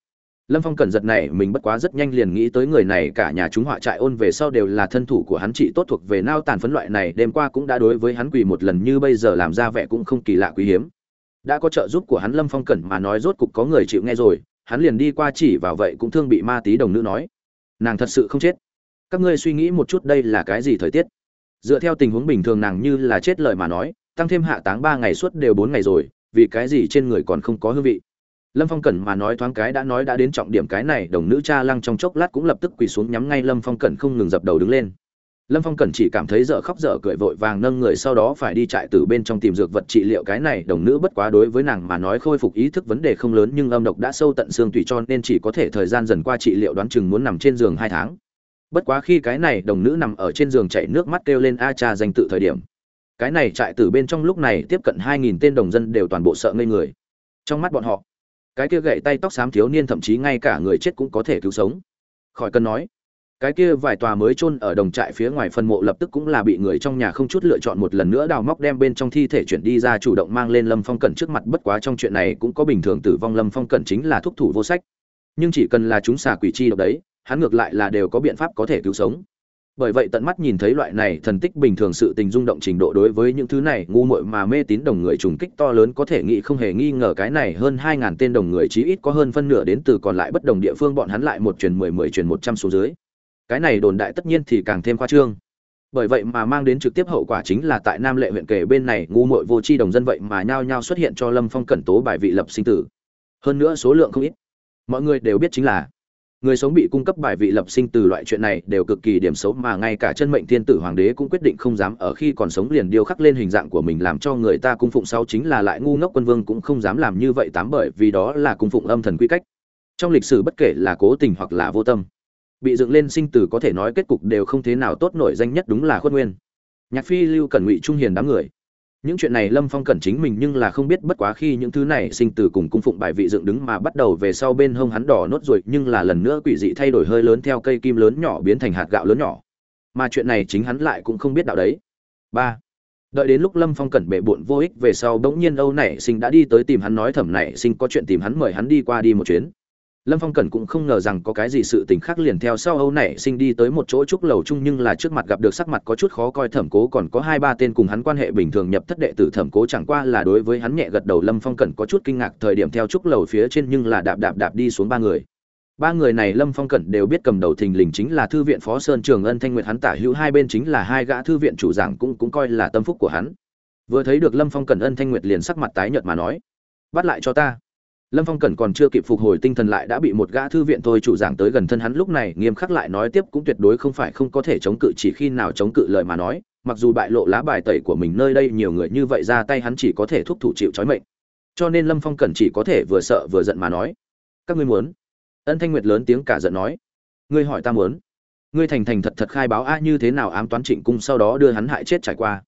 lâm phong cẩn giật này, mình bất quá rất nhanh liền nghĩ tới người này, cả nhà chúng họa trại ôn về sau đều là thân thủ của hắn trị tốt thuộc về nao tàn phấn loại này, đêm qua cũng đã đối với hắn quỳ một lần, như bây giờ làm ra vẻ cũng không kỳ lạ quý hiếm. Đã có trợ giúp của hắn, lâm phong cẩn mà nói rốt cục có người chịu nghe rồi, hắn liền đi qua chỉ vào vậy cũng thương bị ma tí đồng nữ nói, nàng thật sự không chết. Các ngươi suy nghĩ một chút đây là cái gì thời tiết? Dựa theo tình huống bình thường, nàng như là chết lời mà nói, tăng thêm hạ táng ba ngày suốt đều bốn ngày rồi, vì cái gì trên người còn không có hương vị? Lâm phong cẩn mà nói thoáng cái đã nói đã đến trọng điểm cái này, đồng nữ cha lăng trong chốc lát cũng lập tức quỳ xuống nhắm ngay lâm phong cẩn không ngừng dập đầu đứng lên. Lâm phong cẩn chỉ cảm thấy dở khóc dở cười vội vàng nâng người sau đó phải đi chạy từ bên trong tìm dược vật trị liệu cái này, đồng nữ bất quá đối với nàng mà nói khôi phục ý thức vấn đề không lớn nhưng âm độc đã sâu tận xương tùy cho nên chỉ có thể thời gian dần qua trị liệu đoán chừng muốn nằm trên giường hai tháng. Bất quá khi cái này, đồng nữ nằm ở trên giường chảy nước mắt kêu lên, a cha, danh tự thời điểm. Cái này trại từ bên trong lúc này tiếp cận hai nghìn tên đồng dân đều toàn bộ sợ ngây người. Trong mắt bọn họ cái kia gậy tay tóc xám thiếu niên thậm chí ngay cả người chết cũng có thể cứu sống. Khỏi cần nói, cái kia vài tòa mới chôn ở đồng trại phía ngoài phần mộ lập tức cũng là bị người trong nhà không chút lựa chọn một lần nữa đào móc đem bên trong thi thể chuyển đi ra chủ động mang lên lâm phong cẩn trước mặt. Bất quá trong chuyện này cũng có bình thường tử vong, lâm phong cẩn chính là thúc thủ vô sách. Nhưng chỉ cần là chúng xà quỷ chi độc đấy, hắn ngược lại là đều có biện pháp có thể cứu sống bởi vậy tận mắt nhìn thấy loại này thần tích bình thường sự tình rung động trình độ đối với những thứ này, ngu muội mà mê tín đồng người trùng kích to lớn có thể nghĩ không hề nghi ngờ cái này hơn hai ngàn tên đồng người chí ít có hơn phân nửa đến từ còn lại bất đồng địa phương bọn hắn lại một truyền mười mười truyền một trăm số dưới. Cái này đồn đại tất nhiên thì càng thêm khoa trương. Bởi vậy mà mang đến trực tiếp hậu quả chính là tại nam lệ huyện kể bên này, ngu muội vô tri đồng dân vậy mà nhao nhao xuất hiện cho lâm phong cẩn tố bài vị lập sinh tử. Hơn nữa số lượng không ít. Mọi người đều biết chính là người sống bị cung cấp bài vị lập sinh từ loại chuyện này đều cực kỳ điểm xấu mà ngay cả chân mệnh thiên tử hoàng đế cũng quyết định không dám, ở khi còn sống liền điêu khắc lên hình dạng của mình làm cho người ta cung phụng sau chính là lại ngu ngốc quân vương cũng không dám làm như vậy tám bởi vì đó là cung phụng âm thần quy cách. Trong lịch sử bất kể là cố tình hoặc là vô tâm, bị dựng lên sinh tử có thể nói kết cục đều không thế nào tốt, nổi danh nhất đúng là khuất nguyên. Nhạc phi lưu cẩn ngụy trung hiền đám người những chuyện này lâm phong cẩn chính mình nhưng là không biết, bất quá khi những thứ này sinh từ cùng cung phụng bài vị dựng đứng mà bắt đầu về sau bên hông hắn đỏ nốt rồi nhưng là lần nữa quỷ dị thay đổi hơi lớn theo cây kim lớn nhỏ biến thành hạt gạo lớn nhỏ. Mà chuyện này chính hắn lại cũng không biết đạo đấy. Ba. Đợi đến lúc lâm phong cẩn bệ bộn vô ích về sau, bỗng nhiên âu nảy sinh đã đi tới tìm hắn nói thẩm nảy sinh có chuyện tìm hắn mời hắn đi qua đi một chuyến lâm phong cẩn cũng không ngờ rằng có cái gì sự tình khác liền theo sau âu nảy sinh đi tới một chỗ trúc lầu chung nhưng là trước mặt gặp được sắc mặt có chút khó coi thẩm cố còn có hai ba tên cùng hắn quan hệ bình thường nhập thất đệ tử thẩm cố chẳng qua là đối với hắn nhẹ gật đầu lâm phong cẩn có chút kinh ngạc thời điểm theo trúc lầu phía trên nhưng là đạp đạp đạp đi xuống ba người. Ba người này lâm phong cẩn đều biết cầm đầu thình lình chính là thư viện phó sơn trường ân thanh nguyệt hắn tả hữu hai bên chính là hai gã thư viện chủ giảng cũng cũng coi là tâm phúc của hắn. Vừa thấy được lâm phong cẩn ân thanh nguyệt liền sắc mặt tái nhợt mà nói, bắt lại cho ta lâm phong cẩn còn chưa kịp phục hồi tinh thần lại đã bị một gã thư viện thôi chủ giảng tới gần thân hắn lúc này, nghiêm khắc lại nói tiếp cũng tuyệt đối không phải không có thể chống cự chỉ khi nào chống cự lời mà nói, mặc dù bại lộ lá bài tẩy của mình nơi đây nhiều người như vậy ra tay hắn chỉ có thể thúc thủ chịu trói mệnh. Cho nên lâm phong cẩn chỉ có thể vừa sợ vừa giận mà nói, các ngươi muốn? Ân thanh nguyệt lớn tiếng cả giận nói, ngươi hỏi ta muốn? Ngươi thành thành thật thật khai báo a như thế nào ám toán trịnh cung sau đó đưa hắn hại chết trải qua?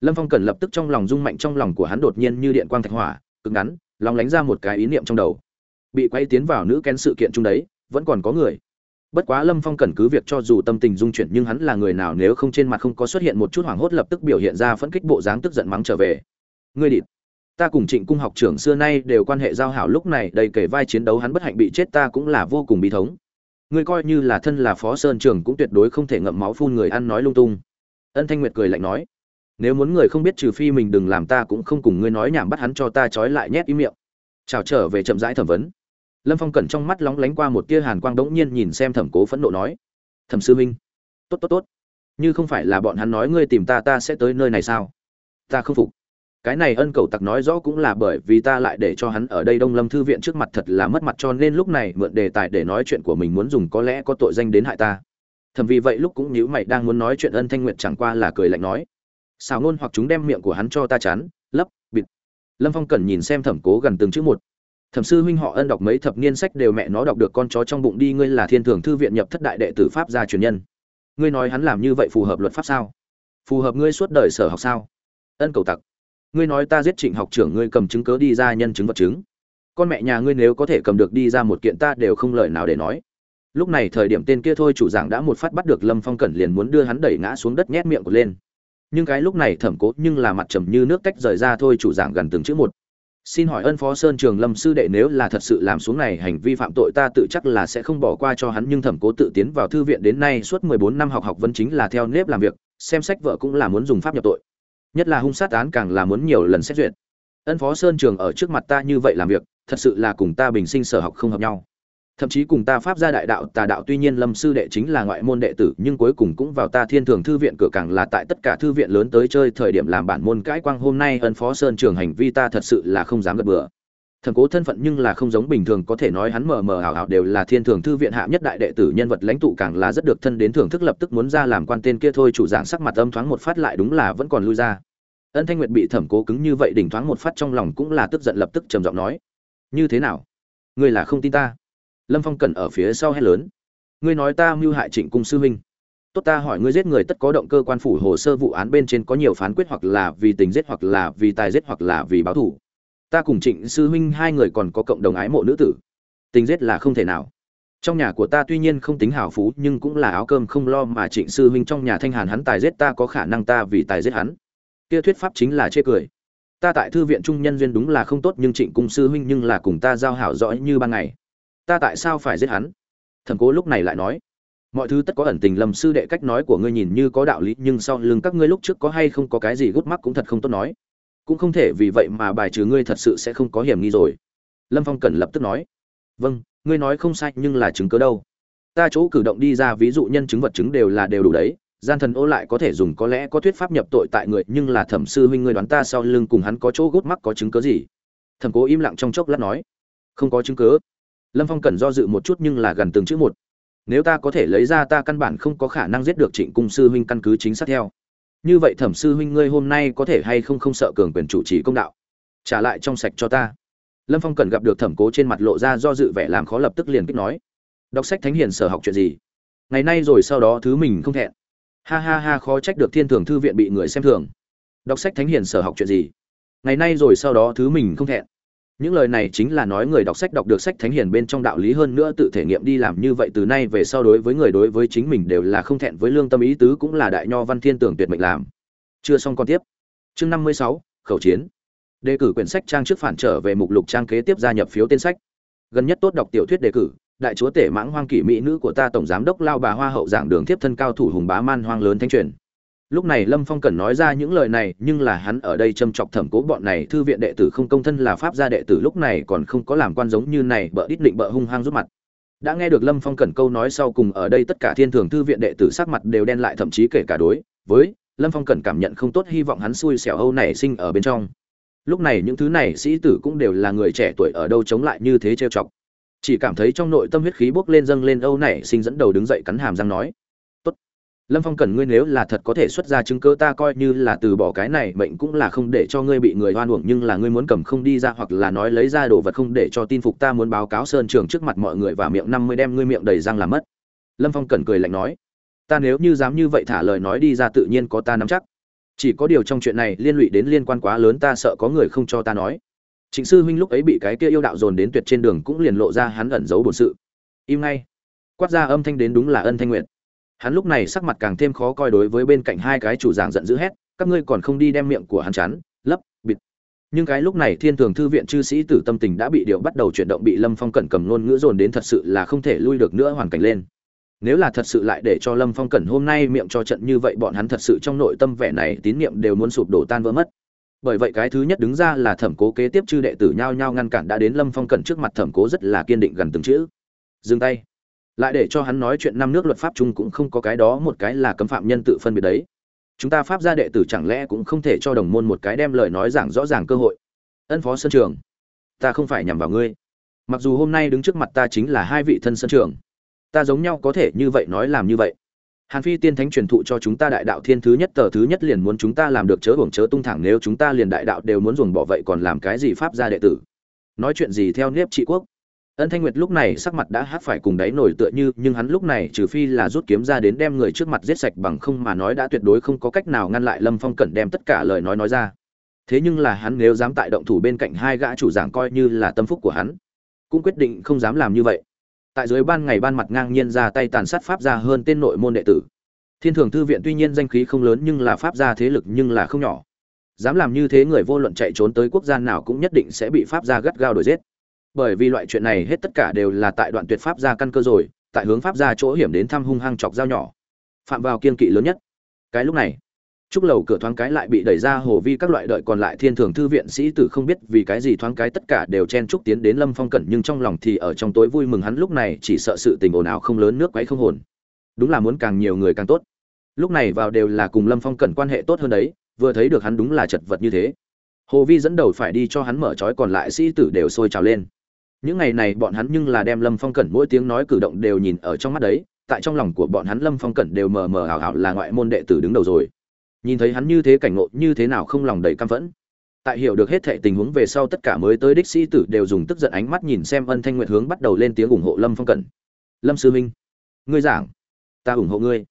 Lâm phong cẩn lập tức trong lòng rung mạnh, trong lòng của hắn đột nhiên như điện quang thạch hỏa cứng ngắn lòng lánh ra một cái ý niệm trong đầu. Bị quay tiến vào nữ kén sự kiện chung đấy, vẫn còn có người. Bất quá lâm phong cẩn cứ việc cho dù tâm tình dung chuyển nhưng hắn là người nào nếu không trên mặt không có xuất hiện một chút hoảng hốt lập tức biểu hiện ra phẫn kích bộ dáng tức giận mắng trở về. Ngươi địt. Ta cùng trịnh cung học trưởng xưa nay đều quan hệ giao hảo lúc này, đầy kể vai chiến đấu hắn bất hạnh bị chết ta cũng là vô cùng bi thống. Ngươi coi như là thân là phó sơn trưởng cũng tuyệt đối không thể ngậm máu phun người ăn nói lung tung. Ân thanh nguyệt cười lạnh nói nếu muốn người không biết trừ phi mình đừng làm ta cũng không cùng ngươi nói nhảm bắt hắn cho ta trói lại nhét ý miệng. Chào trở về chậm rãi thẩm vấn. Lâm phong cẩn trong mắt lóng lánh qua một tia hàn quang đống nhiên nhìn xem thẩm cố phẫn nộ nói, thẩm sư minh tốt tốt tốt. Như không phải là bọn hắn nói ngươi tìm ta ta sẽ tới nơi này sao? Ta không phục. Cái này ân cầu tặc nói rõ cũng là bởi vì ta lại để cho hắn ở đây đông lâm thư viện trước mặt thật là mất mặt cho nên lúc này mượn đề tài để nói chuyện của mình muốn dùng có lẽ có tội danh đến hại ta. Thầm vì vậy lúc cũng nhíu mày đang muốn nói chuyện ân thanh nguyện chẳng qua là cười lạnh nói xào nôn hoặc chúng đem miệng của hắn cho ta chán, lấp, bịt. Lâm phong cần nhìn xem thẩm cố gần từng chữ một. Thẩm sư huynh họ ân đọc mấy thập niên sách đều mẹ nó đọc được con chó trong bụng đi, ngươi là thiên thường thư viện nhập thất đại đệ tử pháp gia truyền nhân. Ngươi nói hắn làm như vậy phù hợp luật pháp sao? Phù hợp ngươi suốt đời sở học sao? Ân cầu tặc. Ngươi nói ta giết trịnh học trưởng, ngươi cầm chứng cớ đi ra nhân chứng vật chứng. Con mẹ nhà ngươi nếu có thể cầm được đi ra một kiện ta đều không lời nào để nói. Lúc này thời điểm tên kia thôi, chủ giảng đã một phát bắt được lâm phong cẩn liền muốn đưa hắn đẩy ngã xuống đất nhét miệng của lên nhưng cái lúc này thẩm cố nhưng là mặt trầm như nước tách rời ra thôi, chủ giảng gần từng chữ một. Xin hỏi ân phó sơn trường lâm sư đệ nếu là thật sự làm xuống này, hành vi phạm tội ta tự chắc là sẽ không bỏ qua cho hắn, nhưng thẩm cố tự tiến vào thư viện đến nay suốt mười bốn năm học học vẫn chính là theo nếp làm việc, xem sách vợ cũng là muốn dùng pháp nhập tội. Nhất là hung sát án càng là muốn nhiều lần xét duyệt. Ân phó sơn trường ở trước mặt ta như vậy làm việc, thật sự là cùng ta bình sinh sở học không hợp nhau thậm chí cùng ta pháp gia đại đạo, tà đạo tuy nhiên lâm sư đệ chính là ngoại môn đệ tử, nhưng cuối cùng cũng vào ta thiên thường thư viện, cửa càng là tại tất cả thư viện lớn tới chơi thời điểm làm bản môn cãi quang. Hôm nay ân phó sơn trường hành vi ta thật sự là không dám gật bừa. Thần cố thân phận nhưng là không giống bình thường, có thể nói hắn mờ mờ ảo ảo đều là thiên thường thư viện hạ nhất đại đệ tử, nhân vật lãnh tụ càng là rất được thân đến thưởng thức, lập tức muốn ra làm quan tên kia thôi, chủ dạng sắc mặt âm thoáng một phát lại đúng là vẫn còn lui ra. Ân thanh nguyệt bị thẩm cố cứng như vậy đỉnh thoáng một phát trong lòng cũng là tức giận lập tức trầm giọng nói, như thế nào? Ngươi là không tin ta? Lâm phong cần ở phía sau hét lớn. Ngươi nói ta mưu hại trịnh cung sư huynh tốt ta hỏi ngươi giết người tất có động cơ quan phủ hồ sơ vụ án bên trên có nhiều phán quyết hoặc là vì tình giết hoặc là vì tài giết hoặc là vì báo thủ ta cùng trịnh sư huynh hai người còn có cộng đồng ái mộ nữ tử. Tình giết là không thể nào. Trong nhà của ta tuy nhiên không tính hào phú nhưng cũng là áo cơm không lo mà trịnh sư huynh trong nhà thanh hàn hắn tài giết ta có khả năng ta vì tài giết hắn. Kia thuyết pháp chính là chê cười. Ta tại thư viện trung nhân duyên đúng là không tốt nhưng trịnh cung sư huynh nhưng là cùng ta giao hảo rõ như ban ngày ta tại sao phải giết hắn? Thẩm cố lúc này lại nói, mọi thứ tất có ẩn tình lầm sư đệ cách nói của ngươi nhìn như có đạo lý, nhưng sau lưng các ngươi lúc trước có hay không có cái gì gút mắc cũng thật không tốt nói. Cũng không thể vì vậy mà bài trừ ngươi thật sự sẽ không có hiểm nghi rồi. Lâm phong cần lập tức nói vâng ngươi nói không sai, nhưng là chứng cớ đâu? Ta chỗ cử động đi ra, ví dụ nhân chứng vật chứng đều là đều đủ đấy. Gian thần ô lại có thể dùng, có lẽ có thuyết pháp nhập tội tại người, nhưng là thẩm sư huynh ngươi đoán ta sau lưng cùng hắn có chỗ gút mắc có chứng cớ gì? Thẩm cố im lặng trong chốc lát nói, không có chứng cớ lâm phong cần do dự một chút nhưng là gần từng chữ một. Nếu ta có thể lấy ra ta căn bản không có khả năng giết được trịnh cung sư huynh căn cứ chính xác theo. Như vậy thẩm sư huynh ngươi hôm nay có thể hay không không sợ cường quyền chủ trì công đạo? Trả lại trong sạch cho ta. Lâm phong cần gặp được thẩm cố trên mặt lộ ra do dự vẻ làm khó lập tức liền kích nói. Đọc sách thánh hiền sở học chuyện gì? Ngày nay rồi sau đó thứ mình không thẹn. Ha ha ha, khó trách được thiên thường thư viện bị người xem thường. Đọc sách thánh hiền sở học chuyện gì? Ngày nay rồi sau đó thứ mình không thẹn những lời này chính là nói người đọc sách đọc được sách thánh hiền bên trong đạo lý hơn nữa tự thể nghiệm đi làm như vậy từ nay về sau đối với người đối với chính mình đều là không thẹn với lương tâm ý tứ cũng là đại nho văn thiên tưởng tuyệt mệnh làm. Chưa xong còn tiếp. Chương năm mươi sáu, khẩu chiến. Đề cử quyển sách trang trước phản trở về mục lục trang kế tiếp gia nhập phiếu tên sách. Gần nhất tốt đọc tiểu thuyết đề cử, đại chúa tể mãng hoang kỷ mỹ nữ của ta tổng giám đốc lao bà hoa hậu giảng đường tiếp thân cao thủ hùng bá man hoang lớn thanh truyền lúc này lâm phong cần nói ra những lời này, nhưng là hắn ở đây châm chọc thẩm cố bọn này thư viện đệ tử không công thân là pháp gia đệ tử lúc này còn không có làm quan giống như này, bợ đít định bợ hung hăng rút mặt. Đã nghe được lâm phong cần câu nói sau cùng ở đây tất cả thiên thường thư viện đệ tử sắc mặt đều đen lại thậm chí kể cả đối với lâm phong cần cảm nhận không tốt hy vọng hắn xui xẻo âu nảy sinh ở bên trong. Lúc này những thứ này sĩ tử cũng đều là người trẻ tuổi ở đâu chống lại như thế trêu chọc. Chỉ cảm thấy trong nội tâm huyết khí bốc lên dâng lên âu nảy sinh dẫn đầu đứng dậy cắn hàm răng nói lâm phong cần ngươi nếu là thật có thể xuất ra chứng cơ ta coi như là từ bỏ cái này bệnh cũng là không để cho ngươi bị người hoan uổng, nhưng là ngươi muốn cầm không đi ra hoặc là nói lấy ra đồ vật không để cho tin phục ta muốn báo cáo sơn trường trước mặt mọi người và miệng năm mươi đem ngươi miệng đầy răng làm mất. Lâm phong cần cười lạnh nói, ta nếu như dám như vậy thả lời nói đi ra tự nhiên có ta nắm chắc. Chỉ có điều trong chuyện này liên lụy đến liên quan quá lớn, ta sợ có người không cho ta nói. Trịnh sư huynh lúc ấy bị cái kia yêu đạo dồn đến tuyệt trên đường cũng liền lộ ra hắn ẩn giấu bổn sự. Im ngay. Quát ra âm thanh đến đúng là ân thanh nguyện hắn lúc này sắc mặt càng thêm khó coi đối với bên cạnh hai cái chủ giảng giận dữ hét, các ngươi còn không đi đem miệng của hắn chắn, lấp, bịt. Nhưng cái lúc này thiên thường thư viện chư sĩ tử tâm tình đã bị điệu bắt đầu chuyển động bị lâm phong cẩn cầm ngôn ngữ dồn đến thật sự là không thể lui được nữa hoàn cảnh lên. Nếu là thật sự lại để cho lâm phong cẩn hôm nay miệng cho trận như vậy, bọn hắn thật sự trong nội tâm vẻ này tín nhiệm đều muốn sụp đổ tan vỡ mất. Bởi vậy cái thứ nhất đứng ra là thẩm cố kế tiếp chư đệ tử nhao nhao ngăn cản đã đến lâm phong cẩn trước mặt thẩm cố rất là kiên định gần từng chữ. Dừng tay lại để cho hắn nói chuyện năm nước luật pháp chung cũng không có cái đó, một cái là cấm phạm nhân tự phân biệt đấy. Chúng ta pháp gia đệ tử chẳng lẽ cũng không thể cho đồng môn một cái đem lời nói giảng rõ ràng cơ hội? Ân phó sân trường, ta không phải nhằm vào ngươi. Mặc dù hôm nay đứng trước mặt ta chính là hai vị thân sân trường, ta giống nhau có thể như vậy nói làm như vậy. Hàn phi tiên thánh truyền thụ cho chúng ta đại đạo thiên thứ nhất, tờ thứ nhất liền muốn chúng ta làm được chớ hưởng chớ tung thẳng, nếu chúng ta liền đại đạo đều muốn ruồng bỏ vậy còn làm cái gì pháp gia đệ tử? Nói chuyện gì theo nếp trị quốc? Ân thanh nguyệt lúc này sắc mặt đã hát phải cùng đáy nổi tựa như, nhưng hắn lúc này trừ phi là rút kiếm ra đến đem người trước mặt giết sạch bằng không mà nói đã tuyệt đối không có cách nào ngăn lại lâm phong cẩn đem tất cả lời nói nói ra. Thế nhưng là hắn nếu dám tại động thủ bên cạnh hai gã chủ giảng coi như là tâm phúc của hắn, cũng quyết định không dám làm như vậy. Tại dưới ban ngày ban mặt ngang nhiên ra tay tàn sát pháp gia hơn tên nội môn đệ tử. Thiên thường thư viện tuy nhiên danh khí không lớn nhưng là pháp gia thế lực nhưng là không nhỏ. Dám làm như thế người vô luận chạy trốn tới quốc gia nào cũng nhất định sẽ bị pháp gia gắt gao đuổi giết bởi vì loại chuyện này hết tất cả đều là tại đoạn tuyệt pháp gia căn cơ rồi, tại hướng pháp gia chỗ hiểm đến thăm hung hăng chọc dao nhỏ. Phạm vào kiên kỵ lớn nhất. Cái lúc này, trúc lầu cửa thoáng cái lại bị đẩy ra hồ vi các loại đợi còn lại thiên thường thư viện sĩ tử không biết vì cái gì thoáng cái tất cả đều chen trúc tiến đến lâm phong cẩn nhưng trong lòng thì ở trong tối vui mừng hắn lúc này chỉ sợ sự tình ồn ào không lớn nước quấy không hồn. Đúng là muốn càng nhiều người càng tốt. Lúc này vào đều là cùng lâm phong cẩn quan hệ tốt hơn đấy, vừa thấy được hắn đúng là chật vật như thế. Hồ vi dẫn đầu phải đi cho hắn mở trói còn lại sĩ tử đều sôi trào lên những ngày này bọn hắn nhưng là đem lâm phong cẩn mỗi tiếng nói cử động đều nhìn ở trong mắt đấy, tại trong lòng của bọn hắn lâm phong cẩn đều mờ mờ ảo ảo là ngoại môn đệ tử đứng đầu rồi. Nhìn thấy hắn như thế cảnh ngộ, như thế nào không lòng đầy căm phẫn. Tại hiểu được hết thệ tình huống về sau tất cả mới tới đích sĩ tử đều dùng tức giận ánh mắt nhìn xem ân thanh nguyện hướng bắt đầu lên tiếng ủng hộ lâm phong cẩn. Lâm sư minh, ngươi giảng, ta ủng hộ ngươi.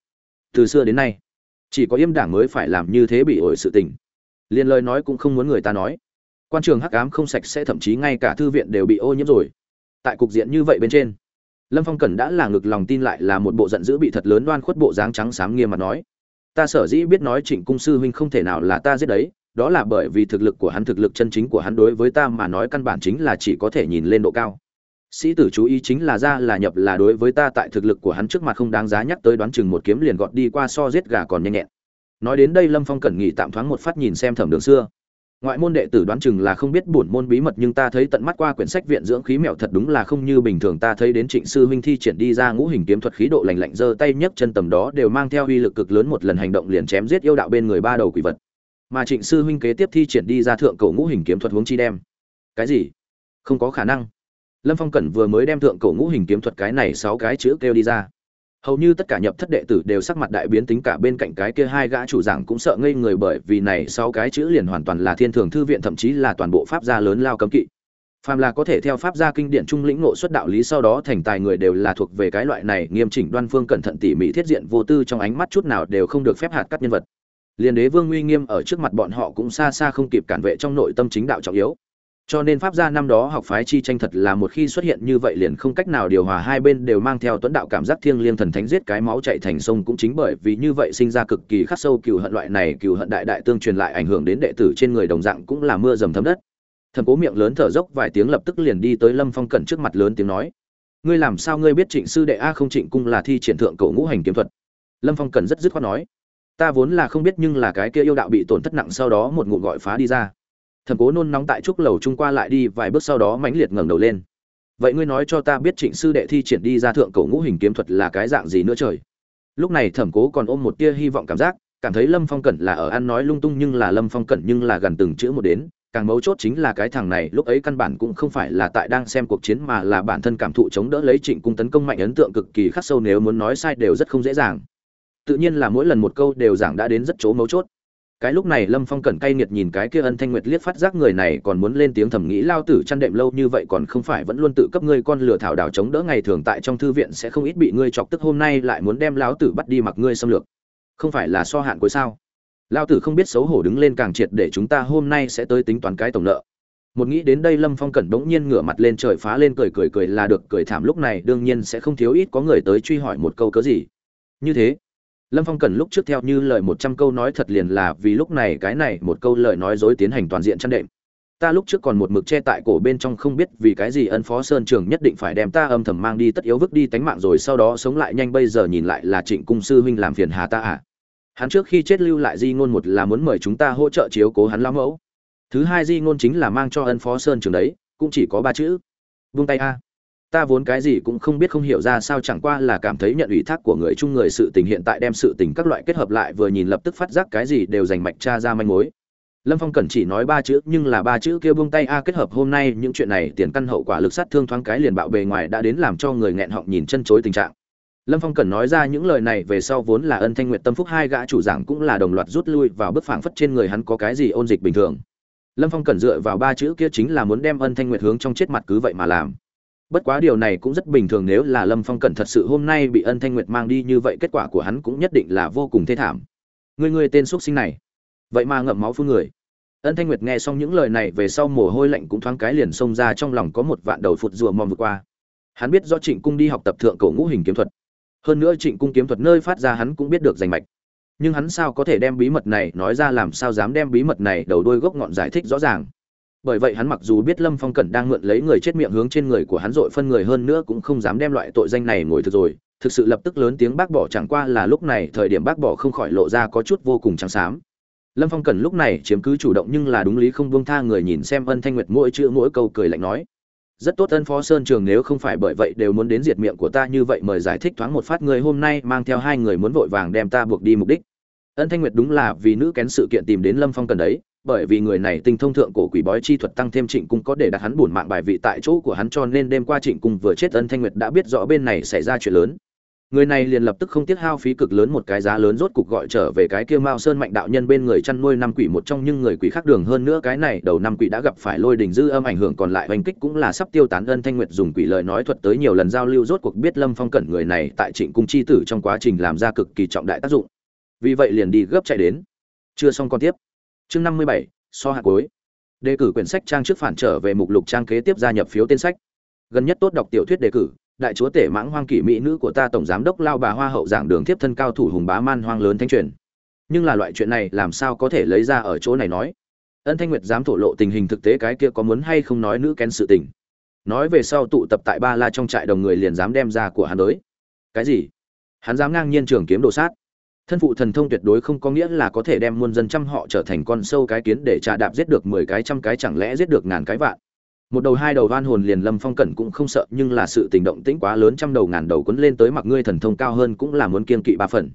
Từ xưa đến nay, chỉ có yêm đảng mới phải làm như thế bị ổi sự tình. Liền lời nói cũng không muốn người ta nói quan trường hắc ám không sạch sẽ, thậm chí ngay cả thư viện đều bị ô nhiễm rồi. Tại cục diện như vậy bên trên, lâm phong cẩn đã là ngực lòng tin lại là một bộ giận dữ bị thật lớn đoan khuất bộ dáng trắng xám nghiêm mặt nói, ta sở dĩ biết nói trịnh cung sư huynh không thể nào là ta giết đấy, đó là bởi vì thực lực của hắn, thực lực chân chính của hắn đối với ta mà nói căn bản chính là chỉ có thể nhìn lên độ cao. Sĩ tử chú ý chính là ra là nhập là đối với ta tại thực lực của hắn trước mặt không đáng giá nhắc tới đoán chừng một kiếm liền gọt đi qua so giết gà còn nhanh nhẹn. Nói đến đây lâm phong cẩn nghỉ tạm thoáng một phát nhìn xem thẩm đường xưa ngoại môn đệ tử đoán chừng là không biết bổn môn bí mật nhưng ta thấy tận mắt qua quyển sách viện dưỡng khí mèo thật đúng là không như bình thường. Ta thấy đến trịnh sư huynh thi triển đi ra ngũ hình kiếm thuật khí độ lành lạnh, giơ tay nhấc chân tầm đó đều mang theo uy lực cực lớn một lần hành động liền chém giết yêu đạo bên người ba đầu quỷ vật. Mà trịnh sư huynh kế tiếp thi triển đi ra thượng cổ ngũ hình kiếm thuật huống chi đem. Cái gì? Không có khả năng. Lâm phong cẩn vừa mới đem thượng cổ ngũ hình kiếm thuật cái này sáu cái chữ kêu đi ra hầu như tất cả nhập thất đệ tử đều sắc mặt đại biến tính cả bên cạnh cái kia hai gã chủ giảng cũng sợ ngây người bởi vì này sáu cái chữ liền hoàn toàn là thiên thường thư viện thậm chí là toàn bộ pháp gia lớn lao cấm kỵ. Phàm là có thể theo pháp gia kinh điển trung lĩnh ngộ xuất đạo lý sau đó thành tài người đều là thuộc về cái loại này nghiêm chỉnh đoan phương cẩn thận tỉ mỉ thiết diện vô tư trong ánh mắt chút nào đều không được phép hạt cắt nhân vật. Liền đế vương uy nghiêm ở trước mặt bọn họ cũng xa xa không kịp cản vệ trong nội tâm chính đạo trọng yếu cho nên pháp gia năm đó học phái chi tranh thật là một khi xuất hiện như vậy liền không cách nào điều hòa hai bên đều mang theo tuấn đạo cảm giác thiêng liêng thần thánh giết cái máu chạy thành sông cũng chính bởi vì như vậy sinh ra cực kỳ khắc sâu cừu hận loại này cừu hận đại đại tương truyền lại ảnh hưởng đến đệ tử trên người đồng dạng cũng là mưa dầm thấm đất. Thần cố miệng lớn thở dốc vài tiếng lập tức liền đi tới lâm phong cẩn trước mặt lớn tiếng nói, ngươi làm sao ngươi biết trịnh sư đệ a không trịnh cung là thi triển thượng cậu ngũ hành kiếm thuật? Lâm phong cẩn rất dứt khoát nói, ta vốn là không biết nhưng là cái kia yêu đạo bị tổn thất nặng sau đó một ngụm gọi phá đi ra thẩm cố nôn nóng tại trúc lầu trung qua lại đi vài bước sau đó mãnh liệt ngẩng đầu lên. Vậy ngươi nói cho ta biết trịnh sư đệ thi triển đi ra thượng cổ ngũ hình kiếm thuật là cái dạng gì nữa trời? Lúc này thẩm cố còn ôm một tia hy vọng cảm giác, cảm thấy lâm phong cẩn là ở ăn nói lung tung nhưng là lâm phong cẩn nhưng là gần từng chữ một đến, càng mấu chốt chính là cái thằng này lúc ấy căn bản cũng không phải là tại đang xem cuộc chiến mà là bản thân cảm thụ chống đỡ lấy trịnh cung tấn công mạnh ấn tượng cực kỳ khắc sâu nếu muốn nói sai đều rất không dễ dàng. Tự nhiên là mỗi lần một câu đều giảng đã đến rất chỗ mấu chốt cái lúc này lâm phong cẩn cay nghiệt nhìn cái kia ân thanh nguyệt liếc phát giác người này còn muốn lên tiếng thầm nghĩ, lao tử chăn đệm lâu như vậy còn không phải vẫn luôn tự cấp ngươi con lửa thảo đảo chống đỡ ngày thường tại trong thư viện sẽ không ít bị ngươi chọc tức, hôm nay lại muốn đem lão tử bắt đi mặc ngươi xâm lược. Không phải là so hạn cuối sao? Lao tử không biết xấu hổ đứng lên càng triệt để chúng ta hôm nay sẽ tới tính toán cái tổng nợ. Một nghĩ đến đây lâm phong cẩn bỗng nhiên ngửa mặt lên trời phá lên cười cười cười là được, cười thảm lúc này đương nhiên sẽ không thiếu ít có người tới truy hỏi một câu cớ gì. Như thế lâm phong cẩn lúc trước theo như lời một trăm câu nói thật liền là vì lúc này cái này một câu lời nói dối tiến hành toàn diện chăn đệm. Ta lúc trước còn một mực che tại cổ bên trong không biết vì cái gì ân phó sơn trường nhất định phải đem ta âm thầm mang đi tất yếu vứt đi tánh mạng rồi sau đó sống lại nhanh bây giờ nhìn lại là trịnh cung sư huynh làm phiền hà ta à. Hắn trước khi chết lưu lại di ngôn một là muốn mời chúng ta hỗ trợ chiếu cố hắn lão mẫu. Thứ hai di ngôn chính là mang cho ân phó sơn trường đấy, cũng chỉ có ba chữ. Vung tay a ta vốn cái gì cũng không biết không hiểu ra sao chẳng qua là cảm thấy nhận ủy thác của người chung người sự tình hiện tại đem sự tình các loại kết hợp lại vừa nhìn lập tức phát giác cái gì đều dành mạch cha ra manh mối. Lâm phong cần chỉ nói ba chữ, nhưng là ba chữ kia buông tay, a, kết hợp hôm nay những chuyện này, tiền căn hậu quả lực sát thương thoáng cái liền bạo bề ngoài đã đến làm cho người nghẹn họng nhìn chân chối tình trạng. Lâm phong cần nói ra những lời này về sau vốn là ân thanh nguyệt tâm phúc, hai gã chủ giảng cũng là đồng loạt rút lui vào bức phảng phất trên người hắn có cái gì ôn dịch bình thường. Lâm phong cần dựa vào ba chữ kia chính là muốn đem ân thanh nguyệt hướng trong chết mặt cứ vậy mà làm bất quá điều này cũng rất bình thường nếu là lâm phong cẩn thật sự hôm nay bị ân thanh nguyệt mang đi như vậy, kết quả của hắn cũng nhất định là vô cùng thê thảm. Người người tên xuất sinh này. Vậy mà ngậm máu phun người. Ân thanh nguyệt nghe xong những lời này về sau mồ hôi lạnh cũng thoáng cái liền xông ra trong lòng có một vạn đầu phụt rùa mòm vượt qua. Hắn biết do trịnh cung đi học tập thượng cổ ngũ hình kiếm thuật. Hơn nữa trịnh cung kiếm thuật nơi phát ra hắn cũng biết được danh mạch. Nhưng hắn sao có thể đem bí mật này nói ra, làm sao dám đem bí mật này đầu đuôi gốc ngọn giải thích rõ ràng? Bởi vậy hắn mặc dù biết lâm phong cẩn đang mượn lấy người chết miệng hướng trên người của hắn dội phân người hơn nữa cũng không dám đem loại tội danh này ngồi thực rồi. Thực sự lập tức lớn tiếng bác bỏ chẳng qua là lúc này, thời điểm bác bỏ không khỏi lộ ra có chút vô cùng trắng xám. Lâm phong cẩn lúc này chiếm cứ chủ động nhưng là đúng lý không buông tha người nhìn xem ân thanh nguyệt mỗi chữ mỗi câu cười lạnh nói. Rất tốt ân phó sơn trường nếu không phải bởi vậy đều muốn đến diệt miệng của ta như vậy mời giải thích thoáng một phát người hôm nay mang theo hai người muốn vội vàng đem ta buộc đi mục đích. Ân thanh nguyệt đúng là vì nữ kén sự kiện tìm đến lâm phong cần đấy bởi vì người này tinh thông thượng cổ quỷ bói chi thuật tăng thêm Trịnh cung có để đặt hắn buồn mạng bài vị tại chỗ của hắn cho nên đêm qua Trịnh cung vừa chết Ân Thanh Nguyệt đã biết rõ bên này xảy ra chuyện lớn. Người này liền lập tức không tiếc hao phí cực lớn một cái giá lớn rốt cục gọi trở về cái kia Mao Sơn mạnh đạo nhân bên người chăn nuôi năm quỷ một trong những người quỷ khác đường hơn nữa cái này, đầu năm quỷ đã gặp phải lôi đình dư âm ảnh hưởng còn lại hành kích cũng là sắp tiêu tán Ân Thanh Nguyệt dùng quỷ lời nói thuật tới nhiều lần giao lưu rốt cuộc biết Lâm Phong cẩn người này tại Trịnh cung chi tử trong quá trình làm ra cực kỳ trọng đại tác dụng. Vì vậy liền đi gấp chạy đến. Chưa xong con tiếp. Chương năm mươi bảy, so hạ cuối. Đề cử quyển sách trang trước phản trở về mục lục trang kế tiếp gia nhập phiếu tên sách. Gần nhất tốt đọc tiểu thuyết đề cử, đại chúa tể mãng hoang kỷ mỹ nữ của ta tổng giám đốc lao bà hoa hậu giảng đường tiếp thân cao thủ hùng bá man hoang lớn thanh truyền. Nhưng là loại chuyện này làm sao có thể lấy ra ở chỗ này nói? Ân thanh nguyệt dám thổ lộ tình hình thực tế cái kia có muốn hay không nói nữ kén sự tình. Nói về sau tụ tập tại ba la trong trại đồng người liền dám đem ra của hắn tới. Cái gì? Hắn dám ngang nhiên trường kiếm đồ sát thân phụ thần thông tuyệt đối không có nghĩa là có thể đem muôn dân trăm họ trở thành con sâu cái kiến để trà đạp giết được mười cái trăm cái chẳng lẽ giết được ngàn cái vạn. Một đầu hai đầu van hồn liền lâm phong cẩn cũng không sợ, nhưng là sự tình động tĩnh quá lớn trăm đầu ngàn đầu quấn lên tới mặc ngươi thần thông cao hơn cũng là muốn kiên kỵ ba phần.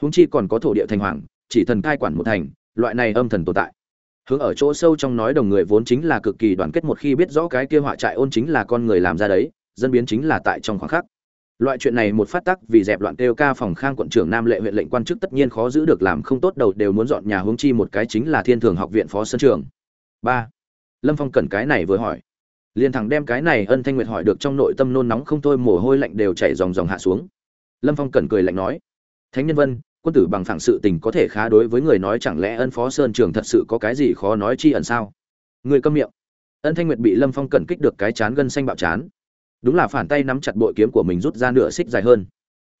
Húng chi còn có thổ địa thành hoàng, chỉ thần cai quản một thành, loại này âm thần tồn tại. Hướng ở chỗ sâu trong nói đồng người vốn chính là cực kỳ đoàn kết, một khi biết rõ cái kia họa trại ôn chính là con người làm ra đấy, dân biến chính là tại trong khoảng khắc loại chuyện này một phát tắc vì dẹp loạn kêu ca phòng khang quận trưởng nam lệ huyện lệnh quan chức tất nhiên khó giữ được làm không tốt đầu đều muốn dọn nhà hướng chi một cái chính là thiên thường học viện phó sân trường. Ba. Lâm phong cần cái này vừa hỏi. Liền thẳng đem cái này ân thanh nguyệt hỏi được trong nội tâm nôn nóng không thôi, mồ hôi lạnh đều chảy dòng dòng hạ xuống. Lâm phong cần cười lạnh nói. Thánh nhân vân, quân tử bằng phẳng sự tình có thể khá đối với người nói chẳng lẽ ân phó sơn trường thật sự có cái gì khó nói chi ẩn sao? Người câm miệng. Ân thanh nguyệt bị lâm phong cẩn kích được cái chán gân xanh bạo chán đúng là phản tay nắm chặt bội kiếm của mình rút ra nửa xích dài hơn.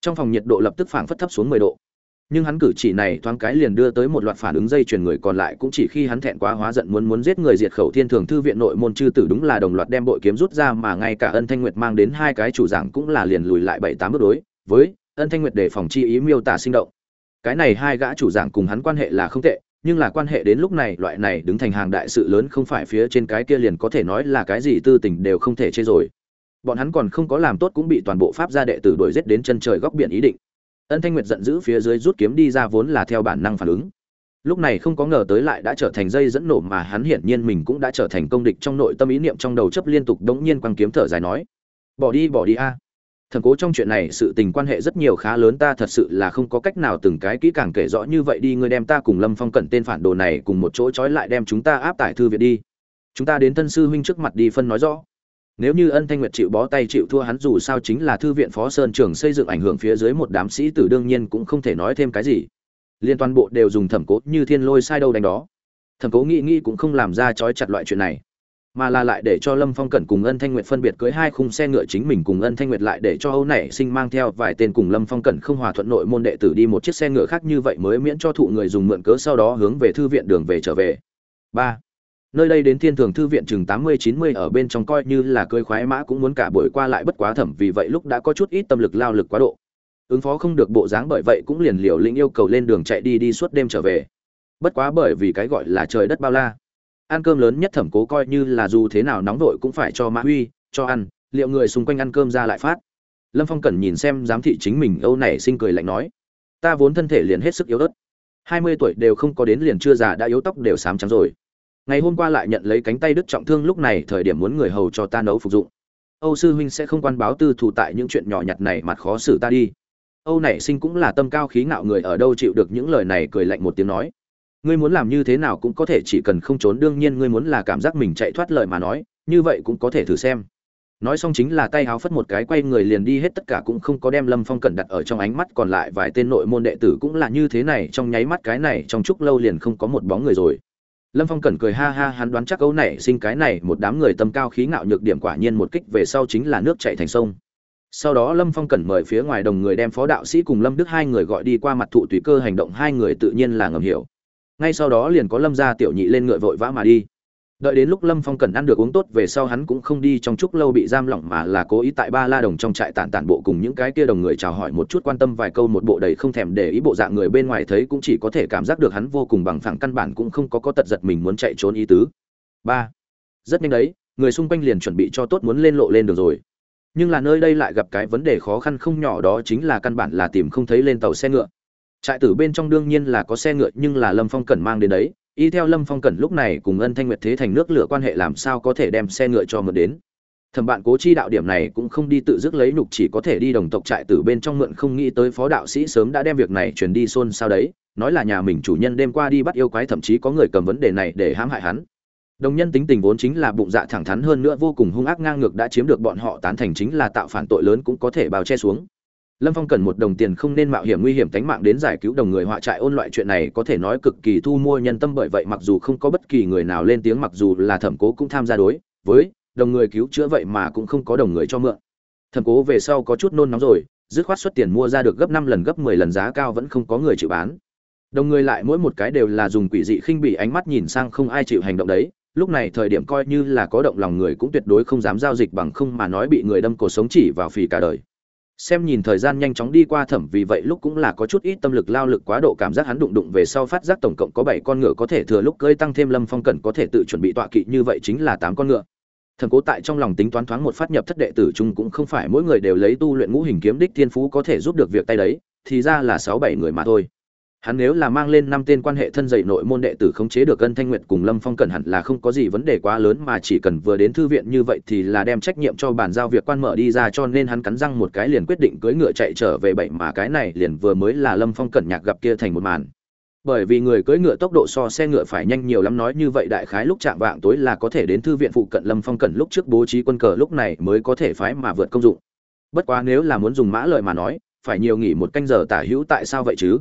Trong phòng nhiệt độ lập tức phảng phất thấp xuống mười độ. Nhưng hắn cử chỉ này thoáng cái liền đưa tới một loạt phản ứng dây chuyền người còn lại cũng chỉ khi hắn thẹn quá hóa giận muốn muốn giết người diệt khẩu thiên thường thư viện nội môn chư tử đúng là đồng loạt đem bội kiếm rút ra mà ngay cả ân thanh nguyệt mang đến hai cái chủ giảng cũng là liền lùi lại bảy tám bước đối với ân thanh nguyệt để phòng chi ý miêu tả sinh động. Cái này hai gã chủ giảng cùng hắn quan hệ là không tệ, nhưng là quan hệ đến lúc này loại này đứng thành hàng đại sự lớn không phải phía trên cái kia liền có thể nói là cái gì tư tình đều không thể chê rồi bọn hắn còn không có làm tốt cũng bị toàn bộ pháp gia đệ tử đuổi giết đến chân trời góc biển ý định. Ân thanh nguyệt giận dữ phía dưới rút kiếm đi ra vốn là theo bản năng phản ứng. Lúc này không có ngờ tới lại đã trở thành dây dẫn nổ mà hắn hiển nhiên mình cũng đã trở thành công địch trong nội tâm ý niệm trong đầu chấp liên tục đống nhiên quăng kiếm thở dài nói, bỏ đi bỏ đi a. Thần cố trong chuyện này sự tình quan hệ rất nhiều khá lớn, ta thật sự là không có cách nào từng cái kỹ càng kể rõ như vậy đi, ngươi đem ta cùng lâm phong cẩn tên phản đồ này cùng một chỗ trói lại đem chúng ta áp tải thư viện đi. Chúng ta đến tân sư huynh trước mặt đi phân nói rõ nếu như ân thanh nguyệt chịu bó tay chịu thua hắn dù sao chính là thư viện phó sơn trường xây dựng ảnh hưởng phía dưới một đám sĩ tử đương nhiên cũng không thể nói thêm cái gì. Liên toàn bộ đều dùng thẩm cố như thiên lôi sai đâu đánh đó. Thẩm cố nghĩ nghĩ cũng không làm ra trói chặt loại chuyện này, mà là lại để cho lâm phong cẩn cùng ân thanh nguyệt phân biệt cưới hai khung xe ngựa chính mình cùng ân thanh nguyệt lại để cho âu nảy sinh mang theo vài tên cùng lâm phong cẩn không hòa thuận nội môn đệ tử đi một chiếc xe ngựa khác như vậy mới miễn cho thụ người dùng mượn cớ sau đó hướng về thư viện đường về trở về. Ba nơi đây đến thiên thường thư viện chừng tám mươi, chín mươi ở bên trong coi như là cơi khoái mã cũng muốn cả buổi qua lại bất quá thẩm, vì vậy lúc đã có chút ít tâm lực lao lực quá độ. Ứng phó không được bộ dáng bởi vậy cũng liền liều lĩnh yêu cầu lên đường chạy đi đi suốt đêm trở về. Bất quá bởi vì cái gọi là trời đất bao la, ăn cơm lớn nhất thẩm cố coi như là dù thế nào nóng vội cũng phải cho mã huy cho ăn, liệu người xung quanh ăn cơm ra lại phát. Lâm phong cẩn nhìn xem giám thị chính mình, âu này sinh cười lạnh nói, ta vốn thân thể liền hết sức yếu ớt, hai mươi tuổi đều không có đến liền chưa già đã yếu tóc đều sám trắng rồi ngày hôm qua lại nhận lấy cánh tay đứt trọng thương, lúc này thời điểm muốn người hầu cho ta nấu phục dụng. Âu sư huynh sẽ không quan báo tư thủ tại những chuyện nhỏ nhặt này mặt khó xử ta đi. Âu nảy sinh cũng là tâm cao khí ngạo người ở đâu chịu được những lời này cười lạnh một tiếng nói. Ngươi muốn làm như thế nào cũng có thể chỉ cần không trốn, đương nhiên ngươi muốn là cảm giác mình chạy thoát lời mà nói, như vậy cũng có thể thử xem. Nói xong chính là tay háo phất một cái quay người liền đi, hết tất cả cũng không có đem lâm phong cẩn đặt ở trong ánh mắt, còn lại vài tên nội môn đệ tử cũng là như thế này, trong nháy mắt cái này trong chúc lâu liền không có một bóng người rồi lâm phong cẩn cười ha ha, hắn đoán chắc câu này, sinh cái này, một đám người tâm cao khí ngạo nhược điểm quả nhiên một kích về sau chính là nước chảy thành sông. Sau đó lâm phong cẩn mời phía ngoài đồng người đem phó đạo sĩ cùng lâm đức hai người gọi đi qua mặt thụ tùy cơ hành động, hai người tự nhiên là ngầm hiểu. Ngay sau đó liền có lâm gia tiểu nhị lên ngựa vội vã mà đi đợi đến lúc lâm phong cần ăn được uống tốt về sau hắn cũng không đi trong chúc lâu bị giam lỏng mà là cố ý tại ba la đồng trong trại tản tản bộ cùng những cái kia đồng người chào hỏi một chút quan tâm vài câu một bộ đầy không thèm để ý bộ dạng người bên ngoài thấy cũng chỉ có thể cảm giác được hắn vô cùng bằng phẳng căn bản cũng không có có tật giật mình muốn chạy trốn ý tứ. Ba. Rất nhanh đấy, người xung quanh liền chuẩn bị cho tốt muốn lên lộ lên được rồi. Nhưng là nơi đây lại gặp cái vấn đề khó khăn không nhỏ đó chính là căn bản là tìm không thấy lên tàu xe ngựa. Trại tử bên trong đương nhiên là có xe ngựa nhưng là lâm phong Cần mang đến đấy y theo lâm phong cẩn lúc này cùng ân thanh nguyệt thế thành nước lửa quan hệ làm sao có thể đem xe ngựa cho mượn đến? Thẩm bạn cố chi đạo điểm này cũng không đi tự dứt lấy nhục chỉ có thể đi đồng tộc trại từ bên trong mượn không nghĩ tới phó đạo sĩ sớm đã đem việc này truyền đi xôn xao đấy, nói là nhà mình chủ nhân đêm qua đi bắt yêu quái thậm chí có người cầm vấn đề này để hãm hại hắn. Đồng nhân tính tình vốn chính là bụng dạ thẳng thắn hơn nữa vô cùng hung ác ngang ngược đã chiếm được bọn họ tán thành chính là tạo phản tội lớn cũng có thể bào che xuống lâm phong cần một đồng tiền không nên mạo hiểm nguy hiểm tính mạng đến giải cứu đồng người họa trại ôn loại chuyện này có thể nói cực kỳ thu mua nhân tâm bởi vậy mặc dù không có bất kỳ người nào lên tiếng mặc dù là thẩm cố cũng tham gia đối với đồng người cứu chữa vậy mà cũng không có đồng người cho mượn. Thẩm cố về sau có chút nôn nóng rồi, dứt khoát xuất tiền mua ra được gấp năm lần gấp mười lần giá cao vẫn không có người chịu bán. Đồng người lại mỗi một cái đều là dùng quỷ dị khinh bỉ ánh mắt nhìn sang không ai chịu hành động đấy, lúc này thời điểm coi như là có động lòng người cũng tuyệt đối không dám giao dịch bằng không mà nói bị người đâm cổ sống chỉ vào phì cả đời xem nhìn thời gian nhanh chóng đi qua thẩm vì vậy lúc cũng là có chút ít tâm lực lao lực quá độ cảm giác hắn đụng đụng về sau phát giác tổng cộng có bảy con ngựa có thể thừa lúc cơi tăng thêm lâm phong cẩn có thể tự chuẩn bị tọa kỵ như vậy chính là tám con ngựa. Thần cố tại trong lòng tính toán thoáng một phát nhập thất đệ tử chung cũng không phải mỗi người đều lấy tu luyện ngũ hình kiếm đích thiên phú có thể giúp được việc tay đấy, thì ra là sáu bảy người mà thôi hắn nếu là mang lên năm tên quan hệ thân dạy nội môn đệ tử khống chế được ân thanh nguyệt cùng lâm phong cẩn hẳn là không có gì vấn đề quá lớn mà chỉ cần vừa đến thư viện như vậy thì là đem trách nhiệm cho bàn giao việc quan mở đi ra cho nên hắn cắn răng một cái liền quyết định cưỡi ngựa chạy trở về bảy mà cái này liền vừa mới là lâm phong cẩn nhạc gặp kia thành một màn. Bởi vì người cưỡi ngựa tốc độ so xe ngựa phải nhanh nhiều lắm, nói như vậy đại khái lúc chạm vạng tối là có thể đến thư viện phụ cận lâm phong cẩn lúc trước bố trí quân cờ lúc này mới có thể phái mà vượt công dụng. Bất quá nếu là muốn dùng mã lợi mà nói, phải nhiều nghỉ một canh giờ tả hữu tại sao vậy chứ?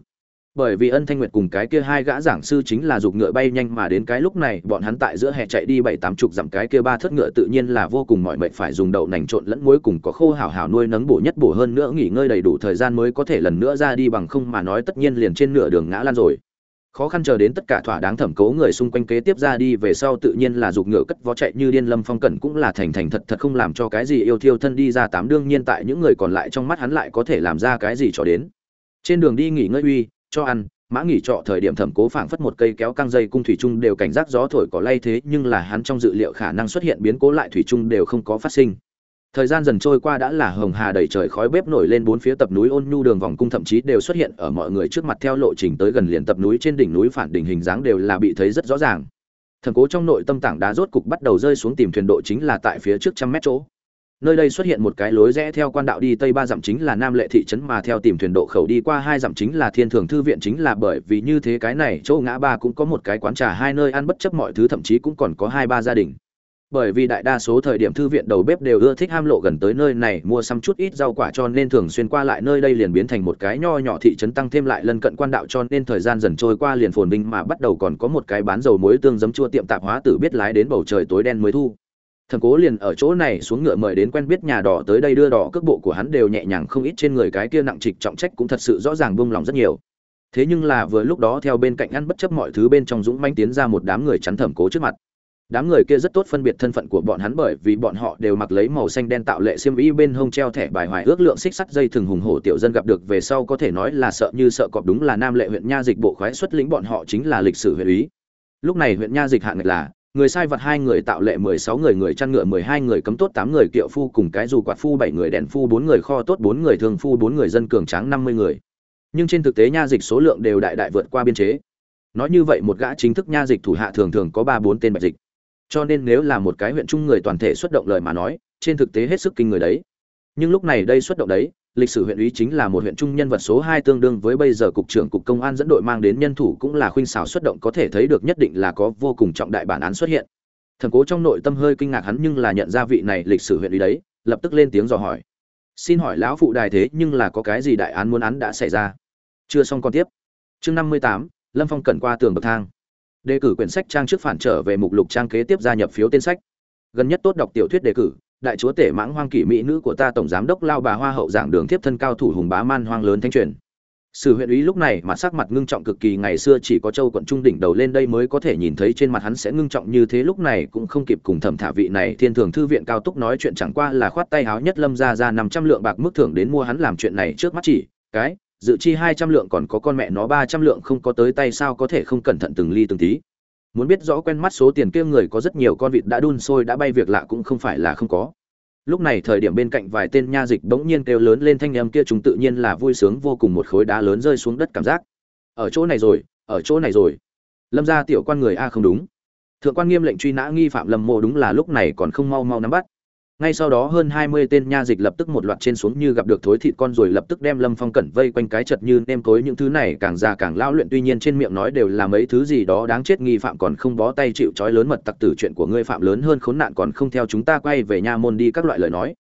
Bởi vì ân thanh nguyệt cùng cái kia hai gã giảng sư chính là giục ngựa bay nhanh mà đến cái lúc này, bọn hắn tại giữa hè chạy đi bảy tám chục dặm cái kia ba thất ngựa tự nhiên là vô cùng mọi mệnh phải dùng đậu nành trộn lẫn muối cùng có khô hảo hảo nuôi nấng bổ nhất bổ hơn nữa nghỉ ngơi đầy đủ thời gian mới có thể lần nữa ra đi bằng không mà nói tất nhiên liền trên nửa đường ngã lan rồi. Khó khăn chờ đến tất cả thỏa đáng thẩm cố người xung quanh kế tiếp ra đi về sau tự nhiên là giục ngựa cất vó chạy như điên lâm phong cẩn cũng là thành thành thật thật không làm cho cái gì yêu thiêu thân đi ra tám đương nhiên tại những người còn lại trong mắt hắn lại có thể làm ra cái gì cho đến. Trên đường đi nghỉ ngơi uy cho ăn, mã nghỉ trọ thời điểm thẩm cố phảng phất một cây kéo căng dây cung thủy trung đều cảnh giác gió thổi có lay thế, nhưng là hắn trong dự liệu khả năng xuất hiện biến cố lại thủy trung đều không có phát sinh. Thời gian dần trôi qua đã là hồng hà đầy trời khói bếp nổi lên bốn phía tập núi ôn nhu đường vòng cung thậm chí đều xuất hiện ở mọi người trước mặt theo lộ trình tới gần liền tập núi trên đỉnh núi phản đỉnh hình dáng đều là bị thấy rất rõ ràng. Thẩm cố trong nội tâm tảng đá rốt cục bắt đầu rơi xuống tìm thuyền độ chính là tại phía trước trăm mét chỗ nơi đây xuất hiện một cái lối rẽ theo quan đạo đi, tây ba dặm chính là nam lệ thị trấn mà theo tìm thuyền độ khẩu đi qua, hai dặm chính là thiên thường thư viện, chính là bởi vì như thế cái này, chỗ ngã ba cũng có một cái quán trà, hai nơi ăn bất chấp mọi thứ, thậm chí cũng còn có hai ba gia đình. Bởi vì đại đa số thời điểm thư viện đầu bếp đều ưa thích ham lộ gần tới nơi này, mua xăm chút ít rau quả cho nên thường xuyên qua lại nơi đây liền biến thành một cái nho nhỏ thị trấn tăng thêm lại lân cận quan đạo cho nên thời gian dần trôi qua liền phồn vinh mà bắt đầu còn có một cái bán dầu muối tương giấm chua tiệm tạp hóa tử biết lái đến bầu trời tối đen mới thu thầm cố liền ở chỗ này xuống ngựa mời đến quen biết nhà đỏ tới đây đưa đỏ cước bộ của hắn đều nhẹ nhàng không ít trên người cái kia nặng trịch trọng trách cũng thật sự rõ ràng buông lòng rất nhiều. Thế nhưng là vừa lúc đó theo bên cạnh ăn bất chấp mọi thứ bên trong dũng manh tiến ra một đám người chắn thẩm cố trước mặt. Đám người kia rất tốt phân biệt thân phận của bọn hắn bởi vì bọn họ đều mặc lấy màu xanh đen tạo lệ xiêm y bên hông treo thẻ bài hoài ước lượng xích sắt dây thừng hùng hổ tiểu dân gặp được về sau có thể nói là sợ như sợ cọp đúng là nam lệ huyện nha dịch bộ khoái xuất lĩnh bọn họ chính là lịch sử huyện ý lúc này huyện nha dịch hạng ngạch là người sai vật hai người tạo lệ mười sáu người người chăn ngựa mười hai người, cấm tốt tám người, kiệu phu cùng cái dù quạt phu bảy người, đèn phu bốn người, kho tốt bốn người thường phu bốn người, dân cường tráng năm mươi người. Nhưng trên thực tế nha dịch số lượng đều đại đại vượt qua biên chế. Nói như vậy một gã chính thức nha dịch thủ hạ thường thường có ba bốn tên bạch dịch. Cho nên nếu là một cái huyện trung người toàn thể xuất động lời mà nói, trên thực tế hết sức kinh người đấy nhưng lúc này đây xuất động đấy, lịch sử huyện ủy chính là một huyện trung nhân vật số hai tương đương với bây giờ cục trưởng cục công an dẫn đội mang đến nhân thủ cũng là khuynh xảo xuất động có thể thấy được nhất định là có vô cùng trọng đại bản án xuất hiện. Thần cố trong nội tâm hơi kinh ngạc hắn nhưng là nhận ra vị này lịch sử huyện ủy đấy, lập tức lên tiếng dò hỏi. Xin hỏi lão phụ đài thế nhưng là có cái gì đại án muốn án đã xảy ra? Chưa xong còn tiếp. Chương năm mươi tám, lâm phong cẩn qua tường bậc thang. Đề cử quyển sách trang trước phản trở về mục lục trang kế tiếp gia nhập phiếu tên sách. Gần nhất tốt đọc tiểu thuyết đề cử đại chúa tể mãng hoang kỷ mỹ nữ của ta tổng giám đốc lao bà hoa hậu giảng đường tiếp thân cao thủ hùng bá man hoang lớn thanh truyền. Sử huyện úy lúc này mặt sắc mặt ngưng trọng cực kỳ, ngày xưa chỉ có châu quận trung đỉnh đầu lên đây mới có thể nhìn thấy trên mặt hắn sẽ ngưng trọng như thế, lúc này cũng không kịp cùng thẩm thả vị này, thiên thường thư viện cao túc nói chuyện chẳng qua là khoát tay háo nhất lâm ra ra năm trăm lượng bạc mức thưởng đến mua hắn làm chuyện này trước mắt chỉ, cái, dự chi hai trăm lượng còn có con mẹ nó ba trăm lượng không có tới tay sao có thể không cẩn thận từng ly từng tí muốn biết rõ quen mắt số tiền kia người có rất nhiều con vịt đã đun sôi đã bay việc lạ cũng không phải là không có. Lúc này thời điểm bên cạnh vài tên nha dịch bỗng nhiên kêu lớn lên thanh âm kia chúng tự nhiên là vui sướng vô cùng một khối đá lớn rơi xuống đất cảm giác. Ở chỗ này rồi, ở chỗ này rồi. Lâm ra tiểu quan người a không đúng. Thượng quan nghiêm lệnh truy nã nghi phạm lâm mộ đúng là lúc này còn không mau mau nắm bắt ngay sau đó hơn hai mươi tên nha dịch lập tức một loạt trên xuống như gặp được thối thịt con rồi lập tức đem lâm phong cẩn vây quanh cái chật như nêm tối những thứ này, càng già càng lao luyện, tuy nhiên trên miệng nói đều là mấy thứ gì đó đáng chết, nghi phạm còn không bó tay chịu trói lớn mật tặc tử, chuyện của ngươi phạm lớn hơn khốn nạn còn không theo chúng ta quay về nha môn đi, các loại lời nói.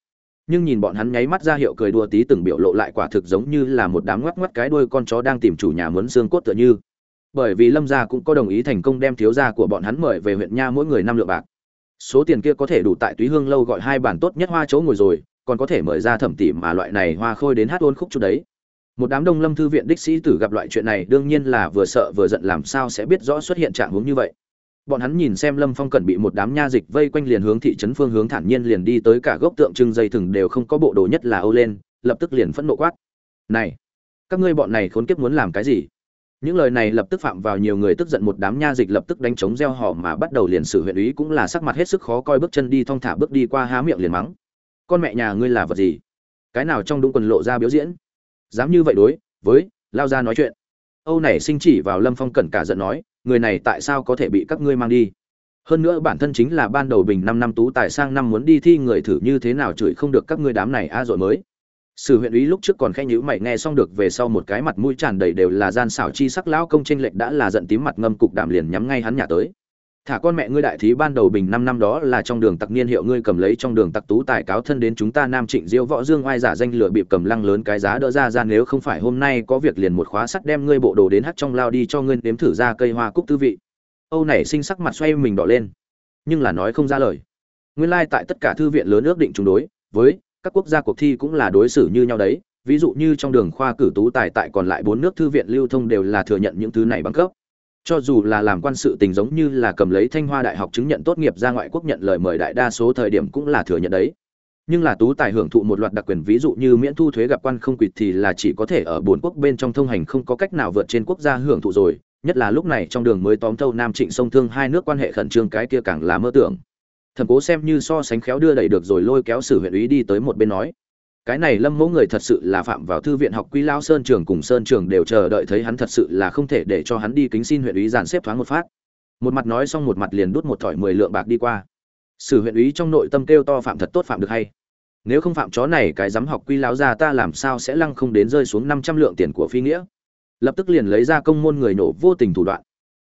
Nhưng nhìn bọn hắn nháy mắt ra hiệu cười đùa tí từng biểu lộ lại quả thực giống như là một đám ngoắc ngoắc cái đuôi con chó đang tìm chủ nhà muốn xương cốt tựa như. Bởi vì lâm gia cũng có đồng ý thành công đem thiếu gia của bọn hắn mời về huyện nha mỗi người năm lượng bạc số tiền kia có thể đủ tại túy hương lâu gọi hai bản tốt nhất hoa chỗ ngồi rồi, còn có thể mời ra thẩm tỉ mà loại này hoa khôi đến hát ôn khúc chút đấy. Một đám đông lâm thư viện đích sĩ tử gặp loại chuyện này, đương nhiên là vừa sợ vừa giận làm sao sẽ biết rõ xuất hiện trạng hướng như vậy. Bọn hắn nhìn xem lâm phong cần bị một đám nha dịch vây quanh liền hướng thị trấn phương hướng thản nhiên liền đi tới cả gốc tượng trưng dây thừng đều không có bộ đồ nhất là âu lên, lập tức liền phẫn nộ quát. Này, các ngươi bọn này khốn kiếp muốn làm cái gì? Những lời này lập tức phạm vào nhiều người tức giận, một đám nha dịch lập tức đánh chống gieo họ mà bắt đầu liền xử huyện ý cũng là sắc mặt hết sức khó coi, bước chân đi thong thả bước đi qua há miệng liền mắng. Con mẹ nhà ngươi là vật gì? Cái nào trong đúng quần lộ ra biểu diễn? Dám như vậy đối với lao ra nói chuyện. Âu này sinh chỉ vào lâm phong cẩn cả giận nói, người này tại sao có thể bị các ngươi mang đi? Hơn nữa bản thân chính là ban đầu bình năm năm tú tài, sang năm muốn đi thi người thử như thế nào chửi không được các ngươi đám này a à rồi mới sử huyện úy lúc trước còn khẽ nhíu mày, nghe xong được về sau một cái mặt mũi tràn đầy đều là gian xảo chi sắc, lão công tranh lệch đã là giận tím mặt ngâm cục đạm liền nhắm ngay hắn nhà tới. Thả con mẹ ngươi đại thí ban đầu bình năm năm đó là trong đường tặc niên hiệu ngươi cầm lấy trong đường tặc tú tài cáo thân đến chúng ta nam trịnh diêu võ dương oai giả danh lửa bịp cầm lăng lớn cái giá đỡ ra ra, nếu không phải hôm nay có việc liền một khóa sắt đem ngươi bộ đồ đến hắt trong lao đi cho ngươi nếm thử ra cây hoa cúc tư vị. Âu này sinh sắc mặt xoay mình đỏ lên, nhưng là nói không ra lời. Nguyên lai tại tất cả thư viện lớn ước định chống đối, với các quốc gia cuộc thi cũng là đối xử như nhau đấy. Ví dụ như trong đường khoa cử tú tài tại còn lại bốn nước thư viện lưu thông đều là thừa nhận những thứ này bằng cấp. Cho dù là làm quan sự tình giống như là cầm lấy thanh hoa đại học chứng nhận tốt nghiệp ra ngoại quốc nhận lời mời đại đa số thời điểm cũng là thừa nhận đấy. Nhưng là tú tài hưởng thụ một loạt đặc quyền ví dụ như miễn thu thuế gặp quan không quỵt thì là chỉ có thể ở bốn quốc bên trong thông hành không có cách nào vượt trên quốc gia hưởng thụ rồi. Nhất là lúc này trong đường mới tóm thâu nam trịnh sông thương hai nước quan hệ khẩn trương cái kia càng là mơ tưởng thẩm cố xem như so sánh khéo đưa đẩy được rồi lôi kéo sử huyện úy đi tới một bên nói. Cái này lâm mẫu người thật sự là phạm vào thư viện học quy lao sơn trường cùng sơn trường đều chờ đợi thấy hắn thật sự là không thể để cho hắn đi kính xin huyện úy dàn xếp thoáng một phát. Một mặt nói xong một mặt liền đút một thỏi mười lượng bạc đi qua. Sử huyện úy trong nội tâm kêu to phạm thật tốt phạm được hay. Nếu không phạm chó này cái dám học quy láo ra ta làm sao sẽ lăng không đến rơi xuống năm trăm lượng tiền của phi nghĩa? Lập tức liền lấy ra công môn người nổ vô tình thủ đoạn.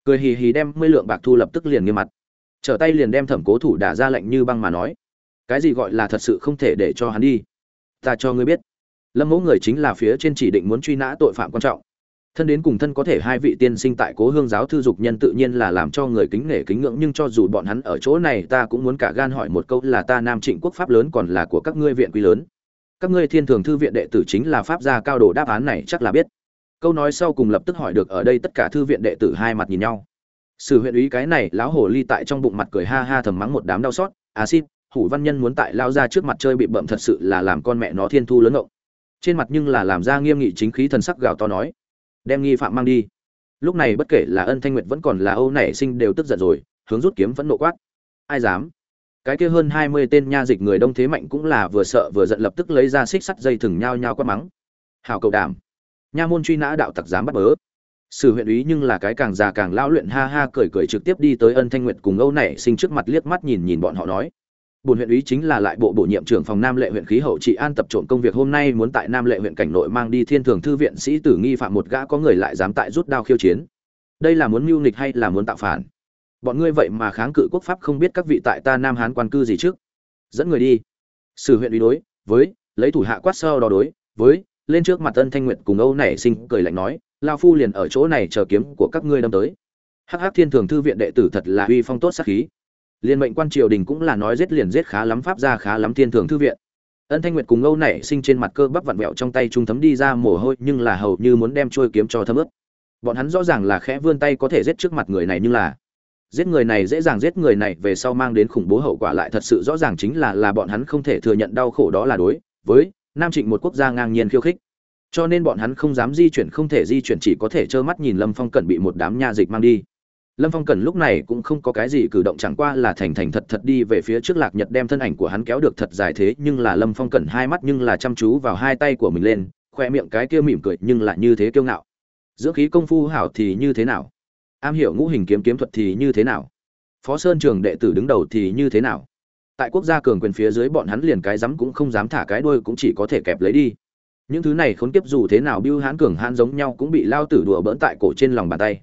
Cười hì hì đem mươi lượng bạc thu lập tức liền nghiêm mặt trở tay liền đem thẩm cố thủ đả ra lệnh như băng mà nói, cái gì gọi là thật sự không thể để cho hắn đi? Ta cho ngươi biết, lâm mẫu người chính là phía trên chỉ định muốn truy nã tội phạm quan trọng. Thân đến cùng thân có thể hai vị tiên sinh tại cố hương giáo thư dục nhân tự nhiên là làm cho người kính nể kính ngưỡng, nhưng cho dù bọn hắn ở chỗ này, ta cũng muốn cả gan hỏi một câu là ta nam trịnh quốc pháp lớn còn là của các ngươi viện quý lớn? Các ngươi thiên thường thư viện đệ tử chính là pháp gia cao đồ đáp án này chắc là biết. Câu nói sau cùng lập tức hỏi được ở đây tất cả thư viện đệ tử hai mặt nhìn nhau sử huyện úy cái này, lão hồ ly tại trong bụng mặt cười ha ha thầm mắng một đám đau xót. À xin, hủ văn nhân muốn tại lao ra trước mặt chơi bị bậm thật sự là làm con mẹ nó thiên thu lớn ngộng. Trên mặt nhưng là làm ra nghiêm nghị chính khí thần sắc gào to nói. Đem nghi phạm mang đi. Lúc này bất kể là ân thanh nguyệt vẫn còn là âu nảy sinh đều tức giận rồi, hướng rút kiếm vẫn nộ quát. Ai dám? Cái kia hơn hai mươi tên nha dịch người đông thế mạnh cũng là vừa sợ vừa giận lập tức lấy ra xích sắt dây thừng nhao nhao quát mắng. Hào cầu đảm. Nha môn truy nã đạo tặc dám bắt bớ sử huyện úy nhưng là cái càng già càng lão luyện ha ha cười cười trực tiếp đi tới ân thanh nguyệt cùng âu nảy sinh trước mặt liếc mắt nhìn nhìn bọn họ nói. Bùn huyện úy chính là lại bộ bổ nhiệm trưởng phòng nam lệ huyện khí hậu trị an tập trộm công việc hôm nay muốn tại nam lệ huyện cảnh nội mang đi thiên thường thư viện sĩ tử nghi phạm một gã có người lại dám tại rút đao khiêu chiến. Đây là muốn mưu nghịch hay là muốn tạo phản? Bọn ngươi vậy mà kháng cự quốc pháp không biết các vị tại ta nam hán quan cư gì trước? Dẫn người đi. Sử huyện úy đối, với, lấy thủ hạ quát sơ đo đối, với, lên trước mặt ân thanh nguyệt cùng âu nảy sinh cười lạnh nói lao phu liền ở chỗ này chờ kiếm của các ngươi đâm tới. Hắc hắc thiên thường thư viện đệ tử thật là uy phong tốt sắc khí. Liên mệnh quan triều đình cũng là nói giết liền giết khá lắm, pháp ra khá lắm thiên thường thư viện. Ân thanh nguyệt cùng ngâu nảy sinh trên mặt cơ bắp vặn vẹo trong tay trung thấm đi ra mồ hôi, nhưng là hầu như muốn đem trôi kiếm cho thấm ướt. Bọn hắn rõ ràng là khẽ vươn tay có thể giết trước mặt người này, nhưng là giết người này dễ dàng giết người này về sau mang đến khủng bố hậu quả lại thật sự rõ ràng chính là là bọn hắn không thể thừa nhận đau khổ đó là đối với nam trịnh một quốc gia ngang nhiên khiêu khích cho nên bọn hắn không dám di chuyển, không thể di chuyển, chỉ có thể trơ mắt nhìn lâm phong cẩn bị một đám nha dịch mang đi. Lâm phong cẩn lúc này cũng không có cái gì cử động, chẳng qua là thành thành thật thật đi về phía trước lạc nhật đem thân ảnh của hắn kéo được thật dài thế, nhưng là lâm phong cẩn hai mắt nhưng là chăm chú vào hai tay của mình lên, khoe miệng cái kia mỉm cười nhưng là như thế kiêu ngạo. Dưỡng khí công phu hảo thì như thế nào? Am hiểu ngũ hình kiếm kiếm thuật thì như thế nào? Phó sơn trường đệ tử đứng đầu thì như thế nào? Tại quốc gia cường quyền phía dưới bọn hắn liền cái dám cũng không dám thả cái đuôi cũng chỉ có thể kẹp lấy đi những thứ này khốn kiếp dù thế nào biêu hãn cường hãn giống nhau cũng bị lao tử đùa bỡn tại cổ trên lòng bàn tay.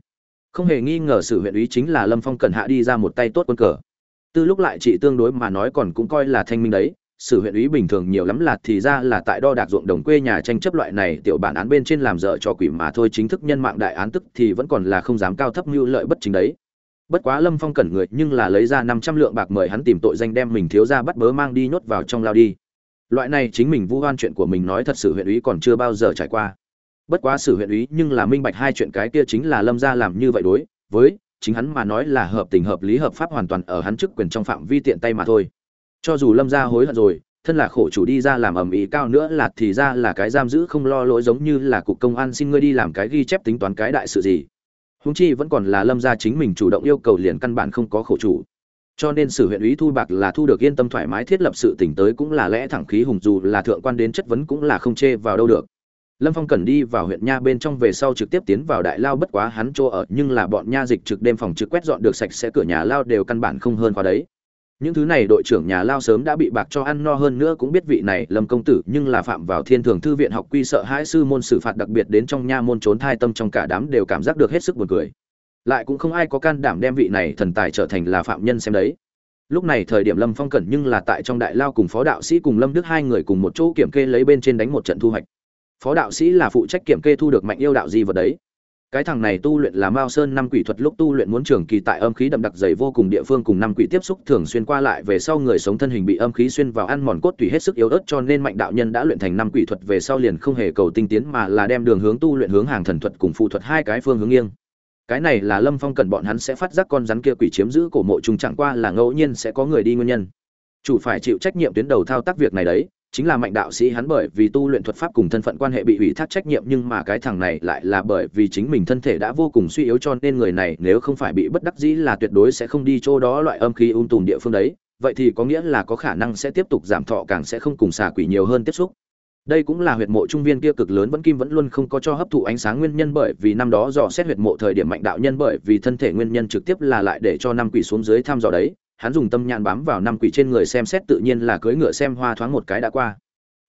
Không hề nghi ngờ sự huyện ý chính là lâm phong cần hạ đi ra một tay tốt quân cờ. Tư lúc lại chị tương đối mà nói còn cũng coi là thanh minh đấy, sự huyện ý bình thường nhiều lắm là thì ra là tại đo đạc ruộng đồng quê nhà tranh chấp loại này tiểu bản án bên trên làm dở cho quỷ mà thôi, chính thức nhân mạng đại án tức thì vẫn còn là không dám cao thấp mưu lợi bất chính đấy. Bất quá lâm phong cẩn người nhưng là lấy ra năm trăm lượng bạc mời hắn tìm tội danh đem mình thiếu ra bắt bớ mang đi nhốt vào trong lao đi loại này chính mình vu oan chuyện của mình nói thật sự huyện ý còn chưa bao giờ trải qua. Bất quá sự huyện ý nhưng là minh bạch hai chuyện cái kia chính là lâm gia làm như vậy đối với chính hắn mà nói là hợp tình hợp lý hợp pháp hoàn toàn ở hắn chức quyền trong phạm vi tiện tay mà thôi. Cho dù lâm gia hối hận rồi, thân là khổ chủ đi ra làm ầm ĩ cao nữa là thì ra là cái giam giữ không lo lỗi giống như là cục công an xin ngươi đi làm cái ghi chép tính toán cái đại sự gì. Húng chi vẫn còn là lâm gia chính mình chủ động yêu cầu liền căn bản không có khổ chủ cho nên sử huyện ủy thu bạc là thu được yên tâm thoải mái thiết lập sự tỉnh tới cũng là lẽ thẳng khí hùng dù là thượng quan đến chất vấn cũng là không chê vào đâu được. Lâm phong cần đi vào huyện nha bên trong về sau trực tiếp tiến vào đại lao bất quá hắn chỗ ở, nhưng là bọn nha dịch trực đêm phòng trực quét dọn được sạch sẽ cửa nhà lao đều căn bản không hơn qua đấy. Những thứ này đội trưởng nhà lao sớm đã bị bạc cho ăn no hơn nữa cũng biết vị này lâm công tử, nhưng là phạm vào thiên thường thư viện học quy sợ hãi sư môn xử phạt đặc biệt đến trong nha môn trốn thai tâm trong cả đám đều cảm giác được hết sức buồn cười lại cũng không ai có can đảm đem vị này thần tài trở thành là phạm nhân xem đấy. Lúc này thời điểm lâm phong cẩn nhưng là tại trong đại lao cùng phó đạo sĩ cùng lâm đức hai người cùng một chỗ kiểm kê lấy bên trên đánh một trận thu hoạch. Phó đạo sĩ là phụ trách kiểm kê thu được mạnh yêu đạo gì vật đấy. Cái thằng này tu luyện là mao sơn năm quỷ thuật lúc tu luyện muốn trường kỳ tại âm khí đậm đặc dày vô cùng địa phương cùng năm quỷ tiếp xúc thường xuyên qua lại về sau người sống thân hình bị âm khí xuyên vào ăn mòn cốt tùy hết sức yếu ớt cho nên mạnh đạo nhân đã luyện thành năm quỷ thuật về sau liền không hề cầu tinh tiến mà là đem đường hướng tu luyện hướng hàng thần thuật cùng phụ thuật hai cái phương hướng nghiêng cái này là lâm phong cần bọn hắn sẽ phát giác con rắn kia quỷ chiếm giữ cổ mộ trùng chẳng qua là ngẫu nhiên sẽ có người đi nguyên nhân. Chủ phải chịu trách nhiệm tuyến đầu thao tác việc này đấy, chính là mạnh đạo sĩ hắn bởi vì tu luyện thuật pháp cùng thân phận quan hệ bị ủy thác trách nhiệm nhưng mà cái thằng này lại là bởi vì chính mình thân thể đã vô cùng suy yếu cho nên người này nếu không phải bị bất đắc dĩ là tuyệt đối sẽ không đi chỗ đó loại âm khí ung tùm địa phương đấy, vậy thì có nghĩa là có khả năng sẽ tiếp tục giảm thọ càng sẽ không cùng xà quỷ nhiều hơn tiếp xúc đây cũng là huyệt mộ trung viên kia cực lớn vẫn kim vẫn luôn không có cho hấp thụ ánh sáng nguyên nhân bởi vì năm đó dò xét huyệt mộ thời điểm mạnh đạo nhân bởi vì thân thể nguyên nhân trực tiếp là lại để cho năm quỷ xuống dưới thăm dò đấy. Hắn dùng tâm nhãn bám vào năm quỷ trên người xem xét tự nhiên là cưỡi ngựa xem hoa thoáng một cái đã qua.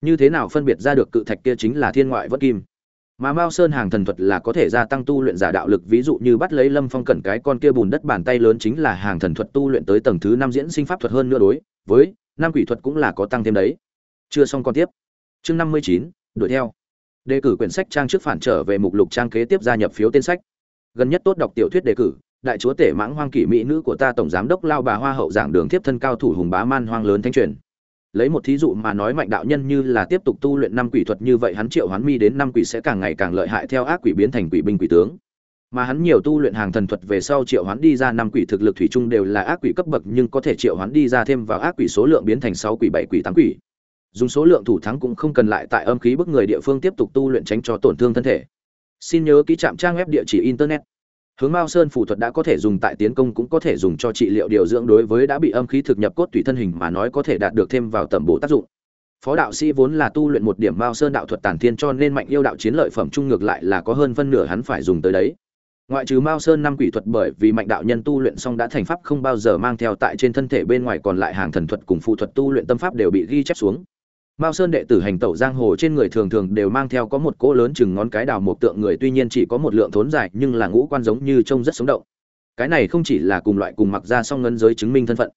Như thế nào phân biệt ra được cự thạch kia chính là thiên ngoại vẫn kim? Mà mao sơn hàng thần thuật là có thể gia tăng tu luyện giả đạo lực, ví dụ như bắt lấy lâm phong cẩn cái con kia bùn đất bàn tay lớn chính là hàng thần thuật tu luyện tới tầng thứ năm diễn sinh pháp thuật hơn nữa đối với, năm quỷ thuật cũng là có tăng thêm đấy. Chưa xong còn tiếp chương năm mươi chín, đuổi theo. Đề cử quyển sách trang trước phản trở về mục lục trang kế tiếp gia nhập phiếu tên sách. Gần nhất tốt đọc tiểu thuyết đề cử, đại chúa tể mãng hoang kỷ mỹ nữ của ta tổng giám đốc lao bà hoa hậu giảng đường tiếp thân cao thủ hùng bá man hoang lớn thanh truyền. Lấy một thí dụ mà nói mạnh đạo nhân như là tiếp tục tu luyện năm quỷ thuật như vậy hắn triệu hoán mi đến năm quỷ sẽ càng ngày càng lợi hại theo ác quỷ biến thành quỷ binh quỷ tướng. Mà hắn nhiều tu luyện hàng thần thuật về sau triệu hoán đi ra năm quỷ thực lực thủy chung đều là ác quỷ cấp bậc nhưng có thể triệu hoán đi ra thêm vào ác quỷ số lượng biến thành sáu quỷ, bảy quỷ, tám quỷ dùng số lượng thủ thắng cũng không cần lại tại âm khí bức người địa phương tiếp tục tu luyện tránh cho tổn thương thân thể. Xin nhớ ký trạm trang web địa chỉ internet. Hướng mao sơn phù thuật đã có thể dùng tại tiến công cũng có thể dùng cho trị liệu điều dưỡng đối với đã bị âm khí thực nhập cốt tùy thân hình mà nói có thể đạt được thêm vào tầm bổ tác dụng. Phó đạo sĩ vốn là tu luyện một điểm mao sơn đạo thuật tản thiên cho nên mạnh yêu đạo chiến lợi phẩm trung ngược lại là có hơn phân nửa hắn phải dùng tới đấy. Ngoại trừ mao sơn năm quỷ thuật bởi vì mạnh đạo nhân tu luyện xong đã thành pháp không bao giờ mang theo tại trên thân thể bên ngoài còn lại hàng thần thuật cùng phụ thuật tu luyện tâm pháp đều bị ghi chép xuống. Mao Sơn đệ tử hành tẩu giang hồ trên người thường thường đều mang theo có một cỗ lớn chừng ngón cái đào một tượng người, tuy nhiên chỉ có một lượng thốn dài, nhưng là ngũ quan giống như trông rất sống động. Cái này không chỉ là cùng loại cùng mặc ra song ngân giới chứng minh thân phận.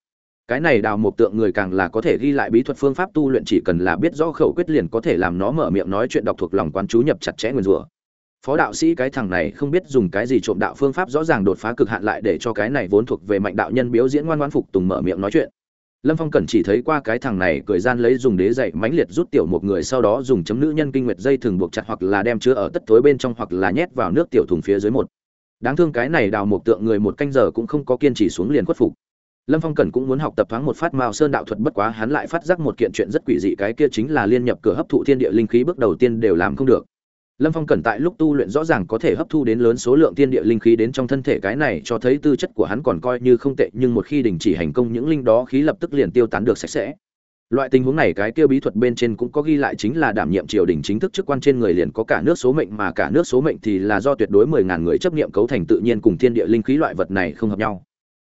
Cái này đào một tượng người càng là có thể ghi lại bí thuật phương pháp tu luyện, chỉ cần là biết rõ khẩu quyết liền có thể làm nó mở miệng nói chuyện đọc thuộc lòng quán chú nhập chặt chẽ nguyên rủa. Phó đạo sĩ cái thằng này không biết dùng cái gì trộm đạo phương pháp, rõ ràng đột phá cực hạn lại để cho cái này vốn thuộc về mạnh đạo nhân biểu diễn ngoan ngoãn phục tùng mở miệng nói chuyện lâm phong cẩn chỉ thấy qua cái thằng này cười gian lấy dùng đế dậy mãnh liệt rút tiểu một người sau đó dùng chấm nữ nhân kinh nguyệt dây thường buộc chặt hoặc là đem chứa ở tất tối bên trong hoặc là nhét vào nước tiểu thùng phía dưới một. Đáng thương cái này đào một tượng người một canh giờ cũng không có kiên trì xuống liền khuất phục. Lâm phong cẩn cũng muốn học tập thoáng một phát mao sơn đạo thuật bất quá hắn lại phát giác một kiện chuyện rất quỷ dị, cái kia chính là liên nhập cửa hấp thụ thiên địa linh khí bước đầu tiên đều làm không được lâm phong cẩn tại lúc tu luyện rõ ràng có thể hấp thu đến lớn số lượng tiên địa linh khí đến trong thân thể cái này cho thấy tư chất của hắn còn coi như không tệ, nhưng một khi đình chỉ hành công những linh đó khí lập tức liền tiêu tán được sạch sẽ. Loại tình huống này cái kia bí thuật bên trên cũng có ghi lại chính là đảm nhiệm triều đình chính thức chức quan trên người liền có cả nước số mệnh mà cả nước số mệnh thì là do tuyệt đối mười ngàn người chấp niệm cấu thành tự nhiên cùng thiên địa linh khí loại vật này không hợp nhau.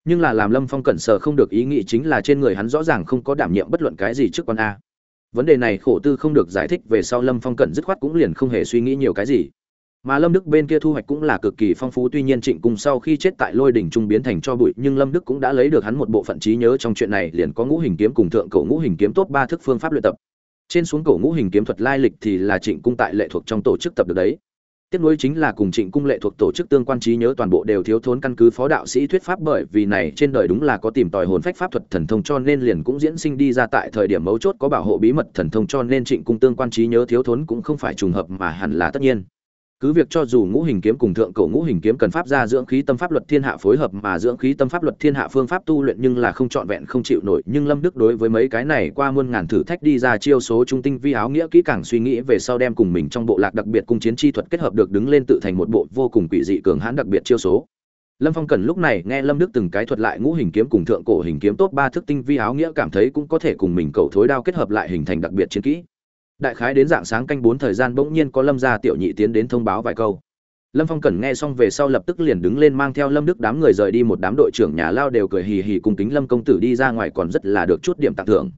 Nhưng là làm lâm phong cẩn sở không được ý nghĩ chính là trên người hắn rõ ràng không có đảm nhiệm bất luận cái gì chức quan a vấn đề này khổ tư không được giải thích về sau lâm phong cẩn dứt khoát cũng liền không hề suy nghĩ nhiều cái gì. Mà lâm đức bên kia thu hoạch cũng là cực kỳ phong phú, tuy nhiên trịnh cung sau khi chết tại lôi đỉnh trung biến thành cho bụi, nhưng lâm đức cũng đã lấy được hắn một bộ phận trí nhớ trong chuyện này, liền có ngũ hình kiếm cùng thượng cổ ngũ hình kiếm tốt ba thức phương pháp luyện tập. Trên xuống cổ ngũ hình kiếm thuật lai lịch thì là trịnh cung tại lệ thuộc trong tổ chức tập được đấy tiếp nối chính là cùng trịnh cung lệ thuộc tổ chức tương quan trí nhớ toàn bộ đều thiếu thốn căn cứ phó đạo sĩ thuyết pháp bởi vì này trên đời đúng là có tìm tòi hồn phách pháp thuật thần thông cho nên liền cũng diễn sinh đi ra tại thời điểm mấu chốt có bảo hộ bí mật thần thông cho nên trịnh cung tương quan trí nhớ thiếu thốn cũng không phải trùng hợp mà hẳn là tất nhiên cứ việc cho dù ngũ hình kiếm cùng thượng cổ ngũ hình kiếm cần pháp ra dưỡng khí tâm pháp luật thiên hạ phối hợp mà dưỡng khí tâm pháp luật thiên hạ phương pháp tu luyện nhưng là không trọn vẹn không chịu nổi. Nhưng lâm đức đối với mấy cái này qua muôn ngàn thử thách đi ra chiêu số trung tinh vi áo nghĩa kỹ càng suy nghĩ về sau đem cùng mình trong bộ lạc đặc biệt cung chiến chi thuật kết hợp được đứng lên tự thành một bộ vô cùng quỷ dị cường hãn đặc biệt chiêu số. Lâm phong cần lúc này nghe lâm đức từng cái thuật lại ngũ hình kiếm cùng thượng cổ hình kiếm tốt ba thức tinh vi áo nghĩa cảm thấy cũng có thể cùng mình cầu thối đao kết hợp lại hình thành đặc biệt chiến kỹ đại khái đến dạng sáng canh bốn thời gian bỗng nhiên có lâm gia tiểu nhị tiến đến thông báo vài câu. Lâm phong cẩn nghe xong về sau lập tức liền đứng lên mang theo lâm đức đám người rời đi, một đám đội trưởng nhà lao đều cười hì hì cùng kính lâm công tử đi ra ngoài còn rất là được chút điểm tặng thưởng.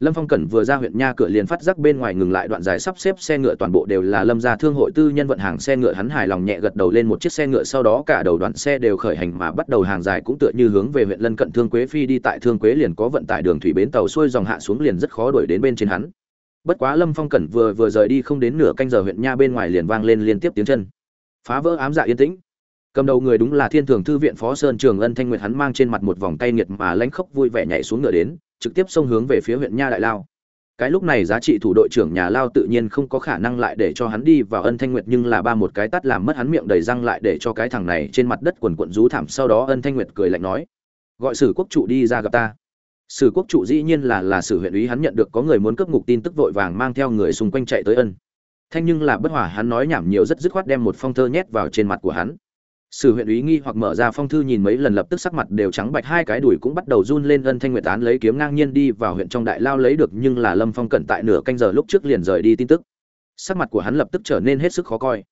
Lâm phong cẩn vừa ra huyện nha cửa liền phát giác bên ngoài ngừng lại đoạn dài sắp xếp xe ngựa toàn bộ đều là lâm gia thương hội tư nhân vận hàng xe ngựa, hắn hài lòng nhẹ gật đầu lên một chiếc xe ngựa, sau đó cả đầu đoạn xe đều khởi hành mà bắt đầu hàng dài cũng tựa như hướng về huyện lân cận thương quế phi đi, tại thương quế liền có vận tải đường thủy bến tàu xuôi dòng hạ xuống liền rất khó đuổi đến bên trên hắn bất quá lâm phong cẩn vừa vừa rời đi không đến nửa canh giờ huyện nha bên ngoài liền vang lên liên tiếp tiếng chân. Phá vỡ ám dạ yên tĩnh. Cầm đầu người đúng là thiên thường thư viện phó sơn trường ân thanh nguyệt hắn mang trên mặt một vòng tay nghiệt mà lanh khóc vui vẻ nhảy xuống ngựa đến, trực tiếp xông hướng về phía huyện nha đại lao. Cái lúc này giá trị thủ đội trưởng nhà lao tự nhiên không có khả năng lại để cho hắn đi vào ân thanh nguyệt nhưng là ba một cái tắt làm mất hắn miệng đầy răng lại để cho cái thằng này trên mặt đất quần quận rú thảm. Sau đó ân thanh nguyệt cười lạnh nói, gọi sử quốc trụ đi ra gặp ta sử quốc trụ dĩ nhiên là là sử huyện ý hắn nhận được có người muốn cướp ngục tin tức vội vàng mang theo người xung quanh chạy tới ân. Thanh nhưng là bất hòa, hắn nói nhảm nhiều rất dứt khoát đem một phong thơ nhét vào trên mặt của hắn. Sử huyện ý nghi hoặc mở ra phong thư nhìn mấy lần lập tức sắc mặt đều trắng bạch, hai cái đùi cũng bắt đầu run lên, ân thanh nguyệt án lấy kiếm ngang nhiên đi vào huyện trong đại lao lấy được, nhưng là lâm phong cẩn tại nửa canh giờ lúc trước liền rời đi tin tức. Sắc mặt của hắn lập tức trở nên hết sức khó coi.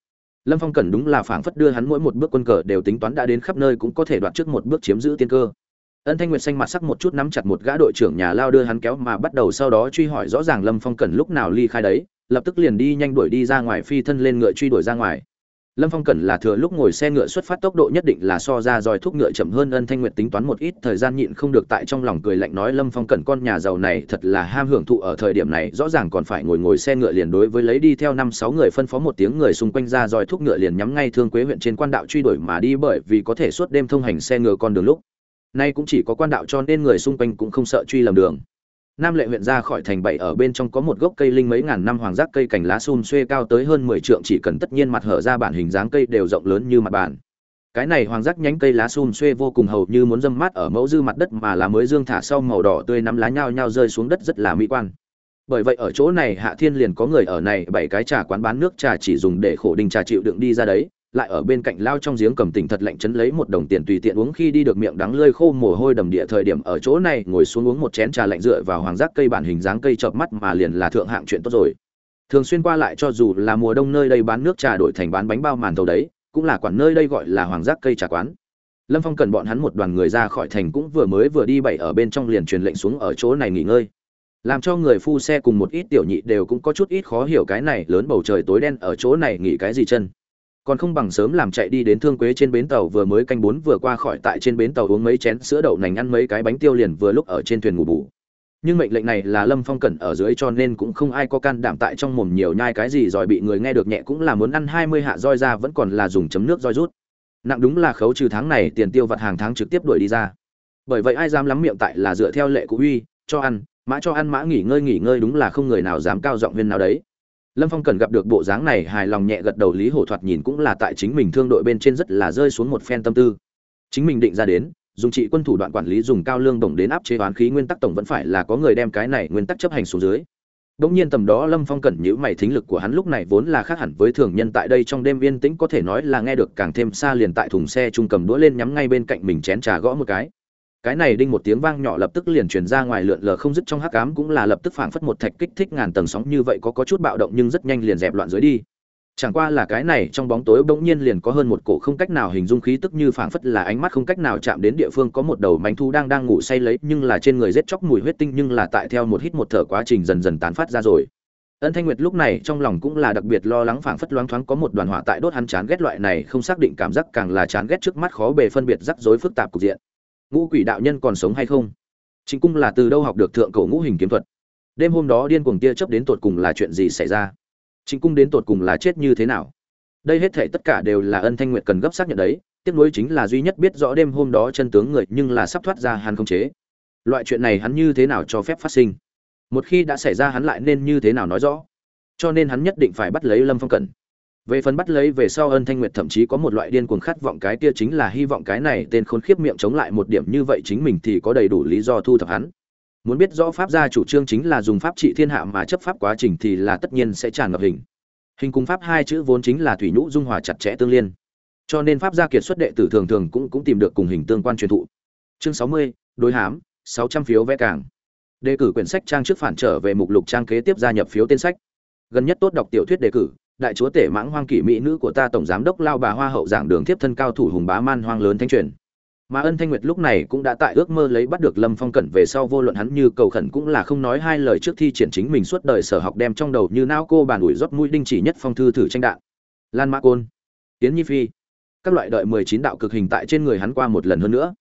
Lâm phong cẩn đúng là phảng phất đưa hắn mỗi một bước quân cờ đều tính toán đã đến khắp nơi cũng có thể đoạt trước một bước chiếm giữ tiên cơ ân thanh nguyệt xanh mặt sắc một chút nắm chặt một gã đội trưởng nhà lao đưa hắn kéo mà bắt đầu sau đó truy hỏi rõ ràng lâm phong cần lúc nào ly khai đấy, lập tức liền đi nhanh đuổi đi ra ngoài phi thân lên ngựa truy đuổi ra ngoài. Lâm phong cần là thừa lúc ngồi xe ngựa xuất phát tốc độ nhất định là so ra dòi thuốc ngựa chậm hơn ân thanh nguyệt tính toán một ít thời gian nhịn không được tại trong lòng cười lạnh nói lâm phong cần con nhà giàu này thật là ham hưởng thụ ở thời điểm này, rõ ràng còn phải ngồi ngồi xe ngựa liền đối với lấy đi theo năm sáu người phân phó một tiếng người xung quanh ra dòi thuốc ngựa liền nhắm ngay thương quế huyện trên quan đạo truy đuổi mà đi bởi vì có thể suốt đêm thông hành xe ngựa con đường lúc nay cũng chỉ có quan đạo cho nên người xung quanh cũng không sợ truy lầm đường Nam Lệ huyện ra khỏi thành bảy ở bên trong có một gốc cây linh mấy ngàn năm hoàng giác cây cành lá xun xuê cao tới hơn 10 trượng chỉ cần tất nhiên mặt hở ra bản hình dáng cây đều rộng lớn như mặt bàn. Cái này hoàng giác nhánh cây lá xun xuê vô cùng hầu như muốn dâm mát ở mẫu dư mặt đất mà lá mới dương thả sau màu đỏ tươi nắm lá nhao nhao rơi xuống đất rất là mỹ quan. Bởi vậy ở chỗ này Hạ Thiên liền có người ở này bảy cái trà quán bán nước trà chỉ dùng để khổ đình trà chịu đựng đi ra đấy, lại ở bên cạnh lao trong giếng cầm tỉnh thật lạnh chấn lấy một đồng tiền tùy tiện uống khi đi được miệng đắng lơi khô mồ hôi đầm địa thời điểm ở chỗ này, ngồi xuống uống một chén trà lạnh dựa vào hoàng giác cây bản hình dáng cây chợp mắt mà liền là thượng hạng chuyện tốt rồi. Thường xuyên qua lại cho dù là mùa đông nơi đây bán nước trà đổi thành bán bánh bao màn tàu đấy, cũng là quản nơi đây gọi là hoàng giác cây trà quán. Lâm phong cần bọn hắn một đoàn người ra khỏi thành cũng vừa mới vừa đi bảy ở bên trong liền truyền lệnh xuống ở chỗ này nghỉ ngơi. Làm cho người phu xe cùng một ít tiểu nhị đều cũng có chút ít khó hiểu cái này lớn bầu trời tối đen ở chỗ này nghỉ cái gì chân còn không bằng sớm làm chạy đi đến thương quế trên bến tàu vừa mới canh bốn vừa qua khỏi tại trên bến tàu uống mấy chén sữa đậu nành ăn mấy cái bánh tiêu liền vừa lúc ở trên thuyền ngủ bù. Nhưng mệnh lệnh này là lâm phong cẩn ở dưới cho nên cũng không ai có can đảm tại trong mồm nhiều nhai cái gì rồi bị người nghe được nhẹ cũng là muốn ăn hai mươi hạ roi ra vẫn còn là dùng chấm nước roi rút. Nặng đúng là khấu trừ tháng này tiền tiêu vặt hàng tháng trực tiếp đuổi đi ra. Bởi vậy ai dám lắm miệng tại là dựa theo lệ của uy cho ăn, mã cho ăn, mã nghỉ ngơi nghỉ ngơi đúng là không người nào dám cao giọng viên nào đấy lâm phong cần gặp được bộ dáng này, hài lòng nhẹ gật đầu lý hổ thoạt nhìn cũng là tại chính mình thương đội bên trên rất là rơi xuống một phen tâm tư. Chính mình định ra đến, dùng trị quân thủ đoạn quản lý dùng cao lương đồng đến áp chế toán khí nguyên tắc tổng vẫn phải là có người đem cái này nguyên tắc chấp hành xuống dưới. Đống nhiên tầm đó Lâm Phong cẩn nhíu mày thính lực của hắn lúc này vốn là khác hẳn với thường nhân tại đây trong đêm yên tĩnh có thể nói là nghe được càng thêm xa liền tại thùng xe trung cầm đũa lên nhắm ngay bên cạnh mình chén trà gõ một cái cái này đinh một tiếng vang nhỏ lập tức liền truyền ra ngoài lượn lờ không dứt trong hắc ám cũng là lập tức phảng phất một thạch kích thích ngàn tầng sóng như vậy có có chút bạo động nhưng rất nhanh liền dẹp loạn dưới đi. Chẳng qua là cái này trong bóng tối bỗng nhiên liền có hơn một cổ không cách nào hình dung khí tức như phảng phất là ánh mắt không cách nào chạm đến địa phương có một đầu manh thu đang đang ngủ say lấy nhưng là trên người rết chóc mùi huyết tinh nhưng là tại theo một hít một thở quá trình dần dần tán phát ra rồi. Ân thanh nguyệt lúc này trong lòng cũng là đặc biệt lo lắng phảng phất loáng thoáng có một đoàn hỏa tại đốt hắn chán ghét loại này không xác định cảm giác càng là chán ghét trước mắt khó bề phân biệt rắc rối phức tạp cục diện ngũ quỷ đạo nhân còn sống hay không? Chính cung là từ đâu học được thượng cổ ngũ hình kiếm thuật? Đêm hôm đó điên cuồng tia chớp đến tột cùng là chuyện gì xảy ra? Chính cung đến tột cùng là chết như thế nào? Đây hết thể tất cả đều là ân thanh nguyệt cần gấp xác nhận đấy tiếp nối chính là duy nhất biết rõ đêm hôm đó chân tướng người nhưng là sắp thoát ra hắn không chế. Loại chuyện này hắn như thế nào cho phép phát sinh? Một khi đã xảy ra hắn lại nên như thế nào nói rõ? Cho nên hắn nhất định phải bắt lấy lâm phong cẩn về phần bắt lấy về sau ân thanh nguyệt thậm chí có một loại điên cuồng khát vọng cái kia chính là hy vọng cái này tên khốn khiếp miệng chống lại một điểm như vậy chính mình thì có đầy đủ lý do thu thập hắn. Muốn biết rõ pháp gia chủ trương chính là dùng pháp trị thiên hạ mà chấp pháp quá trình thì là tất nhiên sẽ tràn ngập hình. Hình cung pháp hai chữ vốn chính là thủy nhũ dung hòa chặt chẽ tương liên. Cho nên pháp gia kiệt xuất đệ tử thường thường cũng cũng tìm được cùng hình tương quan truyền thụ. Chương sáu mươi, đối hám, sáu trăm phiếu vẽ càng. Đề cử quyển sách trang trước phản trở về mục lục trang kế tiếp gia nhập phiếu tên sách. Gần nhất tốt đọc tiểu thuyết đề cử đại chúa tể mãng hoang kỷ mỹ nữ của ta tổng giám đốc lao bà hoa hậu giảng đường tiếp thân cao thủ hùng bá man hoang lớn thanh truyền. Mà ân thanh nguyệt lúc này cũng đã tại ước mơ lấy bắt được lâm phong cẩn về sau vô luận hắn như cầu khẩn cũng là không nói hai lời trước thi triển chính mình suốt đời sở học đem trong đầu như nao cô bàn ủi rót mũi đinh chỉ nhất phong thư thử tranh đạn. Lan mã côn tiến nhi phi. Các loại đợi mười chín đạo cực hình tại trên người hắn qua một lần hơn nữa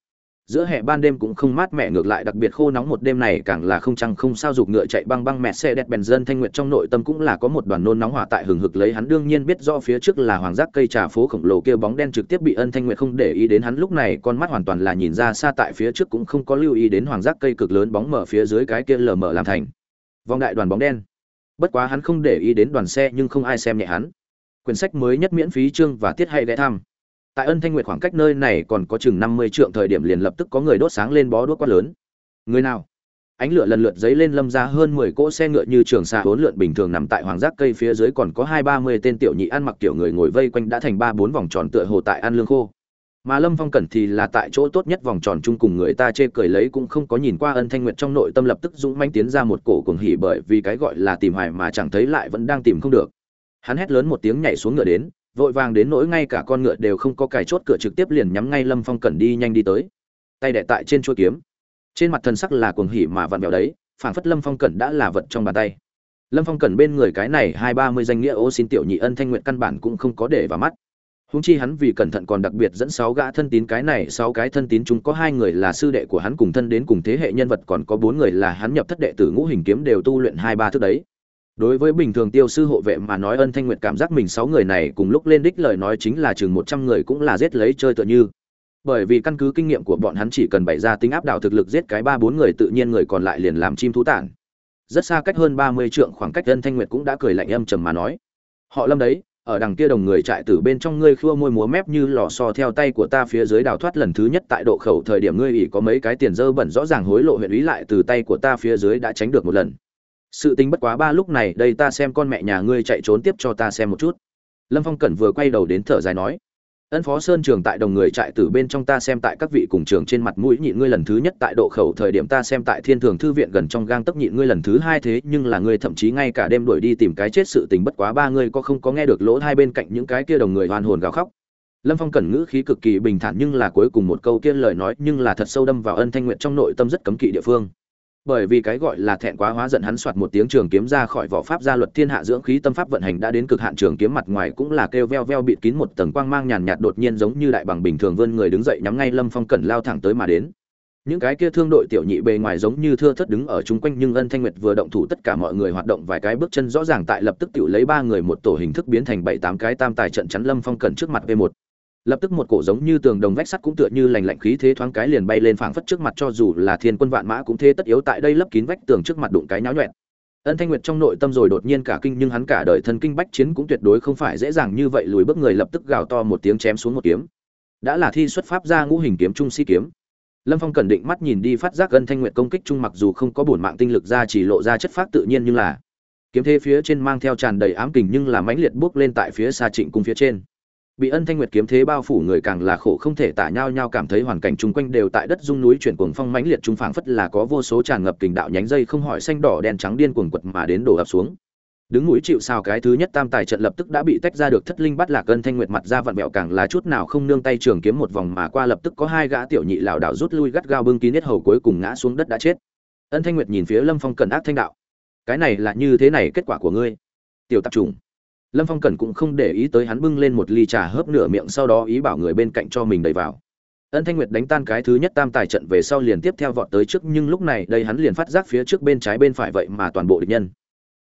giữa hè ban đêm cũng không mát mẻ, ngược lại đặc biệt khô nóng một đêm này càng là không chăng không sao dục ngựa chạy băng băng mẹ xe đẹp bèn dân thanh nguyệt trong nội tâm cũng là có một đoàn nôn nóng hỏa tại hừng hực lấy hắn. Đương nhiên biết do phía trước là hoàng giác cây trà phố khổng lồ kia bóng đen trực tiếp bị ân thanh nguyệt không để ý đến hắn. Lúc này con mắt hoàn toàn là nhìn ra xa tại phía trước cũng không có lưu ý đến hoàng giác cây cực lớn bóng mở phía dưới cái kia lờ mở làm thành. Vòng đại đoàn bóng đen. Bất quá hắn không để ý đến đoàn xe nhưng không ai xem nhẹ hắn. Quyển sách mới nhất miễn phí chương và tiết hay ghé thăm tại ân thanh nguyệt khoảng cách nơi này còn có chừng năm mươi trượng thời điểm liền lập tức có người đốt sáng lên bó đuốc quát lớn. Người nào? Ánh lửa lần lượt dấy lên lâm ra hơn mười cỗ xe ngựa như trường xa hỗn lượn bình thường nằm tại hoàng giác cây phía dưới còn có hai ba mươi tên tiểu nhị ăn mặc kiểu người ngồi vây quanh đã thành ba bốn vòng tròn tựa hồ tại ăn lương khô. Mà lâm phong cẩn thì là tại chỗ tốt nhất vòng tròn chung cùng người ta chê cười lấy cũng không có nhìn qua ân thanh nguyệt trong nội tâm lập tức dũng manh tiến ra một cổ cuồng hỉ bởi vì cái gọi là tìm hoài mà chẳng thấy lại vẫn đang tìm không được. Hắn hét lớn một tiếng nhảy xuống ngựa đến vội vàng đến nỗi ngay cả con ngựa đều không có cài chốt cửa trực tiếp liền nhắm ngay lâm phong cẩn đi nhanh đi tới. Tay đẻ tại trên chuôi kiếm. Trên mặt thần sắc là cuồng hỉ mà vặn vẹo đấy, phảng phất lâm phong cẩn đã là vật trong bàn tay. Lâm phong cẩn bên người cái này hai ba mươi danh nghĩa ô xin tiểu nhị ân thanh nguyện căn bản cũng không có để vào mắt. Húng chi hắn vì cẩn thận còn đặc biệt dẫn sáu gã thân tín cái này, sáu cái thân tín chúng có hai người là sư đệ của hắn cùng thân đến cùng thế hệ nhân vật, còn có bốn người là hắn nhập thất đệ tử ngũ hình kiếm đều tu luyện hai ba thứ đấy đối với bình thường tiêu sư hộ vệ mà nói, ân thanh nguyệt cảm giác mình sáu người này cùng lúc lên đích lời nói chính là chừng một trăm người cũng là giết lấy chơi tựa như. Bởi vì căn cứ kinh nghiệm của bọn hắn chỉ cần bày ra tính áp đảo thực lực giết cái ba bốn người tự nhiên người còn lại liền làm chim thú tản. Rất xa cách hơn ba mươi trượng khoảng cách ân thanh nguyệt cũng đã cười lạnh âm trầm mà nói. Họ lâm đấy, ở đằng kia đồng người trại từ bên trong ngươi khua môi múa mép như lò xo theo tay của ta phía dưới đào thoát lần thứ nhất tại độ khẩu thời điểm ngươi ỉ có mấy cái tiền dơ bẩn rõ ràng hối lộ huyện ý lại từ tay của ta phía dưới đã tránh được một lần sự tính bất quá ba lúc này, đây ta xem con mẹ nhà ngươi chạy trốn tiếp cho ta xem một chút. Lâm phong cẩn vừa quay đầu đến thở dài nói, ân phó sơn trường tại đồng người trại từ bên trong ta xem tại các vị cùng trường trên mặt mũi nhịn ngươi lần thứ nhất, tại độ khẩu thời điểm ta xem tại thiên thường thư viện gần trong gang tấp nhịn ngươi lần thứ hai thế, nhưng là ngươi thậm chí ngay cả đêm đuổi đi tìm cái chết sự tình bất quá ba ngươi có không có nghe được lỗ hai bên cạnh những cái kia đồng người hoàn hồn gào khóc. Lâm phong cẩn ngữ khí cực kỳ bình thản nhưng là cuối cùng một câu kia lời nói, nhưng là thật sâu đâm vào ân thanh nguyện trong nội tâm rất cấm kỵ địa phương bởi vì cái gọi là thẹn quá hóa giận hắn soạt một tiếng trường kiếm ra khỏi vỏ pháp gia luật thiên hạ dưỡng khí tâm pháp vận hành đã đến cực hạn trường kiếm mặt ngoài cũng là kêu veo veo bịt kín một tầng quang mang nhàn nhạt đột nhiên giống như đại bằng bình thường vươn người đứng dậy nhắm ngay lâm phong cẩn lao thẳng tới mà đến. Những cái kia thương đội tiểu nhị bề ngoài giống như thưa thất đứng ở chung quanh nhưng ân thanh nguyệt vừa động thủ tất cả mọi người hoạt động vài cái bước chân rõ ràng tại lập tức tự lấy ba người một tổ hình thức biến thành bảy tám cái tam tài trận chắn lâm phong cẩn trước mặt v một lập tức một cổ giống như tường đồng vách sắt cũng tựa như lành lạnh khí thế thoáng cái liền bay lên phảng phất trước mặt cho dù là thiên quân vạn mã cũng thế tất yếu tại đây lấp kín vách tường trước mặt đụng cái nháo nhuẹn. Ân thanh nguyệt trong nội tâm rồi đột nhiên cả kinh, nhưng hắn cả đời thân kinh bách chiến cũng tuyệt đối không phải dễ dàng như vậy lùi bước, người lập tức gào to một tiếng chém xuống một kiếm. Đã là thi xuất pháp ra ngũ hình kiếm trung si kiếm. Lâm phong cẩn định mắt nhìn đi phát giác ân thanh nguyệt công kích trung mặc dù không có bổn mạng tinh lực ra chỉ lộ ra chất phát tự nhiên nhưng là kiếm thế phía trên mang theo tràn đầy ám kình nhưng là mãnh liệt bước lên tại phía xa trịnh cung phía trên bị ân thanh nguyệt kiếm thế bao phủ người càng là khổ không thể tả nhau nhau cảm thấy hoàn cảnh chung quanh đều tại đất dung núi chuyển cuồng phong mãnh liệt trung phảng phất là có vô số tràn ngập kình đạo nhánh dây không hỏi xanh đỏ đen trắng điên cuồng quật mà đến đổ ập xuống. Đứng núi chịu sao cái thứ nhất tam tài trận lập tức đã bị tách ra được thất linh bắt lạc ân thanh nguyệt mặt ra vặn bẹo càng là chút nào không nương tay trường kiếm một vòng mà qua lập tức có hai gã tiểu nhị lảo đảo rút lui gắt gao bưng kín hết hầu cuối cùng ngã xuống đất đã chết. Ân thanh nguyệt nhìn phía lâm phong cần ác thanh đạo. Cái này là như thế này kết quả của ngươi. Tiểu tạp trùng lâm phong cẩn cũng không để ý tới hắn bưng lên một ly trà hớp nửa miệng sau đó ý bảo người bên cạnh cho mình đầy vào. Ân thanh nguyệt đánh tan cái thứ nhất tam tài trận về sau liền tiếp theo vọt tới trước, nhưng lúc này đây hắn liền phát giác phía trước bên trái bên phải vậy mà toàn bộ địch nhân.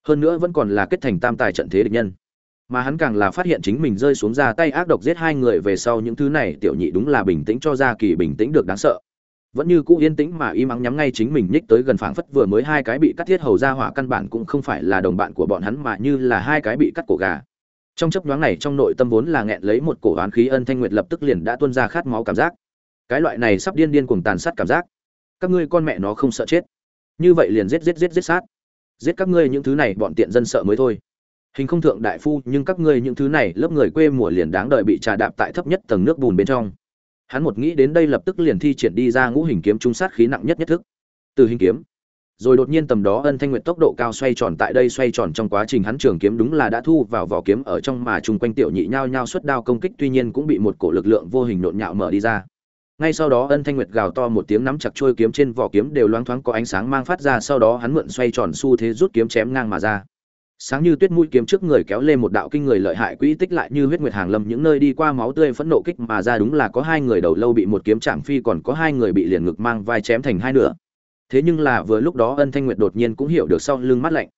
Hơn nữa vẫn còn là kết thành tam tài trận thế địch nhân. Mà hắn càng là phát hiện chính mình rơi xuống ra tay ác độc giết hai người về sau, những thứ này tiểu nhị đúng là bình tĩnh cho ra kỳ bình tĩnh được đáng sợ vẫn như cũ yên tĩnh mà y mắng nhắm ngay chính mình nhích tới gần phảng phất vừa mới hai cái bị cắt thiết hầu ra hỏa căn bản cũng không phải là đồng bạn của bọn hắn mà như là hai cái bị cắt cổ gà. Trong chấp nhoáng này trong nội tâm vốn là nghẹn lấy một cổ oán khí ân thanh nguyệt lập tức liền đã tuôn ra khát máu cảm giác. Cái loại này sắp điên điên cuồng tàn sát cảm giác, các ngươi con mẹ nó không sợ chết. Như vậy liền giết giết giết giết sát. Giết các ngươi những thứ này bọn tiện dân sợ mới thôi. Hình không thượng đại phu, nhưng các ngươi những thứ này lớp người quê mùa liền đáng đợi bị trà đạp tại thấp nhất tầng nước bùn bên trong hắn một nghĩ đến đây lập tức liền thi triển đi ra ngũ hình kiếm trung sát khí nặng nhất nhất thức. Từ hình kiếm, rồi đột nhiên tầm đó ân thanh nguyệt tốc độ cao xoay tròn tại đây xoay tròn trong quá trình hắn trường kiếm đúng là đã thu vào vỏ kiếm ở trong mà chung quanh tiểu nhị nhao nhao xuất đao công kích tuy nhiên cũng bị một cổ lực lượng vô hình nộn nhạo mở đi ra. Ngay sau đó ân thanh nguyệt gào to một tiếng nắm chặt trôi kiếm trên vỏ kiếm đều loáng thoáng có ánh sáng mang phát ra, sau đó hắn mượn xoay tròn xu thế rút kiếm chém ngang mà ra sáng như tuyết mũi kiếm trước người kéo lên một đạo kinh người lợi hại quỹ tích lại như huyết nguyệt hàng lâm, những nơi đi qua máu tươi phẫn nộ kích mà ra đúng là có hai người đầu lâu bị một kiếm chạm phi, còn có hai người bị liền ngực mang vai chém thành hai nửa. Thế nhưng là vừa lúc đó ân thanh nguyệt đột nhiên cũng hiểu được sau lưng mắt lạnh.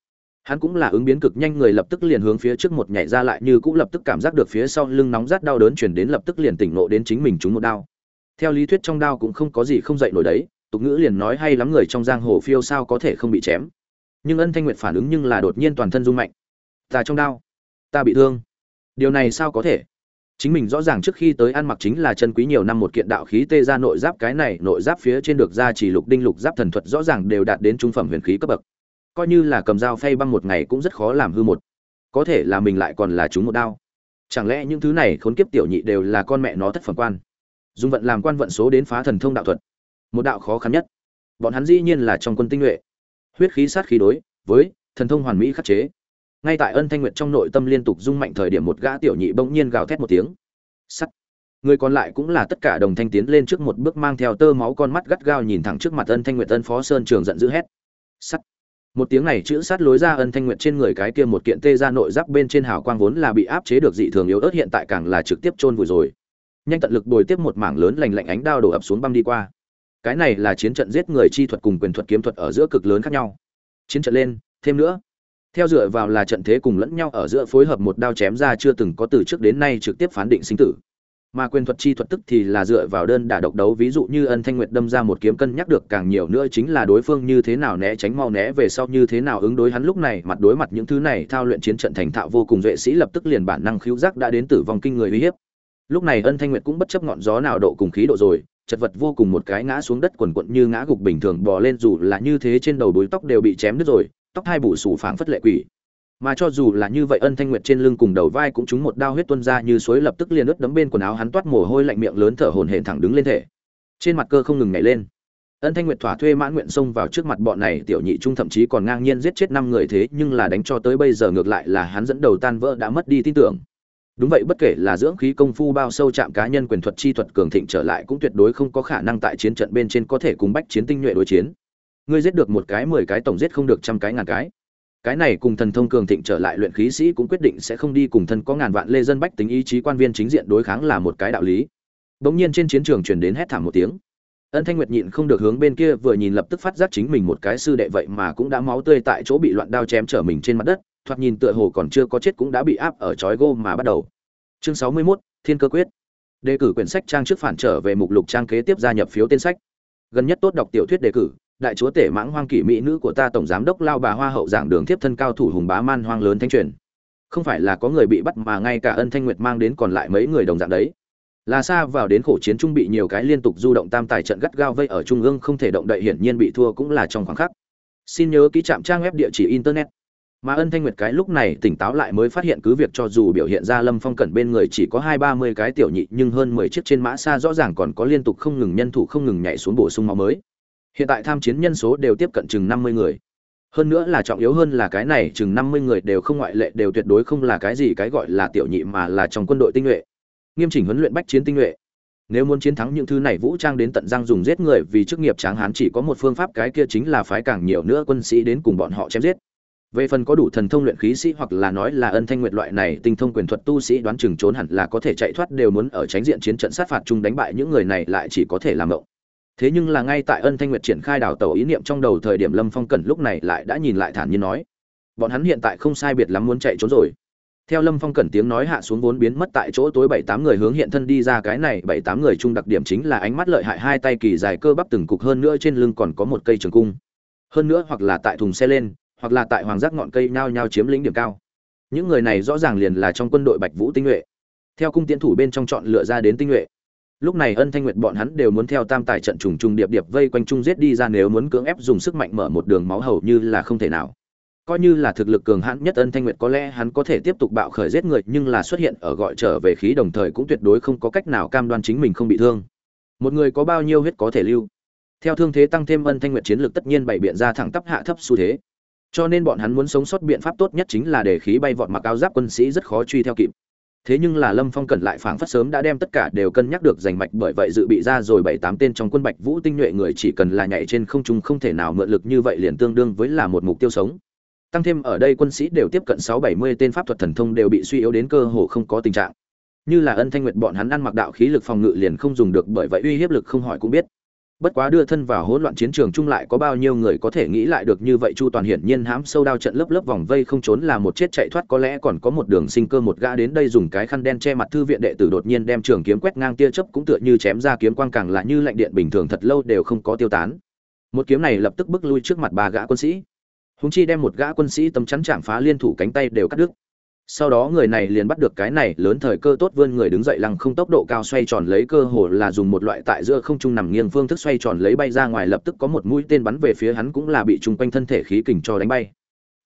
Hắn cũng là ứng biến cực nhanh, người lập tức liền hướng phía trước một nhảy ra lại như cũng lập tức cảm giác được phía sau lưng nóng rát đau đớn chuyển đến, lập tức liền tỉnh nộ đến chính mình trúng một đao. Theo lý thuyết trong đao cũng không có gì không dậy nổi đấy, tục ngữ liền nói hay lắm người trong giang hồ phiêu sao có thể không bị chém nhưng ân thanh nguyệt phản ứng nhưng là đột nhiên toàn thân rung mạnh. Ta trong đau, ta bị thương. Điều này sao có thể? Chính mình rõ ràng trước khi tới ăn mặc chính là chân quý nhiều năm một kiện đạo khí tê ra nội giáp cái này nội giáp phía trên được ra chỉ lục đinh lục giáp thần thuật rõ ràng đều đạt đến trung phẩm huyền khí cấp bậc. Coi như là cầm dao phay băng một ngày cũng rất khó làm hư một. Có thể là mình lại còn là chúng một đao. Chẳng lẽ những thứ này khốn kiếp tiểu nhị đều là con mẹ nó thất phẩm quan? Dùng vận làm quan vận số đến phá thần thông đạo thuật. Một đạo khó khăn nhất. Bọn hắn dĩ nhiên là trong quân tinh nhuệ huyết khí sát khí đối với thần thông hoàn mỹ khắc chế. Ngay tại ân thanh nguyệt trong nội tâm liên tục rung mạnh thời điểm một gã tiểu nhị bỗng nhiên gào thét một tiếng. Sắt. Người còn lại cũng là tất cả đồng thanh tiến lên trước một bước mang theo tơ máu con mắt gắt gao nhìn thẳng trước mặt ân thanh nguyệt ân phó sơn trường giận dữ hét. Sắt. Một tiếng này chữ sát lối ra ân thanh nguyệt trên người cái kia một kiện tê ra nội giáp bên trên hào quang vốn là bị áp chế được dị thường yếu ớt hiện tại càng là trực tiếp chôn vùi rồi. Nhanh tận lực bồi tiếp một mảng lớn lành lạnh ánh đao đổ ập xuống băm đi qua cái này là chiến trận giết người chi thuật cùng quyền thuật kiếm thuật ở giữa cực lớn khác nhau. Chiến trận lên, thêm nữa. Theo dựa vào là trận thế cùng lẫn nhau ở giữa phối hợp một đao chém ra chưa từng có từ trước đến nay trực tiếp phán định sinh tử. Mà quyền thuật chi thuật tức thì là dựa vào đơn đả độc đấu, ví dụ như ân thanh nguyệt đâm ra một kiếm cân nhắc được càng nhiều nữa chính là đối phương như thế nào né tránh mau né về sau như thế nào ứng đối hắn lúc này, mặt đối mặt những thứ này thao luyện chiến trận thành thạo vô cùng duệ sĩ lập tức liền bản năng khiếu giác đã đến tử vong kinh người uy hiếp. Lúc này ân thanh nguyệt cũng bất chấp ngọn gió nào độ cùng khí độ rồi chật vật vô cùng một cái ngã xuống đất quần quận như ngã gục bình thường bò lên dù là như thế trên đầu đuôi tóc đều bị chém đứt rồi, tóc hai bù sù phảng phất lệ quỷ. Mà cho dù là như vậy ân thanh nguyệt trên lưng cùng đầu vai cũng trúng một đao huyết tuôn ra như suối lập tức liền ướt đấm bên quần áo hắn toát mồ hôi lạnh miệng lớn thở hổn hển thẳng đứng lên thể. Trên mặt cơ không ngừng nhảy lên. Ân thanh nguyệt thỏa thuê mãn nguyện xông vào trước mặt bọn này tiểu nhị trung thậm chí còn ngang nhiên giết chết năm người thế nhưng là đánh cho tới bây giờ ngược lại là hắn dẫn đầu tan vỡ đã mất đi tin tưởng đúng vậy, bất kể là dưỡng khí công phu bao sâu chạm cá nhân quyền thuật chi thuật cường thịnh trở lại cũng tuyệt đối không có khả năng tại chiến trận bên trên có thể cùng bách chiến tinh nhuệ đối chiến. Ngươi giết được một cái, mười cái, tổng giết không được trăm cái, ngàn cái. Cái này cùng thần thông cường thịnh trở lại luyện khí sĩ cũng quyết định sẽ không đi cùng thân có ngàn vạn lê dân bách tính ý chí quan viên chính diện đối kháng là một cái đạo lý. Bỗng nhiên trên chiến trường truyền đến hét thảm một tiếng. Ân thanh nguyệt nhịn không được hướng bên kia vừa nhìn lập tức phát giác chính mình một cái sư đệ vậy mà cũng đã máu tươi tại chỗ bị loạn đao chém trở mình trên mặt đất thoạt nhìn tựa hồ còn chưa có chết cũng đã bị áp ở chói gô mà bắt đầu. Chương sáu mươi 61, thiên cơ quyết. Đề cử quyển sách trang trước phản trở về mục lục trang kế tiếp gia nhập phiếu tên sách. Gần nhất tốt đọc tiểu thuyết đề cử đại chúa tể mãng hoang kỷ mỹ nữ của ta tổng giám đốc lao bà hoa hậu giảng đường tiếp thân cao thủ hùng bá man hoang lớn thanh truyền. Không phải là có người bị bắt mà ngay cả ân thanh nguyệt mang đến còn lại mấy người đồng dạng đấy. Là xa vào đến khổ chiến trung bị nhiều cái liên tục du động tam tài trận gắt gao vây ở trung ương không thể động đậy hiển nhiên bị thua cũng là trong khoảng khắc. Xin nhớ ký trạm trang web địa chỉ internet mà ân thanh nguyệt cái lúc này tỉnh táo lại mới phát hiện cứ việc cho dù biểu hiện ra lâm phong cẩn bên người chỉ có hai ba mươi cái tiểu nhị, nhưng hơn mười chiếc trên mã xa rõ ràng còn có liên tục không ngừng nhân thủ không ngừng nhảy xuống bổ sung máu mới. Hiện tại tham chiến nhân số đều tiếp cận chừng năm mươi người. Hơn nữa là trọng yếu hơn là cái này, chừng năm mươi người đều không ngoại lệ, đều tuyệt đối không là cái gì cái gọi là tiểu nhị mà là trong quân đội tinh nhuệ. Nghiêm chỉnh huấn luyện bách chiến tinh nhuệ. Nếu muốn chiến thắng những thứ này, vũ trang đến tận răng dùng giết người vì chức nghiệp tráng hán chỉ có một phương pháp, cái kia chính là phái càng nhiều nữa quân sĩ đến cùng bọn họ chém giết về phần có đủ thần thông luyện khí sĩ hoặc là nói là ân thanh nguyệt loại này, tinh thông quyền thuật tu sĩ đoán chừng trốn hẳn là có thể chạy thoát đều muốn ở tránh diện chiến trận sát phạt chung đánh bại những người này lại chỉ có thể làm mộng thế nhưng là ngay tại ân thanh nguyệt triển khai đào tàu ý niệm trong đầu thời điểm lâm phong cẩn lúc này lại đã nhìn lại thản nhiên nói, bọn hắn hiện tại không sai biệt lắm muốn chạy trốn rồi. Theo lâm phong cẩn tiếng nói hạ xuống vốn biến mất tại chỗ tối bảy tám người hướng hiện thân đi ra, cái này bảy tám người chung đặc điểm chính là ánh mắt lợi hại hai tay kỳ dài cơ bắp từng cục hơn nữa trên lưng còn có một cây trường cung. Hơn nữa hoặc là tại thùng xe lên hoặc là tại hoàng giác ngọn cây nhao nhao chiếm lĩnh điểm cao. Những người này rõ ràng liền là trong quân đội bạch vũ tinh nhuệ. Theo cung tiến thủ bên trong chọn lựa ra đến tinh nhuệ. Lúc này ân thanh nguyệt bọn hắn đều muốn theo tam tài trận trùng trùng điệp điệp vây quanh trung giết đi ra nếu muốn cưỡng ép dùng sức mạnh mở một đường máu hầu như là không thể nào. Coi như là thực lực cường hãn nhất ân thanh nguyệt có lẽ hắn có thể tiếp tục bạo khởi giết người, nhưng là xuất hiện ở gọi trở về khí đồng thời cũng tuyệt đối không có cách nào cam đoan chính mình không bị thương. Một người có bao nhiêu huyết có thể lưu? Theo thương thế tăng thêm ân thanh nguyệt chiến lược tất nhiên bày biện ra thẳng tắp hạ thấp xu thế cho nên bọn hắn muốn sống sót biện pháp tốt nhất chính là để khí bay vọt mặc áo giáp quân sĩ rất khó truy theo kịp. Thế nhưng là lâm phong cẩn lại phảng phất sớm đã đem tất cả đều cân nhắc được giành mạch bởi vậy dự bị ra rồi bảy tám tên trong quân bạch vũ tinh nhuệ người chỉ cần là nhảy trên không trung không thể nào mượn lực như vậy liền tương đương với là một mục tiêu sống. Tăng thêm ở đây quân sĩ đều tiếp cận sáu bảy mươi tên pháp thuật thần thông đều bị suy yếu đến cơ hồ không có tình trạng. Như là ân thanh nguyệt bọn hắn ăn mặc đạo khí lực phòng ngự liền không dùng được bởi vậy uy hiếp lực không hỏi cũng biết bất quá đưa thân vào hỗn loạn chiến trường chung lại có bao nhiêu người có thể nghĩ lại được như vậy chu toàn hiển nhiên hãm sâu đao trận lớp lớp vòng vây không trốn là một chết chạy thoát, có lẽ còn có một đường sinh cơ một gã đến đây dùng cái khăn đen che mặt thư viện đệ tử đột nhiên đem trường kiếm quét ngang tia chớp cũng tựa như chém ra kiếm quang càng là như lạnh điện bình thường thật lâu đều không có tiêu tán. Một kiếm này lập tức bước lui trước mặt ba gã quân sĩ. Húng chi đem một gã quân sĩ tấm chắn chạm phá liên thủ cánh tay đều cắt đứt sau đó người này liền bắt được cái này lớn thời cơ tốt vươn người đứng dậy lăng không tốc độ cao xoay tròn lấy cơ hồ là dùng một loại tại giữa không trung nằm nghiêng phương thức xoay tròn lấy bay ra ngoài lập tức có một mũi tên bắn về phía hắn cũng là bị chung quanh thân thể khí kình cho đánh bay.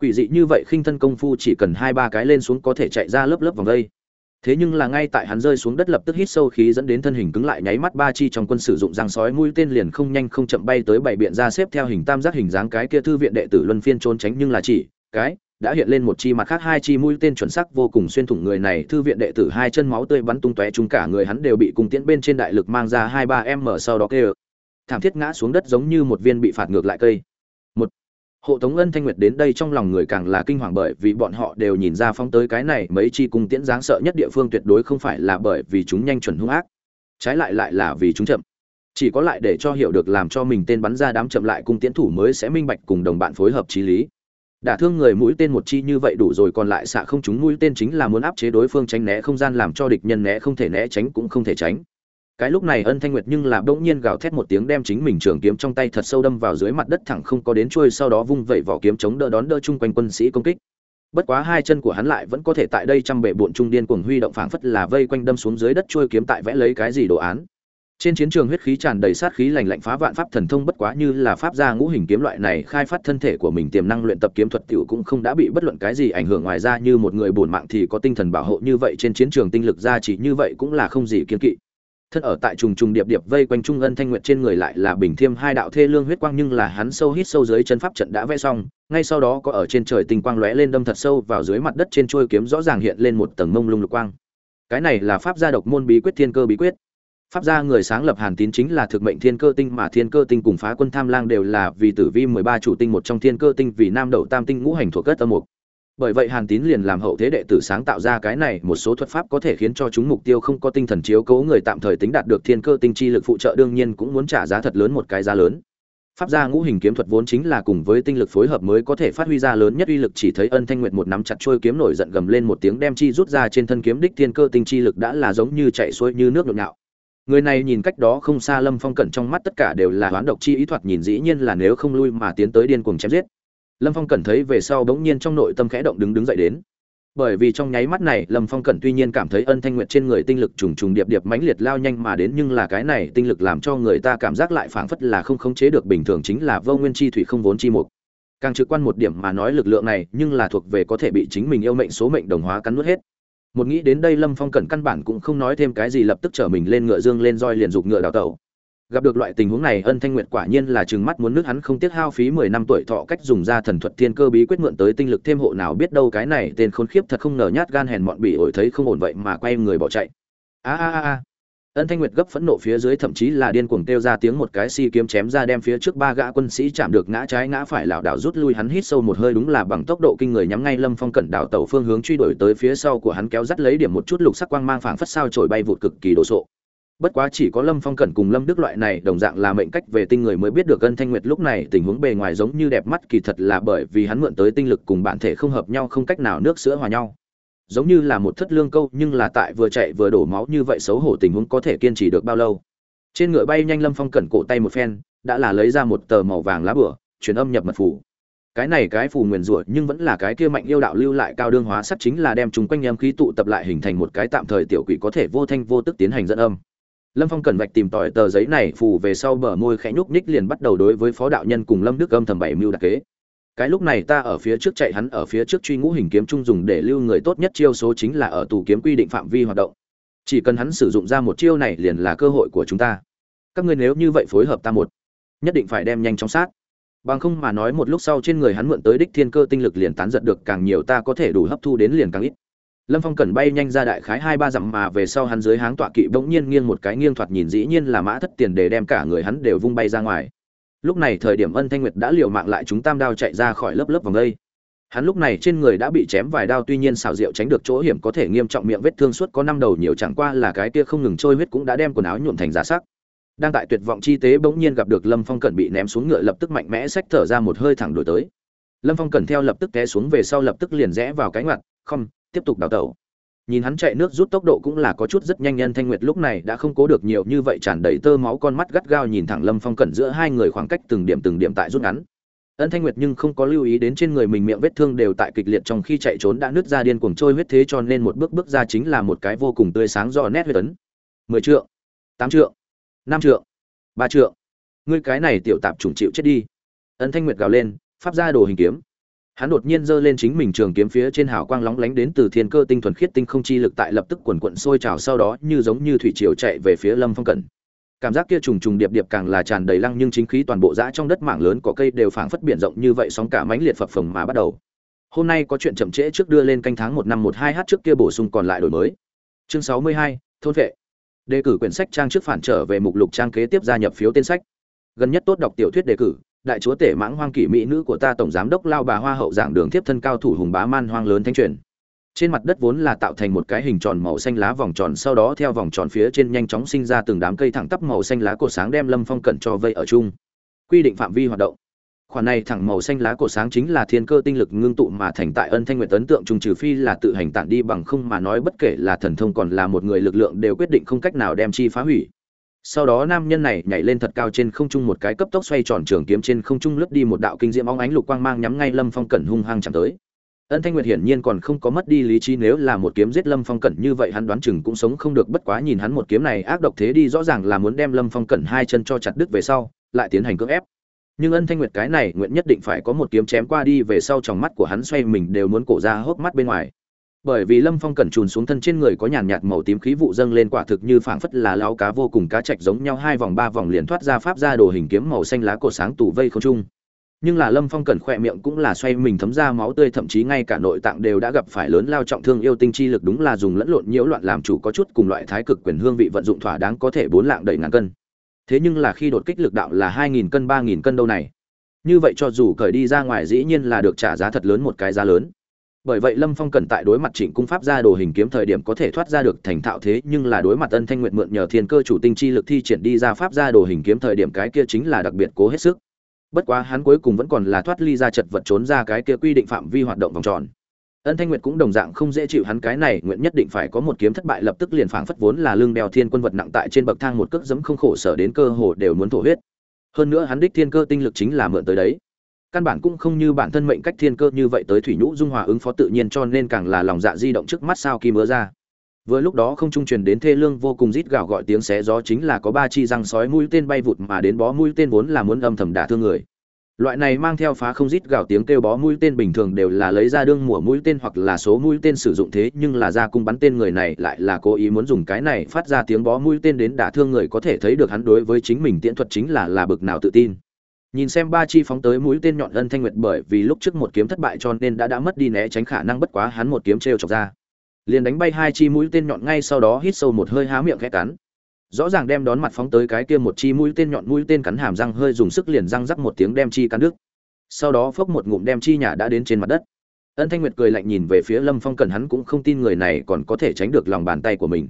Quỷ dị như vậy khinh thân công phu chỉ cần hai ba cái lên xuống có thể chạy ra lớp lớp vòng đây. Thế nhưng là ngay tại hắn rơi xuống đất lập tức hít sâu khí dẫn đến thân hình cứng lại nháy mắt ba chi trong quân sử dụng răng sói mũi tên liền không nhanh không chậm bay tới bảy biện ra xếp theo hình tam giác hình dáng cái kia thư viện đệ tử luân phiên trốn tránh nhưng là chỉ cái đã hiện lên một chi mặt khác hai chi mũi tên chuẩn xác vô cùng xuyên thủng người này. Thư viện đệ tử hai chân máu tươi bắn tung tóe chúng cả người hắn đều bị cung tiễn bên trên đại lực mang ra hai ba m sau đó kêu thảm thiết ngã xuống đất giống như một viên bị phạt ngược lại cây. Một, hộ tống ân thanh nguyệt đến đây trong lòng người càng là kinh hoàng bởi vì bọn họ đều nhìn ra phong tới cái này, mấy chi cung tiễn dáng sợ nhất địa phương tuyệt đối không phải là bởi vì chúng nhanh chuẩn hung ác. Trái lại lại là vì chúng chậm. Chỉ có lại để cho hiểu được làm cho mình tên bắn ra đám chậm lại cung tiễn thủ mới sẽ minh bạch cùng đồng bạn phối hợp trí lý đả thương người mũi tên một chi như vậy đủ rồi còn lại xạ không chúng mũi tên chính là muốn áp chế đối phương tránh né không gian làm cho địch nhân né không thể né tránh cũng không thể tránh. Cái lúc này ân thanh nguyệt nhưng là bỗng nhiên gào thét một tiếng đem chính mình trường kiếm trong tay thật sâu đâm vào dưới mặt đất thẳng không có đến trôi sau đó vung vẩy vỏ kiếm chống đỡ đón đỡ chung quanh quân sĩ công kích. Bất quá hai chân của hắn lại vẫn có thể tại đây trăm bệ bụn trung điên cuồng huy động phảng phất là vây quanh đâm xuống dưới đất trôi kiếm tại vẽ lấy cái gì đồ án trên chiến trường huyết khí tràn đầy sát khí lành lạnh phá vạn pháp thần thông bất quá như là pháp gia ngũ hình kiếm loại này, khai phát thân thể của mình tiềm năng luyện tập kiếm thuật tiểu cũng không đã bị bất luận cái gì ảnh hưởng ngoài ra như một người bổn mạng thì có tinh thần bảo hộ như vậy, trên chiến trường tinh lực ra chỉ như vậy cũng là không gì kiên kỵ. Thân ở tại trùng trùng điệp điệp vây quanh trung ân thanh nguyện trên người lại là bình thiêm hai đạo thê lương huyết quang nhưng là hắn sâu hít sâu dưới chân pháp trận đã vẽ xong, ngay sau đó có ở trên trời tinh quang lóe lên đâm thật sâu vào dưới mặt đất trên trôi kiếm rõ ràng hiện lên một tầng mông lung lục quang. Cái này là pháp gia độc môn bí quyết thiên cơ bí quyết pháp gia người sáng lập hàn tín chính là thực mệnh thiên cơ tinh, mà thiên cơ tinh cùng phá quân tham lang đều là vì tử vi mười ba chủ tinh một trong thiên cơ tinh vì nam đậu tam tinh ngũ hành thuộc cất âm mục. Bởi vậy hàn tín liền làm hậu thế đệ tử sáng tạo ra cái này một số thuật pháp có thể khiến cho chúng mục tiêu không có tinh thần chiếu cố người tạm thời tính đạt được thiên cơ tinh chi lực phụ trợ, đương nhiên cũng muốn trả giá thật lớn một cái giá lớn. Pháp gia ngũ hình kiếm thuật vốn chính là cùng với tinh lực phối hợp mới có thể phát huy ra lớn nhất uy lực, chỉ thấy ân thanh nguyệt một nắm chặt trôi kiếm nổi giận gầm lên một tiếng, đem chi rút ra trên thân kiếm đích thiên cơ tinh chi lực đã là giống như chạy xuôi như nước nhộn nhạo người này nhìn cách đó không xa lâm phong cẩn trong mắt tất cả đều là hoán độc chi ý thoạt nhìn dĩ nhiên là nếu không lui mà tiến tới điên cuồng chém giết. Lâm phong cẩn thấy về sau bỗng nhiên trong nội tâm khẽ động đứng đứng dậy đến. Bởi vì trong nháy mắt này, lâm phong cẩn tuy nhiên cảm thấy ân thanh nguyệt trên người tinh lực trùng trùng điệp điệp mãnh liệt lao nhanh mà đến nhưng là cái này tinh lực làm cho người ta cảm giác lại phảng phất là không khống chế được bình thường chính là vô nguyên chi thủy không vốn chi mục. Càng trực quan một điểm mà nói lực lượng này nhưng là thuộc về có thể bị chính mình yêu mệnh số mệnh đồng hóa cắn nuốt hết một nghĩ đến đây lâm phong cẩn căn bản cũng không nói thêm cái gì, lập tức trở mình lên ngựa dương lên roi liền giục ngựa đào tẩu. Gặp được loại tình huống này, ân thanh nguyệt quả nhiên là chừng mắt muốn nước hắn không tiếc hao phí mười năm tuổi thọ cách dùng ra thần thuật thiên cơ bí quyết mượn tới tinh lực thêm hộ nào biết đâu cái này tên khốn khiếp thật không ngờ nhát gan hèn mọn bị ổi thấy không ổn vậy mà quay người bỏ chạy. A a a ân thanh nguyệt gấp phẫn nộ phía dưới thậm chí là điên cuồng kêu ra tiếng một cái si kiếm chém ra đem phía trước ba gã quân sĩ chạm được ngã trái ngã phải lảo đảo rút lui hắn hít sâu một hơi đúng là bằng tốc độ kinh người nhắm ngay lâm phong cẩn đảo tàu phương hướng truy đuổi tới phía sau của hắn kéo dắt lấy điểm một chút lục sắc quang mang phảng phất sao trổi bay vụt cực kỳ đồ sộ. Bất quá chỉ có lâm phong cẩn cùng lâm đức loại này đồng dạng là mệnh cách về tinh người mới biết được ân thanh nguyệt lúc này tình huống bề ngoài giống như đẹp mắt kỳ thật là bởi vì hắn mượn tới tinh lực cùng bản thể không hợp nhau không cách nào nước sữa hòa nhau giống như là một thất lương câu, nhưng là tại vừa chạy vừa đổ máu như vậy xấu hổ tình huống có thể kiên trì được bao lâu? Trên ngựa bay nhanh lâm phong cẩn cổ tay một phen, đã là lấy ra một tờ màu vàng lá bửa, truyền âm nhập mật phủ. Cái này cái phù nguyền rủa nhưng vẫn là cái kia mạnh yêu đạo lưu lại cao đương hóa sắt chính là đem chúng quanh em khí tụ tập lại hình thành một cái tạm thời tiểu quỷ có thể vô thanh vô tức tiến hành dẫn âm. Lâm phong cẩn vạch tìm tỏi tờ giấy này, phù về sau bờ môi khẽ nhúc nhích liền bắt đầu đối với phó đạo nhân cùng lâm đức âm thầm bảy mưu đặc kế cái lúc này ta ở phía trước chạy hắn ở phía trước truy ngũ hình kiếm trung dùng để lưu người tốt nhất chiêu số chính là ở tù kiếm quy định phạm vi hoạt động. Chỉ cần hắn sử dụng ra một chiêu này liền là cơ hội của chúng ta. Các ngươi nếu như vậy phối hợp ta một, nhất định phải đem nhanh chóng sát. Bằng không mà nói một lúc sau trên người hắn mượn tới đích thiên cơ tinh lực liền tán giật được càng nhiều ta có thể đủ hấp thu đến liền càng ít. Lâm phong cần bay nhanh ra đại khái hai ba dặm mà về sau hắn dưới háng tọa kỵ bỗng nhiên nghiêng một cái nghiêng thoạt nhìn dĩ nhiên là mã thất tiền để đem cả người hắn đều vung bay ra ngoài lúc này thời điểm ân thanh nguyệt đã liều mạng lại chúng tam đao chạy ra khỏi lớp lớp vòng đây. Hắn lúc này trên người đã bị chém vài đao, tuy nhiên xào rượu tránh được chỗ hiểm có thể nghiêm trọng miệng vết thương suốt có năm đầu nhiều chẳng qua là cái kia không ngừng trôi huyết cũng đã đem quần áo nhuộm thành giá sắc. Đang tại tuyệt vọng chi tế bỗng nhiên gặp được lâm phong cẩn bị ném xuống ngựa lập tức mạnh mẽ xách thở ra một hơi thẳng đổi tới. Lâm phong cẩn theo lập tức té xuống về sau lập tức liền rẽ vào cánh mặt không, tiếp tục đào tẩu nhìn hắn chạy nước rút tốc độ cũng là có chút rất nhanh, nhân thanh nguyệt lúc này đã không cố được nhiều như vậy, tràn đầy tơ máu, con mắt gắt gao nhìn thẳng lâm phong cẩn giữa hai người khoảng cách từng điểm từng điểm tại rút ngắn. Ân thanh nguyệt nhưng không có lưu ý đến trên người mình miệng vết thương đều tại kịch liệt trong khi chạy trốn đã nứt ra điên cuồng trôi huyết thế, cho nên một bước bước ra chính là một cái vô cùng tươi sáng do nét huyết tấn mười triệu tám triệu năm triệu ba triệu ngươi cái này tiểu tạp chủng chịu chết đi. Ân thanh nguyệt gào lên, pháp ra đồ hình kiếm hắn đột nhiên giơ lên chính mình trường kiếm phía trên hào quang lóng lánh đến từ thiên cơ tinh thuần khiết tinh không chi lực tại lập tức quần quận sôi trào sau đó như giống như thủy triều chạy về phía lâm phong cẩn. Cảm giác kia trùng trùng điệp điệp càng là tràn đầy lăng nhưng chính khí toàn bộ dã trong đất mảng lớn có cây đều phảng phất biển rộng như vậy sóng cả mãnh liệt phập phồng mà bắt đầu. Hôm nay có chuyện chậm trễ trước đưa lên canh tháng một năm một hai h trước kia bổ sung còn lại đổi mới. Chương sáu mươi hai, thôn vệ. Đề cử quyển sách trang trước phản trở về mục lục trang kế tiếp gia nhập phiếu tên sách. Gần nhất tốt đọc tiểu thuyết đề cử đại chúa tể mãng hoang kỷ mỹ nữ của ta tổng giám đốc lao bà hoa hậu giảng đường tiếp thân cao thủ hùng bá man hoang lớn thanh truyền. Trên mặt đất vốn là tạo thành một cái hình tròn màu xanh lá vòng tròn, sau đó theo vòng tròn phía trên nhanh chóng sinh ra từng đám cây thẳng tắp màu xanh lá cổ sáng đem lâm phong cẩn cho vây ở chung. Quy định phạm vi hoạt động. Khoản này thẳng màu xanh lá cổ sáng chính là thiên cơ tinh lực ngưng tụ mà thành tại ân thanh nguyện ấn tượng trùng trừ phi là tự hành tản đi bằng không mà nói, bất kể là thần thông còn là một người lực lượng đều quyết định không cách nào đem chi phá hủy sau đó nam nhân này nhảy lên thật cao trên không trung một cái cấp tốc xoay tròn trường kiếm trên không trung lướt đi một đạo kinh diễm óng ánh lục quang mang nhắm ngay lâm phong cẩn hung hăng chẳng tới. Ân thanh nguyệt hiển nhiên còn không có mất đi lý trí, nếu là một kiếm giết lâm phong cẩn như vậy hắn đoán chừng cũng sống không được, bất quá nhìn hắn một kiếm này ác độc thế đi rõ ràng là muốn đem lâm phong cẩn hai chân cho chặt đứt về sau, lại tiến hành cưỡng ép. Nhưng ân thanh nguyệt cái này nguyện nhất định phải có một kiếm chém qua đi về sau trong mắt của hắn xoay mình đều muốn cổ ra hốc mắt bên ngoài bởi vì lâm phong cẩn trùn xuống thân trên người có nhàn nhạt màu tím khí vụ dâng lên quả thực như phảng phất là lao cá vô cùng cá chạch giống nhau, hai vòng ba vòng liền thoát ra pháp ra đồ hình kiếm màu xanh lá cổ sáng tủ vây không trung. Nhưng là lâm phong cẩn khỏe miệng cũng là xoay mình thấm ra máu tươi, thậm chí ngay cả nội tạng đều đã gặp phải lớn lao trọng thương yêu tinh chi lực, đúng là dùng lẫn lộn nhiễu loạn làm chủ có chút cùng loại thái cực quyền hương vị vận dụng thỏa đáng có thể bốn lạng đầy ngàn cân. Thế nhưng là khi đột kích lực đạo là hai nghìn cân, ba nghìn cân đâu này? Như vậy cho dù cởi đi ra ngoài dĩ nhiên là được trả giá thật lớn một cái giá lớn bởi vậy lâm phong cần tại đối mặt trịnh cung pháp ra đồ hình kiếm thời điểm có thể thoát ra được thành thạo thế, nhưng là đối mặt ân thanh nguyện mượn nhờ thiên cơ chủ tinh chi lực thi triển đi ra pháp ra đồ hình kiếm thời điểm cái kia chính là đặc biệt cố hết sức. Bất quá hắn cuối cùng vẫn còn là thoát ly ra chật vật trốn ra cái kia quy định phạm vi hoạt động vòng tròn. Ân thanh nguyệt cũng đồng dạng không dễ chịu hắn cái này, nguyện nhất định phải có một kiếm thất bại lập tức liền phảng phất vốn là lương đèo thiên quân vật nặng tại trên bậc thang một cước dẫm không khổ sở đến cơ hồ đều muốn thổ huyết. Hơn nữa hắn đích thiên cơ tinh lực chính là mượn tới đấy căn bản cũng không như bản thân mệnh cách thiên cơ như vậy tới thủy nhũ dung hòa ứng phó tự nhiên cho nên càng là lòng dạ di động trước mắt sao kim ứa ra. Vừa lúc đó không trung truyền đến thê lương vô cùng rít gào gọi tiếng xé gió chính là có ba chi răng sói mũi tên bay vụt mà đến bó mũi tên vốn là muốn âm thầm đả thương người. Loại này mang theo phá không rít gào tiếng kêu bó mũi tên bình thường đều là lấy ra đương mùa mũi tên hoặc là số mũi tên sử dụng thế, nhưng là ra cung bắn tên người này lại là cố ý muốn dùng cái này phát ra tiếng bó mũi tên đến đả thương người có thể thấy được hắn đối với chính mình tiễn thuật chính là là bực nào tự tin nhìn xem ba chi phóng tới mũi tên nhọn ân thanh nguyệt bởi vì lúc trước một kiếm thất bại cho nên đã đã mất đi né tránh khả năng bất quá hắn một kiếm trêu chọc ra. Liền đánh bay hai chi mũi tên nhọn ngay sau đó hít sâu một hơi há miệng khẽ cắn. Rõ ràng đem đón mặt phóng tới cái kia một chi mũi tên nhọn mũi tên cắn hàm răng hơi dùng sức liền răng rắc một tiếng đem chi cắn đứt. Sau đó phốc một ngụm đem chi nhà đã đến trên mặt đất. Ân thanh nguyệt cười lạnh nhìn về phía lâm phong cần hắn cũng không tin người này còn có thể tránh được lòng bàn tay của mình.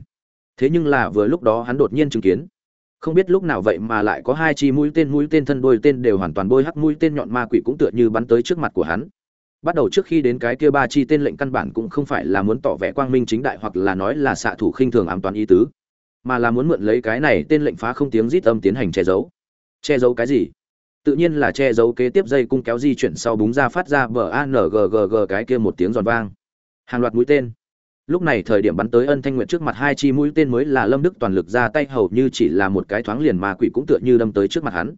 Thế nhưng là vừa lúc đó hắn đột nhiên chứng kiến không biết lúc nào vậy mà lại có hai chi mũi tên mũi tên thân đôi tên đều hoàn toàn bôi hắc mũi tên nhọn ma quỷ cũng tựa như bắn tới trước mặt của hắn. Bắt đầu trước khi đến cái kia ba chi tên lệnh căn bản cũng không phải là muốn tỏ vẻ quang minh chính đại hoặc là nói là xạ thủ khinh thường ám toán ý tứ, mà là muốn mượn lấy cái này tên lệnh phá không tiếng rít âm tiến hành che giấu. Che giấu cái gì? Tự nhiên là che giấu kế tiếp dây cung kéo di chuyển sau búng ra phát ra bờ a n g g g cái kia một tiếng giòn vang. Hàng loạt mũi tên lúc này thời điểm bắn tới ân thanh nguyện trước mặt hai chi mũi tên mới là lâm đức toàn lực ra tay, hầu như chỉ là một cái thoáng liền mà quỷ cũng tựa như đâm tới trước mặt hắn.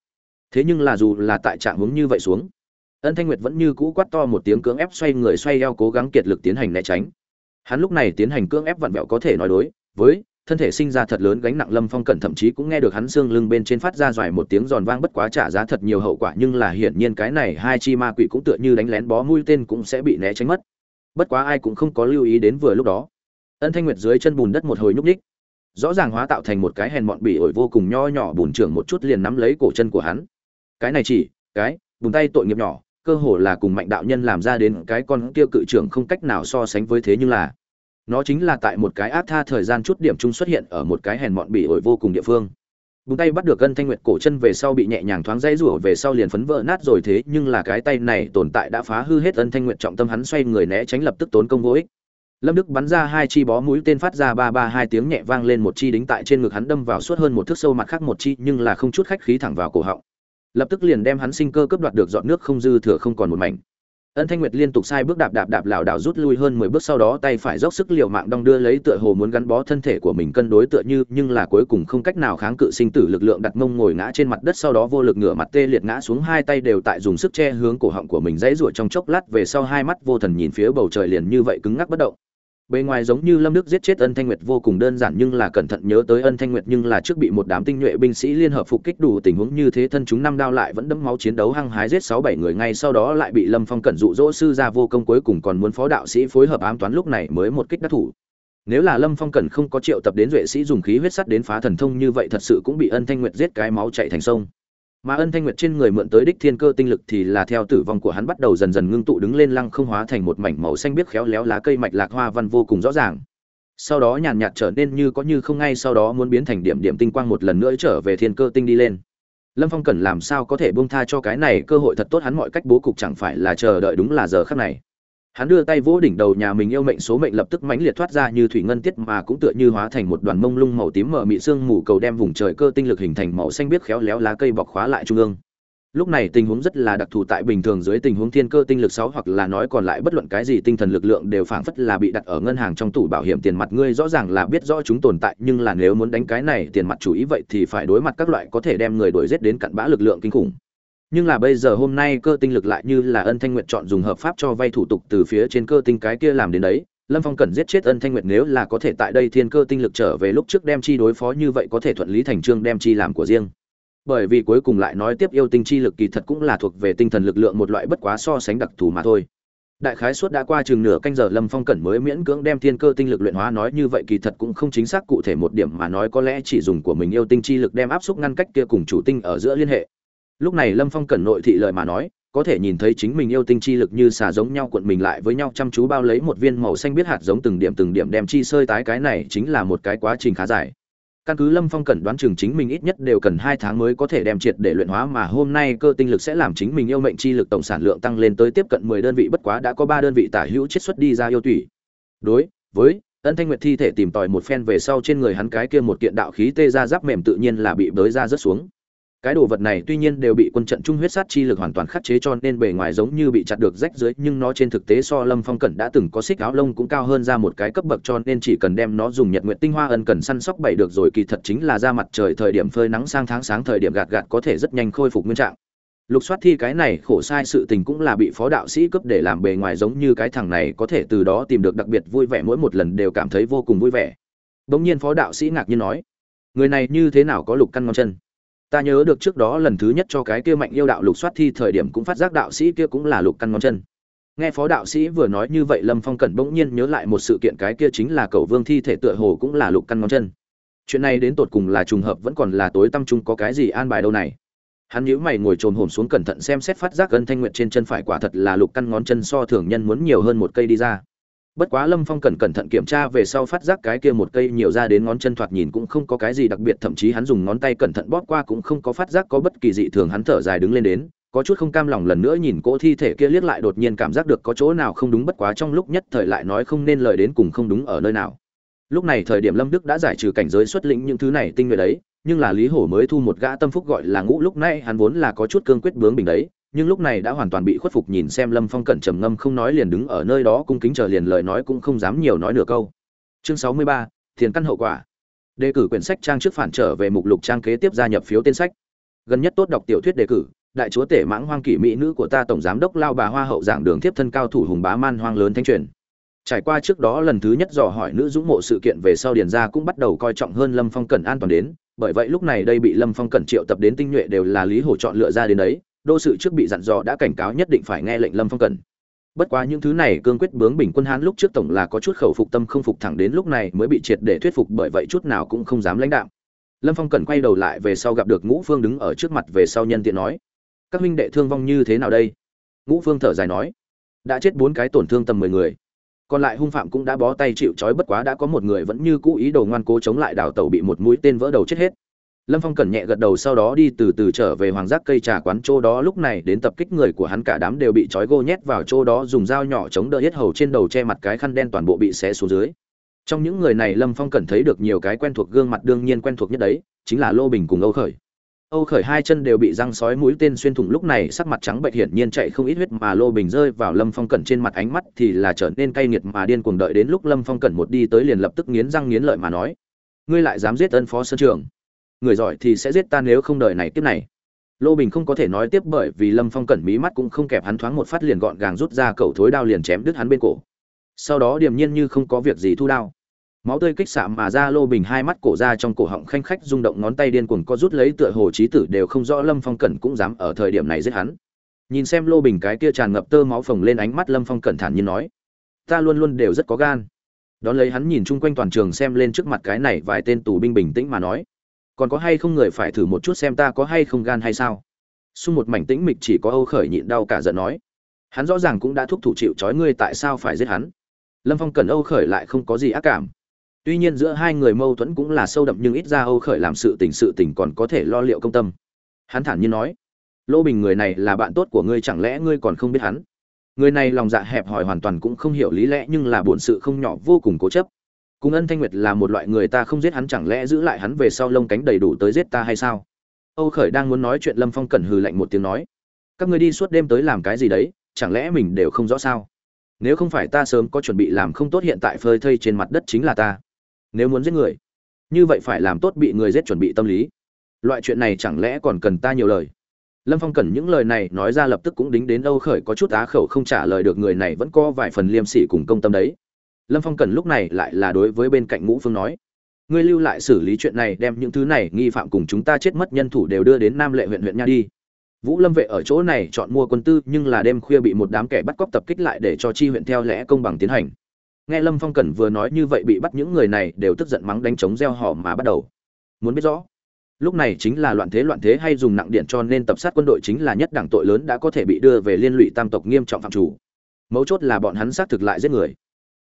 Thế nhưng là dù là tại trạng hướng như vậy xuống, ân thanh nguyệt vẫn như cũ quát to một tiếng cưỡng ép xoay người xoay eo cố gắng kiệt lực tiến hành né tránh. Hắn lúc này tiến hành cưỡng ép vặn vẹo có thể nói đối với thân thể sinh ra thật lớn gánh nặng lâm phong cẩn thậm chí cũng nghe được hắn xương lưng bên trên phát ra doài một tiếng giòn vang bất quá trả giá thật nhiều hậu quả, nhưng là hiển nhiên cái này hai chi ma quỷ cũng tựa như đánh lén bó mũi tên cũng sẽ bị né tránh mất bất quá ai cũng không có lưu ý đến vừa lúc đó. Ân thanh nguyệt dưới chân bùn đất một hồi nhúc ních rõ ràng hóa tạo thành một cái hèn mọn bỉ ổi vô cùng nho nhỏ bùn trưởng một chút liền nắm lấy cổ chân của hắn. Cái này chỉ, cái, bùn tay tội nghiệp nhỏ, cơ hồ là cùng mạnh đạo nhân làm ra đến cái con kia cự trưởng không cách nào so sánh với thế nhưng là, nó chính là tại một cái áp tha thời gian chút điểm chung xuất hiện ở một cái hèn mọn bỉ ổi vô cùng địa phương búng tay bắt được gân thanh nguyệt cổ chân về sau bị nhẹ nhàng thoáng dây rủa về sau liền phấn vỡ nát rồi thế, nhưng là cái tay này tồn tại đã phá hư hết ân thanh nguyệt trọng tâm, hắn xoay người né tránh lập tức tốn công vô ích. Lâm đức bắn ra hai chi bó mũi tên phát ra ba ba hai tiếng nhẹ vang lên, một chi đính tại trên ngực hắn đâm vào suốt hơn một thước sâu mặt khác một chi, nhưng là không chút khách khí thẳng vào cổ họng. Lập tức liền đem hắn sinh cơ cướp đoạt được dọn nước không dư thừa không còn một mảnh ân thanh nguyệt liên tục sai bước đạp đạp đạp lảo đảo rút lui hơn mười bước sau đó tay phải dốc sức liều mạng đong đưa lấy tựa hồ muốn gắn bó thân thể của mình cân đối tựa như, nhưng là cuối cùng không cách nào kháng cự sinh tử lực lượng đặt mông ngồi ngã trên mặt đất sau đó vô lực ngửa mặt tê liệt ngã xuống hai tay đều tại dùng sức che hướng cổ họng của mình dãy ruột trong chốc lát về sau hai mắt vô thần nhìn phía bầu trời liền như vậy cứng ngắc bất động bề ngoài giống như lâm đức giết chết ân thanh nguyệt vô cùng đơn giản nhưng là cẩn thận nhớ tới ân thanh nguyệt nhưng là trước bị một đám tinh nhuệ binh sĩ liên hợp phục kích đủ tình huống như thế thân chúng năm đao lại vẫn đẫm máu chiến đấu hăng hái giết sáu bảy người ngay sau đó lại bị lâm phong cẩn dụ dỗ sư ra vô công cuối cùng còn muốn phó đạo sĩ phối hợp ám toán lúc này mới một kích đắc thủ. Nếu là lâm phong cẩn không có triệu tập đến duệ sĩ dùng khí huyết sắt đến phá thần thông như vậy thật sự cũng bị ân thanh nguyệt giết cái máu chảy thành sông mà ân thanh nguyệt trên người mượn tới đích thiên cơ tinh lực thì là theo tử vong của hắn bắt đầu dần dần ngưng tụ đứng lên lăng không hóa thành một mảnh màu xanh biếc khéo léo lá cây mạch lạc hoa văn vô cùng rõ ràng. Sau đó nhàn nhạt trở nên như có như không ngay sau đó muốn biến thành điểm điểm tinh quang một lần nữa trở về thiên cơ tinh đi lên. Lâm phong cần làm sao có thể buông tha cho cái này, cơ hội thật tốt hắn mọi cách bố cục chẳng phải là chờ đợi đúng là giờ khắc này hắn đưa tay vỗ đỉnh đầu nhà mình yêu mệnh số mệnh lập tức mãnh liệt thoát ra như thủy ngân tiết mà cũng tựa như hóa thành một đoàn mông lung màu tím mờ mị sương mù cầu đem vùng trời cơ tinh lực hình thành màu xanh biếc khéo léo lá cây bọc khóa lại trung ương. Lúc này tình huống rất là đặc thù tại bình thường dưới tình huống thiên cơ tinh lực sáu hoặc là nói còn lại bất luận cái gì tinh thần lực lượng đều phảng phất là bị đặt ở ngân hàng trong tủ bảo hiểm tiền mặt. Ngươi rõ ràng là biết rõ chúng tồn tại, nhưng là nếu muốn đánh cái này tiền mặt chủ ý vậy thì phải đối mặt các loại có thể đem người đuổi giết đến cặn bã lực lượng kinh khủng nhưng là bây giờ hôm nay cơ tinh lực lại như là ân thanh nguyện chọn dùng hợp pháp cho vay thủ tục từ phía trên cơ tinh cái kia làm đến đấy. Lâm phong cần giết chết ân thanh nguyệt nếu là có thể tại đây thiên cơ tinh lực trở về lúc trước đem chi đối phó như vậy có thể thuận lý thành trương đem chi làm của riêng. Bởi vì cuối cùng lại nói tiếp yêu tinh chi lực kỳ thật cũng là thuộc về tinh thần lực lượng một loại bất quá so sánh đặc thù mà thôi. Đại khái suốt đã qua chừng nửa canh giờ lâm phong cẩn mới miễn cưỡng đem thiên cơ tinh lực luyện hóa nói như vậy kỳ thật cũng không chính xác cụ thể một điểm mà nói có lẽ chỉ dùng của mình yêu tinh chi lực đem áp suất ngăn cách kia cùng chủ tinh ở giữa liên hệ lúc này lâm phong cẩn nội thị lời mà nói, có thể nhìn thấy chính mình yêu tinh chi lực như xà giống nhau cuộn mình lại với nhau, chăm chú bao lấy một viên màu xanh biết hạt giống từng điểm từng điểm đem chi sơi tái cái này chính là một cái quá trình khá dài. Căn cứ lâm phong cẩn đoán chừng chính mình ít nhất đều cần hai tháng mới có thể đem triệt để luyện hóa mà hôm nay cơ tinh lực sẽ làm chính mình yêu mệnh chi lực tổng sản lượng tăng lên tới tiếp cận mười đơn vị, bất quá đã có ba đơn vị tả hữu chiết xuất đi ra yêu tủy. Đối với ân thanh nguyệt thi thể tìm tòi một phen về sau trên người hắn cái kia một kiện đạo khí tê ra giáp mềm tự nhiên là bị bới ra rớt xuống cái đồ vật này tuy nhiên đều bị quân trận trung huyết sát chi lực hoàn toàn khắc chế cho nên bề ngoài giống như bị chặt được rách dưới, nhưng nó trên thực tế so lâm phong cẩn đã từng có xích áo lông cũng cao hơn ra một cái cấp bậc cho nên chỉ cần đem nó dùng nhật nguyện tinh hoa ân cần săn sóc bảy được rồi kỳ thật chính là ra mặt trời thời điểm phơi nắng sang tháng sáng thời điểm gạt gạt có thể rất nhanh khôi phục nguyên trạng. Lục soát thi cái này khổ sai sự tình cũng là bị phó đạo sĩ cấp để làm bề ngoài giống như cái thằng này có thể từ đó tìm được đặc biệt vui vẻ mỗi một lần đều cảm thấy vô cùng vui vẻ. Bỗng nhiên phó đạo sĩ ngạc nhiên nói, người này như thế nào có lục căn ngon chân? Ta nhớ được trước đó lần thứ nhất cho cái kia mạnh yêu đạo lục soát thi thời điểm cũng phát giác đạo sĩ kia cũng là lục căn ngón chân. Nghe phó đạo sĩ vừa nói như vậy lâm phong cẩn bỗng nhiên nhớ lại một sự kiện cái kia chính là cầu vương thi thể tựa hồ cũng là lục căn ngón chân. Chuyện này đến tột cùng là trùng hợp vẫn còn là tối tâm trung có cái gì an bài đâu này? Hắn nhíu mày ngồi trồm hổm xuống cẩn thận xem xét phát giác gân thanh nguyện trên chân phải quả thật là lục căn ngón chân so thường nhân muốn nhiều hơn một cây đi ra bất quá lâm phong cần cẩn thận kiểm tra về sau phát giác cái kia một cây nhiều ra đến ngón chân thoạt nhìn cũng không có cái gì đặc biệt, thậm chí hắn dùng ngón tay cẩn thận bóp qua cũng không có phát giác có bất kỳ dị thường, hắn thở dài đứng lên đến, có chút không cam lòng lần nữa nhìn cỗ thi thể kia liếc lại đột nhiên cảm giác được có chỗ nào không đúng, bất quá trong lúc nhất thời lại nói không nên lời đến cùng không đúng ở nơi nào. Lúc này thời điểm lâm đức đã giải trừ cảnh giới xuất lĩnh những thứ này tinh nguyện đấy, nhưng là lý hổ mới thu một gã tâm phúc gọi là ngũ, lúc nay hắn vốn là có chút cương quyết bướng bình đấy nhưng lúc này đã hoàn toàn bị khuất phục nhìn xem lâm phong cẩn trầm ngâm không nói liền đứng ở nơi đó cung kính chờ liền lời nói cũng không dám nhiều nói nửa câu. Chương sáu mươi ba, thiền căn hậu quả. Đề cử quyển sách trang trước phản trở về mục lục trang kế tiếp gia nhập phiếu tên sách. Gần nhất tốt đọc tiểu thuyết đề cử, đại chúa tể mãng hoang kỷ mỹ nữ của ta tổng giám đốc lao bà hoa hậu giảng đường tiếp thân cao thủ hùng bá man hoang lớn thanh truyền. Trải qua trước đó lần thứ nhất dò hỏi nữ dũng mộ sự kiện về sau điền gia cũng bắt đầu coi trọng hơn lâm phong cẩn an toàn đến, bởi vậy lúc này đây bị lâm phong cẩn triệu tập đến tinh nhuệ đều là lý hổ chọn lựa ra đến đấy đô sự trước bị dặn dò đã cảnh cáo nhất định phải nghe lệnh lâm phong cần. Bất quá những thứ này cương quyết bướng bình quân hán lúc trước tổng là có chút khẩu phục tâm không phục thẳng đến lúc này mới bị triệt để thuyết phục bởi vậy chút nào cũng không dám lãnh đạo lâm phong cần quay đầu lại về sau gặp được ngũ phương đứng ở trước mặt về sau nhân tiện nói, các huynh đệ thương vong như thế nào đây? Ngũ phương thở dài nói, đã chết bốn cái tổn thương tầm mười người, còn lại hung phạm cũng đã bó tay chịu trói bất quá đã có một người vẫn như cũ ý đồ ngoan cố chống lại đào tàu bị một mũi tên vỡ đầu chết hết lâm phong cẩn nhẹ gật đầu sau đó đi từ từ trở về hoàng giác cây trà quán chỗ đó. Lúc này đến tập kích người của hắn, cả đám đều bị trói gô nhét vào chỗ đó, dùng dao nhỏ chống đỡ hết hầu trên đầu che mặt cái khăn đen toàn bộ bị xé xuống dưới. Trong những người này, lâm phong cẩn thấy được nhiều cái quen thuộc gương mặt đương nhiên quen thuộc nhất đấy, chính là lô bình cùng âu khởi. Âu khởi hai chân đều bị răng sói mũi tên xuyên thủng. Lúc này sắc mặt trắng bệch hiển nhiên chạy không ít huyết mà lô bình rơi vào lâm phong cẩn trên mặt, ánh mắt thì là trở nên cay nghiệt mà điên cuồng đợi đến lúc lâm phong cẩn một đi tới liền lập tức nghiến răng nghiến lợi mà nói, ngươi lại dám giết ân phó sơn trường? Người giỏi thì sẽ giết ta nếu không đời này kiếp này. Lô bình không có thể nói tiếp bởi vì lâm phong cẩn mí mắt cũng không kẹp hắn thoáng một phát liền gọn gàng rút ra cẩu thối đao liền chém đứt hắn bên cổ. Sau đó điềm nhiên như không có việc gì thu đao. Máu tươi kích xạ mà ra lô bình hai mắt cổ ra trong cổ họng khanh khách rung động ngón tay điên cuồng co rút lấy tựa hồ trí tử đều không rõ lâm phong cẩn cũng dám ở thời điểm này giết hắn. Nhìn xem lô bình cái kia tràn ngập tơ máu phồng lên ánh mắt lâm phong cẩn thản như nói, ta luôn luôn đều rất có gan. Đón lấy hắn nhìn chung quanh toàn trường xem lên trước mặt cái này vài tên tù binh bình tĩnh mà nói còn có hay không người phải thử một chút xem ta có hay không gan hay sao? Xung một mảnh tĩnh mịch chỉ có âu khởi nhịn đau cả giận nói. Hắn rõ ràng cũng đã thúc thủ chịu trói ngươi tại sao phải giết hắn? Lâm phong cần âu khởi lại không có gì ác cảm. Tuy nhiên giữa hai người mâu thuẫn cũng là sâu đậm nhưng ít ra âu khởi làm sự tình sự tình còn có thể lo liệu công tâm. Hắn thản nhiên nói lỗ bình người này là bạn tốt của ngươi chẳng lẽ ngươi còn không biết hắn? Người này lòng dạ hẹp hòi hoàn toàn cũng không hiểu lý lẽ nhưng là bổn sự không nhỏ vô cùng cố chấp cùng ân thanh nguyệt là một loại người ta không giết hắn chẳng lẽ giữ lại hắn về sau lông cánh đầy đủ tới giết ta hay sao? Âu khởi đang muốn nói chuyện lâm phong cẩn hừ lạnh một tiếng nói, các ngươi đi suốt đêm tới làm cái gì đấy, chẳng lẽ mình đều không rõ sao? Nếu không phải ta sớm có chuẩn bị làm không tốt hiện tại phơi thây trên mặt đất chính là ta. Nếu muốn giết người, như vậy phải làm tốt bị người giết chuẩn bị tâm lý. Loại chuyện này chẳng lẽ còn cần ta nhiều lời? Lâm phong cần những lời này nói ra lập tức cũng đính đến âu khởi có chút á khẩu không trả lời được người này vẫn có vài phần liêm sỉ cùng công tâm đấy lâm phong cần lúc này lại là đối với bên cạnh ngũ phương nói, ngươi lưu lại xử lý chuyện này, đem những thứ này nghi phạm cùng chúng ta chết mất nhân thủ đều đưa đến nam lệ huyện huyện nha đi. Vũ lâm vệ ở chỗ này chọn mua quân tư, nhưng là đêm khuya bị một đám kẻ bắt cóc tập kích lại để cho chi huyện theo lẽ công bằng tiến hành. Nghe lâm phong Cần vừa nói như vậy bị bắt những người này đều tức giận mắng đánh trống gieo họ mà bắt đầu. Muốn biết rõ, lúc này chính là loạn thế loạn thế hay dùng nặng điện cho nên tập sát quân đội chính là nhất đảng tội lớn đã có thể bị đưa về liên lụy tam tộc nghiêm trọng phạm chủ. Mấu chốt là bọn hắn xác thực lại giết người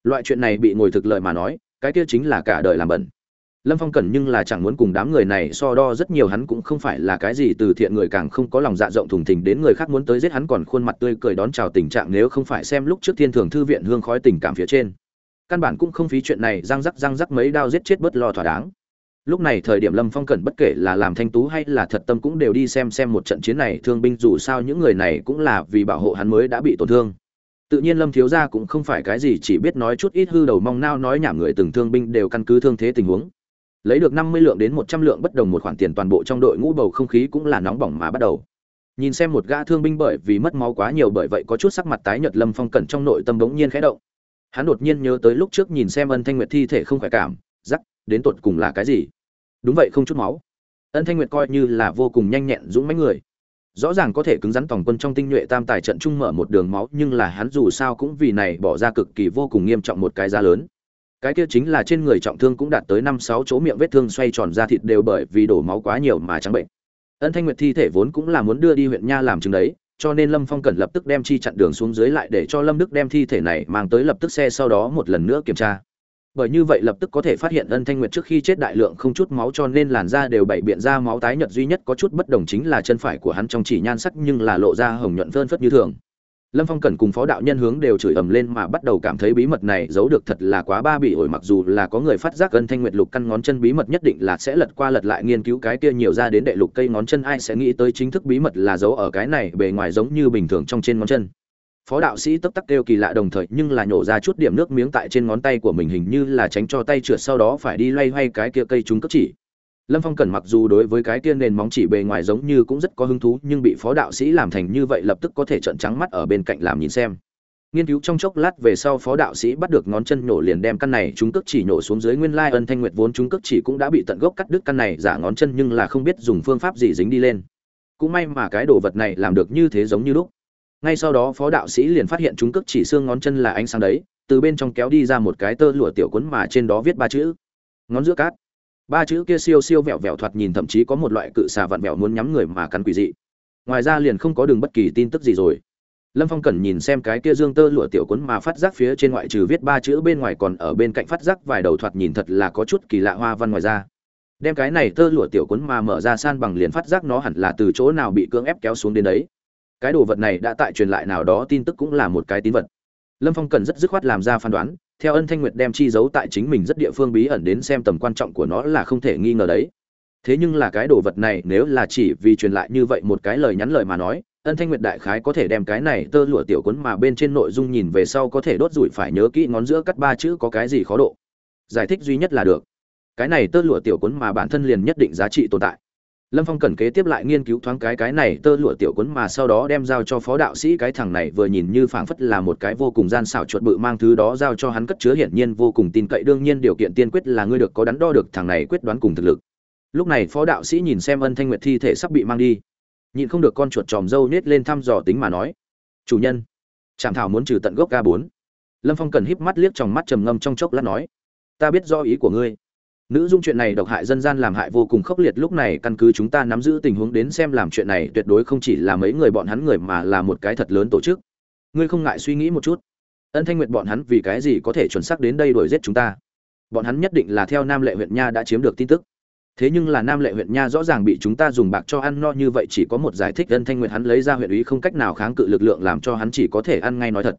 loại chuyện này bị ngồi thực lợi mà nói, cái kia chính là cả đời làm bẩn. Lâm phong cần nhưng là chẳng muốn cùng đám người này so đo rất nhiều, hắn cũng không phải là cái gì từ thiện người càng không có lòng dạ rộng thùng thình đến người khác muốn tới giết hắn còn khuôn mặt tươi cười đón chào tình trạng nếu không phải xem lúc trước thiên thường thư viện hương khói tình cảm phía trên. Căn bản cũng không phí chuyện này, răng rắc răng rắc mấy đao giết chết bớt lo thỏa đáng. Lúc này thời điểm lâm phong cần bất kể là làm thanh tú hay là thật tâm cũng đều đi xem xem một trận chiến này, thương binh dù sao những người này cũng là vì bảo hộ hắn mới đã bị tổn thương tự nhiên lâm thiếu gia cũng không phải cái gì, chỉ biết nói chút ít hư đầu mong nao nói nhảm người từng thương binh đều căn cứ thương thế tình huống. Lấy được năm mươi lượng đến một trăm lượng bất đồng một khoản tiền toàn bộ trong đội ngũ bầu không khí cũng là nóng bỏng mà bắt đầu. Nhìn xem một gã thương binh bởi vì mất máu quá nhiều bởi vậy có chút sắc mặt tái nhợt lâm phong cẩn trong nội tâm bỗng nhiên khẽ động. Hắn đột nhiên nhớ tới lúc trước nhìn xem ân thanh nguyệt thi thể không khỏe cảm giắc đến tột cùng là cái gì? Đúng vậy, không chút máu. Ân thanh nguyệt coi như là vô cùng nhanh nhẹn, dũng mãnh người rõ ràng có thể cứng rắn tổng quân trong tinh nhuệ tam tài trận trung mở một đường máu, nhưng là hắn dù sao cũng vì này bỏ ra cực kỳ vô cùng nghiêm trọng một cái giá lớn. Cái kia chính là trên người trọng thương cũng đạt tới năm sáu chỗ miệng vết thương xoay tròn ra thịt đều bởi vì đổ máu quá nhiều mà trắng bệnh. Ân thanh nguyệt thi thể vốn cũng là muốn đưa đi huyện nha làm chứng đấy, cho nên lâm phong cần lập tức đem chi chặn đường xuống dưới lại để cho lâm đức đem thi thể này mang tới lập tức xe sau đó một lần nữa kiểm tra bởi như vậy lập tức có thể phát hiện ân thanh nguyệt trước khi chết đại lượng không chút máu cho nên làn da đều bảy biện ra máu tái nhợt duy nhất có chút bất đồng chính là chân phải của hắn trong chỉ nhan sắc nhưng là lộ ra hồng nhuận vơn phất như thường. Lâm phong cẩn cùng phó đạo nhân hướng đều chửi ầm lên mà bắt đầu cảm thấy bí mật này giấu được thật là quá ba bị ổi mặc dù là có người phát giác ân thanh nguyệt lục căn ngón chân bí mật nhất định là sẽ lật qua lật lại nghiên cứu cái kia nhiều ra đến đệ lục cây ngón chân ai sẽ nghĩ tới chính thức bí mật là giấu ở cái này bề ngoài giống như bình thường trong trên ngón chân phó đạo sĩ tấp tắc kêu kỳ lạ đồng thời, nhưng là nhổ ra chút điểm nước miếng tại trên ngón tay của mình hình như là tránh cho tay trượt sau đó phải đi loay hoay cái kia cây trúng cấp chỉ. Lâm phong cẩn mặc dù đối với cái kia nền móng chỉ bề ngoài giống như cũng rất có hứng thú, nhưng bị phó đạo sĩ làm thành như vậy lập tức có thể trợn trắng mắt ở bên cạnh làm nhìn xem. Nghiên cứu trong chốc lát về sau, phó đạo sĩ bắt được ngón chân nhổ liền đem căn này chúng cước chỉ nhổ xuống dưới nguyên lai ân thanh nguyệt vốn chúng cước chỉ cũng đã bị tận gốc cắt đứt căn này, giả ngón chân nhưng là không biết dùng phương pháp gì dính đi lên. Cũng may mà cái đồ vật này làm được như thế giống như lúc ngay sau đó phó đạo sĩ liền phát hiện chúng cước chỉ xương ngón chân là ánh sáng đấy, từ bên trong kéo đi ra một cái tơ lụa tiểu cuốn mà trên đó viết ba chữ. Ngón giữa cát. Ba chữ kia siêu siêu vẹo vẹo thoạt nhìn thậm chí có một loại cự xà vặn vẹo muốn nhắm người mà cắn quỷ dị. Ngoài ra liền không có đường bất kỳ tin tức gì rồi. Lâm phong cần nhìn xem cái kia dương tơ lụa tiểu cuốn mà phát giác phía trên ngoại trừ viết ba chữ bên ngoài còn ở bên cạnh phát giác vài đầu thoạt nhìn thật là có chút kỳ lạ hoa văn ngoài ra. Đem cái này tơ lụa tiểu cuốn mà mở ra san bằng liền phát giác nó hẳn là từ chỗ nào bị cưỡng ép kéo xuống đến đấy cái đồ vật này đã tại truyền lại nào đó tin tức cũng là một cái tín vật. Lâm phong cần rất dứt khoát làm ra phán đoán, theo ân thanh nguyệt đem chi giấu tại chính mình rất địa phương bí ẩn đến xem tầm quan trọng của nó là không thể nghi ngờ đấy. Thế nhưng là cái đồ vật này nếu là chỉ vì truyền lại như vậy một cái lời nhắn lời mà nói, ân thanh nguyệt đại khái có thể đem cái này tơ lụa tiểu cuốn mà bên trên nội dung nhìn về sau có thể đốt rủi phải nhớ kỹ ngón giữa cắt ba chữ có cái gì khó độ. Giải thích duy nhất là được. Cái này tơ lụa tiểu cuốn mà bản thân liền nhất định giá trị tồn tại lâm phong cần kế tiếp lại nghiên cứu thoáng cái cái này tơ lụa tiểu quấn mà sau đó đem giao cho phó đạo sĩ cái thằng này vừa nhìn như phảng phất là một cái vô cùng gian xảo chuột bự mang thứ đó giao cho hắn cất chứa hiển nhiên vô cùng tin cậy, đương nhiên điều kiện tiên quyết là ngươi được có đắn đo được thằng này quyết đoán cùng thực lực. Lúc này phó đạo sĩ nhìn xem ân thanh nguyệt thi thể sắp bị mang đi. Nhịn không được con chuột tròm râu nết lên thăm dò tính mà nói, chủ nhân, trạm thảo muốn trừ tận gốc ga bốn. Lâm phong cần híp mắt liếc trong mắt trầm ngâm trong chốc lát nói, ta biết do ý của ngươi nữ dung chuyện này độc hại dân gian làm hại vô cùng khốc liệt, lúc này căn cứ chúng ta nắm giữ tình huống đến xem làm chuyện này tuyệt đối không chỉ là mấy người bọn hắn người mà là một cái thật lớn tổ chức. Ngươi không ngại suy nghĩ một chút? Ân thanh nguyệt bọn hắn vì cái gì có thể chuẩn xác đến đây đuổi giết chúng ta? Bọn hắn nhất định là theo nam lệ huyện nha đã chiếm được tin tức. Thế nhưng là nam lệ huyện nha rõ ràng bị chúng ta dùng bạc cho ăn no như vậy chỉ có một giải thích, ân thanh nguyệt hắn lấy ra huyện ủy không cách nào kháng cự lực lượng làm cho hắn chỉ có thể ăn ngay nói thật.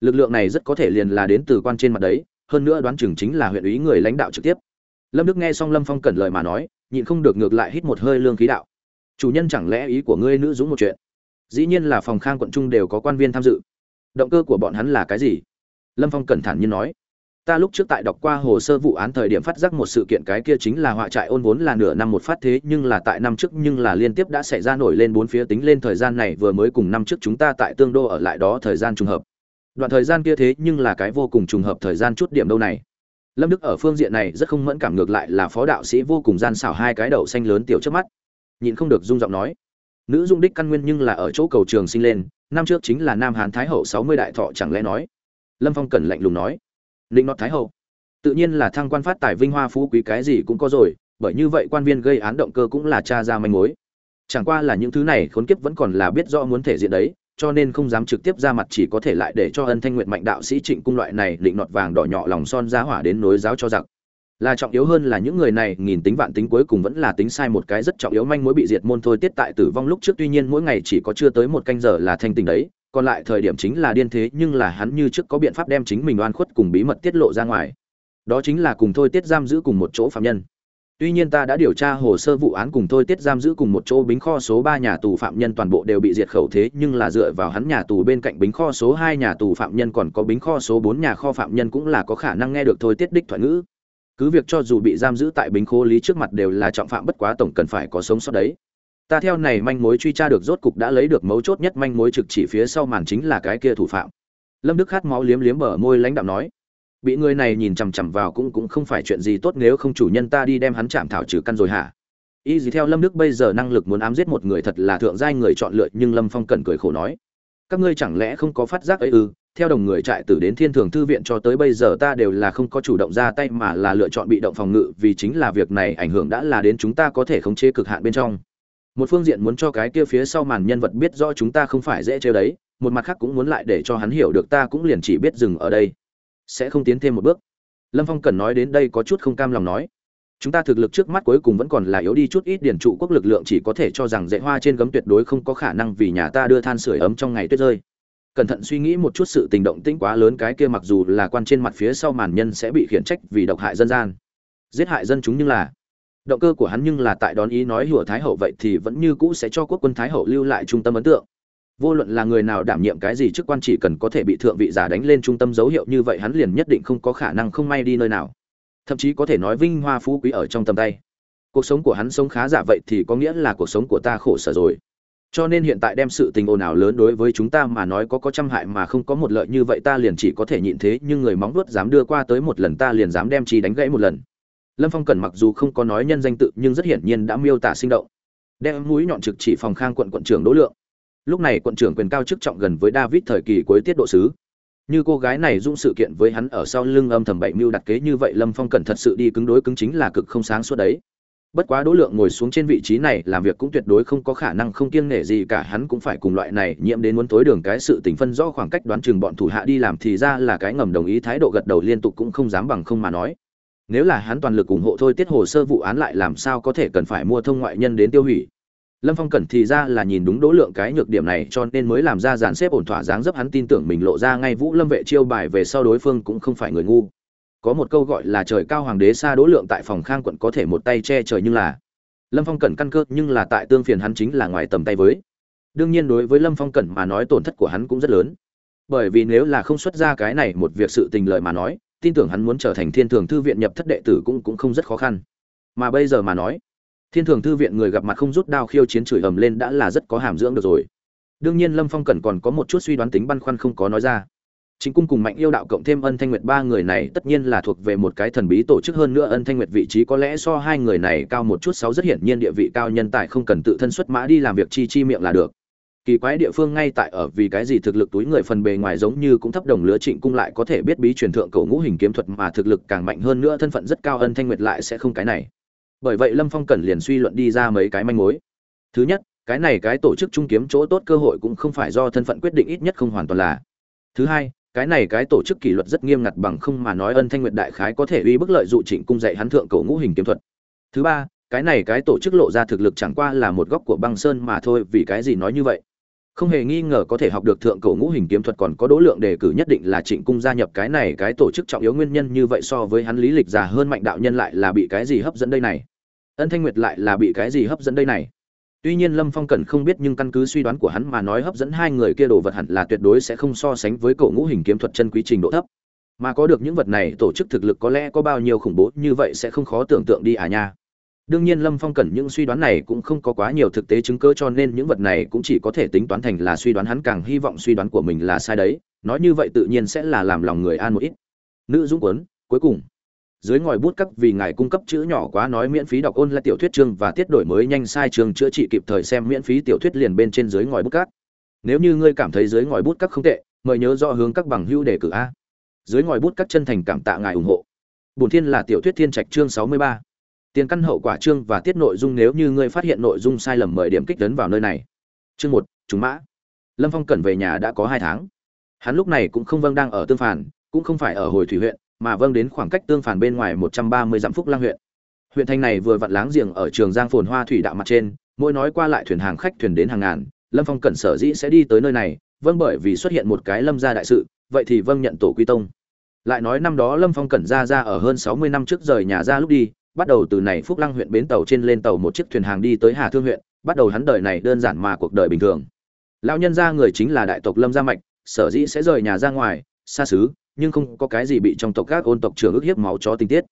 Lực lượng này rất có thể liền là đến từ quan trên mặt đấy, hơn nữa đoán chừng chính là huyện ủy người lãnh đạo trực tiếp lâm đức nghe xong lâm phong cẩn lời mà nói, nhịn không được ngược lại hít một hơi lương khí đạo. Chủ nhân chẳng lẽ ý của ngươi nữ dũng một chuyện? Dĩ nhiên là phòng khang quận trung đều có quan viên tham dự. Động cơ của bọn hắn là cái gì? Lâm phong cẩn thản nhiên nói. Ta lúc trước tại đọc qua hồ sơ vụ án thời điểm phát giác một sự kiện, cái kia chính là họa trại ôn vốn là nửa năm một phát thế, nhưng là tại năm trước, nhưng là liên tiếp đã xảy ra nổi lên bốn phía tính lên thời gian này, vừa mới cùng năm trước chúng ta tại tương đô ở lại đó thời gian trùng hợp. Đoạn thời gian kia thế, nhưng là cái vô cùng trùng hợp thời gian chút điểm đâu này lâm đức ở phương diện này rất không mẫn cảm ngược lại là phó đạo sĩ vô cùng gian xảo hai cái đầu xanh lớn tiểu trước mắt. Nhìn không được dung giọng nói. Nữ dung đích căn nguyên nhưng là ở chỗ cầu trường sinh lên, năm trước chính là nam hán thái hậu sáu mươi đại thọ chẳng lẽ nói? Lâm phong cẩn lạnh lùng nói. Ninh nọt thái hậu. Tự nhiên là thăng quan phát tài vinh hoa phú quý cái gì cũng có rồi, bởi như vậy quan viên gây án động cơ cũng là cha ra manh mối. Chẳng qua là những thứ này khốn kiếp vẫn còn là biết rõ muốn thể diện đấy cho nên không dám trực tiếp ra mặt, chỉ có thể lại để cho ân thanh nguyện mạnh đạo sĩ trịnh cung loại này định nọt vàng đỏ nhỏ lòng son giá hỏa đến nối giáo cho giặc. Là trọng yếu hơn là những người này, nghìn tính vạn tính cuối cùng vẫn là tính sai một cái rất trọng yếu manh mối bị diệt môn thôi, tiết tại tử vong lúc trước, tuy nhiên mỗi ngày chỉ có chưa tới một canh giờ là thanh tình đấy, còn lại thời điểm chính là điên thế, nhưng là hắn như trước có biện pháp đem chính mình oan khuất cùng bí mật tiết lộ ra ngoài. Đó chính là cùng thôi, tiết giam giữ cùng một chỗ phạm nhân. Tuy nhiên ta đã điều tra hồ sơ vụ án cùng thôi tiết giam giữ cùng một chỗ bính kho số 3 nhà tù phạm nhân toàn bộ đều bị diệt khẩu thế, nhưng là dựa vào hắn nhà tù bên cạnh bính kho số 2 nhà tù phạm nhân còn có bính kho số 4 nhà kho phạm nhân cũng là có khả năng nghe được thôi tiết đích thoại ngữ. Cứ việc cho dù bị giam giữ tại bính khố lý trước mặt đều là trọng phạm bất quá tổng cần phải có sống sót đấy. Ta theo này manh mối truy tra được rốt cục đã lấy được mấu chốt nhất manh mối trực chỉ phía sau màn chính là cái kia thủ phạm. Lâm Đức khát máu liếm liếm bờ môi lãnh đạm nói: bị người này nhìn chằm chằm vào cũng cũng không phải chuyện gì tốt nếu không chủ nhân ta đi đem hắn chạm thảo trừ căn rồi hả? Y gì theo lâm đức bây giờ năng lực muốn ám giết một người thật là thượng giai người chọn lựa, nhưng lâm phong cần cười khổ nói, các ngươi chẳng lẽ không có phát giác ấy ư? Theo đồng người trại tử đến thiên thường thư viện cho tới bây giờ ta đều là không có chủ động ra tay mà là lựa chọn bị động phòng ngự, vì chính là việc này ảnh hưởng đã là đến chúng ta có thể khống chế cực hạn bên trong. Một phương diện muốn cho cái kia phía sau màn nhân vật biết rõ chúng ta không phải dễ chơi đấy, một mặt khác cũng muốn lại để cho hắn hiểu được ta cũng liền chỉ biết dừng ở đây sẽ không tiến thêm một bước. Lâm phong cần nói đến đây có chút không cam lòng nói, chúng ta thực lực trước mắt cuối cùng vẫn còn là yếu đi chút ít điển trụ quốc lực lượng chỉ có thể cho rằng dạy hoa trên gấm tuyệt đối không có khả năng vì nhà ta đưa than sửa ấm trong ngày tuyết rơi. Cẩn thận suy nghĩ một chút sự tình động tĩnh quá lớn cái kia mặc dù là quan trên mặt phía sau màn nhân sẽ bị khiển trách vì độc hại dân gian. Giết hại dân chúng nhưng là, động cơ của hắn nhưng là tại đón ý nói hùa thái hậu vậy thì vẫn như cũ sẽ cho quốc quân thái hậu lưu lại trung tâm ấn tượng vô luận là người nào đảm nhiệm cái gì chức quan chỉ cần có thể bị thượng vị giả đánh lên trung tâm dấu hiệu như vậy hắn liền nhất định không có khả năng không may đi nơi nào. Thậm chí có thể nói vinh hoa phú quý ở trong tầm tay. Cuộc sống của hắn sống khá giả vậy thì có nghĩa là cuộc sống của ta khổ sở rồi. Cho nên hiện tại đem sự tình ồn ào lớn đối với chúng ta mà nói có có trăm hại mà không có một lợi như vậy ta liền chỉ có thể nhịn thế, nhưng người móng vuốt dám đưa qua tới một lần ta liền dám đem chi đánh gãy một lần. Lâm phong Cần mặc dù không có nói nhân danh tự nhưng rất hiển nhiên đã miêu tả sinh động. Đem mũi nhọn trực chỉ phòng khang quận quận trưởng đỗ lượng lúc này quận trưởng quyền cao chức trọng gần với david thời kỳ cuối tiết độ sứ. Như cô gái này dung sự kiện với hắn ở sau lưng âm thầm bậy mưu đặt kế như vậy, lâm phong cần thật sự đi cứng đối cứng chính là cực không sáng suốt đấy. Bất quá đỗ lượng ngồi xuống trên vị trí này làm việc cũng tuyệt đối không có khả năng không kiêng nể gì cả, hắn cũng phải cùng loại này nhiễm đến muốn tối đường cái sự tình phân rõ khoảng cách đoán chừng bọn thủ hạ đi làm thì ra là cái ngầm đồng ý, thái độ gật đầu liên tục cũng không dám bằng không mà nói. Nếu là hắn toàn lực ủng hộ thôi, tiết hồ sơ vụ án lại làm sao có thể cần phải mua thông ngoại nhân đến tiêu hủy? Lâm phong cẩn thì ra là nhìn đúng đỗ lượng cái nhược điểm này, cho nên mới làm ra dàn xếp ổn thỏa dáng dấp hắn tin tưởng mình lộ ra ngay vũ lâm vệ chiêu bài về sau đối phương cũng không phải người ngu. Có một câu gọi là trời cao hoàng đế xa đỗ lượng tại phòng khang quận có thể một tay che trời nhưng là lâm phong cẩn căn cơ nhưng là tại tương phiền hắn chính là ngoài tầm tay với. Đương nhiên đối với lâm phong cẩn mà nói tổn thất của hắn cũng rất lớn. Bởi vì nếu là không xuất ra cái này một việc sự tình lợi mà nói, tin tưởng hắn muốn trở thành thiên thường thư viện nhập thất đệ tử cũng cũng không rất khó khăn. Mà bây giờ mà nói thiên thường thư viện người gặp mặt không rút đao khiêu chiến chửi ầm lên đã là rất có hàm dưỡng được rồi. Đương nhiên lâm phong cẩn còn có một chút suy đoán tính băn khoăn không có nói ra. Chính cung cùng mạnh yêu đạo cộng thêm ân thanh nguyệt ba người này tất nhiên là thuộc về một cái thần bí tổ chức hơn nữa ân thanh nguyệt vị trí có lẽ so hai người này cao một chút sáu rất hiển nhiên địa vị cao nhân tài không cần tự thân xuất mã đi làm việc chi chi miệng là được. Kỳ quái địa phương ngay tại ở vì cái gì thực lực túi người phần bề ngoài giống như cũng thấp đồng lứa trịnh cung lại có thể biết bí truyền thượng cầu ngũ hình kiếm thuật mà thực lực càng mạnh hơn nữa thân phận rất cao ân thanh nguyệt lại sẽ không cái này bởi vậy lâm phong cần liền suy luận đi ra mấy cái manh mối. Thứ nhất, cái này cái tổ chức trung kiếm chỗ tốt cơ hội cũng không phải do thân phận quyết định ít nhất không hoàn toàn là. Thứ hai, cái này cái tổ chức kỷ luật rất nghiêm ngặt bằng không mà nói ân thanh nguyệt đại khái có thể uy bức lợi dụ trịnh cung dạy hắn thượng cầu ngũ hình kiếm thuật. Thứ ba, cái này cái tổ chức lộ ra thực lực chẳng qua là một góc của băng sơn mà thôi, vì cái gì nói như vậy? Không hề nghi ngờ có thể học được thượng cổ ngũ hình kiếm thuật còn có đối lượng đề cử nhất định là trịnh cung gia nhập cái này cái tổ chức trọng yếu nguyên nhân như vậy so với hắn lý lịch già hơn mạnh đạo nhân lại là bị cái gì hấp dẫn đây này? Ân thanh nguyệt lại là bị cái gì hấp dẫn đây này? Tuy nhiên lâm phong cần không biết nhưng căn cứ suy đoán của hắn mà nói hấp dẫn hai người kia đồ vật hẳn là tuyệt đối sẽ không so sánh với cổ ngũ hình kiếm thuật chân quý trình độ thấp. Mà có được những vật này, tổ chức thực lực có lẽ có bao nhiêu khủng bố, như vậy sẽ không khó tưởng tượng đi à nha. Đương nhiên lâm phong cần những suy đoán này cũng không có quá nhiều thực tế chứng cứ cho nên những vật này cũng chỉ có thể tính toán thành là suy đoán hắn càng hy vọng suy đoán của mình là sai đấy. Nói như vậy tự nhiên sẽ là làm lòng người an một ít. Nữ dũng quấn, cuối cùng dưới ngòi bút cấp vì ngài cung cấp chữ nhỏ quá nói miễn phí đọc ôn là tiểu thuyết chương và tiết đổi mới nhanh sai trường chữa trị kịp thời xem miễn phí tiểu thuyết liền bên trên dưới ngòi bút cát nếu như ngươi cảm thấy dưới ngòi bút cát không tệ, mời nhớ rõ hướng các bằng hữu đề cử a. Dưới ngòi bút cát chân thành cảm tạ ngài ủng hộ. Bổn thiên là tiểu thuyết thiên trạch chương sáu mươi ba. Tiền căn hậu quả chương và tiết nội dung nếu như ngươi phát hiện nội dung sai lầm mời điểm kích tấn vào nơi này. Chương một chúng mã. Lâm phong cẩn về nhà đã có hai tháng. Hắn lúc này cũng không vâng đang ở tương phản, cũng không phải ở hồi thủy huyện mà vâng đến khoảng cách tương phản bên ngoài một trăm ba mươi dặm phúc lang huyện. Huyện thành này vừa vặn láng giềng ở trường giang phồn hoa thủy đạo mặt trên, mỗi nói qua lại thuyền hàng khách thuyền đến hàng ngàn, lâm phong cẩn sở dĩ sẽ đi tới nơi này vâng bởi vì xuất hiện một cái lâm gia đại sự, vậy thì vâng nhận tổ quy tông. Lại nói năm đó lâm phong cẩn ra ra ở hơn sáu mươi năm trước rời nhà ra lúc đi, bắt đầu từ này phúc lăng huyện bến tàu trên lên tàu một chiếc thuyền hàng đi tới hà thương huyện, bắt đầu hắn đời này đơn giản mà cuộc đời bình thường. Lão nhân gia người chính là đại tộc lâm gia mạch, sở dĩ sẽ rời nhà ra ngoài, xa xứ nhưng không có cái gì bị trong tộc các ôn tộc trưởng ức hiếp máu chó tình tiết.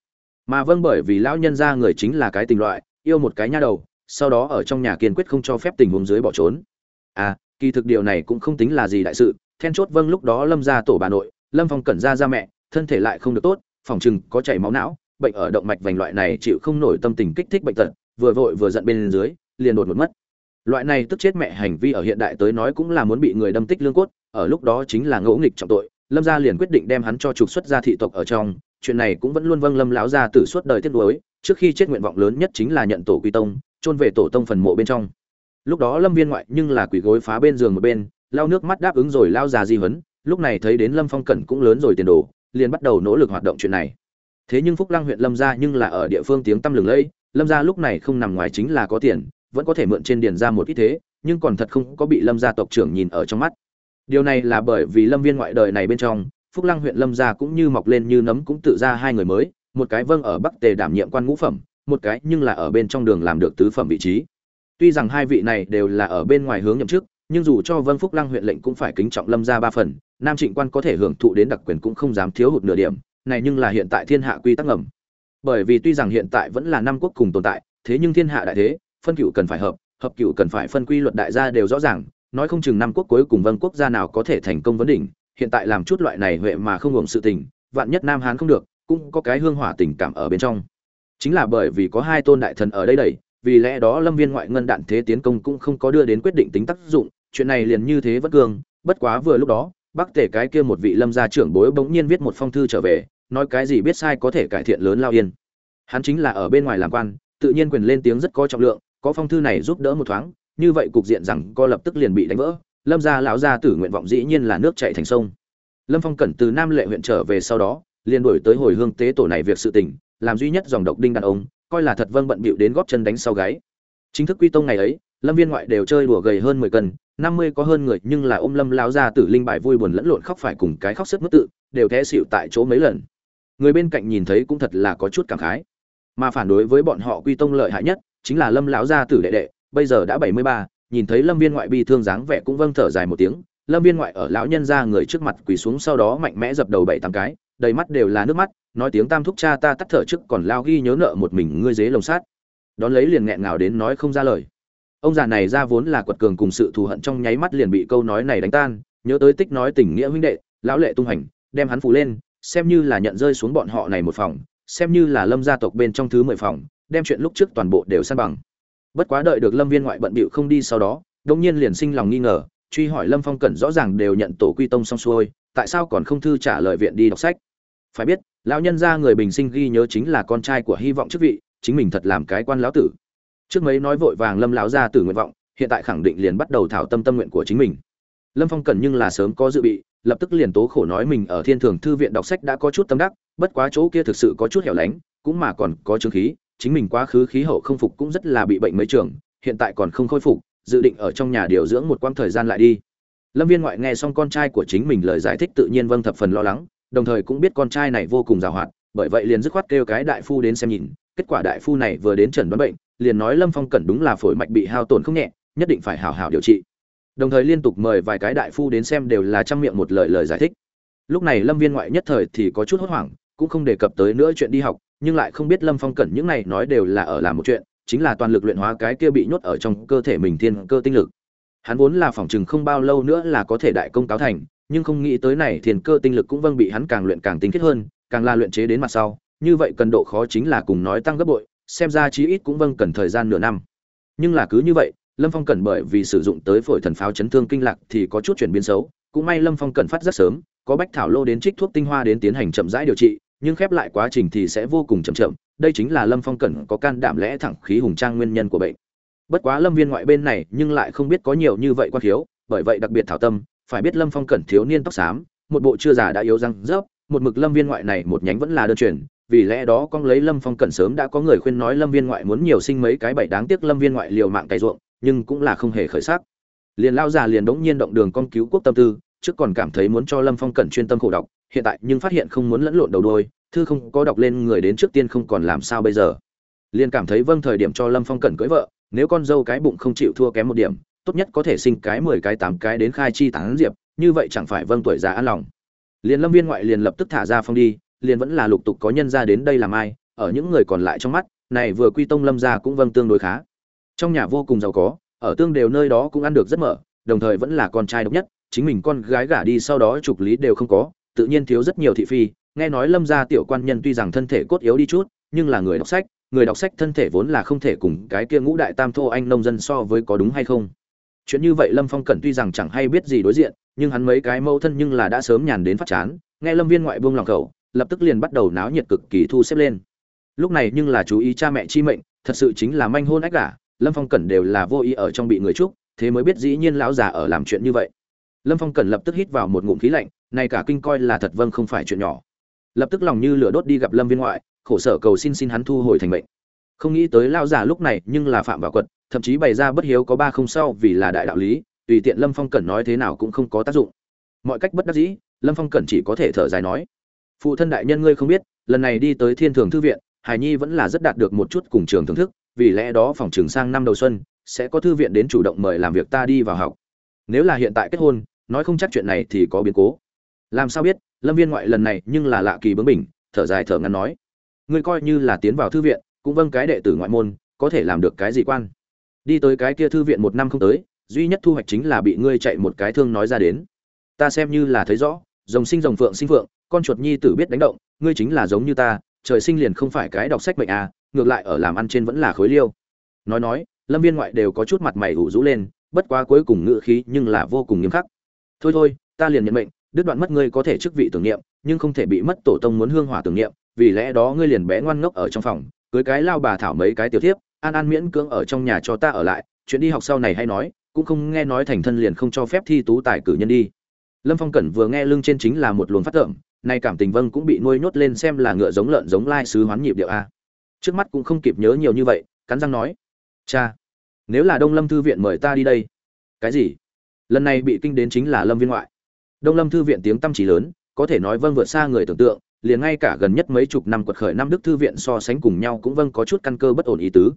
Mà vâng bởi vì lão nhân gia người chính là cái tình loại, yêu một cái nha đầu, sau đó ở trong nhà kiên quyết không cho phép tình huống dưới bỏ trốn. À kỳ thực điều này cũng không tính là gì đại sự, then chốt vâng lúc đó lâm gia tổ bà nội, lâm phong cẩn ra ra mẹ, thân thể lại không được tốt, phòng chừng có chảy máu não, bệnh ở động mạch vành loại này chịu không nổi tâm tình kích thích bệnh tật, vừa vội vừa giận bên dưới, liền đột một mất. Loại này tức chết mẹ hành vi ở hiện đại tới nói cũng là muốn bị người đâm tích lương cốt, ở lúc đó chính là ngẫu nghịch trọng tội lâm gia liền quyết định đem hắn cho trục xuất ra thị tộc ở trong, chuyện này cũng vẫn luôn vâng lâm lão gia tử suốt đời tiết đối trước khi chết nguyện vọng lớn nhất chính là nhận tổ quy tông, chôn về tổ tông phần mộ bên trong. Lúc đó lâm viên ngoại nhưng là quỷ gối phá bên giường một bên, lao nước mắt đáp ứng rồi lao già di huấn, lúc này thấy đến lâm phong cẩn cũng lớn rồi tiền đồ, liền bắt đầu nỗ lực hoạt động chuyện này. Thế nhưng phúc lăng huyện lâm gia nhưng là ở địa phương tiếng tăm lừng lẫy, lâm gia lúc này không nằm ngoài chính là có tiền, vẫn có thể mượn trên điền ra một ít thế, nhưng còn thật không có bị lâm gia tộc trưởng nhìn ở trong mắt điều này là bởi vì lâm viên ngoại đời này bên trong, phúc lăng huyện lâm gia cũng như mọc lên như nấm cũng tự ra hai người mới, một cái vâng ở bắc tề đảm nhiệm quan ngũ phẩm, một cái nhưng là ở bên trong đường làm được tứ phẩm vị trí. Tuy rằng hai vị này đều là ở bên ngoài hướng nhậm chức, nhưng dù cho vân phúc lăng huyện lệnh cũng phải kính trọng lâm gia ba phần, nam trịnh quan có thể hưởng thụ đến đặc quyền cũng không dám thiếu hụt nửa điểm, này nhưng là hiện tại thiên hạ quy tắc ngầm. Bởi vì tuy rằng hiện tại vẫn là năm quốc cùng tồn tại, thế nhưng thiên hạ đại thế, phân cựu cần phải hợp hợp cựu cần phải phân quy luật đại gia đều rõ ràng nói không chừng năm quốc cuối cùng vân quốc gia nào có thể thành công vấn đỉnh, hiện tại làm chút loại này huệ mà không hưởng sự tình, vạn nhất nam hán không được, cũng có cái hương hỏa tình cảm ở bên trong. Chính là bởi vì có hai tôn đại thần ở đây đẩy vì lẽ đó lâm viên ngoại ngân đạn thế tiến công cũng không có đưa đến quyết định tính tác dụng, chuyện này liền như thế vẫn cường, bất quá vừa lúc đó bắc tể cái kia một vị lâm gia trưởng bối bỗng nhiên viết một phong thư trở về, nói cái gì biết sai có thể cải thiện lớn lao yên. Hắn chính là ở bên ngoài làm quan, tự nhiên quyền lên tiếng rất có trọng lượng, có phong thư này giúp đỡ một thoáng như vậy cục diện rằng co lập tức liền bị đánh vỡ, lâm gia lão gia tử nguyện vọng dĩ nhiên là nước chảy thành sông. Lâm phong cẩn từ nam lệ huyện trở về sau đó, liền đổi tới hồi hương tế tổ này việc sự tình, làm duy nhất dòng độc đinh đàn ông, coi là thật vâng bận bịu đến góp chân đánh sau gáy. Chính thức quy tông ngày ấy, lâm viên ngoại đều chơi đùa gầy hơn mười cân, năm mươi có hơn người nhưng là ôm lâm lão gia tử linh bài vui buồn lẫn lộn khóc phải cùng cái khóc sức mức tự, đều té xịu tại chỗ mấy lần. Người bên cạnh nhìn thấy cũng thật là có chút cảm khái. Mà phản đối với bọn họ quy tông lợi hại nhất, chính là lâm lão gia tử đệ đệ bây giờ đã bảy mươi ba, nhìn thấy lâm viên ngoại bi thương dáng vẻ cũng vâng thở dài một tiếng. Lâm viên ngoại ở lão nhân ra người trước mặt quỳ xuống sau đó mạnh mẽ dập đầu bảy tám cái, đầy mắt đều là nước mắt, nói tiếng tam thúc cha ta tắt thở trước còn lao ghi nhớ nợ một mình ngươi dế lồng sát. Đón lấy liền nghẹn ngào đến nói không ra lời. Ông già này ra vốn là quật cường cùng sự thù hận trong nháy mắt liền bị câu nói này đánh tan, nhớ tới tích nói tình nghĩa huynh đệ, lão lệ tung hành, đem hắn phủ lên, xem như là nhận rơi xuống bọn họ này một phòng, xem như là lâm gia tộc bên trong thứ mười phòng, đem chuyện lúc trước toàn bộ đều san bằng bất quá đợi được lâm viên ngoại bận bịu không đi sau đó đông nhiên liền sinh lòng nghi ngờ, truy hỏi lâm phong cẩn rõ ràng đều nhận tổ quy tông xong xuôi, tại sao còn không thư trả lời viện đi đọc sách? Phải biết, lão nhân gia người bình sinh ghi nhớ chính là con trai của hy vọng chức vị, chính mình thật làm cái quan lão tử. Trước mấy nói vội vàng lâm lão gia từ nguyện vọng, hiện tại khẳng định liền bắt đầu thảo tâm tâm nguyện của chính mình. Lâm phong cần nhưng là sớm có dự bị, lập tức liền tố khổ nói mình ở thiên thường thư viện đọc sách đã có chút tâm đắc, bất quá chỗ kia thực sự có chút hẻo lánh, cũng mà còn có chứng khí chính mình quá khứ khí hậu không phục cũng rất là bị bệnh mấy trường, hiện tại còn không khôi phục, dự định ở trong nhà điều dưỡng một quãng thời gian lại đi. Lâm viên ngoại nghe xong con trai của chính mình lời giải thích tự nhiên vâng thập phần lo lắng, đồng thời cũng biết con trai này vô cùng giàu hoạt bởi vậy liền dứt khoát kêu cái đại phu đến xem nhìn, kết quả đại phu này vừa đến trần đoán bệnh, liền nói lâm phong cẩn đúng là phổi mạch bị hao tổn không nhẹ, nhất định phải hào hào điều trị. Đồng thời liên tục mời vài cái đại phu đến xem đều là trăm miệng một lời lời giải thích. Lúc này lâm viên ngoại nhất thời thì có chút hốt hoảng, cũng không đề cập tới nữa chuyện đi học nhưng lại không biết lâm phong cẩn những này nói đều là ở làm một chuyện, chính là toàn lực luyện hóa cái kia bị nhốt ở trong cơ thể mình thiên cơ tinh lực. Hắn vốn là phỏng chừng không bao lâu nữa là có thể đại công cáo thành, nhưng không nghĩ tới này thiên cơ tinh lực cũng vâng bị hắn càng luyện càng tinh khiết hơn, càng là luyện chế đến mặt sau, như vậy cần độ khó chính là cùng nói tăng gấp bội, xem ra chí ít cũng vâng cần thời gian nửa năm. Nhưng là cứ như vậy, lâm phong cẩn bởi vì sử dụng tới phổi thần pháo chấn thương kinh lạc thì có chút chuyển biến xấu, cũng may lâm phong cẩn phát rất sớm, có bách thảo lô đến trích thuốc tinh hoa đến tiến hành chậm rãi điều trị nhưng khép lại quá trình thì sẽ vô cùng chậm chậm, đây chính là lâm phong cẩn có can đảm lẽ thẳng khí hùng trang nguyên nhân của bệnh. Bất quá lâm viên ngoại bên này nhưng lại không biết có nhiều như vậy quan thiếu bởi vậy đặc biệt thảo tâm, phải biết lâm phong cẩn thiếu niên tóc xám, một bộ chưa già đã yếu răng rớp, một mực lâm viên ngoại này một nhánh vẫn là đơn truyền, vì lẽ đó con lấy lâm phong cẩn sớm đã có người khuyên nói lâm viên ngoại muốn nhiều sinh mấy cái bảy đáng tiếc lâm viên ngoại liều mạng cày ruộng, nhưng cũng là không hề khởi sắc. Liền lao già liền đống nhiên động đường con cứu quốc tâm tư, trước còn cảm thấy muốn cho lâm phong cẩn chuyên tâm khổ đọc hiện tại nhưng phát hiện không muốn lẫn lộn đầu đôi, thư không có đọc lên người đến trước tiên không còn làm sao bây giờ. Liền cảm thấy vâng thời điểm cho lâm phong cẩn cưới vợ, nếu con dâu cái bụng không chịu thua kém một điểm, tốt nhất có thể sinh cái mười cái tám cái đến khai chi tán diệp, như vậy chẳng phải vâng tuổi già an lòng. Liền lâm viên ngoại liền lập tức thả ra phong đi, liền vẫn là lục tục có nhân ra đến đây làm ai, ở những người còn lại trong mắt, này vừa quy tông lâm ra cũng vâng tương đối khá. Trong nhà vô cùng giàu có, ở tương đều nơi đó cũng ăn được rất mở, đồng thời vẫn là con trai độc nhất, chính mình con gái gả đi sau đó trục lý đều không có tự nhiên thiếu rất nhiều thị phi. Nghe nói lâm gia tiểu quan nhân tuy rằng thân thể cốt yếu đi chút, nhưng là người đọc sách, người đọc sách thân thể vốn là không thể cùng cái kia ngũ đại tam thô anh nông dân so với có đúng hay không. Chuyện như vậy lâm phong cẩn tuy rằng chẳng hay biết gì đối diện, nhưng hắn mấy cái mâu thân nhưng là đã sớm nhàn đến phát chán, nghe lâm viên ngoại buông lòng khẩu, lập tức liền bắt đầu náo nhiệt cực kỳ thu xếp lên. Lúc này nhưng là chú ý cha mẹ chi mệnh, thật sự chính là manh hôn ách cả lâm phong cẩn đều là vô ý ở trong bị người trúc thế mới biết dĩ nhiên lão già ở làm chuyện như vậy lâm phong cẩn lập tức hít vào một ngụm khí lạnh này cả kinh coi là thật vâng không phải chuyện nhỏ. Lập tức lòng như lửa đốt đi gặp lâm viên ngoại, khổ sở cầu xin xin hắn thu hồi thành mệnh. Không nghĩ tới lão già lúc này nhưng là phạm vào quật, thậm chí bày ra bất hiếu có ba không sau vì là đại đạo lý, tùy tiện lâm phong cẩn nói thế nào cũng không có tác dụng. Mọi cách bất đắc dĩ, lâm phong cẩn chỉ có thể thở dài nói. Phụ thân đại nhân ngươi không biết, lần này đi tới thiên thường thư viện, hải nhi vẫn là rất đạt được một chút cùng trường thưởng thức, vì lẽ đó phòng trường sang năm đầu xuân, sẽ có thư viện đến chủ động mời làm việc ta đi vào học. Nếu là hiện tại kết hôn nói không chắc chuyện này thì có biến cố. Làm sao biết, lâm viên ngoại lần này nhưng là lạ kỳ bướng bỉnh, thở dài thở ngắn nói. Ngươi coi như là tiến vào thư viện, cũng vâng cái đệ tử ngoại môn, có thể làm được cái gì quan? Đi tới cái kia thư viện một năm không tới, duy nhất thu hoạch chính là bị ngươi chạy một cái thương nói ra đến. Ta xem như là thấy rõ, rồng sinh rồng phượng sinh phượng, con chuột nhi tử biết đánh động, ngươi chính là giống như ta, trời sinh liền không phải cái đọc sách mệnh à ngược lại ở làm ăn trên vẫn là khối liêu. Nói nói, lâm viên ngoại đều có chút mặt mày ủ rũ lên, bất quá cuối cùng ngự khí nhưng là vô cùng nghiêm khắc thôi thôi, ta liền nhận mệnh, đứt đoạn mất ngươi có thể chức vị tưởng niệm, nhưng không thể bị mất tổ tông muốn hương hỏa tưởng niệm, vì lẽ đó ngươi liền bé ngoan ngốc ở trong phòng, cưới cái lao bà thảo mấy cái tiểu thiếp, an an miễn cưỡng ở trong nhà cho ta ở lại, chuyện đi học sau này hay nói, cũng không nghe nói thành thân liền không cho phép thi tú tài cử nhân đi. Lâm phong cẩn vừa nghe lưng trên chính là một luồng phát tưởng nay cảm tình vâng cũng bị nuôi nhốt lên xem là ngựa giống lợn giống lai sứ hoán nhịp điệu a. Trước mắt cũng không kịp nhớ nhiều như vậy, cắn răng nói, cha, nếu là đông lâm thư viện mời ta đi đây, cái gì? Lần này bị kinh đến chính là lâm viên ngoại. Đông lâm thư viện tiếng tăm chỉ lớn, có thể nói vâng vượt xa người tưởng tượng, liền ngay cả gần nhất mấy chục năm quật khởi năm đức thư viện so sánh cùng nhau cũng vâng có chút căn cơ bất ổn ý tứ.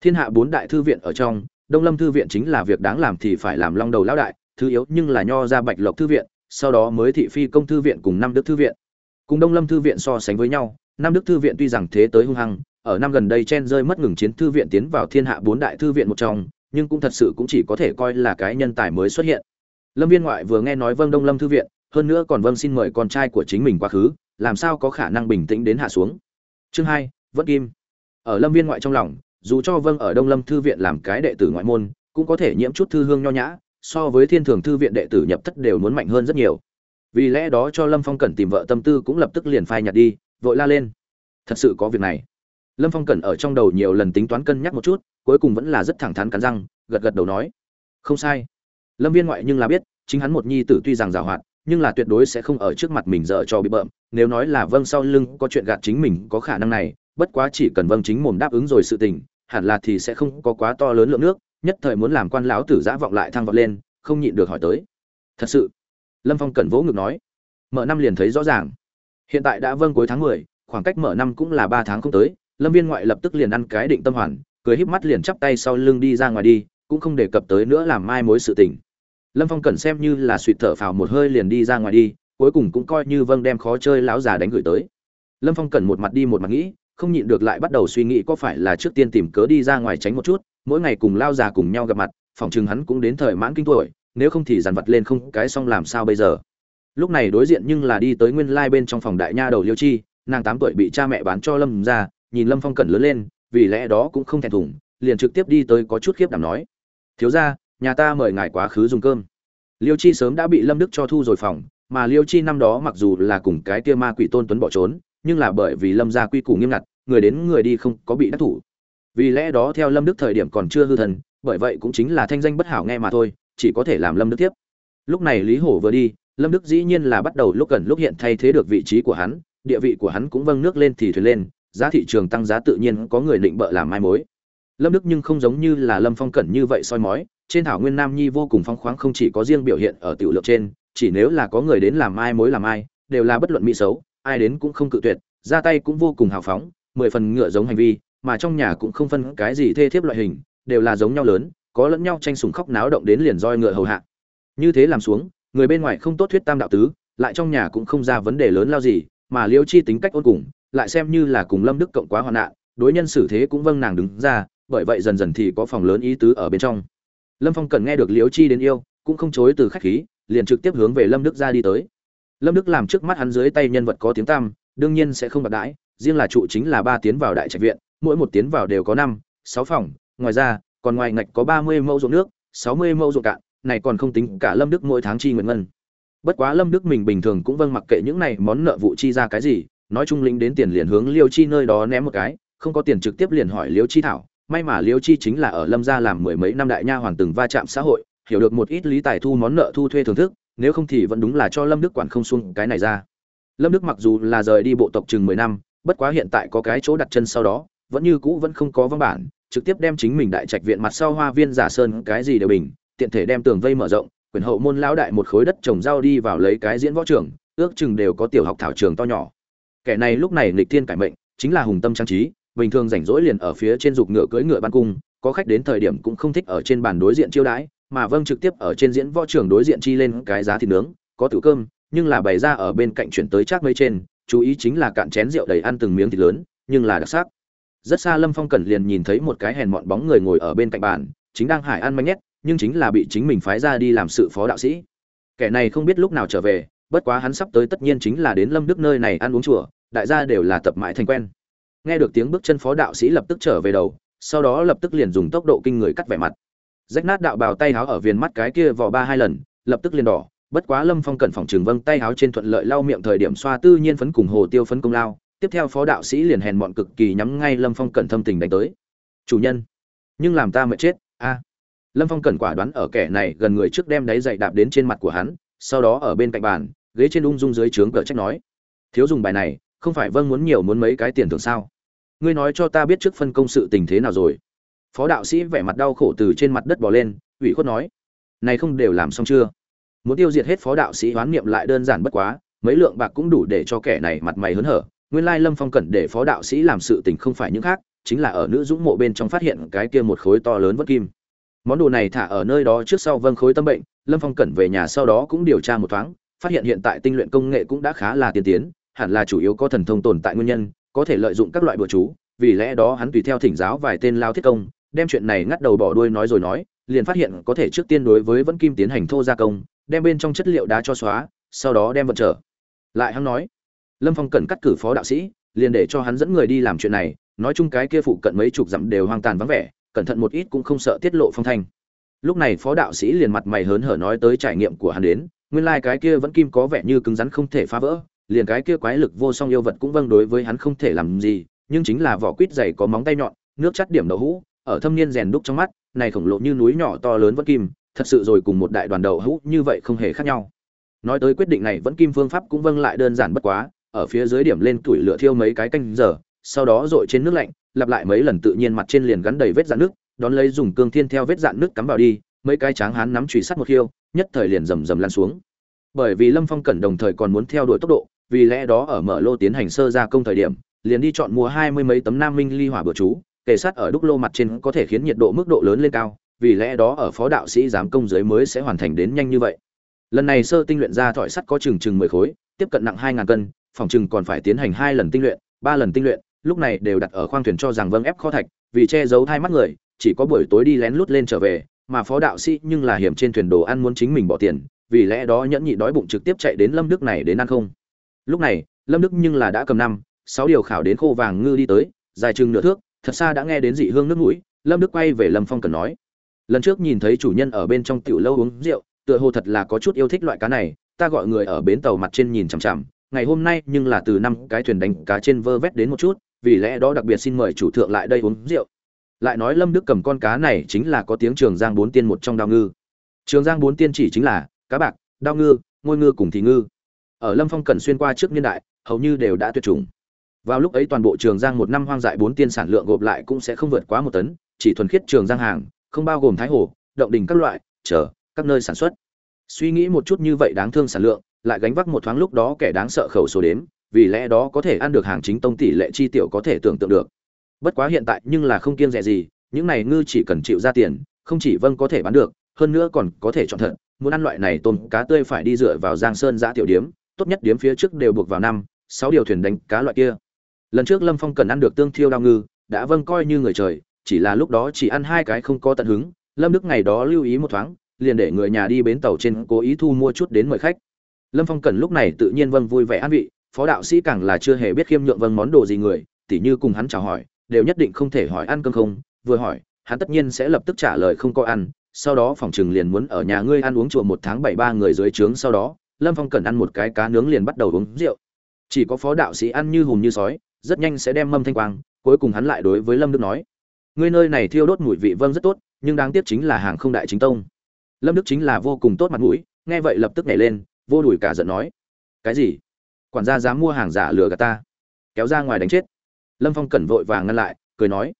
Thiên hạ bốn đại thư viện ở trong, đông lâm thư viện chính là việc đáng làm thì phải làm long đầu lão đại, thứ yếu nhưng là nho ra bạch lộc thư viện, sau đó mới thị phi công thư viện cùng năm đức thư viện. Cùng đông lâm thư viện so sánh với nhau năm đức thư viện tuy rằng thế tới hung hăng, ở năm gần đây chen rơi mất ngừng chiến thư viện tiến vào thiên hạ bốn đại thư viện một trong nhưng cũng thật sự cũng chỉ có thể coi là cái nhân tài mới xuất hiện. Lâm viên ngoại vừa nghe nói vâng đông lâm thư viện, hơn nữa còn vâng xin mời con trai của chính mình quá khứ, làm sao có khả năng bình tĩnh đến hạ xuống? Chương hai vẫn kim. Ở lâm viên ngoại trong lòng, dù cho vâng ở đông lâm thư viện làm cái đệ tử ngoại môn, cũng có thể nhiễm chút thư hương nho nhã, so với thiên thường thư viện đệ tử nhập thất đều muốn mạnh hơn rất nhiều. Vì lẽ đó cho lâm phong cẩn tìm vợ tâm tư cũng lập tức liền phai nhặt đi, vội la lên. Thật sự có việc này. Lâm phong cẩn ở trong đầu nhiều lần tính toán cân nhắc một chút cuối cùng vẫn là rất thẳng thắn cắn răng, gật gật đầu nói, không sai. Lâm viên ngoại nhưng là biết, chính hắn một nhi tử tuy rằng giàu hoạt nhưng là tuyệt đối sẽ không ở trước mặt mình dở cho bị bợm. Nếu nói là vâng sau lưng có chuyện gạt chính mình có khả năng này, bất quá chỉ cần vâng chính mồm đáp ứng rồi sự tình, hẳn là thì sẽ không có quá to lớn lượng nước, nhất thời muốn làm quan lão tử giã vọng lại thăng vọt lên, không nhịn được hỏi tới. Thật sự? Lâm phong cẩn vỗ ngực nói, mở năm liền thấy rõ ràng. Hiện tại đã vâng cuối tháng mười, khoảng cách mở năm cũng là ba tháng không tới, lâm viên ngoại lập tức liền ăn cái định tâm hoàn cười híp mắt liền chắp tay sau lưng đi ra ngoài đi cũng không đề cập tới nữa làm mai mối sự tình. Lâm phong cẩn xem như là suýt thở phào một hơi liền đi ra ngoài đi cuối cùng cũng coi như vâng đem khó chơi lão già đánh gửi tới. Lâm phong cẩn một mặt đi một mặt nghĩ không nhịn được lại bắt đầu suy nghĩ có phải là trước tiên tìm cớ đi ra ngoài tránh một chút mỗi ngày cùng lao già cùng nhau gặp mặt phỏng chừng hắn cũng đến thời mãn kinh tuổi nếu không thì dàn vật lên không cái xong làm sao bây giờ. Lúc này đối diện nhưng là đi tới nguyên lai bên trong phòng đại nha đầu liêu chi nàng tám tuổi bị cha mẹ bán cho lâm gia, nhìn lâm phong cẩn lớn lên vì lẽ đó cũng không thèm thủng liền trực tiếp đi tới có chút khiếp đảm nói, thiếu ra nhà ta mời ngài quá khứ dùng cơm. Liêu chi sớm đã bị lâm đức cho thu rồi phòng, mà liêu chi năm đó mặc dù là cùng cái tia ma quỷ tôn tuấn bỏ trốn, nhưng là bởi vì lâm gia quy củ nghiêm ngặt, người đến người đi không có bị đắc thủ. Vì lẽ đó theo lâm đức thời điểm còn chưa hư thần, bởi vậy cũng chính là thanh danh bất hảo nghe mà thôi, chỉ có thể làm lâm đức tiếp. Lúc này lý hổ vừa đi, lâm đức dĩ nhiên là bắt đầu lúc gần lúc hiện thay thế được vị trí của hắn, địa vị của hắn cũng vâng nước lên thì thuyền lên giá thị trường tăng giá tự nhiên có người định bợ làm mai mối. Lâm đức nhưng không giống như là lâm phong cẩn như vậy soi mói, trên thảo nguyên nam nhi vô cùng phong khoáng không chỉ có riêng biểu hiện ở tiểu lượng trên, chỉ nếu là có người đến làm mai mối làm ai đều là bất luận mỹ xấu, ai đến cũng không cự tuyệt, ra tay cũng vô cùng hào phóng, mười phần ngựa giống hành vi, mà trong nhà cũng không phân cái gì thê thiếp loại hình, đều là giống nhau lớn, có lẫn nhau tranh sùng khóc náo động đến liền roi ngựa hầu hạ. Như thế làm xuống, người bên ngoài không tốt thuyết tam đạo tứ, lại trong nhà cũng không ra vấn đề lớn lao gì, mà liêu chi tính cách ôn cùng lại xem như là cùng lâm đức cộng quá hoạn nạn, đối nhân xử thế cũng vâng nàng đứng ra, bởi vậy dần dần thì có phòng lớn ý tứ ở bên trong. Lâm phong cần nghe được liễu chi đến yêu, cũng không chối từ khách khí, liền trực tiếp hướng về lâm đức ra đi tới. Lâm đức làm trước mắt hắn dưới tay nhân vật có tiếng tăm, đương nhiên sẽ không bạc đãi, riêng là trụ chính là ba tiến vào đại trạch viện, mỗi một tiến vào đều có năm, sáu phòng, ngoài ra, còn ngoài ngạch có ba mươi mẫu ruộng nước, sáu mươi mẫu ruộng cạn, này còn không tính cả lâm đức mỗi tháng chi nguyện ngân. Bất quá lâm đức mình bình thường cũng vâng mặc kệ những này món nợ vụ chi ra cái gì nói chung lĩnh đến tiền liền hướng liêu chi nơi đó ném một cái, không có tiền trực tiếp liền hỏi liêu chi thảo. May mà liêu chi chính là ở lâm gia làm mười mấy năm đại nha hoàng từng va chạm xã hội, hiểu được một ít lý tài thu món nợ thu thuê thưởng thức, nếu không thì vẫn đúng là cho lâm đức quản không xuống cái này ra. Lâm đức mặc dù là rời đi bộ tộc chừng mười năm, bất quá hiện tại có cái chỗ đặt chân sau đó, vẫn như cũ vẫn không có văn bản, trực tiếp đem chính mình đại trạch viện mặt sau hoa viên giả sơn cái gì đều bình, tiện thể đem tường vây mở rộng, quyền hậu môn lão đại một khối đất trồng rau đi vào lấy cái diễn võ trường, ước chừng đều có tiểu học thảo trường to nhỏ kẻ này lúc này nghịch thiên cải mệnh, chính là hùng tâm trang trí, bình thường rảnh rỗi liền ở phía trên dục ngựa cưỡi ngựa ban cung, có khách đến thời điểm cũng không thích ở trên bàn đối diện chiêu đãi, mà vâng trực tiếp ở trên diễn võ trường đối diện chi lên cái giá thịt nướng, có tử cơm, nhưng là bày ra ở bên cạnh chuyển tới chắc mấy trên, chú ý chính là cạn chén rượu đầy ăn từng miếng thịt lớn, nhưng là đặc sắc. Rất xa lâm phong cẩn liền nhìn thấy một cái hèn mọn bóng người ngồi ở bên cạnh bàn, chính đang hải ăn manh nhét, nhưng chính là bị chính mình phái ra đi làm sự phó đạo sĩ. Kẻ này không biết lúc nào trở về bất quá hắn sắp tới tất nhiên chính là đến lâm đức nơi này ăn uống chùa, đại gia đều là tập mãi thành quen. Nghe được tiếng bước chân phó đạo sĩ lập tức trở về đầu, sau đó lập tức liền dùng tốc độ kinh người cắt vẻ mặt. Rách nát đạo bào tay háo ở viền mắt cái kia vò ba hai lần, lập tức liền đỏ, bất quá lâm phong cẩn phòng trường vâng tay háo trên thuận lợi lau miệng thời điểm xoa tư nhiên phấn cùng hồ tiêu phấn công lao, tiếp theo phó đạo sĩ liền hèn bọn cực kỳ nhắm ngay lâm phong cẩn thâm tình đánh tới. Chủ nhân, nhưng làm ta mệt chết, a. Lâm phong cẩn quả đoán ở kẻ này gần người trước đem đáy dậy đạp đến trên mặt của hắn sau đó ở bên cạnh bàn, ghế trên ung dung dưới trướng cờ trách nói, thiếu dùng bài này, không phải vâng muốn nhiều muốn mấy cái tiền thưởng sao? Ngươi nói cho ta biết trước phân công sự tình thế nào rồi. Phó đạo sĩ vẻ mặt đau khổ từ trên mặt đất bò lên, ủy khuất nói, này không đều làm xong chưa? Muốn tiêu diệt hết phó đạo sĩ hoán niệm lại đơn giản bất quá, mấy lượng bạc cũng đủ để cho kẻ này mặt mày hớn hở. Nguyên lai lâm phong cẩn để phó đạo sĩ làm sự tình không phải những khác, chính là ở nữ dũng mộ bên trong phát hiện cái kia một khối to lớn vất kim. Món đồ này thả ở nơi đó trước sau vâng khối tâm bệnh lâm phong cẩn về nhà sau đó cũng điều tra một thoáng, phát hiện hiện tại tinh luyện công nghệ cũng đã khá là tiên tiến, hẳn là chủ yếu có thần thông tồn tại nguyên nhân, có thể lợi dụng các loại bừa chú, vì lẽ đó hắn tùy theo thỉnh giáo vài tên lao thiết công, đem chuyện này ngắt đầu bỏ đuôi nói rồi nói, liền phát hiện có thể trước tiên đối với vẫn kim tiến hành thô gia công, đem bên trong chất liệu đá cho xóa, sau đó đem vận trở. Lại hắn nói, lâm phong cần cắt cử phó đạo sĩ, liền để cho hắn dẫn người đi làm chuyện này, nói chung cái kia phụ cận mấy chục dặm đều hoang tàn vắng vẻ, cẩn thận một ít cũng không sợ tiết lộ phong thanh lúc này phó đạo sĩ liền mặt mày hớn hở nói tới trải nghiệm của hắn đến, nguyên lai cái kia vẫn kim có vẻ như cứng rắn không thể phá vỡ, liền cái kia quái lực vô song yêu vật cũng vâng đối với hắn không thể làm gì, nhưng chính là vỏ quýt dày có móng tay nhọn, nước chắt điểm đậu hũ, ở thâm niên rèn đúc trong mắt, này khổng lồ như núi nhỏ to lớn vẫn kim, thật sự rồi cùng một đại đoàn đậu hũ như vậy không hề khác nhau. Nói tới quyết định này, vẫn kim phương pháp cũng vâng lại đơn giản bất quá, ở phía dưới điểm lên tuổi lửa thiêu mấy cái canh giờ, sau đó dội trên nước lạnh, lặp lại mấy lần tự nhiên mặt trên liền gắn đầy vết dạn nước đón lấy dùng cương thiên theo vết dạn nước cắm vào đi, mấy cái tráng hán nắm chùy sắt một khiêu, nhất thời liền rầm rầm lan xuống. Bởi vì lâm phong cẩn đồng thời còn muốn theo đuổi tốc độ, vì lẽ đó ở mở lô tiến hành sơ gia công thời điểm, liền đi chọn mua hai mươi mấy tấm nam minh ly hỏa bừa chú, kề sát ở đúc lô mặt trên có thể khiến nhiệt độ mức độ lớn lên cao, vì lẽ đó ở phó đạo sĩ giám công giới mới sẽ hoàn thành đến nhanh như vậy. Lần này sơ tinh luyện ra thỏi sắt có chừng chừng mười khối, tiếp cận nặng hai ngàn cân, phòng chừng còn phải tiến hành hai lần tinh luyện, ba lần tinh luyện, lúc này đều đặt ở khoang thuyền cho rằng vâng ép kho thạch, vì che giấu thai mắt người chỉ có buổi tối đi lén lút lên trở về, mà phó đạo sĩ nhưng là hiểm trên thuyền đồ ăn muốn chính mình bỏ tiền, vì lẽ đó nhẫn nhị đói bụng trực tiếp chạy đến lâm đức này đến ăn không. Lúc này, lâm đức nhưng là đã cầm năm, sáu điều khảo đến khô vàng ngư đi tới, dài chừng nửa thước, thật xa đã nghe đến dị hương nước mũi, lâm đức quay về lâm phong cần nói. Lần trước nhìn thấy chủ nhân ở bên trong tiểu lâu uống rượu, tựa hồ thật là có chút yêu thích loại cá này, ta gọi người ở bến tàu mặt trên nhìn chằm chằm, ngày hôm nay nhưng là từ năm cái thuyền đánh cá trên vơ vét đến một chút, vì lẽ đó đặc biệt xin mời chủ thượng lại đây uống rượu lại nói lâm đức cầm con cá này chính là có tiếng trường giang bốn tiên một trong đao ngư. Trường giang bốn tiên chỉ chính là cá bạc, đao ngư, ngôi ngư cùng thì ngư. Ở lâm phong cần xuyên qua trước niên đại, hầu như đều đã tuyệt chủng. Vào lúc ấy toàn bộ trường giang một năm hoang dại bốn tiên sản lượng gộp lại cũng sẽ không vượt quá một tấn, chỉ thuần khiết trường giang hàng, không bao gồm thái hồ, động đình các loại, chờ, các nơi sản xuất. Suy nghĩ một chút như vậy đáng thương sản lượng, lại gánh vác một thoáng lúc đó kẻ đáng sợ khẩu số đếm, vì lẽ đó có thể ăn được hàng chính tông tỷ lệ chi tiểu có thể tưởng tượng được bất quá hiện tại nhưng là không kiêng rẻ gì, những này ngư chỉ cần chịu ra tiền, không chỉ vâng có thể bán được, hơn nữa còn có thể chọn thận muốn ăn loại này tôm cá tươi phải đi dựa vào giang sơn giã tiểu điếm, tốt nhất điếm phía trước đều buộc vào năm, sáu điều thuyền đánh cá loại kia. Lần trước lâm phong cần ăn được tương thiêu đao ngư, đã vâng coi như người trời, chỉ là lúc đó chỉ ăn hai cái không có tận hứng, lâm đức ngày đó lưu ý một thoáng, liền để người nhà đi bến tàu trên cố ý thu mua chút đến mời khách. Lâm phong cần lúc này tự nhiên vâng vui vẻ an vị, phó đạo sĩ càng là chưa hề biết khiêm nhượng vâng món đồ gì người, tỉ như cùng hắn chào hỏi đều nhất định không thể hỏi ăn cơm không? Vừa hỏi, hắn tất nhiên sẽ lập tức trả lời không có ăn, sau đó phòng chừng liền muốn ở nhà ngươi ăn uống chùa một tháng bảy ba người dưới trướng sau đó, lâm phong cần ăn một cái cá nướng liền bắt đầu uống rượu. Chỉ có phó đạo sĩ ăn như hùm như sói, rất nhanh sẽ đem mâm thanh quang, cuối cùng hắn lại đối với lâm đức nói, ngươi nơi này thiêu đốt mùi vị vâng rất tốt, nhưng đáng tiếc chính là hàng không đại chính tông. Lâm đức chính là vô cùng tốt mặt mũi, nghe vậy lập tức nhảy lên, vô đùi cả giận nói, cái gì? Quản gia dám mua hàng giả lừa gạt ta? Kéo ra ngoài đánh chết lâm phong cẩn vội vàng ngăn lại, cười nói,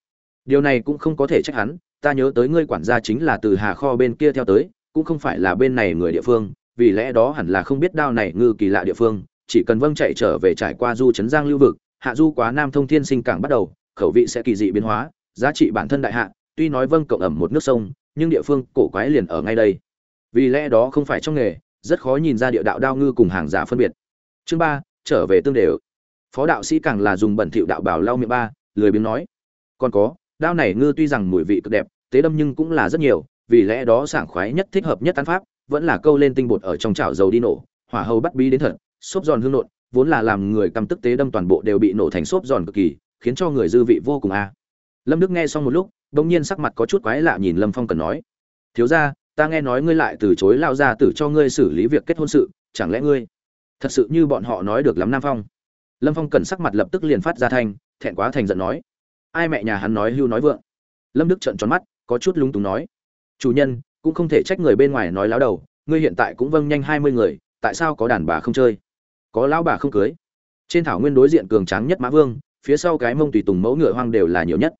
điều này cũng không có thể trách hắn, ta nhớ tới ngươi quản gia chính là từ hà kho bên kia theo tới, cũng không phải là bên này người địa phương, vì lẽ đó hẳn là không biết đao này ngư kỳ lạ địa phương, chỉ cần vâng chạy trở về trải qua du trấn giang lưu vực, hạ du quá nam thông thiên sinh cảng bắt đầu, khẩu vị sẽ kỳ dị biến hóa, giá trị bản thân đại hạ, tuy nói vâng cộng ẩm một nước sông, nhưng địa phương cổ quái liền ở ngay đây. Vì lẽ đó không phải trong nghề, rất khó nhìn ra địa đạo đao ngư cùng hàng giả phân biệt. Chương ba, trở về tương đều phó đạo sĩ càng là dùng bẩn thỉu đạo bảo lau miệng ba, lười biếng nói, còn có, đao này ngư tuy rằng mùi vị cực đẹp, tế đâm nhưng cũng là rất nhiều, vì lẽ đó sảng khoái nhất thích hợp nhất tán pháp, vẫn là câu lên tinh bột ở trong chảo dầu đi nổ, hỏa hầu bắt bí đến thật, xốp giòn hương nộn, vốn là làm người căm tức tế đâm toàn bộ đều bị nổ thành xốp giòn cực kỳ, khiến cho người dư vị vô cùng a. Lâm đức nghe xong một lúc, bỗng nhiên sắc mặt có chút quái lạ nhìn lâm phong cần nói, thiếu ra ta nghe nói ngươi lại từ chối lao ra tử cho ngươi xử lý việc kết hôn sự, chẳng lẽ ngươi thật sự như bọn họ nói được lắm nam phong? Lâm phong cần sắc mặt lập tức liền phát ra thanh thẹn quá thành giận nói. Ai mẹ nhà hắn nói hưu nói vượng. Lâm đức trợn tròn mắt có chút lúng túng nói. Chủ nhân cũng không thể trách người bên ngoài nói láo đầu ngươi hiện tại cũng vâng nhanh hai mươi người tại sao có đàn bà không chơi? Có lão bà không cưới? Trên thảo nguyên đối diện cường tráng nhất mã vương phía sau cái mông tùy tùng mẫu ngựa hoang đều là nhiều nhất.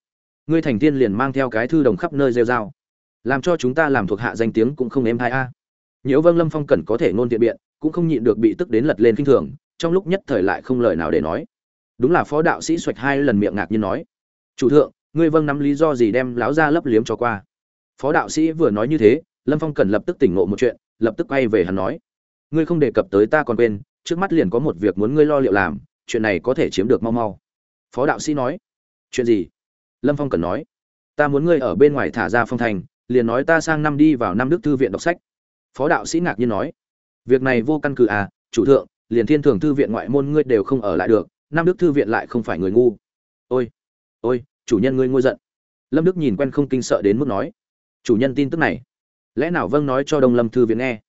Ngươi thành tiên liền mang theo cái thư đồng khắp nơi rêu rao, làm cho chúng ta làm thuộc hạ danh tiếng cũng không êm hai a. Nhiễu vâng lâm phong cần có thể ngôn tiện biện cũng không nhịn được bị tức đến lật lên kinh thường trong lúc nhất thời lại không lời nào để nói. Đúng là phó đạo sĩ xoạch hai lần miệng ngạc nhiên nói, chủ thượng, ngươi vâng nắm lý do gì đem láo ra lấp liếm cho qua? Phó đạo sĩ vừa nói như thế, lâm phong cần lập tức tỉnh ngộ một chuyện, lập tức quay về hắn nói, ngươi không đề cập tới ta còn quên, trước mắt liền có một việc muốn ngươi lo liệu làm, chuyện này có thể chiếm được mau mau. Phó đạo sĩ nói, chuyện gì? Lâm phong cần nói, ta muốn ngươi ở bên ngoài thả ra phong thành, liền nói ta sang năm đi vào năm đức thư viện đọc sách. Phó đạo sĩ ngạc nhiên nói, việc này vô căn cứ à chủ thượng liền thiên thường thư viện ngoại môn ngươi đều không ở lại được, nam đức thư viện lại không phải người ngu. Ôi ôi, chủ nhân ngươi ngôi giận. Lâm đức nhìn quen không kinh sợ đến mức nói, chủ nhân tin tức này. Lẽ nào vâng nói cho đông lâm thư viện nghe?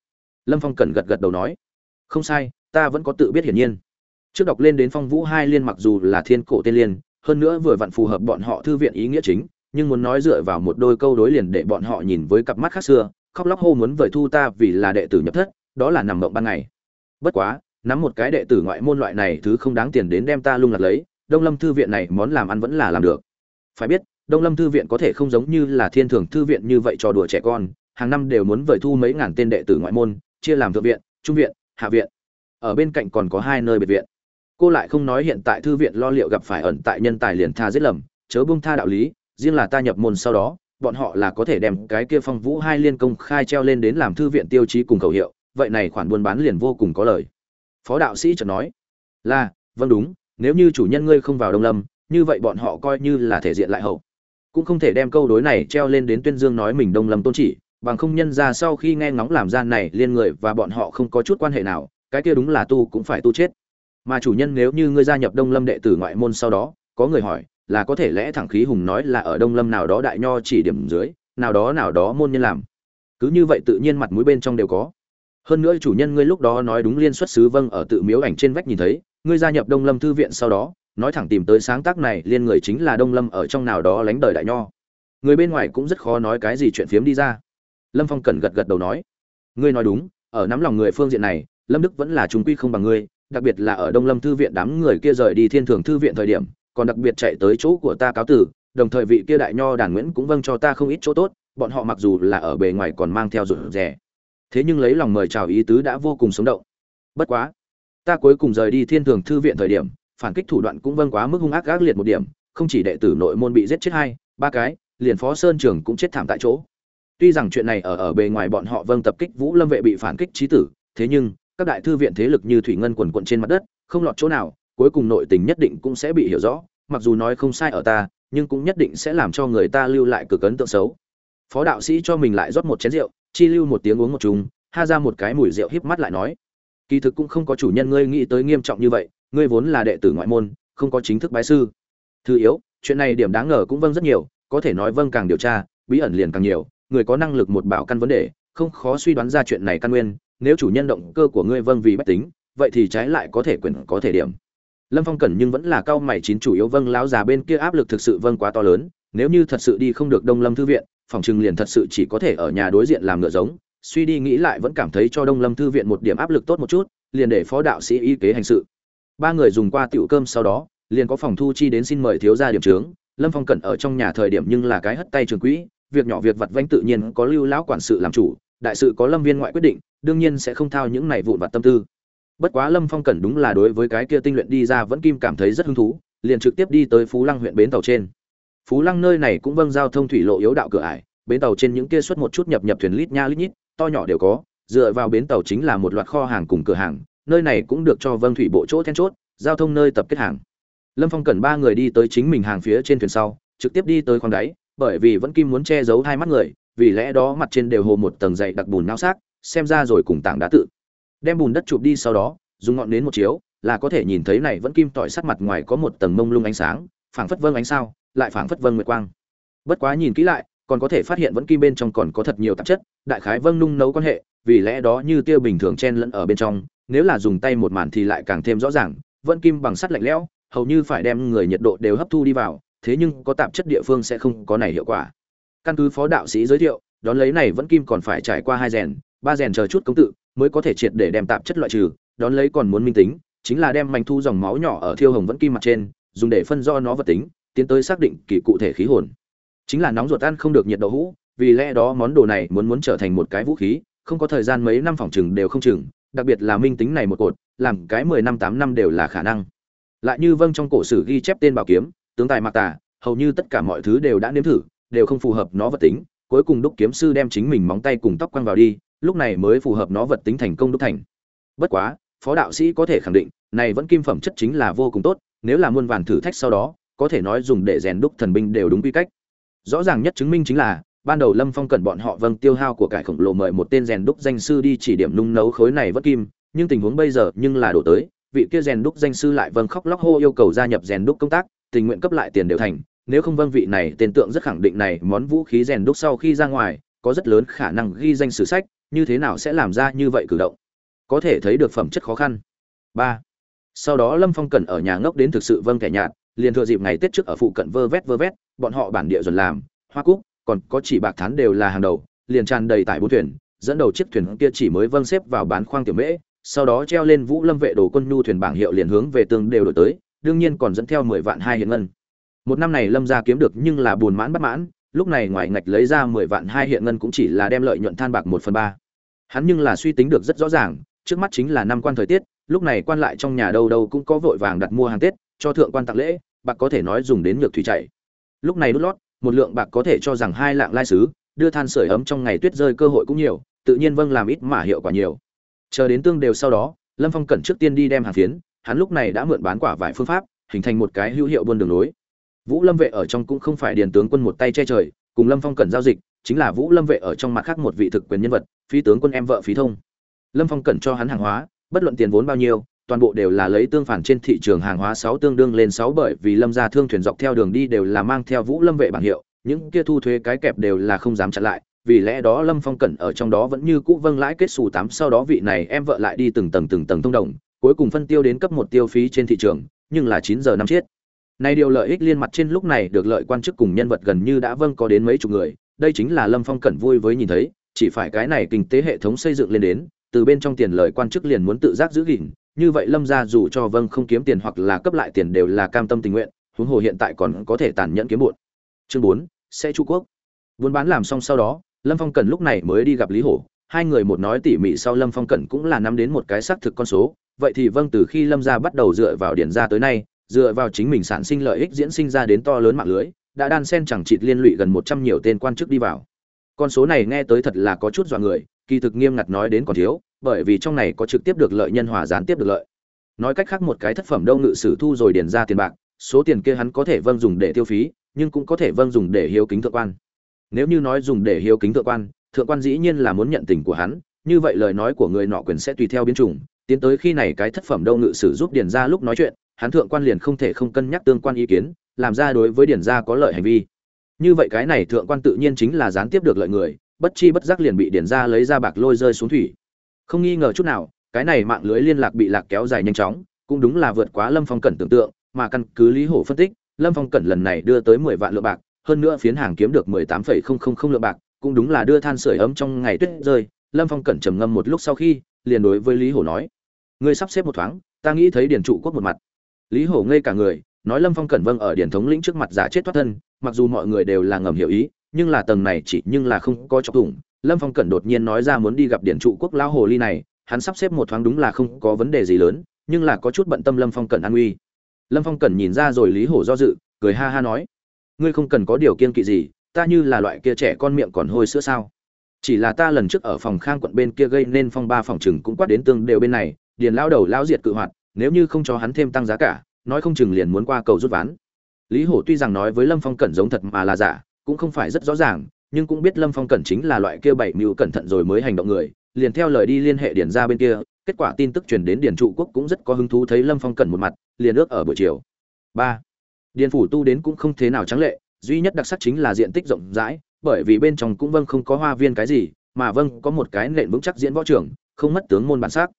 Lâm phong cẩn gật gật đầu nói, không sai, ta vẫn có tự biết hiển nhiên. Trước đọc lên đến phong vũ hai liên mặc dù là thiên cổ tên liên, hơn nữa vừa vặn phù hợp bọn họ thư viện ý nghĩa chính, nhưng muốn nói dựa vào một đôi câu đối liền để bọn họ nhìn với cặp mắt khác xưa, khóc lóc hô muốn vời thu ta vì là đệ tử nhập thất, đó là nằm mộng ban ngày. Bất quá nắm một cái đệ tử ngoại môn loại này thứ không đáng tiền đến đem ta lung lạc lấy, đông lâm thư viện này món làm ăn vẫn là làm được. Phải biết, đông lâm thư viện có thể không giống như là thiên thường thư viện như vậy cho đùa trẻ con, hàng năm đều muốn vời thu mấy ngàn tên đệ tử ngoại môn, chia làm thượng viện, trung viện, hạ viện. Ở bên cạnh còn có hai nơi biệt viện. Cô lại không nói hiện tại thư viện lo liệu gặp phải ẩn tại nhân tài liền tha giết lầm, chớ bung tha đạo lý, riêng là ta nhập môn sau đó, bọn họ là có thể đem cái kia phong vũ hai liên công khai treo lên đến làm thư viện tiêu chí cùng khẩu hiệu, vậy này khoản buôn bán liền vô cùng có lời phó đạo sĩ chợt nói, là vâng đúng, nếu như chủ nhân ngươi không vào đông lâm, như vậy bọn họ coi như là thể diện lại hậu. Cũng không thể đem câu đối này treo lên đến tuyên dương nói mình đông lâm tôn chỉ, bằng không nhân ra sau khi nghe ngóng làm gian này liên người và bọn họ không có chút quan hệ nào, cái kia đúng là tu cũng phải tu chết. Mà chủ nhân nếu như ngươi gia nhập đông lâm đệ tử ngoại môn sau đó, có người hỏi, là có thể lẽ thẳng khí hùng nói là ở đông lâm nào đó đại nho chỉ điểm dưới, nào đó nào đó môn nhân làm. Cứ như vậy tự nhiên mặt mũi bên trong đều có hơn nữa chủ nhân ngươi lúc đó nói đúng liên xuất xứ vâng ở tự miếu ảnh trên vách nhìn thấy, ngươi gia nhập đông lâm thư viện sau đó, nói thẳng tìm tới sáng tác này, liên người chính là đông lâm ở trong nào đó lánh đời đại nho. Người bên ngoài cũng rất khó nói cái gì chuyện phiếm đi ra. Lâm phong cần gật gật đầu nói, ngươi nói đúng, ở nắm lòng người phương diện này, lâm đức vẫn là chúng quy không bằng ngươi, đặc biệt là ở đông lâm thư viện đám người kia rời đi thiên thường thư viện thời điểm, còn đặc biệt chạy tới chỗ của ta cáo tử, đồng thời vị kia đại nho đàn nguyễn cũng vâng cho ta không ít chỗ tốt, bọn họ mặc dù là ở bề ngoài còn mang theo rụt rẻ thế nhưng lấy lòng mời chào ý tứ đã vô cùng sống động. Bất quá, ta cuối cùng rời đi thiên thường thư viện thời điểm, phản kích thủ đoạn cũng vâng quá mức hung ác gác liệt một điểm, không chỉ đệ tử nội môn bị giết chết hai, ba cái, liền phó sơn trường cũng chết thảm tại chỗ. Tuy rằng chuyện này ở ở bề ngoài bọn họ vâng tập kích vũ lâm vệ bị phản kích trí tử, thế nhưng, các đại thư viện thế lực như thủy ngân quần quận trên mặt đất, không lọt chỗ nào, cuối cùng nội tình nhất định cũng sẽ bị hiểu rõ, mặc dù nói không sai ở ta, nhưng cũng nhất định sẽ làm cho người ta lưu lại cực ấn tượng xấu. Phó đạo sĩ cho mình lại rót một chén rượu chi lưu một tiếng uống một chung, ha ra một cái mùi rượu híp mắt lại nói. Kỳ thực cũng không có chủ nhân ngươi nghĩ tới nghiêm trọng như vậy, ngươi vốn là đệ tử ngoại môn, không có chính thức bái sư. Thứ yếu, chuyện này điểm đáng ngờ cũng vâng rất nhiều, có thể nói vâng càng điều tra, bí ẩn liền càng nhiều, người có năng lực một bảo căn vấn đề, không khó suy đoán ra chuyện này căn nguyên, nếu chủ nhân động cơ của ngươi vâng vì bách tính, vậy thì trái lại có thể quyền có thể điểm. Lâm phong cẩn nhưng vẫn là cao mày chín chủ yếu vâng lão già bên kia áp lực thực sự vâng quá to lớn, nếu như thật sự đi không được đông lâm thư viện phòng trừng liền thật sự chỉ có thể ở nhà đối diện làm ngựa giống, suy đi nghĩ lại vẫn cảm thấy cho đông lâm thư viện một điểm áp lực tốt một chút, liền để phó đạo sĩ y kế hành sự. Ba người dùng qua tiểu cơm sau đó, liền có phòng thu chi đến xin mời thiếu gia điểm trướng, lâm phong cẩn ở trong nhà thời điểm nhưng là cái hất tay trường quỹ, việc nhỏ việc vặt vanh tự nhiên có lưu lão quản sự làm chủ, đại sự có lâm viên ngoại quyết định, đương nhiên sẽ không thao những này vụn vặt tâm tư. Bất quá lâm phong cẩn đúng là đối với cái kia tinh luyện đi ra vẫn kim cảm thấy rất hứng thú, liền trực tiếp đi tới phú lăng huyện bến tàu trên phú lăng nơi này cũng vâng giao thông thủy lộ yếu đạo cửa ải, bến tàu trên những kia xuất một chút nhập nhập thuyền lít nha lít nhít, to nhỏ đều có, dựa vào bến tàu chính là một loạt kho hàng cùng cửa hàng, nơi này cũng được cho vâng thủy bộ chỗ then chốt, giao thông nơi tập kết hàng. Lâm phong cần ba người đi tới chính mình hàng phía trên thuyền sau, trực tiếp đi tới khoang đáy, bởi vì vẫn kim muốn che giấu hai mắt người, vì lẽ đó mặt trên đều hồ một tầng dày đặc bùn nao xác, xem ra rồi cùng tảng đá tự. Đem bùn đất chụp đi sau đó, dùng ngọn nến một chiếu, là có thể nhìn thấy này vẫn kim tỏi sắc mặt ngoài có một tầng mông lung ánh sáng, phảng phất vâng ánh sao lại phảng phất vâng nguyệt quang. Bất quá nhìn kỹ lại, còn có thể phát hiện vẫn kim bên trong còn có thật nhiều tạp chất, đại khái vâng nung nấu quan hệ, vì lẽ đó như tiêu bình thường chen lẫn ở bên trong, nếu là dùng tay một màn thì lại càng thêm rõ ràng, vẫn kim bằng sắt lạnh lẽo, hầu như phải đem người nhiệt độ đều hấp thu đi vào, thế nhưng có tạp chất địa phương sẽ không có này hiệu quả. Căn cứ phó đạo sĩ giới thiệu, đón lấy này vẫn kim còn phải trải qua hai rèn, ba rèn chờ chút công tự, mới có thể triệt để đem tạp chất loại trừ, đón lấy còn muốn minh tính, chính là đem mảnh thu dòng máu nhỏ ở thiêu hồng vẫn kim mặt trên, dùng để phân do nó vật tính tiến tới xác định kỳ cụ thể khí hồn. Chính là nóng ruột ăn không được nhiệt độ hũ, vì lẽ đó món đồ này muốn muốn trở thành một cái vũ khí, không có thời gian mấy năm phòng chừng đều không chừng, đặc biệt là minh tính này một cột, làm cái mười năm tám năm đều là khả năng. Lại như vâng trong cổ sử ghi chép tên bảo kiếm, tướng tài mặc tà, hầu như tất cả mọi thứ đều đã nếm thử, đều không phù hợp nó vật tính, cuối cùng đúc kiếm sư đem chính mình móng tay cùng tóc quăng vào đi, lúc này mới phù hợp nó vật tính thành công đúc thành. Bất quá, phó đạo sĩ có thể khẳng định, này vẫn kim phẩm chất chính là vô cùng tốt, nếu là muôn vàn thử thách sau đó có thể nói dùng để rèn đúc thần binh đều đúng quy cách. Rõ ràng nhất chứng minh chính là, ban đầu lâm phong cần bọn họ vâng tiêu hao của cải khổng lồ mời một tên rèn đúc danh sư đi chỉ điểm nung nấu khối này vất kim, nhưng tình huống bây giờ nhưng là đổ tới, vị kia rèn đúc danh sư lại vâng khóc lóc hô yêu cầu gia nhập rèn đúc công tác, tình nguyện cấp lại tiền đều thành, nếu không vâng vị này tên tượng rất khẳng định này món vũ khí rèn đúc sau khi ra ngoài, có rất lớn khả năng ghi danh sử sách, như thế nào sẽ làm ra như vậy cử động? Có thể thấy được phẩm chất khó khăn. Ba. Sau đó lâm phong cần ở nhà ngốc đến thực sự vâng kẻ nhạt liền thừa dịp ngày tết trước ở phụ cận vơ vét vơ vét, bọn họ bản địa dần làm, hoa cúc, còn có chỉ bạc thán đều là hàng đầu, liền tràn đầy tại bốn thuyền, dẫn đầu chiếc thuyền kia chỉ mới vâng xếp vào bán khoang tiểu mễ, sau đó treo lên vũ lâm vệ đồ quân nhu thuyền bảng hiệu liền hướng về tương đều đổi tới, đương nhiên còn dẫn theo mười vạn hai hiện ngân. Một năm này lâm gia kiếm được nhưng là buồn mãn bất mãn, lúc này ngoài ngạch lấy ra mười vạn hai hiện ngân cũng chỉ là đem lợi nhuận than bạc một phần ba. Hắn nhưng là suy tính được rất rõ ràng trước mắt chính là năm quan thời tiết, lúc này quan lại trong nhà đâu đâu cũng có vội vàng đặt mua hàng tết, cho thượng quan tặng lễ, bạc có thể nói dùng đến nhược thủy chảy lúc này đút lót, một lượng bạc có thể cho rằng hai lạng lai sứ, đưa than sưởi ấm trong ngày tuyết rơi cơ hội cũng nhiều, tự nhiên vâng làm ít mà hiệu quả nhiều. Chờ đến tương đều sau đó, lâm phong cẩn trước tiên đi đem hàng phiến, hắn lúc này đã mượn bán quả vải phương pháp, hình thành một cái hữu hiệu buôn đường lối. Vũ lâm vệ ở trong cũng không phải điền tướng quân một tay che trời, cùng lâm phong cẩn giao dịch, chính là vũ lâm vệ ở trong mặt khác một vị thực quyền nhân vật, phí tướng quân em vợ phí thông lâm phong cẩn cho hắn hàng hóa, bất luận tiền vốn bao nhiêu, toàn bộ đều là lấy tương phản trên thị trường hàng hóa sáu tương đương lên sáu bởi vì lâm gia thương thuyền dọc theo đường đi đều là mang theo vũ lâm vệ bảng hiệu, những kia thu thuế cái kẹp đều là không dám chặn lại, vì lẽ đó lâm phong cẩn ở trong đó vẫn như cũ vâng lãi kết xù tám, sau đó vị này em vợ lại đi từng tầng từng tầng thông đồng, cuối cùng phân tiêu đến cấp một tiêu phí trên thị trường, nhưng là chín giờ năm chiết. Này điều lợi ích liên mặt trên lúc này được lợi quan chức cùng nhân vật gần như đã vâng có đến mấy chục người, đây chính là lâm phong cẩn vui với nhìn thấy, chỉ phải cái này kinh tế hệ thống xây dựng lên đến từ bên trong tiền lợi quan chức liền muốn tự giác giữ gìn, như vậy lâm gia dù cho vâng không kiếm tiền hoặc là cấp lại tiền đều là cam tâm tình nguyện, huống hồ hiện tại còn có thể tàn nhẫn kiếm bụn chương bốn, sẽ chu quốc. Buôn bán làm xong sau đó, lâm phong cẩn lúc này mới đi gặp lý hổ. Hai người một nói tỉ mỉ sau lâm phong cẩn cũng là nắm đến một cái xác thực con số. Vậy thì vâng từ khi lâm gia bắt đầu dựa vào điển ra tới nay, dựa vào chính mình sản sinh lợi ích diễn sinh ra đến to lớn mạng lưới, đã đan sen chẳng chịt liên lụy gần một trăm nhiều tên quan chức đi vào. Con số này nghe tới thật là có chút dọa người, kỳ thực nghiêm ngặt nói đến còn thiếu bởi vì trong này có trực tiếp được lợi nhân hòa gián tiếp được lợi. Nói cách khác một cái thất phẩm đâu ngự sử thu rồi điền ra tiền bạc, số tiền kia hắn có thể vâng dùng để tiêu phí, nhưng cũng có thể vâng dùng để hiếu kính thượng quan. Nếu như nói dùng để hiếu kính thượng quan thượng quan dĩ nhiên là muốn nhận tình của hắn, như vậy lời nói của người nọ quyền sẽ tùy theo biến chủng, tiến tới khi này cái thất phẩm đâu ngự sử giúp điền ra lúc nói chuyện, hắn thượng quan liền không thể không cân nhắc tương quan ý kiến, làm ra đối với điền gia có lợi hành vi. Như vậy cái này thượng quan tự nhiên chính là gián tiếp được lợi người, bất chi bất giác liền bị điền gia lấy ra bạc lôi rơi xuống thủy không nghi ngờ chút nào, cái này mạng lưới liên lạc bị lạc kéo dài nhanh chóng, cũng đúng là vượt quá lâm phong cẩn tưởng tượng, mà căn cứ lý hổ phân tích, lâm phong cẩn lần này đưa tới mười vạn lượng bạc, hơn nữa phiến hàng kiếm được mười tám phẩy không không không lượng bạc, cũng đúng là đưa than sửa ấm trong ngày tuyết rơi. Lâm phong cẩn trầm ngâm một lúc sau khi, liền đối với lý hổ nói, ngươi sắp xếp một thoáng, ta nghĩ thấy điển trụ quốc một mặt. Lý hổ ngây cả người, nói lâm phong cẩn vâng ở điển thống lĩnh trước mặt giả chết thoát thân, mặc dù mọi người đều là ngầm hiểu ý, nhưng là tầng này chỉ nhưng là không có chọc thủng lâm phong cẩn đột nhiên nói ra muốn đi gặp điển trụ quốc lão hồ ly này, hắn sắp xếp một thoáng đúng là không có vấn đề gì lớn, nhưng là có chút bận tâm lâm phong cẩn an nguy. lâm phong cẩn nhìn ra rồi lý hổ do dự, cười ha ha nói, ngươi không cần có điều kiên kỵ gì, ta như là loại kia trẻ con miệng còn hôi sữa sao chỉ là ta lần trước ở phòng khang quận bên kia gây nên phong ba phòng chừng cũng quát đến tương đều bên này, điền lao đầu lao diệt cự hoạt, nếu như không cho hắn thêm tăng giá cả, nói không chừng liền muốn qua cầu rút ván lý hổ tuy rằng nói với lâm phong cẩn giống thật mà là giả, cũng không phải rất rõ ràng nhưng cũng biết lâm phong cẩn chính là loại kia bảy mưu cẩn thận rồi mới hành động người, liền theo lời đi liên hệ điền ra bên kia, kết quả tin tức truyền đến điền trụ quốc cũng rất có hứng thú thấy lâm phong cẩn một mặt, liền ước ở buổi chiều. Ba, điền phủ tu đến cũng không thế nào trắng lệ, duy nhất đặc sắc chính là diện tích rộng rãi, bởi vì bên trong cũng vâng không có hoa viên cái gì, mà vâng có một cái nền vững chắc diễn võ trưởng không mất tướng môn bản sắc.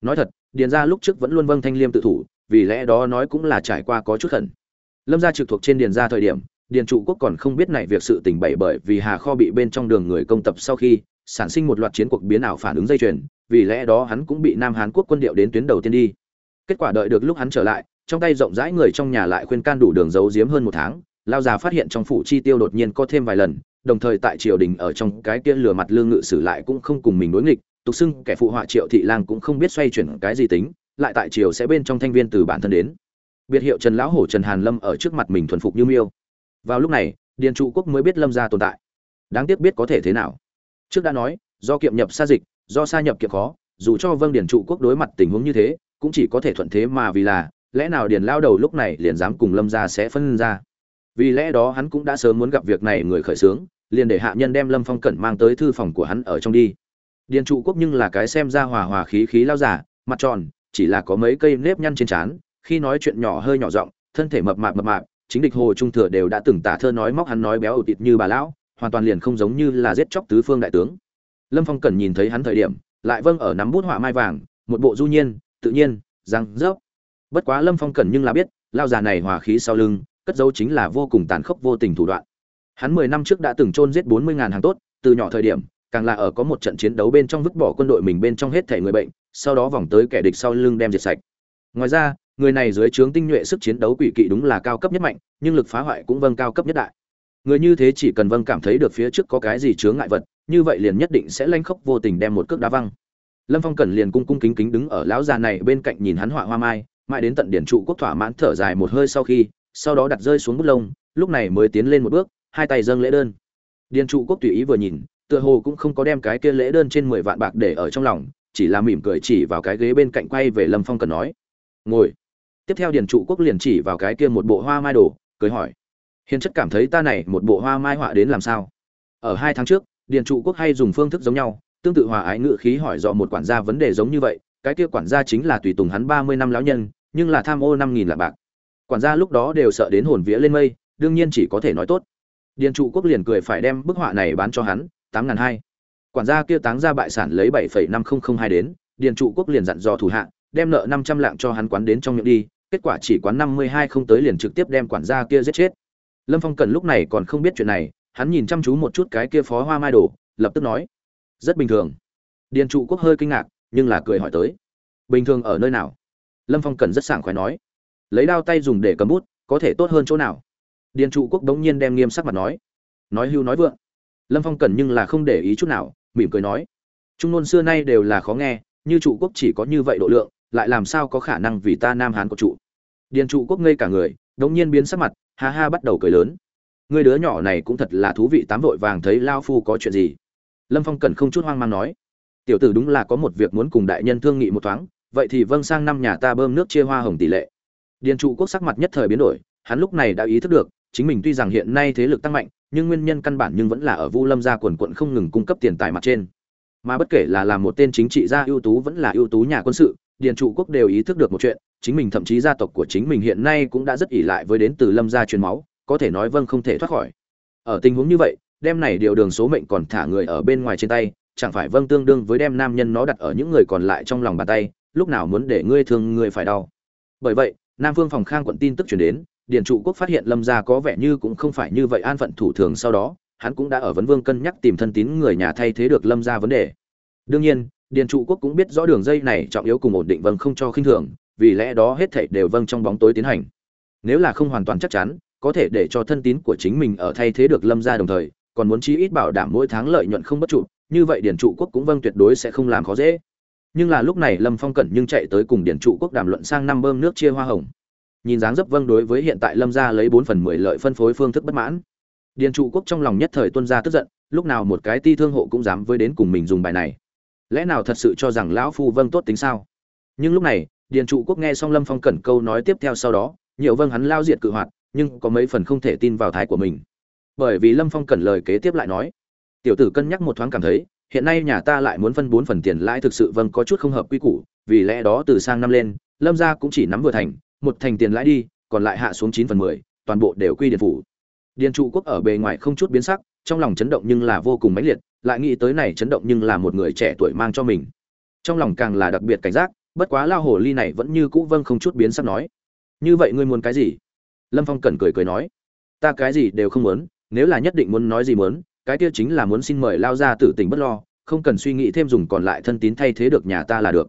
Nói thật, điền ra lúc trước vẫn luôn vâng thanh liêm tự thủ, vì lẽ đó nói cũng là trải qua có chút khẩn. Lâm gia trực thuộc trên điền ra thời điểm điền trụ quốc còn không biết này việc sự tình bậy bởi vì hà kho bị bên trong đường người công tập sau khi sản sinh một loạt chiến cuộc biến ảo phản ứng dây chuyền, vì lẽ đó hắn cũng bị nam hán quốc quân điệu đến tuyến đầu tiên đi. Kết quả đợi được lúc hắn trở lại, trong tay rộng rãi người trong nhà lại khuyên can đủ đường giấu giếm hơn một tháng, lao già phát hiện trong phủ chi tiêu đột nhiên có thêm vài lần, đồng thời tại triều đình ở trong cái kia lừa mặt lương ngự sử lại cũng không cùng mình đối nghịch, tục xưng kẻ phụ họa triệu thị lang cũng không biết xoay chuyển cái gì tính, lại tại triều sẽ bên trong thanh viên từ bản thân đến. Biệt hiệu trần lão hổ trần hàn lâm ở trước mặt mình thuần phục như miêu vào lúc này, điền trụ quốc mới biết lâm gia tồn tại. Đáng tiếc biết có thể thế nào. Trước đã nói, do kiệm nhập xa dịch, do xa nhập kiệm khó, dù cho vâng điền trụ quốc đối mặt tình huống như thế, cũng chỉ có thể thuận thế mà vì là, lẽ nào điền lao đầu lúc này liền dám cùng lâm gia sẽ phân ra? Vì lẽ đó hắn cũng đã sớm muốn gặp việc này người khởi xướng, liền để hạ nhân đem lâm phong cẩn mang tới thư phòng của hắn ở trong đi. Điền trụ quốc nhưng là cái xem ra hòa hòa khí khí lao giả mặt tròn, chỉ là có mấy cây nếp nhăn trên trán, khi nói chuyện nhỏ hơi nhỏ giọng, thân thể mập mạp mập mạp chính địch hồ trung thừa đều đã từng tả thơ nói móc hắn nói béo ụ tịt như bà lão, hoàn toàn liền không giống như là giết chóc tứ phương đại tướng. Lâm phong cần nhìn thấy hắn thời điểm, lại vâng ở nắm bút họa mai vàng, một bộ du nhiên, tự nhiên, răng rớp. Bất quá lâm phong cần nhưng là biết lao già này hòa khí sau lưng, cất dấu chính là vô cùng tàn khốc vô tình thủ đoạn. Hắn mười năm trước đã từng chôn giết bốn mươi ngàn hàng tốt, từ nhỏ thời điểm, càng là ở có một trận chiến đấu bên trong vứt bỏ quân đội mình bên trong hết thể người bệnh, sau đó vòng tới kẻ địch sau lưng đem diệt sạch. Ngoài ra người này dưới trướng tinh nhuệ sức chiến đấu quỷ kỵ đúng là cao cấp nhất mạnh, nhưng lực phá hoại cũng vâng cao cấp nhất đại. Người như thế chỉ cần vâng cảm thấy được phía trước có cái gì chướng ngại vật, như vậy liền nhất định sẽ lanh khóc vô tình đem một cước đá văng. Lâm phong cẩn liền cung cung kính kính đứng ở lão già này bên cạnh nhìn hắn họa hoa mai, mãi đến tận điển trụ quốc thỏa mãn thở dài một hơi sau khi, sau đó đặt rơi xuống bút lông, lúc này mới tiến lên một bước, hai tay dâng lễ đơn. Điền trụ quốc tùy ý vừa nhìn, tựa hồ cũng không có đem cái kia lễ đơn trên mười vạn bạc để ở trong lòng, chỉ là mỉm cười chỉ vào cái ghế bên cạnh quay về lâm phong cần nói, ngồi tiếp theo điền trụ quốc liền chỉ vào cái kia một bộ hoa mai đồ, cười hỏi, hiền chất cảm thấy ta này một bộ hoa mai họa đến làm sao? Ở hai tháng trước, điền trụ quốc hay dùng phương thức giống nhau, tương tự hòa ái ngự khí hỏi dọ một quản gia vấn đề giống như vậy, cái kia quản gia chính là tùy tùng hắn ba mươi năm lão nhân, nhưng là tham ô năm nghìn lạ bạc. Quản gia lúc đó đều sợ đến hồn vía lên mây, đương nhiên chỉ có thể nói tốt. Điền trụ quốc liền cười phải đem bức họa này bán cho hắn, tám ngàn hai. Quản gia kia táng ra bại sản lấy bảy phẩy năm không không hai đến, điền trụ quốc liền dặn dò thủ hạ đem nợ năm trăm lạng cho hắn quán đến trong miệng đi, kết quả chỉ quán năm mươi hai không tới liền trực tiếp đem quản gia kia giết chết. Lâm phong cần lúc này còn không biết chuyện này, hắn nhìn chăm chú một chút cái kia phó hoa mai đồ, lập tức nói, rất bình thường. Điền trụ quốc hơi kinh ngạc, nhưng là cười hỏi tới, bình thường ở nơi nào? Lâm phong cần rất sảng khoái nói, lấy đao tay dùng để cầm bút, có thể tốt hơn chỗ nào? Điền trụ quốc đống nhiên đem nghiêm sắc mặt nói nói hưu nói vượng. Lâm phong cần nhưng là không để ý chút nào, mỉm cười nói, trung ngôn xưa nay đều là khó nghe, như trụ quốc chỉ có như vậy độ lượng lại làm sao có khả năng vì ta nam hán của trụ điền trụ quốc ngây cả người, đống nhiên biến sắc mặt, ha ha bắt đầu cười lớn. Người đứa nhỏ này cũng thật là thú vị tám vội vàng thấy lao phu có chuyện gì? Lâm phong cần không chút hoang mang nói. Tiểu tử đúng là có một việc muốn cùng đại nhân thương nghị một thoáng, vậy thì vâng sang năm nhà ta bơm nước chia hoa hồng tỷ lệ. Điền trụ quốc sắc mặt nhất thời biến đổi, hắn lúc này đã ý thức được, chính mình tuy rằng hiện nay thế lực tăng mạnh, nhưng nguyên nhân căn bản nhưng vẫn là ở vu lâm gia quần quận không ngừng cung cấp tiền tài mặt trên. Mà bất kể là làm một tên chính trị gia ưu tú vẫn là ưu tú nhà quân sự điền trụ quốc đều ý thức được một chuyện, chính mình thậm chí gia tộc của chính mình hiện nay cũng đã rất ỷ lại với đến từ lâm gia truyền máu, có thể nói vâng không thể thoát khỏi. Ở tình huống như vậy, đem này điều đường số mệnh còn thả người ở bên ngoài trên tay, chẳng phải vâng tương đương với đem nam nhân nó đặt ở những người còn lại trong lòng bàn tay, lúc nào muốn để ngươi thương ngươi phải đau. Bởi vậy, nam phương phòng khang quận tin tức chuyển đến, điền trụ quốc phát hiện lâm gia có vẻ như cũng không phải như vậy an phận thủ thường sau đó, hắn cũng đã ở vấn vương cân nhắc tìm thân tín người nhà thay thế được lâm gia vấn đề. Đương nhiên điền trụ quốc cũng biết rõ đường dây này trọng yếu cùng ổn định vâng không cho khinh thường, vì lẽ đó hết thảy đều vâng trong bóng tối tiến hành. Nếu là không hoàn toàn chắc chắn, có thể để cho thân tín của chính mình ở thay thế được lâm gia đồng thời, còn muốn chí ít bảo đảm mỗi tháng lợi nhuận không bất trụ, như vậy điền trụ quốc cũng vâng tuyệt đối sẽ không làm khó dễ. Nhưng là lúc này lâm phong cẩn nhưng chạy tới cùng điền trụ quốc đàm luận sang năm bơm nước chia hoa hồng. Nhìn dáng dấp vâng đối với hiện tại lâm gia lấy bốn phần mười lợi phân phối phương thức bất mãn. Điền trụ quốc trong lòng nhất thời tuân ra tức giận, lúc nào một cái ti thương hộ cũng dám với đến cùng mình dùng bài này lẽ nào thật sự cho rằng lão phu vâng tốt tính sao? Nhưng lúc này, điền trụ quốc nghe xong lâm phong cẩn câu nói tiếp theo sau đó, nhiều vâng hắn lao diệt cự hoạt, nhưng có mấy phần không thể tin vào thái của mình. Bởi vì lâm phong cẩn lời kế tiếp lại nói, tiểu tử cân nhắc một thoáng cảm thấy, hiện nay nhà ta lại muốn phân bốn phần tiền lãi thực sự vâng có chút không hợp quy củ, vì lẽ đó từ sang năm lên, lâm gia cũng chỉ nắm vừa thành, một thành tiền lãi đi, còn lại hạ xuống chín phần mười, toàn bộ đều quy điện phủ. Điền trụ quốc ở bề ngoài không chút biến sắc trong lòng chấn động nhưng là vô cùng mãnh liệt, lại nghĩ tới này chấn động nhưng là một người trẻ tuổi mang cho mình. Trong lòng càng là đặc biệt cảnh giác, bất quá lao hồ ly này vẫn như cũ vâng không chút biến sắc nói, như vậy ngươi muốn cái gì? Lâm phong cẩn cười cười nói, ta cái gì đều không muốn, nếu là nhất định muốn nói gì muốn, cái kia chính là muốn xin mời lao ra tử tình bất lo, không cần suy nghĩ thêm dùng còn lại thân tín thay thế được nhà ta là được.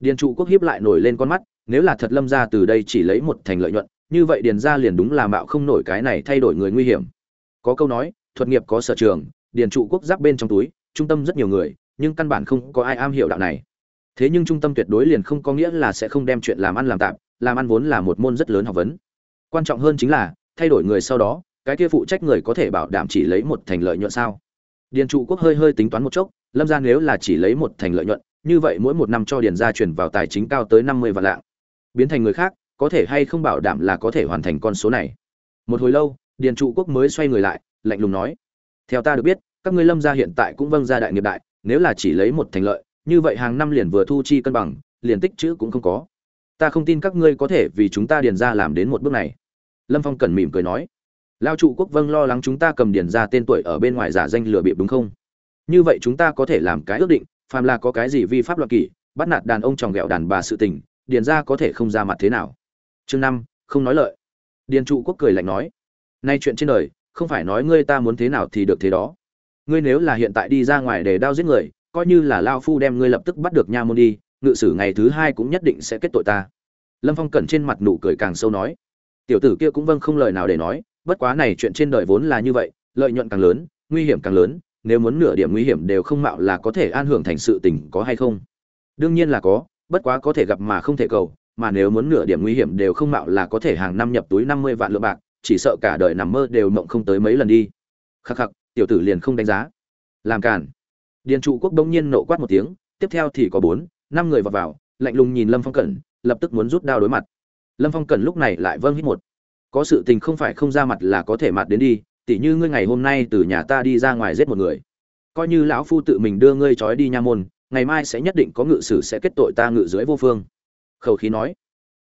Điền trụ quốc hiếp lại nổi lên con mắt, nếu là thật lâm gia từ đây chỉ lấy một thành lợi nhuận, như vậy điền gia liền đúng là mạo không nổi cái này thay đổi người nguy hiểm. Có câu nói thuật nghiệp có sở trường, điền trụ quốc giáp bên trong túi, trung tâm rất nhiều người, nhưng căn bản không có ai am hiểu đạo này. Thế nhưng trung tâm tuyệt đối liền không có nghĩa là sẽ không đem chuyện làm ăn làm tạm làm ăn vốn là một môn rất lớn học vấn. Quan trọng hơn chính là, thay đổi người sau đó, cái kia phụ trách người có thể bảo đảm chỉ lấy một thành lợi nhuận sao? Điền trụ quốc hơi hơi tính toán một chốc, lâm ra nếu là chỉ lấy một thành lợi nhuận, như vậy mỗi một năm cho điền gia chuyển vào tài chính cao tới năm mươi vạn lạng. Biến thành người khác, có thể hay không bảo đảm là có thể hoàn thành con số này? Một hồi lâu, điền trụ quốc mới xoay người lại lạnh lùng nói, theo ta được biết, các ngươi lâm gia hiện tại cũng vâng ra đại nghiệp đại, nếu là chỉ lấy một thành lợi, như vậy hàng năm liền vừa thu chi cân bằng, liền tích chữ cũng không có. Ta không tin các ngươi có thể vì chúng ta điền ra làm đến một bước này. Lâm phong cẩn mỉm cười nói, lao trụ quốc vâng lo lắng chúng ta cầm điền ra tên tuổi ở bên ngoài giả danh lừa bịp đúng không? Như vậy chúng ta có thể làm cái ước định, phàm là có cái gì vi pháp luật kỷ, bắt nạt đàn ông tròng ghẹo đàn bà sự tình, điền ra có thể không ra mặt thế nào. Chương năm, không nói lợi. Điền trụ quốc cười lạnh nói, nay chuyện trên đời không phải nói ngươi ta muốn thế nào thì được thế đó. Ngươi nếu là hiện tại đi ra ngoài để đao giết người, coi như là lao phu đem ngươi lập tức bắt được nha môn đi, ngự sử ngày thứ hai cũng nhất định sẽ kết tội ta. Lâm phong cẩn trên mặt nụ cười càng sâu nói. Tiểu tử kia cũng vâng không lời nào để nói, bất quá này chuyện trên đời vốn là như vậy, lợi nhuận càng lớn, nguy hiểm càng lớn, nếu muốn nửa điểm nguy hiểm đều không mạo là có thể an hưởng thành sự tình có hay không? Đương nhiên là có, bất quá có thể gặp mà không thể cầu, mà nếu muốn nửa điểm nguy hiểm đều không mạo là có thể hàng năm nhập túi năm mươi vạn lượng bạc chỉ sợ cả đời nằm mơ đều mộng không tới mấy lần đi. Khắc khắc, tiểu tử liền không đánh giá. Làm cản điền trụ quốc bỗng nhiên nộ quát một tiếng, tiếp theo thì có bốn, năm người vào vào, lạnh lùng nhìn lâm phong cẩn, lập tức muốn rút đao đối mặt. Lâm phong cẩn lúc này lại vâng hít một. Có sự tình không phải không ra mặt là có thể mặt đến đi, tỉ như ngươi ngày hôm nay từ nhà ta đi ra ngoài giết một người. Coi như lão phu tự mình đưa ngươi trói đi nha môn, ngày mai sẽ nhất định có ngự sử sẽ kết tội ta ngự dưới vô phương. Khẩu khí nói,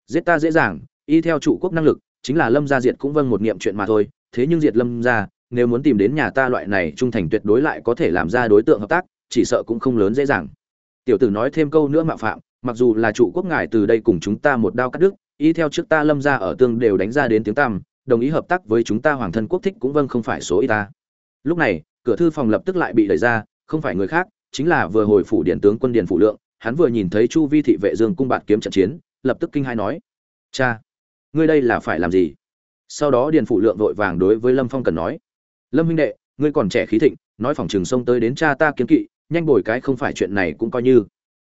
giết ta dễ dàng, y theo chủ quốc năng lực chính là lâm gia diệt cũng vâng một niệm chuyện mà thôi, thế nhưng diệt lâm gia, nếu muốn tìm đến nhà ta loại này trung thành tuyệt đối lại có thể làm ra đối tượng hợp tác, chỉ sợ cũng không lớn dễ dàng. Tiểu tử nói thêm câu nữa mạo phạm, mặc dù là trụ quốc ngài từ đây cùng chúng ta một đao cắt đứt, y theo trước ta lâm gia ở tương đều đánh ra đến tiếng tam đồng ý hợp tác với chúng ta hoàng thân quốc thích cũng vâng không phải số y ta. Lúc này, cửa thư phòng lập tức lại bị đẩy ra, không phải người khác, chính là vừa hồi phủ điện tướng quân điện phủ lượng, hắn vừa nhìn thấy chu vi thị vệ dương cung bạn kiếm trận chiến, lập tức kinh hai nói, cha ngươi đây là phải làm gì? Sau đó Điền phủ lượng vội vàng đối với lâm phong cần nói, lâm huynh đệ, ngươi còn trẻ khí thịnh, nói phòng trường sông tới đến cha ta kiến kỵ, nhanh bồi cái không phải chuyện này cũng coi như.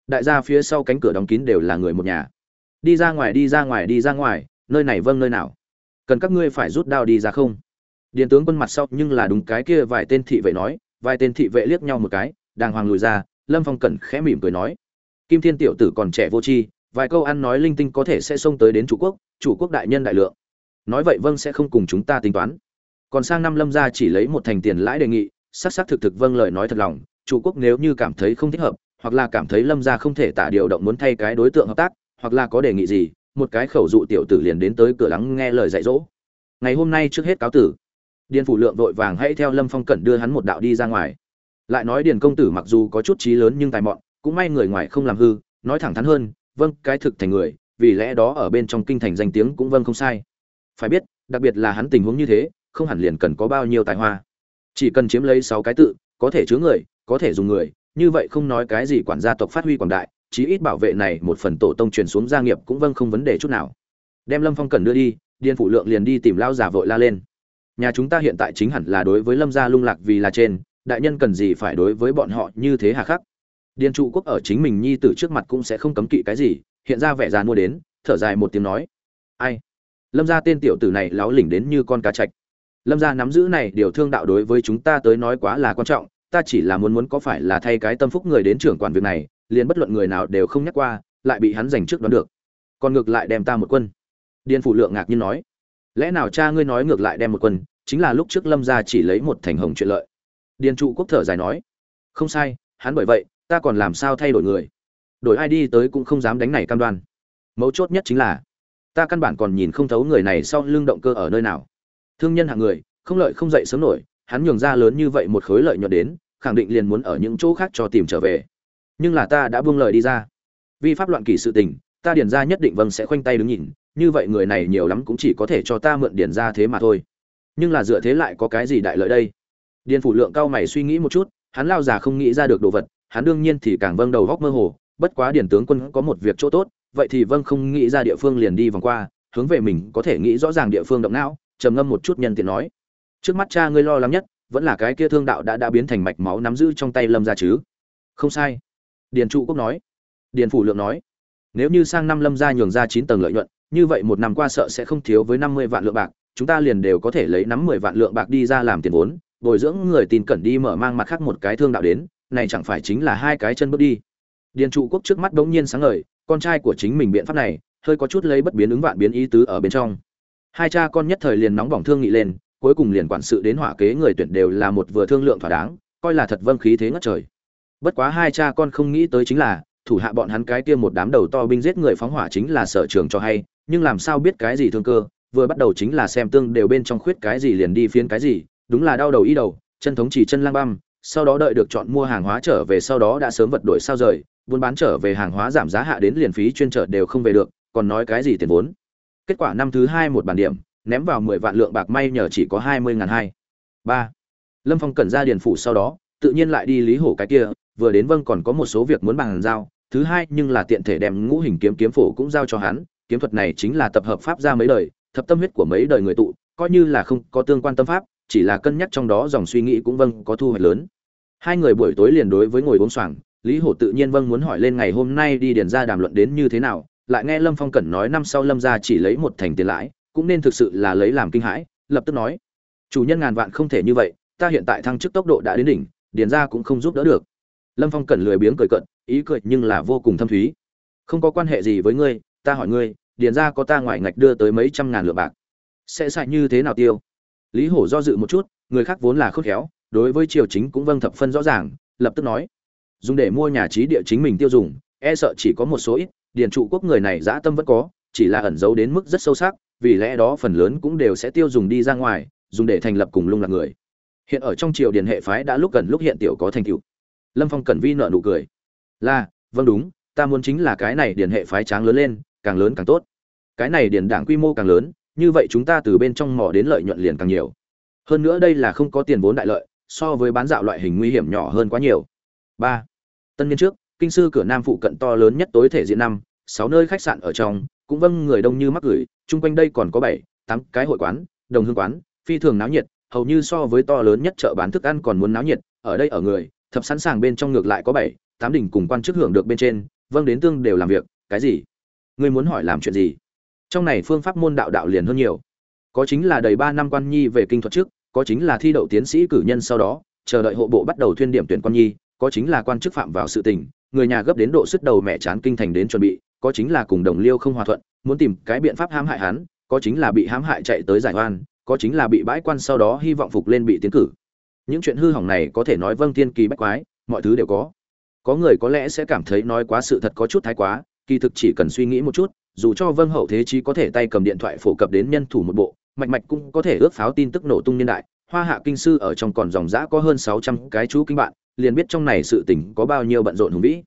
Đại gia phía sau cánh cửa đóng kín đều là người một nhà. Đi ra ngoài, đi ra ngoài, đi ra ngoài, nơi này vâng nơi nào? Cần các ngươi phải rút đao đi ra không? Điền tướng quân mặt sau nhưng là đúng cái kia vài tên thị vệ nói, vài tên thị vệ liếc nhau một cái, đàng hoàng lùi ra, lâm phong cẩn khẽ mỉm cười nói, kim thiên tiểu tử còn trẻ vô tri vài câu ăn nói linh tinh có thể sẽ xông tới đến chủ quốc chủ quốc đại nhân đại lượng. Nói vậy vâng sẽ không cùng chúng ta tính toán. Còn sang năm lâm gia chỉ lấy một thành tiền lãi đề nghị s sát thực thực vâng lời nói thật lòng, chủ quốc nếu như cảm thấy không thích hợp, hoặc là cảm thấy lâm gia không thể tả điều động muốn thay cái đối tượng hợp tác, hoặc là có đề nghị gì, một cái khẩu dụ tiểu tử liền đến tới cửa lắng nghe lời dạy dỗ. Ngày hôm nay trước hết cáo tử. Điền phủ lượng vội vàng hãy theo lâm phong cẩn đưa hắn một đạo đi ra ngoài. Lại nói điền công tử mặc dù có chút trí lớn nhưng tài mọn, cũng may người ngoài không làm hư, nói thẳng thắn hơn vâng cái thực thành người, vì lẽ đó ở bên trong kinh thành danh tiếng cũng vâng không sai. Phải biết, đặc biệt là hắn tình huống như thế, không hẳn liền cần có bao nhiêu tài hoa. Chỉ cần chiếm lấy sáu cái tự, có thể chứa người, có thể dùng người, như vậy không nói cái gì quản gia tộc phát huy quảng đại, chí ít bảo vệ này một phần tổ tông truyền xuống gia nghiệp cũng vâng không vấn đề chút nào. Đem lâm phong cần đưa đi điên phụ lượng liền đi tìm lao giả vội la lên. Nhà chúng ta hiện tại chính hẳn là đối với lâm gia lung lạc vì là trên, đại nhân cần gì phải đối với bọn họ như thế hà khắc? Điền trụ quốc ở chính mình nhi tử trước mặt cũng sẽ không cấm kỵ cái gì, hiện ra vẻ già mua đến, thở dài một tiếng nói. Ai? Lâm gia tên tiểu tử này láo lỉnh đến như con cá chạch. Lâm gia nắm giữ này điều thương đạo đối với chúng ta tới nói quá là quan trọng, ta chỉ là muốn muốn có phải là thay cái tâm phúc người đến trưởng quản việc này, liền bất luận người nào đều không nhắc qua, lại bị hắn giành trước đoán được. Còn ngược lại đem ta một quân. Điền phủ lượng ngạc nhiên nói. Lẽ nào cha ngươi nói ngược lại đem một quân, chính là lúc trước lâm gia chỉ lấy một thành hồng chuyện lợi. Điền trụ quốc thở dài nói. Không sai, hắn bởi vậy ta còn làm sao thay đổi người? Đổi ai đi tới cũng không dám đánh này cam đoan. Mấu chốt nhất chính là, ta căn bản còn nhìn không thấu người này sau lưng động cơ ở nơi nào. Thương nhân hạng người, không lợi không dậy sớm nổi, hắn nhường ra lớn như vậy một khối lợi nhuận đến, khẳng định liền muốn ở những chỗ khác cho tìm trở về. Nhưng là ta đã buông lời đi ra. Vi pháp loạn kỷ sự tình, ta điền ra nhất định vâng sẽ khoanh tay đứng nhìn, như vậy người này nhiều lắm cũng chỉ có thể cho ta mượn điền ra thế mà thôi. Nhưng là dựa thế lại có cái gì đại lợi đây? Điền phủ lượng cao mày suy nghĩ một chút, hắn lao già không nghĩ ra được đồ vật hắn đương nhiên thì càng vâng đầu góc mơ hồ, bất quá điển tướng quân có một việc chỗ tốt, vậy thì vâng không nghĩ ra địa phương liền đi vòng qua, hướng về mình có thể nghĩ rõ ràng địa phương động não, trầm ngâm một chút nhân tiện nói. Trước mắt cha ngươi lo lắng nhất, vẫn là cái kia thương đạo đã đã biến thành mạch máu nắm giữ trong tay lâm gia chứ? Không sai. Điền trụ quốc nói. Điền phủ lượng nói. Nếu như sang năm lâm gia nhường ra chín tầng lợi nhuận, như vậy một năm qua sợ sẽ không thiếu với năm mươi vạn lượng bạc, chúng ta liền đều có thể lấy nắm mười vạn lượng bạc đi ra làm tiền vốn, bồi dưỡng người tin cẩn đi mở mang mặt khác một cái thương đạo đến này chẳng phải chính là hai cái chân bước đi. Điền trụ quốc trước mắt bỗng nhiên sáng ngời, con trai của chính mình biện pháp này, hơi có chút lấy bất biến ứng vạn biến ý tứ ở bên trong. Hai cha con nhất thời liền nóng bỏng thương nghị lên, cuối cùng liền quản sự đến hỏa kế người tuyển đều là một vừa thương lượng thỏa đáng, coi là thật vâng khí thế ngất trời. Bất quá hai cha con không nghĩ tới chính là, thủ hạ bọn hắn cái kia một đám đầu to binh giết người phóng hỏa chính là sở trường cho hay, nhưng làm sao biết cái gì thương cơ, vừa bắt đầu chính là xem tương đều bên trong khuyết cái gì liền đi phiến cái gì, đúng là đau đầu y đầu, chân thống chỉ chân lang băm sau đó đợi được chọn mua hàng hóa trở về, sau đó đã sớm vật đổi sao rời, buôn bán trở về hàng hóa giảm giá hạ đến liền phí chuyên trở đều không về được, còn nói cái gì tiền vốn. Kết quả năm thứ hai một bản điểm, ném vào mười vạn lượng bạc may nhờ chỉ có hai mươi ngàn hai. Ba. Lâm phong cần ra điền phủ sau đó, tự nhiên lại đi lý hổ cái kia, vừa đến vâng còn có một số việc muốn bàn giao, thứ hai nhưng là tiện thể đem ngũ hình kiếm kiếm phổ cũng giao cho hắn, kiếm thuật này chính là tập hợp pháp ra mấy đời, thập tâm huyết của mấy đời người tụ, coi như là không có tương quan tâm pháp, chỉ là cân nhắc trong đó dòng suy nghĩ cũng vâng có thu hoạch lớn hai người buổi tối liền đối với ngồi uống xoàng, lý hổ tự nhiên vâng muốn hỏi lên ngày hôm nay đi điền ra đàm luận đến như thế nào, lại nghe lâm phong cẩn nói năm sau lâm ra chỉ lấy một thành tiền lãi, cũng nên thực sự là lấy làm kinh hãi, lập tức nói, chủ nhân ngàn vạn không thể như vậy, ta hiện tại thăng chức tốc độ đã đến đỉnh, điền ra cũng không giúp đỡ được. Lâm phong cẩn lười biếng cười cận ý cười nhưng là vô cùng thâm thúy. Không có quan hệ gì với ngươi, ta hỏi ngươi, điền ra có ta ngoại ngạch đưa tới mấy trăm ngàn lượng bạc, sẽ xài như thế nào tiêu? Lý hổ do dự một chút, người khác vốn là khôn khéo đối với triều chính cũng vâng thập phân rõ ràng, lập tức nói, dùng để mua nhà trí địa chính mình tiêu dùng e sợ chỉ có một số ít, điền trụ quốc người này dã tâm vẫn có, chỉ là ẩn giấu đến mức rất sâu sắc, vì lẽ đó phần lớn cũng đều sẽ tiêu dùng đi ra ngoài, dùng để thành lập cùng lung lạc người. Hiện ở trong triều điền hệ phái đã lúc gần lúc hiện tiểu có thành tựu. Lâm phong cẩn vi nợ nụ cười. Là vâng đúng, ta muốn chính là cái này điền hệ phái tráng lớn lên, càng lớn càng tốt. Cái này điền đảng quy mô càng lớn, như vậy chúng ta từ bên trong mỏ đến lợi nhuận liền càng nhiều. Hơn nữa đây là không có tiền vốn đại lợi so với bán dạo loại hình nguy hiểm nhỏ hơn quá nhiều. Ba, tân niên trước, kinh sư cửa nam phụ cận to lớn nhất tối thể diện năm, sáu nơi khách sạn ở trong, cũng vâng người đông như mắc gửi, chung quanh đây còn có bảy, tám cái hội quán, đồng hương quán, phi thường náo nhiệt, hầu như so với to lớn nhất chợ bán thức ăn còn muốn náo nhiệt, ở đây ở người, thập sẵn sàng bên trong ngược lại có bảy, tám đỉnh cùng quan chức hưởng được bên trên vâng đến tương đều làm việc, cái gì? Ngươi muốn hỏi làm chuyện gì? Trong này phương pháp môn đạo đạo liền hơn nhiều. Có chính là đầy ba năm quan nhi về kinh thuật trước có chính là thi đậu tiến sĩ cử nhân sau đó, chờ đợi hộ bộ bắt đầu thuyên điểm tuyển quan nhi, có chính là quan chức phạm vào sự tình, người nhà gấp đến độ sức đầu mẹ chán kinh thành đến chuẩn bị, có chính là cùng đồng liêu không hòa thuận, muốn tìm cái biện pháp hãm hại hắn, có chính là bị hãm hại chạy tới giải oan, có chính là bị bãi quan sau đó hy vọng phục lên bị tiến cử. Những chuyện hư hỏng này có thể nói vâng tiên kỳ bách quái, mọi thứ đều có. Có người có lẽ sẽ cảm thấy nói quá sự thật có chút thái quá, kỳ thực chỉ cần suy nghĩ một chút, dù cho vâng hậu thế chí có thể tay cầm điện thoại phổ cập đến nhân thủ một bộ mạch mạch cũng có thể ước pháo tin tức nổ tung niên đại. Hoa hạ kinh sư ở trong còn dòng giã có hơn sáu trăm cái chú kinh bạn, liền biết trong này sự tình có bao nhiêu bận rộn hùng vĩ.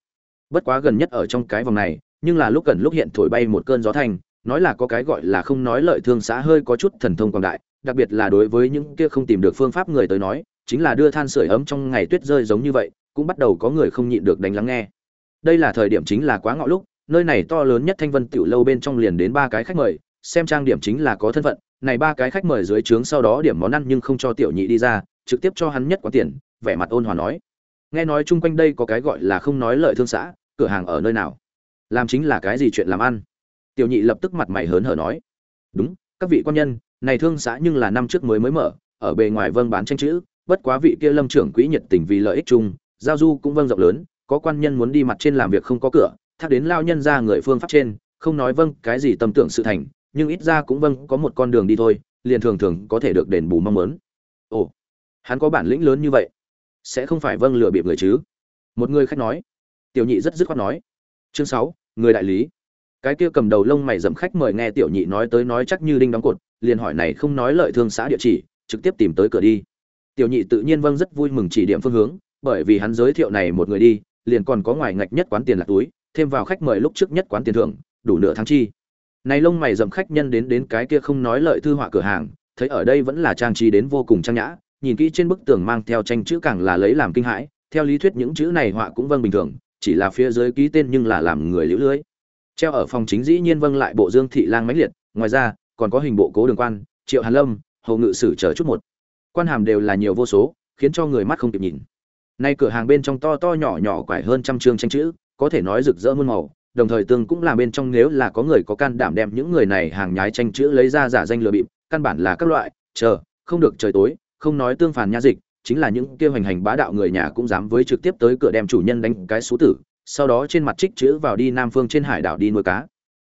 Bất quá gần nhất ở trong cái vòng này, nhưng là lúc gần lúc hiện thổi bay một cơn gió thành nói là có cái gọi là không nói lợi thương xã hơi có chút thần thông quảng đại, đặc biệt là đối với những kia không tìm được phương pháp người tới nói, chính là đưa than sửa ấm trong ngày tuyết rơi giống như vậy, cũng bắt đầu có người không nhịn được đánh lắng nghe. Đây là thời điểm chính là quá ngọ lúc, nơi này to lớn nhất thanh vân tiểu lâu bên trong liền đến ba cái khách mời, xem trang điểm chính là có thân phận này ba cái khách mời dưới trướng sau đó điểm món ăn nhưng không cho tiểu nhị đi ra, trực tiếp cho hắn nhất quán tiền, vẻ mặt ôn hòa nói. Nghe nói chung quanh đây có cái gọi là không nói lợi thương xã, cửa hàng ở nơi nào? Làm chính là cái gì chuyện làm ăn? Tiểu nhị lập tức mặt mày hớn hở nói. Đúng, các vị quan nhân, này thương xã nhưng là năm trước mới mới mở, ở bề ngoài vâng bán tranh chữ, bất quá vị kia lâm trưởng quỹ nhiệt tình vì lợi ích chung, giao du cũng vâng rộng lớn, có quan nhân muốn đi mặt trên làm việc không có cửa, thác đến lao nhân ra người phương pháp trên, không nói vâng cái gì tâm tưởng sự thành nhưng ít ra cũng vâng có một con đường đi thôi, liền thường thường có thể được đền bù mong muốn. Ồ, hắn có bản lĩnh lớn như vậy, sẽ không phải vâng lừa bịp người chứ? Một người khách nói. Tiểu nhị rất dứt khoát nói. Chương sáu, người đại lý. Cái kia cầm đầu lông mày dẫm khách mời nghe tiểu nhị nói tới nói chắc như đinh đóng cột, liền hỏi này không nói lợi thương xã địa chỉ, trực tiếp tìm tới cửa đi. Tiểu nhị tự nhiên vâng rất vui mừng chỉ điểm phương hướng, bởi vì hắn giới thiệu này một người đi, liền còn có ngoài ngạch nhất quán tiền lạc túi, thêm vào khách mời lúc trước nhất quán tiền thưởng, đủ nửa tháng chi này lông mày dậm khách nhân đến đến cái kia không nói lợi thư họa cửa hàng, thấy ở đây vẫn là trang trí đến vô cùng trang nhã, nhìn kỹ trên bức tường mang theo tranh chữ càng là lấy làm kinh hãi, theo lý thuyết những chữ này họa cũng vâng bình thường, chỉ là phía dưới ký tên nhưng là làm người liễu lưới. Treo ở phòng chính dĩ nhiên vâng lại bộ dương thị lang mãnh liệt, ngoài ra, còn có hình bộ cố đường quan, triệu hàn lâm hầu ngự sử chờ chút một. Quan hàm đều là nhiều vô số, khiến cho người mắt không kịp nhìn. Nay cửa hàng bên trong to to nhỏ nhỏ quải hơn trăm chương tranh chữ, có thể nói rực rỡ muôn màu đồng thời tương cũng là bên trong nếu là có người có can đảm đem những người này hàng nhái tranh chữ lấy ra giả danh lừa bịp, căn bản là các loại, chờ, không được trời tối, không nói tương phản nha dịch, chính là những kia hoành hành bá đạo người nhà cũng dám với trực tiếp tới cửa đem chủ nhân đánh cái số tử, sau đó trên mặt trích chữ vào đi nam phương trên hải đảo đi nuôi cá.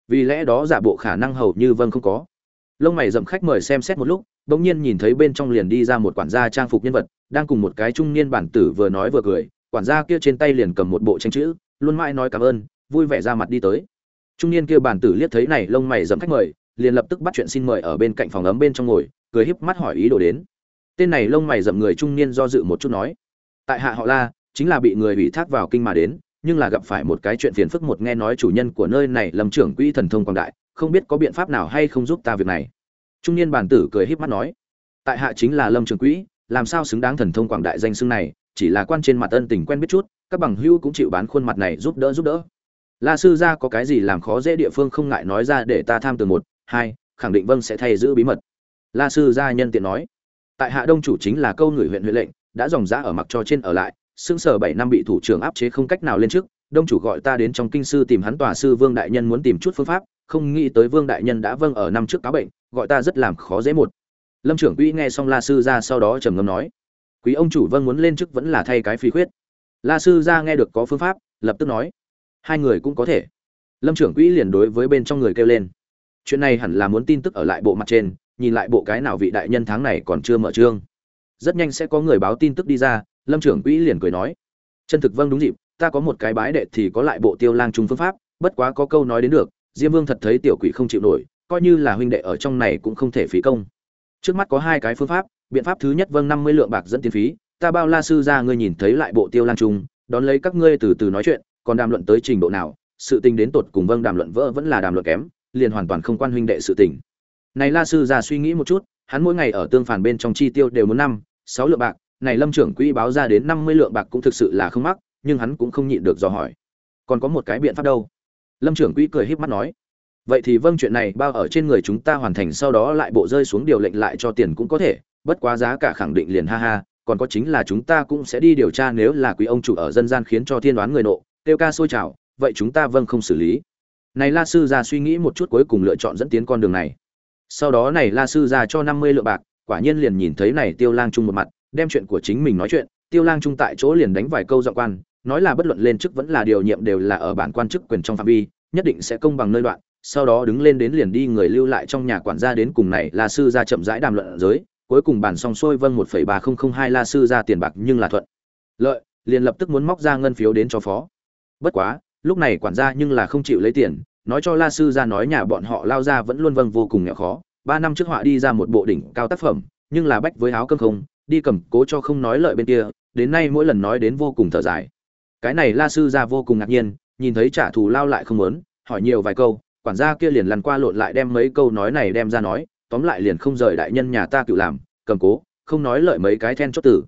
Vì lẽ đó giả bộ khả năng hầu như vâng không có. Lông mày dậm khách mời xem xét một lúc, bỗng nhiên nhìn thấy bên trong liền đi ra một quản gia trang phục nhân vật, đang cùng một cái trung niên bản tử vừa nói vừa cười, quản gia kia trên tay liền cầm một bộ tranh chữ, luôn mãi nói cảm ơn vui vẻ ra mặt đi tới. Trung niên kia bản tử liếc thấy này, lông mày rậm khách mời, liền lập tức bắt chuyện xin mời ở bên cạnh phòng ấm bên trong ngồi, cười híp mắt hỏi ý đồ đến. Tên này lông mày rậm người trung niên do dự một chút nói, tại hạ họ la, chính là bị người ủy thác vào kinh mà đến, nhưng là gặp phải một cái chuyện phiền phức một nghe nói chủ nhân của nơi này lâm trưởng quỹ thần thông quảng đại, không biết có biện pháp nào hay không giúp ta việc này. Trung niên bản tử cười híp mắt nói, tại hạ chính là lâm trưởng quỹ, làm sao xứng đáng thần thông quảng đại danh xưng này, chỉ là quan trên mặt ân tình quen biết chút, các bằng hữu cũng chịu bán khuôn mặt này giúp đỡ giúp đỡ la sư gia có cái gì làm khó dễ địa phương không ngại nói ra để ta tham từ một, hai, khẳng định vâng sẽ thay giữ bí mật. La sư gia nhân tiện nói. Tại hạ đông chủ chính là câu người huyện huệ lệnh, đã dòng giá ở mặc cho trên ở lại xương sở bảy năm bị thủ trưởng áp chế không cách nào lên trước, đông chủ gọi ta đến trong kinh sư tìm hắn tòa sư vương đại nhân muốn tìm chút phương pháp, không nghĩ tới vương đại nhân đã vâng ở năm trước cáo bệnh, gọi ta rất làm khó dễ một. Lâm trưởng quỹ nghe xong la sư ra sau đó trầm ngâm nói. Quý ông chủ vâng muốn lên chức vẫn là thay cái phi khuyết. La sư ra nghe được có phương pháp, lập tức nói hai người cũng có thể. Lâm trưởng quỹ liền đối với bên trong người kêu lên. Chuyện này hẳn là muốn tin tức ở lại bộ mặt trên, nhìn lại bộ cái nào vị đại nhân tháng này còn chưa mở trương. Rất nhanh sẽ có người báo tin tức đi ra, lâm trưởng quỹ liền cười nói. Chân thực vâng đúng dịp, ta có một cái bái đệ thì có lại bộ tiêu lang trung phương pháp, bất quá có câu nói đến được, diêm vương thật thấy tiểu quỷ không chịu nổi, coi như là huynh đệ ở trong này cũng không thể phí công. Trước mắt có hai cái phương pháp, biện pháp thứ nhất vâng năm mươi lượng bạc dẫn tiền phí, ta bao la sư ra ngươi nhìn thấy lại bộ tiêu lang trung, đón lấy các ngươi từ từ nói chuyện còn đàm luận tới trình độ nào, sự tình đến tột cùng vâng đàm luận vỡ vẫn là đàm luận kém, liền hoàn toàn không quan huynh đệ sự tình. Này la sư già suy nghĩ một chút, hắn mỗi ngày ở tương phản bên trong chi tiêu đều muốn năm, sáu lượng bạc, này lâm trưởng quỹ báo ra đến năm mươi lượng bạc cũng thực sự là không mắc, nhưng hắn cũng không nhịn được dò hỏi. Còn có một cái biện pháp đâu? Lâm trưởng quỹ cười híp mắt nói. Vậy thì vâng chuyện này bao ở trên người chúng ta hoàn thành sau đó lại bộ rơi xuống điều lệnh lại cho tiền cũng có thể, bất quá giá cả khẳng định liền ha ha, còn có chính là chúng ta cũng sẽ đi điều tra nếu là quý ông chủ ở dân gian khiến cho thiên đoán người nộ tiêu ca sôi trào, vậy chúng ta vâng không xử lý. Này la sư ra suy nghĩ một chút cuối cùng lựa chọn dẫn tiến con đường này. Sau đó này la sư ra cho năm mươi lượng bạc, quả nhiên liền nhìn thấy này tiêu lang trung một mặt, đem chuyện của chính mình nói chuyện. Tiêu lang trung tại chỗ liền đánh vài câu dọn quan, nói là bất luận lên chức vẫn là điều nhiệm đều là ở bản quan chức quyền trong phạm vi, nhất định sẽ công bằng nơi đoạn, sau đó đứng lên đến liền đi người lưu lại trong nhà quản gia đến cùng này la sư ra chậm rãi đàm luận giới, cuối cùng bản xong xuôi vâng một phẩy ba không không hai la sư ra tiền bạc nhưng là thuận. Lợi, liền lập tức muốn móc ra ngân phiếu đến cho phó bất quá, lúc này quản gia nhưng là không chịu lấy tiền, nói cho la sư ra nói nhà bọn họ lao ra vẫn luôn vâng vô cùng nghèo khó. Ba năm trước họa đi ra một bộ đỉnh cao tác phẩm, nhưng là bách với áo cơm không, đi cầm cố cho không nói lợi bên kia, đến nay mỗi lần nói đến vô cùng thở dài. Cái này la sư ra vô cùng ngạc nhiên, nhìn thấy trả thù lao lại không muốn, hỏi nhiều vài câu, quản gia kia liền lăn qua lộn lại đem mấy câu nói này đem ra nói, tóm lại liền không rời đại nhân nhà ta cựu làm, cầm cố, không nói lợi mấy cái then chốt tử.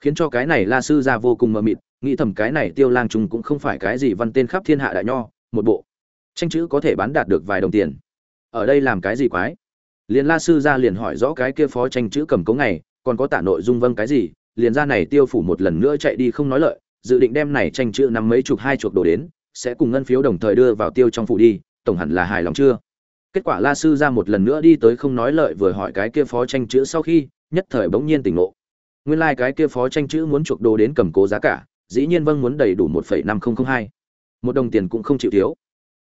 Khiến cho cái này la sư ra vô cùng mờ mịt nghĩ thầm cái này tiêu lang trùng cũng không phải cái gì văn tên khắp thiên hạ đại nho, một bộ. Tranh chữ có thể bán đạt được vài đồng tiền. Ở đây làm cái gì quái? Liền la sư ra liền hỏi rõ cái kia phó tranh chữ cầm cố ngày còn có tả nội dung vâng cái gì, liền ra này tiêu phủ một lần nữa chạy đi không nói lợi, dự định đem này tranh chữ năm mấy chục, hai chuộc đồ đến, sẽ cùng ngân phiếu đồng thời đưa vào tiêu trong phủ đi, tổng hẳn là hài lòng chưa? Kết quả la sư ra một lần nữa đi tới không nói lợi vừa hỏi cái kia phó tranh chữ sau khi, nhất thời bỗng nhiên tỉnh ngộ. Nguyên lai like cái kia phó tranh chữ muốn chuộc đồ đến cầm cố giá cả dĩ nhiên vâng muốn đầy đủ một phẩy năm không không hai. Một đồng tiền cũng không chịu thiếu.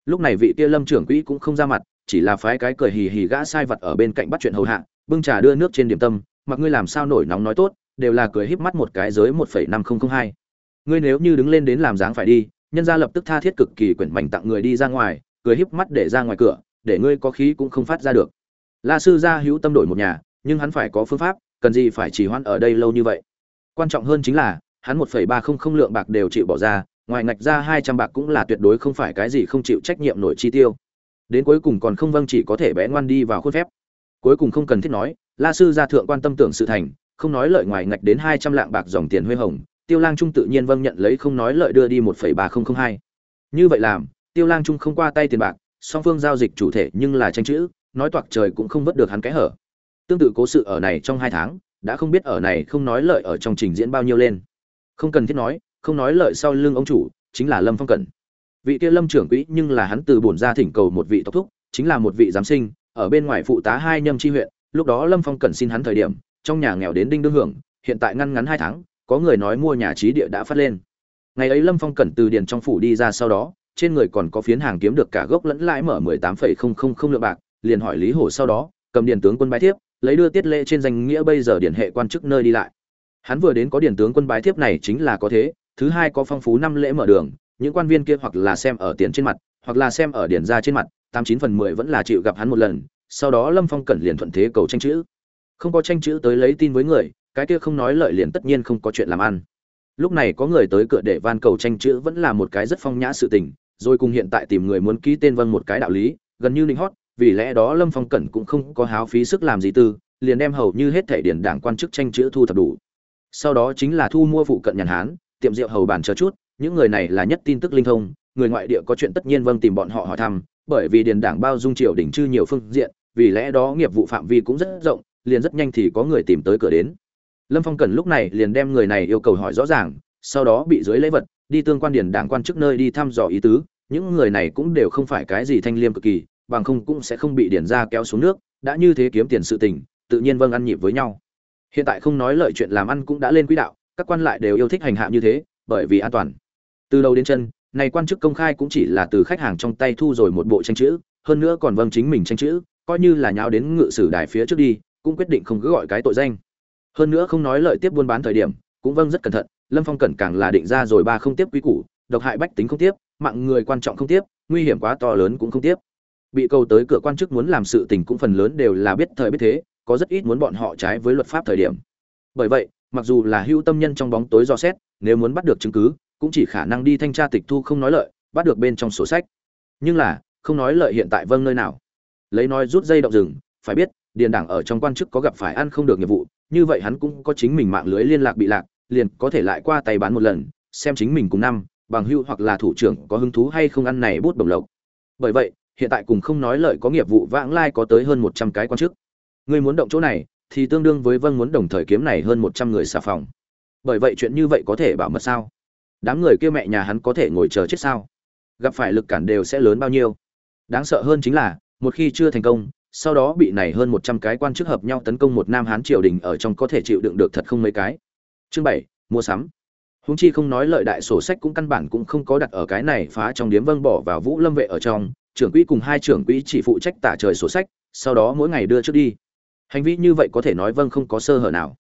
Lúc này vị kia lâm trưởng quỹ cũng không ra mặt, chỉ là phái cái cười hì hì gã sai vật ở bên cạnh bắt chuyện hầu hạ, bưng trà đưa nước trên điểm tâm, mặc ngươi làm sao nổi nóng nói tốt, đều là cười híp mắt một cái giới một phẩy năm không không hai. Ngươi nếu như đứng lên đến làm dáng phải đi, nhân gia lập tức tha thiết cực kỳ quyển mảnh tặng người đi ra ngoài, cười híp mắt để ra ngoài cửa, để ngươi có khí cũng không phát ra được. La sư gia hữu tâm đổi một nhà, nhưng hắn phải có phương pháp, cần gì phải chỉ hoãn ở đây lâu như vậy? Quan trọng hơn chính là hắn một phẩy ba không không lượng bạc đều chịu bỏ ra, ngoài ngạch ra hai trăm bạc cũng là tuyệt đối không phải cái gì không chịu trách nhiệm nổi chi tiêu. Đến cuối cùng còn không vâng chỉ có thể bé ngoan đi vào khuôn phép. Cuối cùng không cần thiết nói, la sư gia thượng quan tâm tưởng sự thành, không nói lợi ngoài ngạch đến hai trăm lạng bạc dòng tiền huê hồng, tiêu lang trung tự nhiên vâng nhận lấy không nói lợi đưa đi một phẩy ba không không hai. Như vậy làm, tiêu lang trung không qua tay tiền bạc, song phương giao dịch chủ thể nhưng là tranh chữ, nói toạc trời cũng không vớt được hắn cái hở. Tương tự cố sự ở này trong hai tháng, đã không biết ở này không nói lợi ở trong trình diễn bao nhiêu lên không cần thiết nói, không nói lợi sau lưng ông chủ, chính là lâm phong cẩn. Vị kia lâm trưởng quỹ nhưng là hắn từ bổn ra thỉnh cầu một vị tộc thúc, chính là một vị giám sinh, ở bên ngoài phụ tá hai nhâm tri huyện, lúc đó lâm phong cẩn xin hắn thời điểm, trong nhà nghèo đến đinh đương hưởng, hiện tại ngăn ngắn hai tháng, có người nói mua nhà trí địa đã phát lên. Ngày ấy lâm phong cẩn từ điền trong phủ đi ra sau đó, trên người còn có phiến hàng kiếm được cả gốc lẫn lãi mở mười tám phẩy không không không lượng bạc, liền hỏi lý hổ sau đó, cầm điền tướng quân bái thiếp, lấy đưa tiết lệ trên danh nghĩa bây giờ điển hệ quan chức nơi đi lại hắn vừa đến có điển tướng quân bái thiếp này chính là có thế, thứ hai có phong phú năm lễ mở đường, những quan viên kia hoặc là xem ở tiền trên mặt, hoặc là xem ở điển ra trên mặt, tám chín phần mười vẫn là chịu gặp hắn một lần, sau đó lâm phong cẩn liền thuận thế cầu tranh chữ. Không có tranh chữ tới lấy tin với người, cái kia không nói lợi liền tất nhiên không có chuyện làm ăn. Lúc này có người tới cửa để van cầu tranh chữ vẫn là một cái rất phong nhã sự tình, rồi cùng hiện tại tìm người muốn ký tên vâng một cái đạo lý, gần như linh hót, vì lẽ đó lâm phong cẩn cũng không có háo phí sức làm gì tư liền đem hầu như hết thể điển đảng quan chức tranh chữ thu thập đủ sau đó chính là thu mua phụ cận nhàn hán, tiệm rượu hầu bàn chờ chút, những người này là nhất tin tức linh thông, người ngoại địa có chuyện tất nhiên vâng tìm bọn họ hỏi thăm, bởi vì điền đảng bao dung triều đỉnh chư nhiều phương diện, vì lẽ đó nghiệp vụ phạm vi cũng rất rộng, liền rất nhanh thì có người tìm tới cửa đến. Lâm phong cần lúc này liền đem người này yêu cầu hỏi rõ ràng, sau đó bị dưới lễ vật, đi tương quan điền đảng quan chức nơi đi thăm dò ý tứ, những người này cũng đều không phải cái gì thanh liêm cực kỳ, bằng không cũng sẽ không bị điền ra kéo xuống nước, đã như thế kiếm tiền sự tình, tự nhiên vâng ăn nhịp với nhau hiện tại không nói lợi chuyện làm ăn cũng đã lên quỹ đạo, các quan lại đều yêu thích hành hạ như thế, bởi vì an toàn. Từ đầu đến chân, này quan chức công khai cũng chỉ là từ khách hàng trong tay thu rồi một bộ tranh chữ, hơn nữa còn vâng chính mình tranh chữ, coi như là nháo đến ngự sử đài phía trước đi, cũng quyết định không cứ gọi cái tội danh. Hơn nữa không nói lợi tiếp buôn bán thời điểm, cũng vâng rất cẩn thận, lâm phong cẩn càng là định ra rồi ba không tiếp quý củ, độc hại bách tính không tiếp, mạng người quan trọng không tiếp, nguy hiểm quá to lớn cũng không tiếp. Bị câu tới cửa quan chức muốn làm sự tình cũng phần lớn đều là biết thời biết thế có rất ít muốn bọn họ trái với luật pháp thời điểm. Bởi vậy, mặc dù là hữu tâm nhân trong bóng tối do xét, nếu muốn bắt được chứng cứ, cũng chỉ khả năng đi thanh tra tịch thu không nói lợi, bắt được bên trong sổ sách. Nhưng là, không nói lợi hiện tại vâng nơi nào. Lấy nói rút dây động rừng, phải biết, điền đảng ở trong quan chức có gặp phải ăn không được nghiệp vụ, như vậy hắn cũng có chính mình mạng lưới liên lạc bị lạc, liền có thể lại qua tay bán một lần, xem chính mình cùng năm, bằng hưu hoặc là thủ trưởng có hứng thú hay không ăn này bút bổng lộc. Bởi vậy, hiện tại cùng không nói lợi có nghiệp vụ vãng lai có tới hơn một trăm cái quan chức. Ngươi muốn động chỗ này, thì tương đương với vâng muốn đồng thời kiếm này hơn một trăm người xà phòng. Bởi vậy chuyện như vậy có thể bảo mật sao? Đám người kia mẹ nhà hắn có thể ngồi chờ chết sao? Gặp phải lực cản đều sẽ lớn bao nhiêu? Đáng sợ hơn chính là, một khi chưa thành công, sau đó bị này hơn một trăm cái quan chức hợp nhau tấn công một nam hán triều đình ở trong có thể chịu đựng được thật không mấy cái. Chương bảy, mua sắm. Huống chi không nói lợi đại sổ sách cũng căn bản cũng không có đặt ở cái này, phá trong điếm vâng bỏ vào vũ lâm vệ ở trong, trưởng quỹ cùng hai trưởng quỹ chỉ phụ trách tả trời sổ sách, sau đó mỗi ngày đưa trước đi hành vi như vậy có thể nói vâng không có sơ hở nào.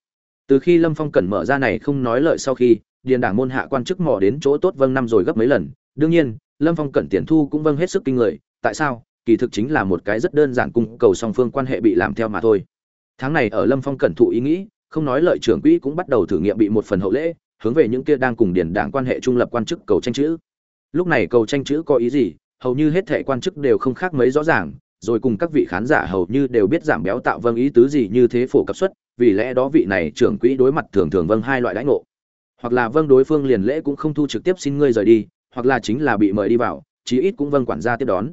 Từ khi lâm phong cần mở ra này không nói lợi sau khi, điền đảng môn hạ quan chức mò đến chỗ tốt vâng năm rồi gấp mấy lần. Đương nhiên, lâm phong cẩn tiền thu cũng vâng hết sức kinh người. Tại sao? Kỳ thực chính là một cái rất đơn giản cung cầu song phương quan hệ bị làm theo mà thôi. Tháng này ở lâm phong cẩn thụ ý nghĩ, không nói lợi trưởng quỹ cũng bắt đầu thử nghiệm bị một phần hậu lễ, hướng về những kia đang cùng điền đảng quan hệ trung lập quan chức cầu tranh chữ. Lúc này cầu tranh chữ có ý gì? Hầu như hết thệ quan chức đều không khác mấy rõ ràng rồi cùng các vị khán giả hầu như đều biết giảm béo tạo vâng ý tứ gì như thế phổ cập xuất, vì lẽ đó vị này trưởng quỹ đối mặt thường thường vâng hai loại đãi ngộ. Hoặc là vâng đối phương liền lễ cũng không thu trực tiếp xin ngươi rời đi, hoặc là chính là bị mời đi vào, chí ít cũng vâng quản gia tiếp đón.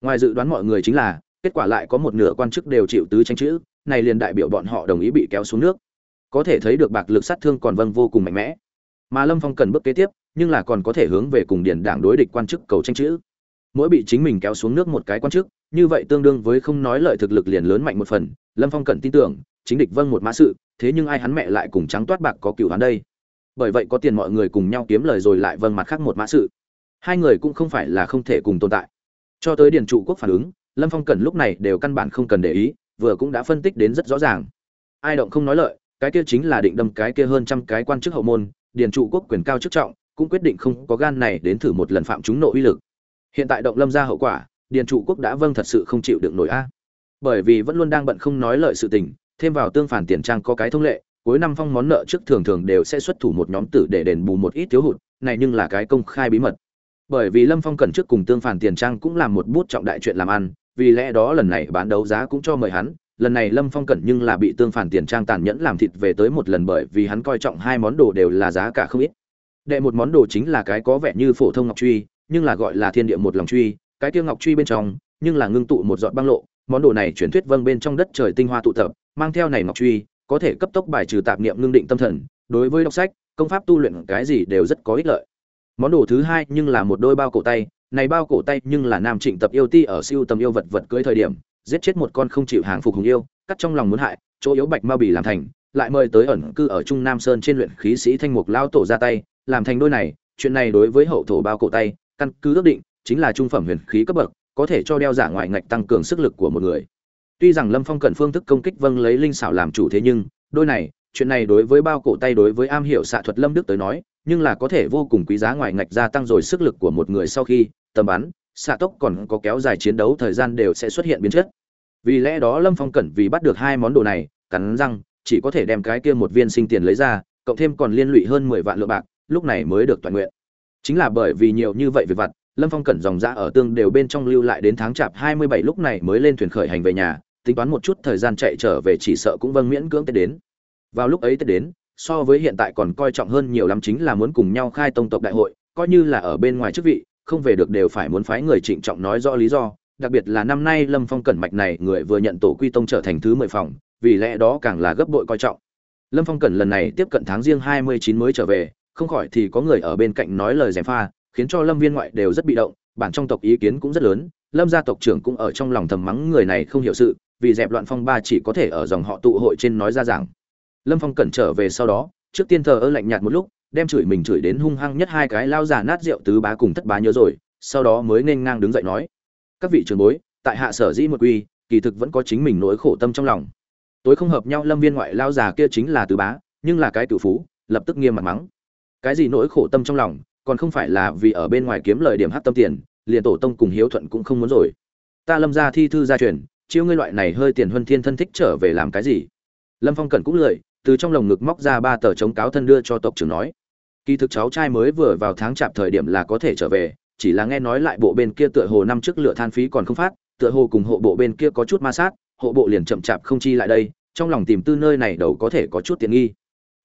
Ngoài dự đoán mọi người chính là, kết quả lại có một nửa quan chức đều chịu tứ tranh chữ, này liền đại biểu bọn họ đồng ý bị kéo xuống nước. Có thể thấy được bạc lực sát thương còn vâng vô cùng mạnh mẽ. Mà lâm phong cần bước kế tiếp, nhưng là còn có thể hướng về cùng điển đảng đối địch quan chức cầu tranh chữ mỗi bị chính mình kéo xuống nước một cái quan chức, như vậy tương đương với không nói lợi thực lực liền lớn mạnh một phần. Lâm phong cần tin tưởng, chính địch vâng một mã sự, thế nhưng ai hắn mẹ lại cùng trắng toát bạc có cựu hắn đây? Bởi vậy có tiền mọi người cùng nhau kiếm lời rồi lại vâng mặt khác một mã sự. Hai người cũng không phải là không thể cùng tồn tại. Cho tới điền trụ quốc phản ứng, lâm phong cần lúc này đều căn bản không cần để ý, vừa cũng đã phân tích đến rất rõ ràng. Ai động không nói lợi, cái kia chính là định đâm cái kia hơn trăm cái quan chức hậu môn, điền trụ quốc quyền cao chức trọng, cũng quyết định không có gan này đến thử một lần phạm chúng nội uy lực hiện tại động lâm ra hậu quả, điền trụ quốc đã vâng thật sự không chịu được nổi a. Bởi vì vẫn luôn đang bận không nói lợi sự tình, thêm vào tương phản tiền trang có cái thông lệ, cuối năm phong món nợ trước thường thường đều sẽ xuất thủ một nhóm tử để đền bù một ít thiếu hụt, này nhưng là cái công khai bí mật. Bởi vì lâm phong cần trước cùng tương phản tiền trang cũng làm một bút trọng đại chuyện làm ăn, vì lẽ đó lần này bán đấu giá cũng cho mời hắn, lần này lâm phong cẩn nhưng là bị tương phản tiền trang tàn nhẫn làm thịt về tới một lần bởi vì hắn coi trọng hai món đồ đều là giá cả không ít. Đệ một món đồ chính là cái có vẻ như phổ thông ngọc truy nhưng là gọi là thiên địa một lòng truy, cái kia ngọc truy bên trong, nhưng là ngưng tụ một giọt băng lộ, món đồ này truyền thuyết vâng bên trong đất trời tinh hoa tụ tập, mang theo này ngọc truy, có thể cấp tốc bài trừ tạp niệm ngưng định tâm thần, đối với đọc sách, công pháp tu luyện cái gì đều rất có ích lợi. Món đồ thứ hai nhưng là một đôi bao cổ tay, này bao cổ tay nhưng là nam trịnh tập yêu ti ở siêu tầm yêu vật vật cưới thời điểm, giết chết một con không chịu hàng phục hùng yêu, cắt trong lòng muốn hại, chỗ yếu bạch ma bì làm thành, lại mời tới ẩn cư ở trung nam sơn trên luyện khí sĩ thanh mục lao tổ ra tay, làm thành đôi này, chuyện này đối với hậu thổ bao cổ tay căn cứ ước định, chính là trung phẩm huyền khí cấp bậc, có thể cho đeo giả ngoại ngạch tăng cường sức lực của một người. Tuy rằng lâm phong cần phương thức công kích vâng lấy linh xảo làm chủ thế nhưng, đôi này, chuyện này đối với bao cổ tay đối với am hiểu xạ thuật lâm đức tới nói, nhưng là có thể vô cùng quý giá ngoài ngạch gia tăng rồi sức lực của một người sau khi, tầm bắn, xạ tốc còn có kéo dài chiến đấu thời gian đều sẽ xuất hiện biến chất. Vì lẽ đó lâm phong cẩn vì bắt được hai món đồ này, cắn răng, chỉ có thể đem cái kia một viên sinh tiền lấy ra, cộng thêm còn liên lụy hơn mười vạn lượng bạc, lúc này mới được toàn nguyện chính là bởi vì nhiều như vậy về vặt, lâm phong cẩn dòng ra ở tương đều bên trong lưu lại đến tháng chạp hai mươi bảy lúc này mới lên thuyền khởi hành về nhà, tính toán một chút thời gian chạy trở về chỉ sợ cũng vâng miễn cưỡng tết đến. Vào lúc ấy tết đến, so với hiện tại còn coi trọng hơn nhiều lắm chính là muốn cùng nhau khai tông tộc đại hội, coi như là ở bên ngoài chức vị, không về được đều phải muốn phái người trịnh trọng nói rõ lý do. Đặc biệt là năm nay lâm phong cẩn mạch này người vừa nhận tổ quy tông trở thành thứ mười phòng, vì lẽ đó càng là gấp bội coi trọng. Lâm phong cẩn lần này tiếp cận tháng riêng hai mươi chín mới trở về không khỏi thì có người ở bên cạnh nói lời gièm pha, khiến cho lâm viên ngoại đều rất bị động, bản trong tộc ý kiến cũng rất lớn, lâm gia tộc trưởng cũng ở trong lòng thầm mắng người này không hiểu sự, vì dẹp loạn phong ba chỉ có thể ở dòng họ tụ hội trên nói ra rằng lâm phong cẩn trở về sau đó, trước tiên thờ ơ lạnh nhạt một lúc, đem chửi mình chửi đến hung hăng nhất hai cái lao giả nát rượu tứ bá cùng thất bá nhớ rồi, sau đó mới nên ngang đứng dậy nói, các vị trường bối, tại hạ sở dĩ một quy, kỳ thực vẫn có chính mình nỗi khổ tâm trong lòng. Tối không hợp nhau lâm viên ngoại lao già kia chính là tứ bá, nhưng là cái tự phú, lập tức nghiêm mặt mắng cái gì nỗi khổ tâm trong lòng, còn không phải là vì ở bên ngoài kiếm lời điểm hát tâm tiền, liền tổ tông cùng hiếu thuận cũng không muốn rồi. Ta lâm ra thi thư gia truyền chiếu ngươi loại này hơi tiền huân thiên thân thích trở về làm cái gì? Lâm phong cẩn cũng lười từ trong lồng ngực móc ra ba tờ chống cáo thân đưa cho tộc trưởng nói. Kỳ thực cháu trai mới vừa vào tháng chạp thời điểm là có thể trở về, chỉ là nghe nói lại bộ bên kia tựa hồ năm trước lựa than phí còn không phát, tựa hồ cùng hộ bộ bên kia có chút ma sát, hộ bộ liền chậm chạp không chi lại đây, trong lòng tìm tư nơi này đầu có thể có chút tiện nghi.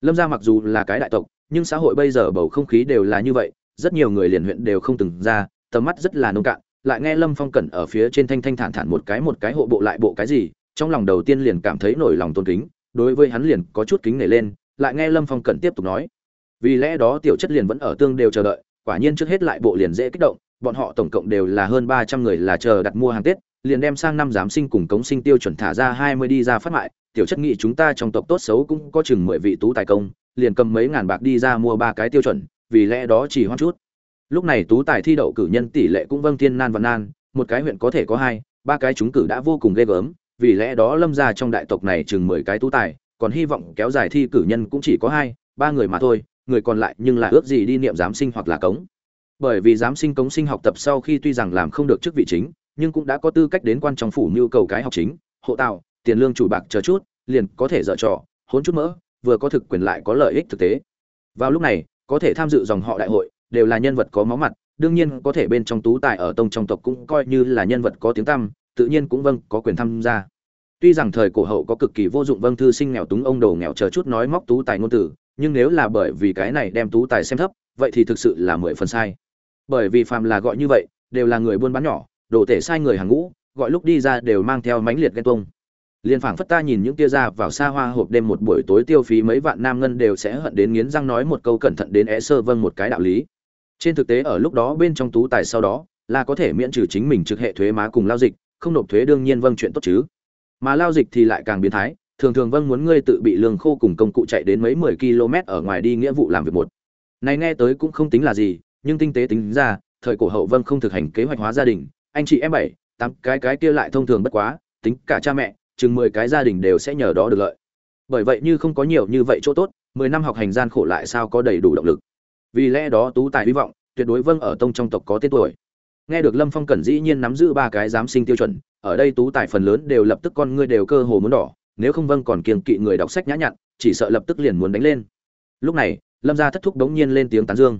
Lâm gia mặc dù là cái đại tộc nhưng xã hội bây giờ bầu không khí đều là như vậy, rất nhiều người liền huyện đều không từng ra, tầm mắt rất là nông cạn, lại nghe lâm phong cẩn ở phía trên thanh thanh thản thản một cái một cái hộ bộ lại bộ cái gì, trong lòng đầu tiên liền cảm thấy nổi lòng tôn kính, đối với hắn liền có chút kính nể lên, lại nghe lâm phong cẩn tiếp tục nói, vì lẽ đó tiểu chất liền vẫn ở tương đều chờ đợi, quả nhiên trước hết lại bộ liền dễ kích động, bọn họ tổng cộng đều là hơn ba trăm người là chờ đặt mua hàng tết, liền đem sang năm giám sinh cùng cống sinh tiêu chuẩn thả ra hai mươi đi ra phát mại tiểu chất nghĩ chúng ta trong tộc tốt xấu cũng có chừng mười vị tú tài công, liền cầm mấy ngàn bạc đi ra mua ba cái tiêu chuẩn, vì lẽ đó chỉ hoang chút. Lúc này tú tài thi đậu cử nhân tỷ lệ cũng vâng thiên nan và nan, một cái huyện có thể có hai, ba cái chúng cử đã vô cùng ghê gớm, vì lẽ đó lâm ra trong đại tộc này chừng mười cái tú tài, còn hy vọng kéo dài thi cử nhân cũng chỉ có hai, ba người mà thôi, người còn lại nhưng là ước gì đi niệm giám sinh hoặc là cống. Bởi vì giám sinh cống sinh học tập sau khi tuy rằng làm không được chức vị chính, nhưng cũng đã có tư cách đến quan trong phủ nhu cầu cái học chính, hộ tạo tiền lương chủ bạc chờ chút, liền có thể dở trò hốn chút mỡ, vừa có thực quyền lại có lợi ích thực tế. Vào lúc này, có thể tham dự dòng họ đại hội, đều là nhân vật có máu mặt, đương nhiên có thể bên trong tú tài ở tông trong tộc cũng coi như là nhân vật có tiếng tăm, tự nhiên cũng vâng có quyền tham gia. Tuy rằng thời cổ hậu có cực kỳ vô dụng vâng thư sinh nghèo túng ông đồ nghèo chờ chút nói móc tú tài ngôn tử nhưng nếu là bởi vì cái này đem tú tài xem thấp, vậy thì thực sự là mười phần sai. Bởi vì phàm là gọi như vậy, đều là người buôn bán nhỏ, đồ tể sai người hàng ngũ, gọi lúc đi ra đều mang theo mánh liệt ghen tuông liền phảng phất ta nhìn những tia ra vào xa hoa hộp đêm một buổi tối tiêu phí mấy vạn nam ngân đều sẽ hận đến nghiến răng nói một câu cẩn thận đến é sơ vâng một cái đạo lý. Trên thực tế ở lúc đó bên trong tú tài sau đó, là có thể miễn trừ chính mình trực hệ thuế má cùng lao dịch, không nộp thuế đương nhiên vâng chuyện tốt chứ. Mà lao dịch thì lại càng biến thái, thường thường vâng muốn ngươi tự bị lương khô cùng công cụ chạy đến mấy mười km ở ngoài đi nghĩa vụ làm việc một. Này nghe tới cũng không tính là gì, nhưng tinh tế tính ra, thời cổ hậu vâng không thực hành kế hoạch hóa gia đình, anh chị em bảy, tám, cái cái kia lại thông thường bất quá, tính cả cha mẹ chừng mười cái gia đình đều sẽ nhờ đó được lợi. Bởi vậy như không có nhiều như vậy chỗ tốt, mười năm học hành gian khổ lại sao có đầy đủ động lực. Vì lẽ đó tú tài hy vọng, tuyệt đối vâng ở tông trong tộc có tên tuổi. Nghe được lâm phong cẩn dĩ nhiên nắm giữ ba cái giám sinh tiêu chuẩn, ở đây tú tài phần lớn đều lập tức con ngươi đều cơ hồ muốn đỏ, nếu không vâng còn kiêng kỵ người đọc sách nhã nhặn, chỉ sợ lập tức liền muốn đánh lên. Lúc này, lâm gia thất thúc đống nhiên lên tiếng tán dương.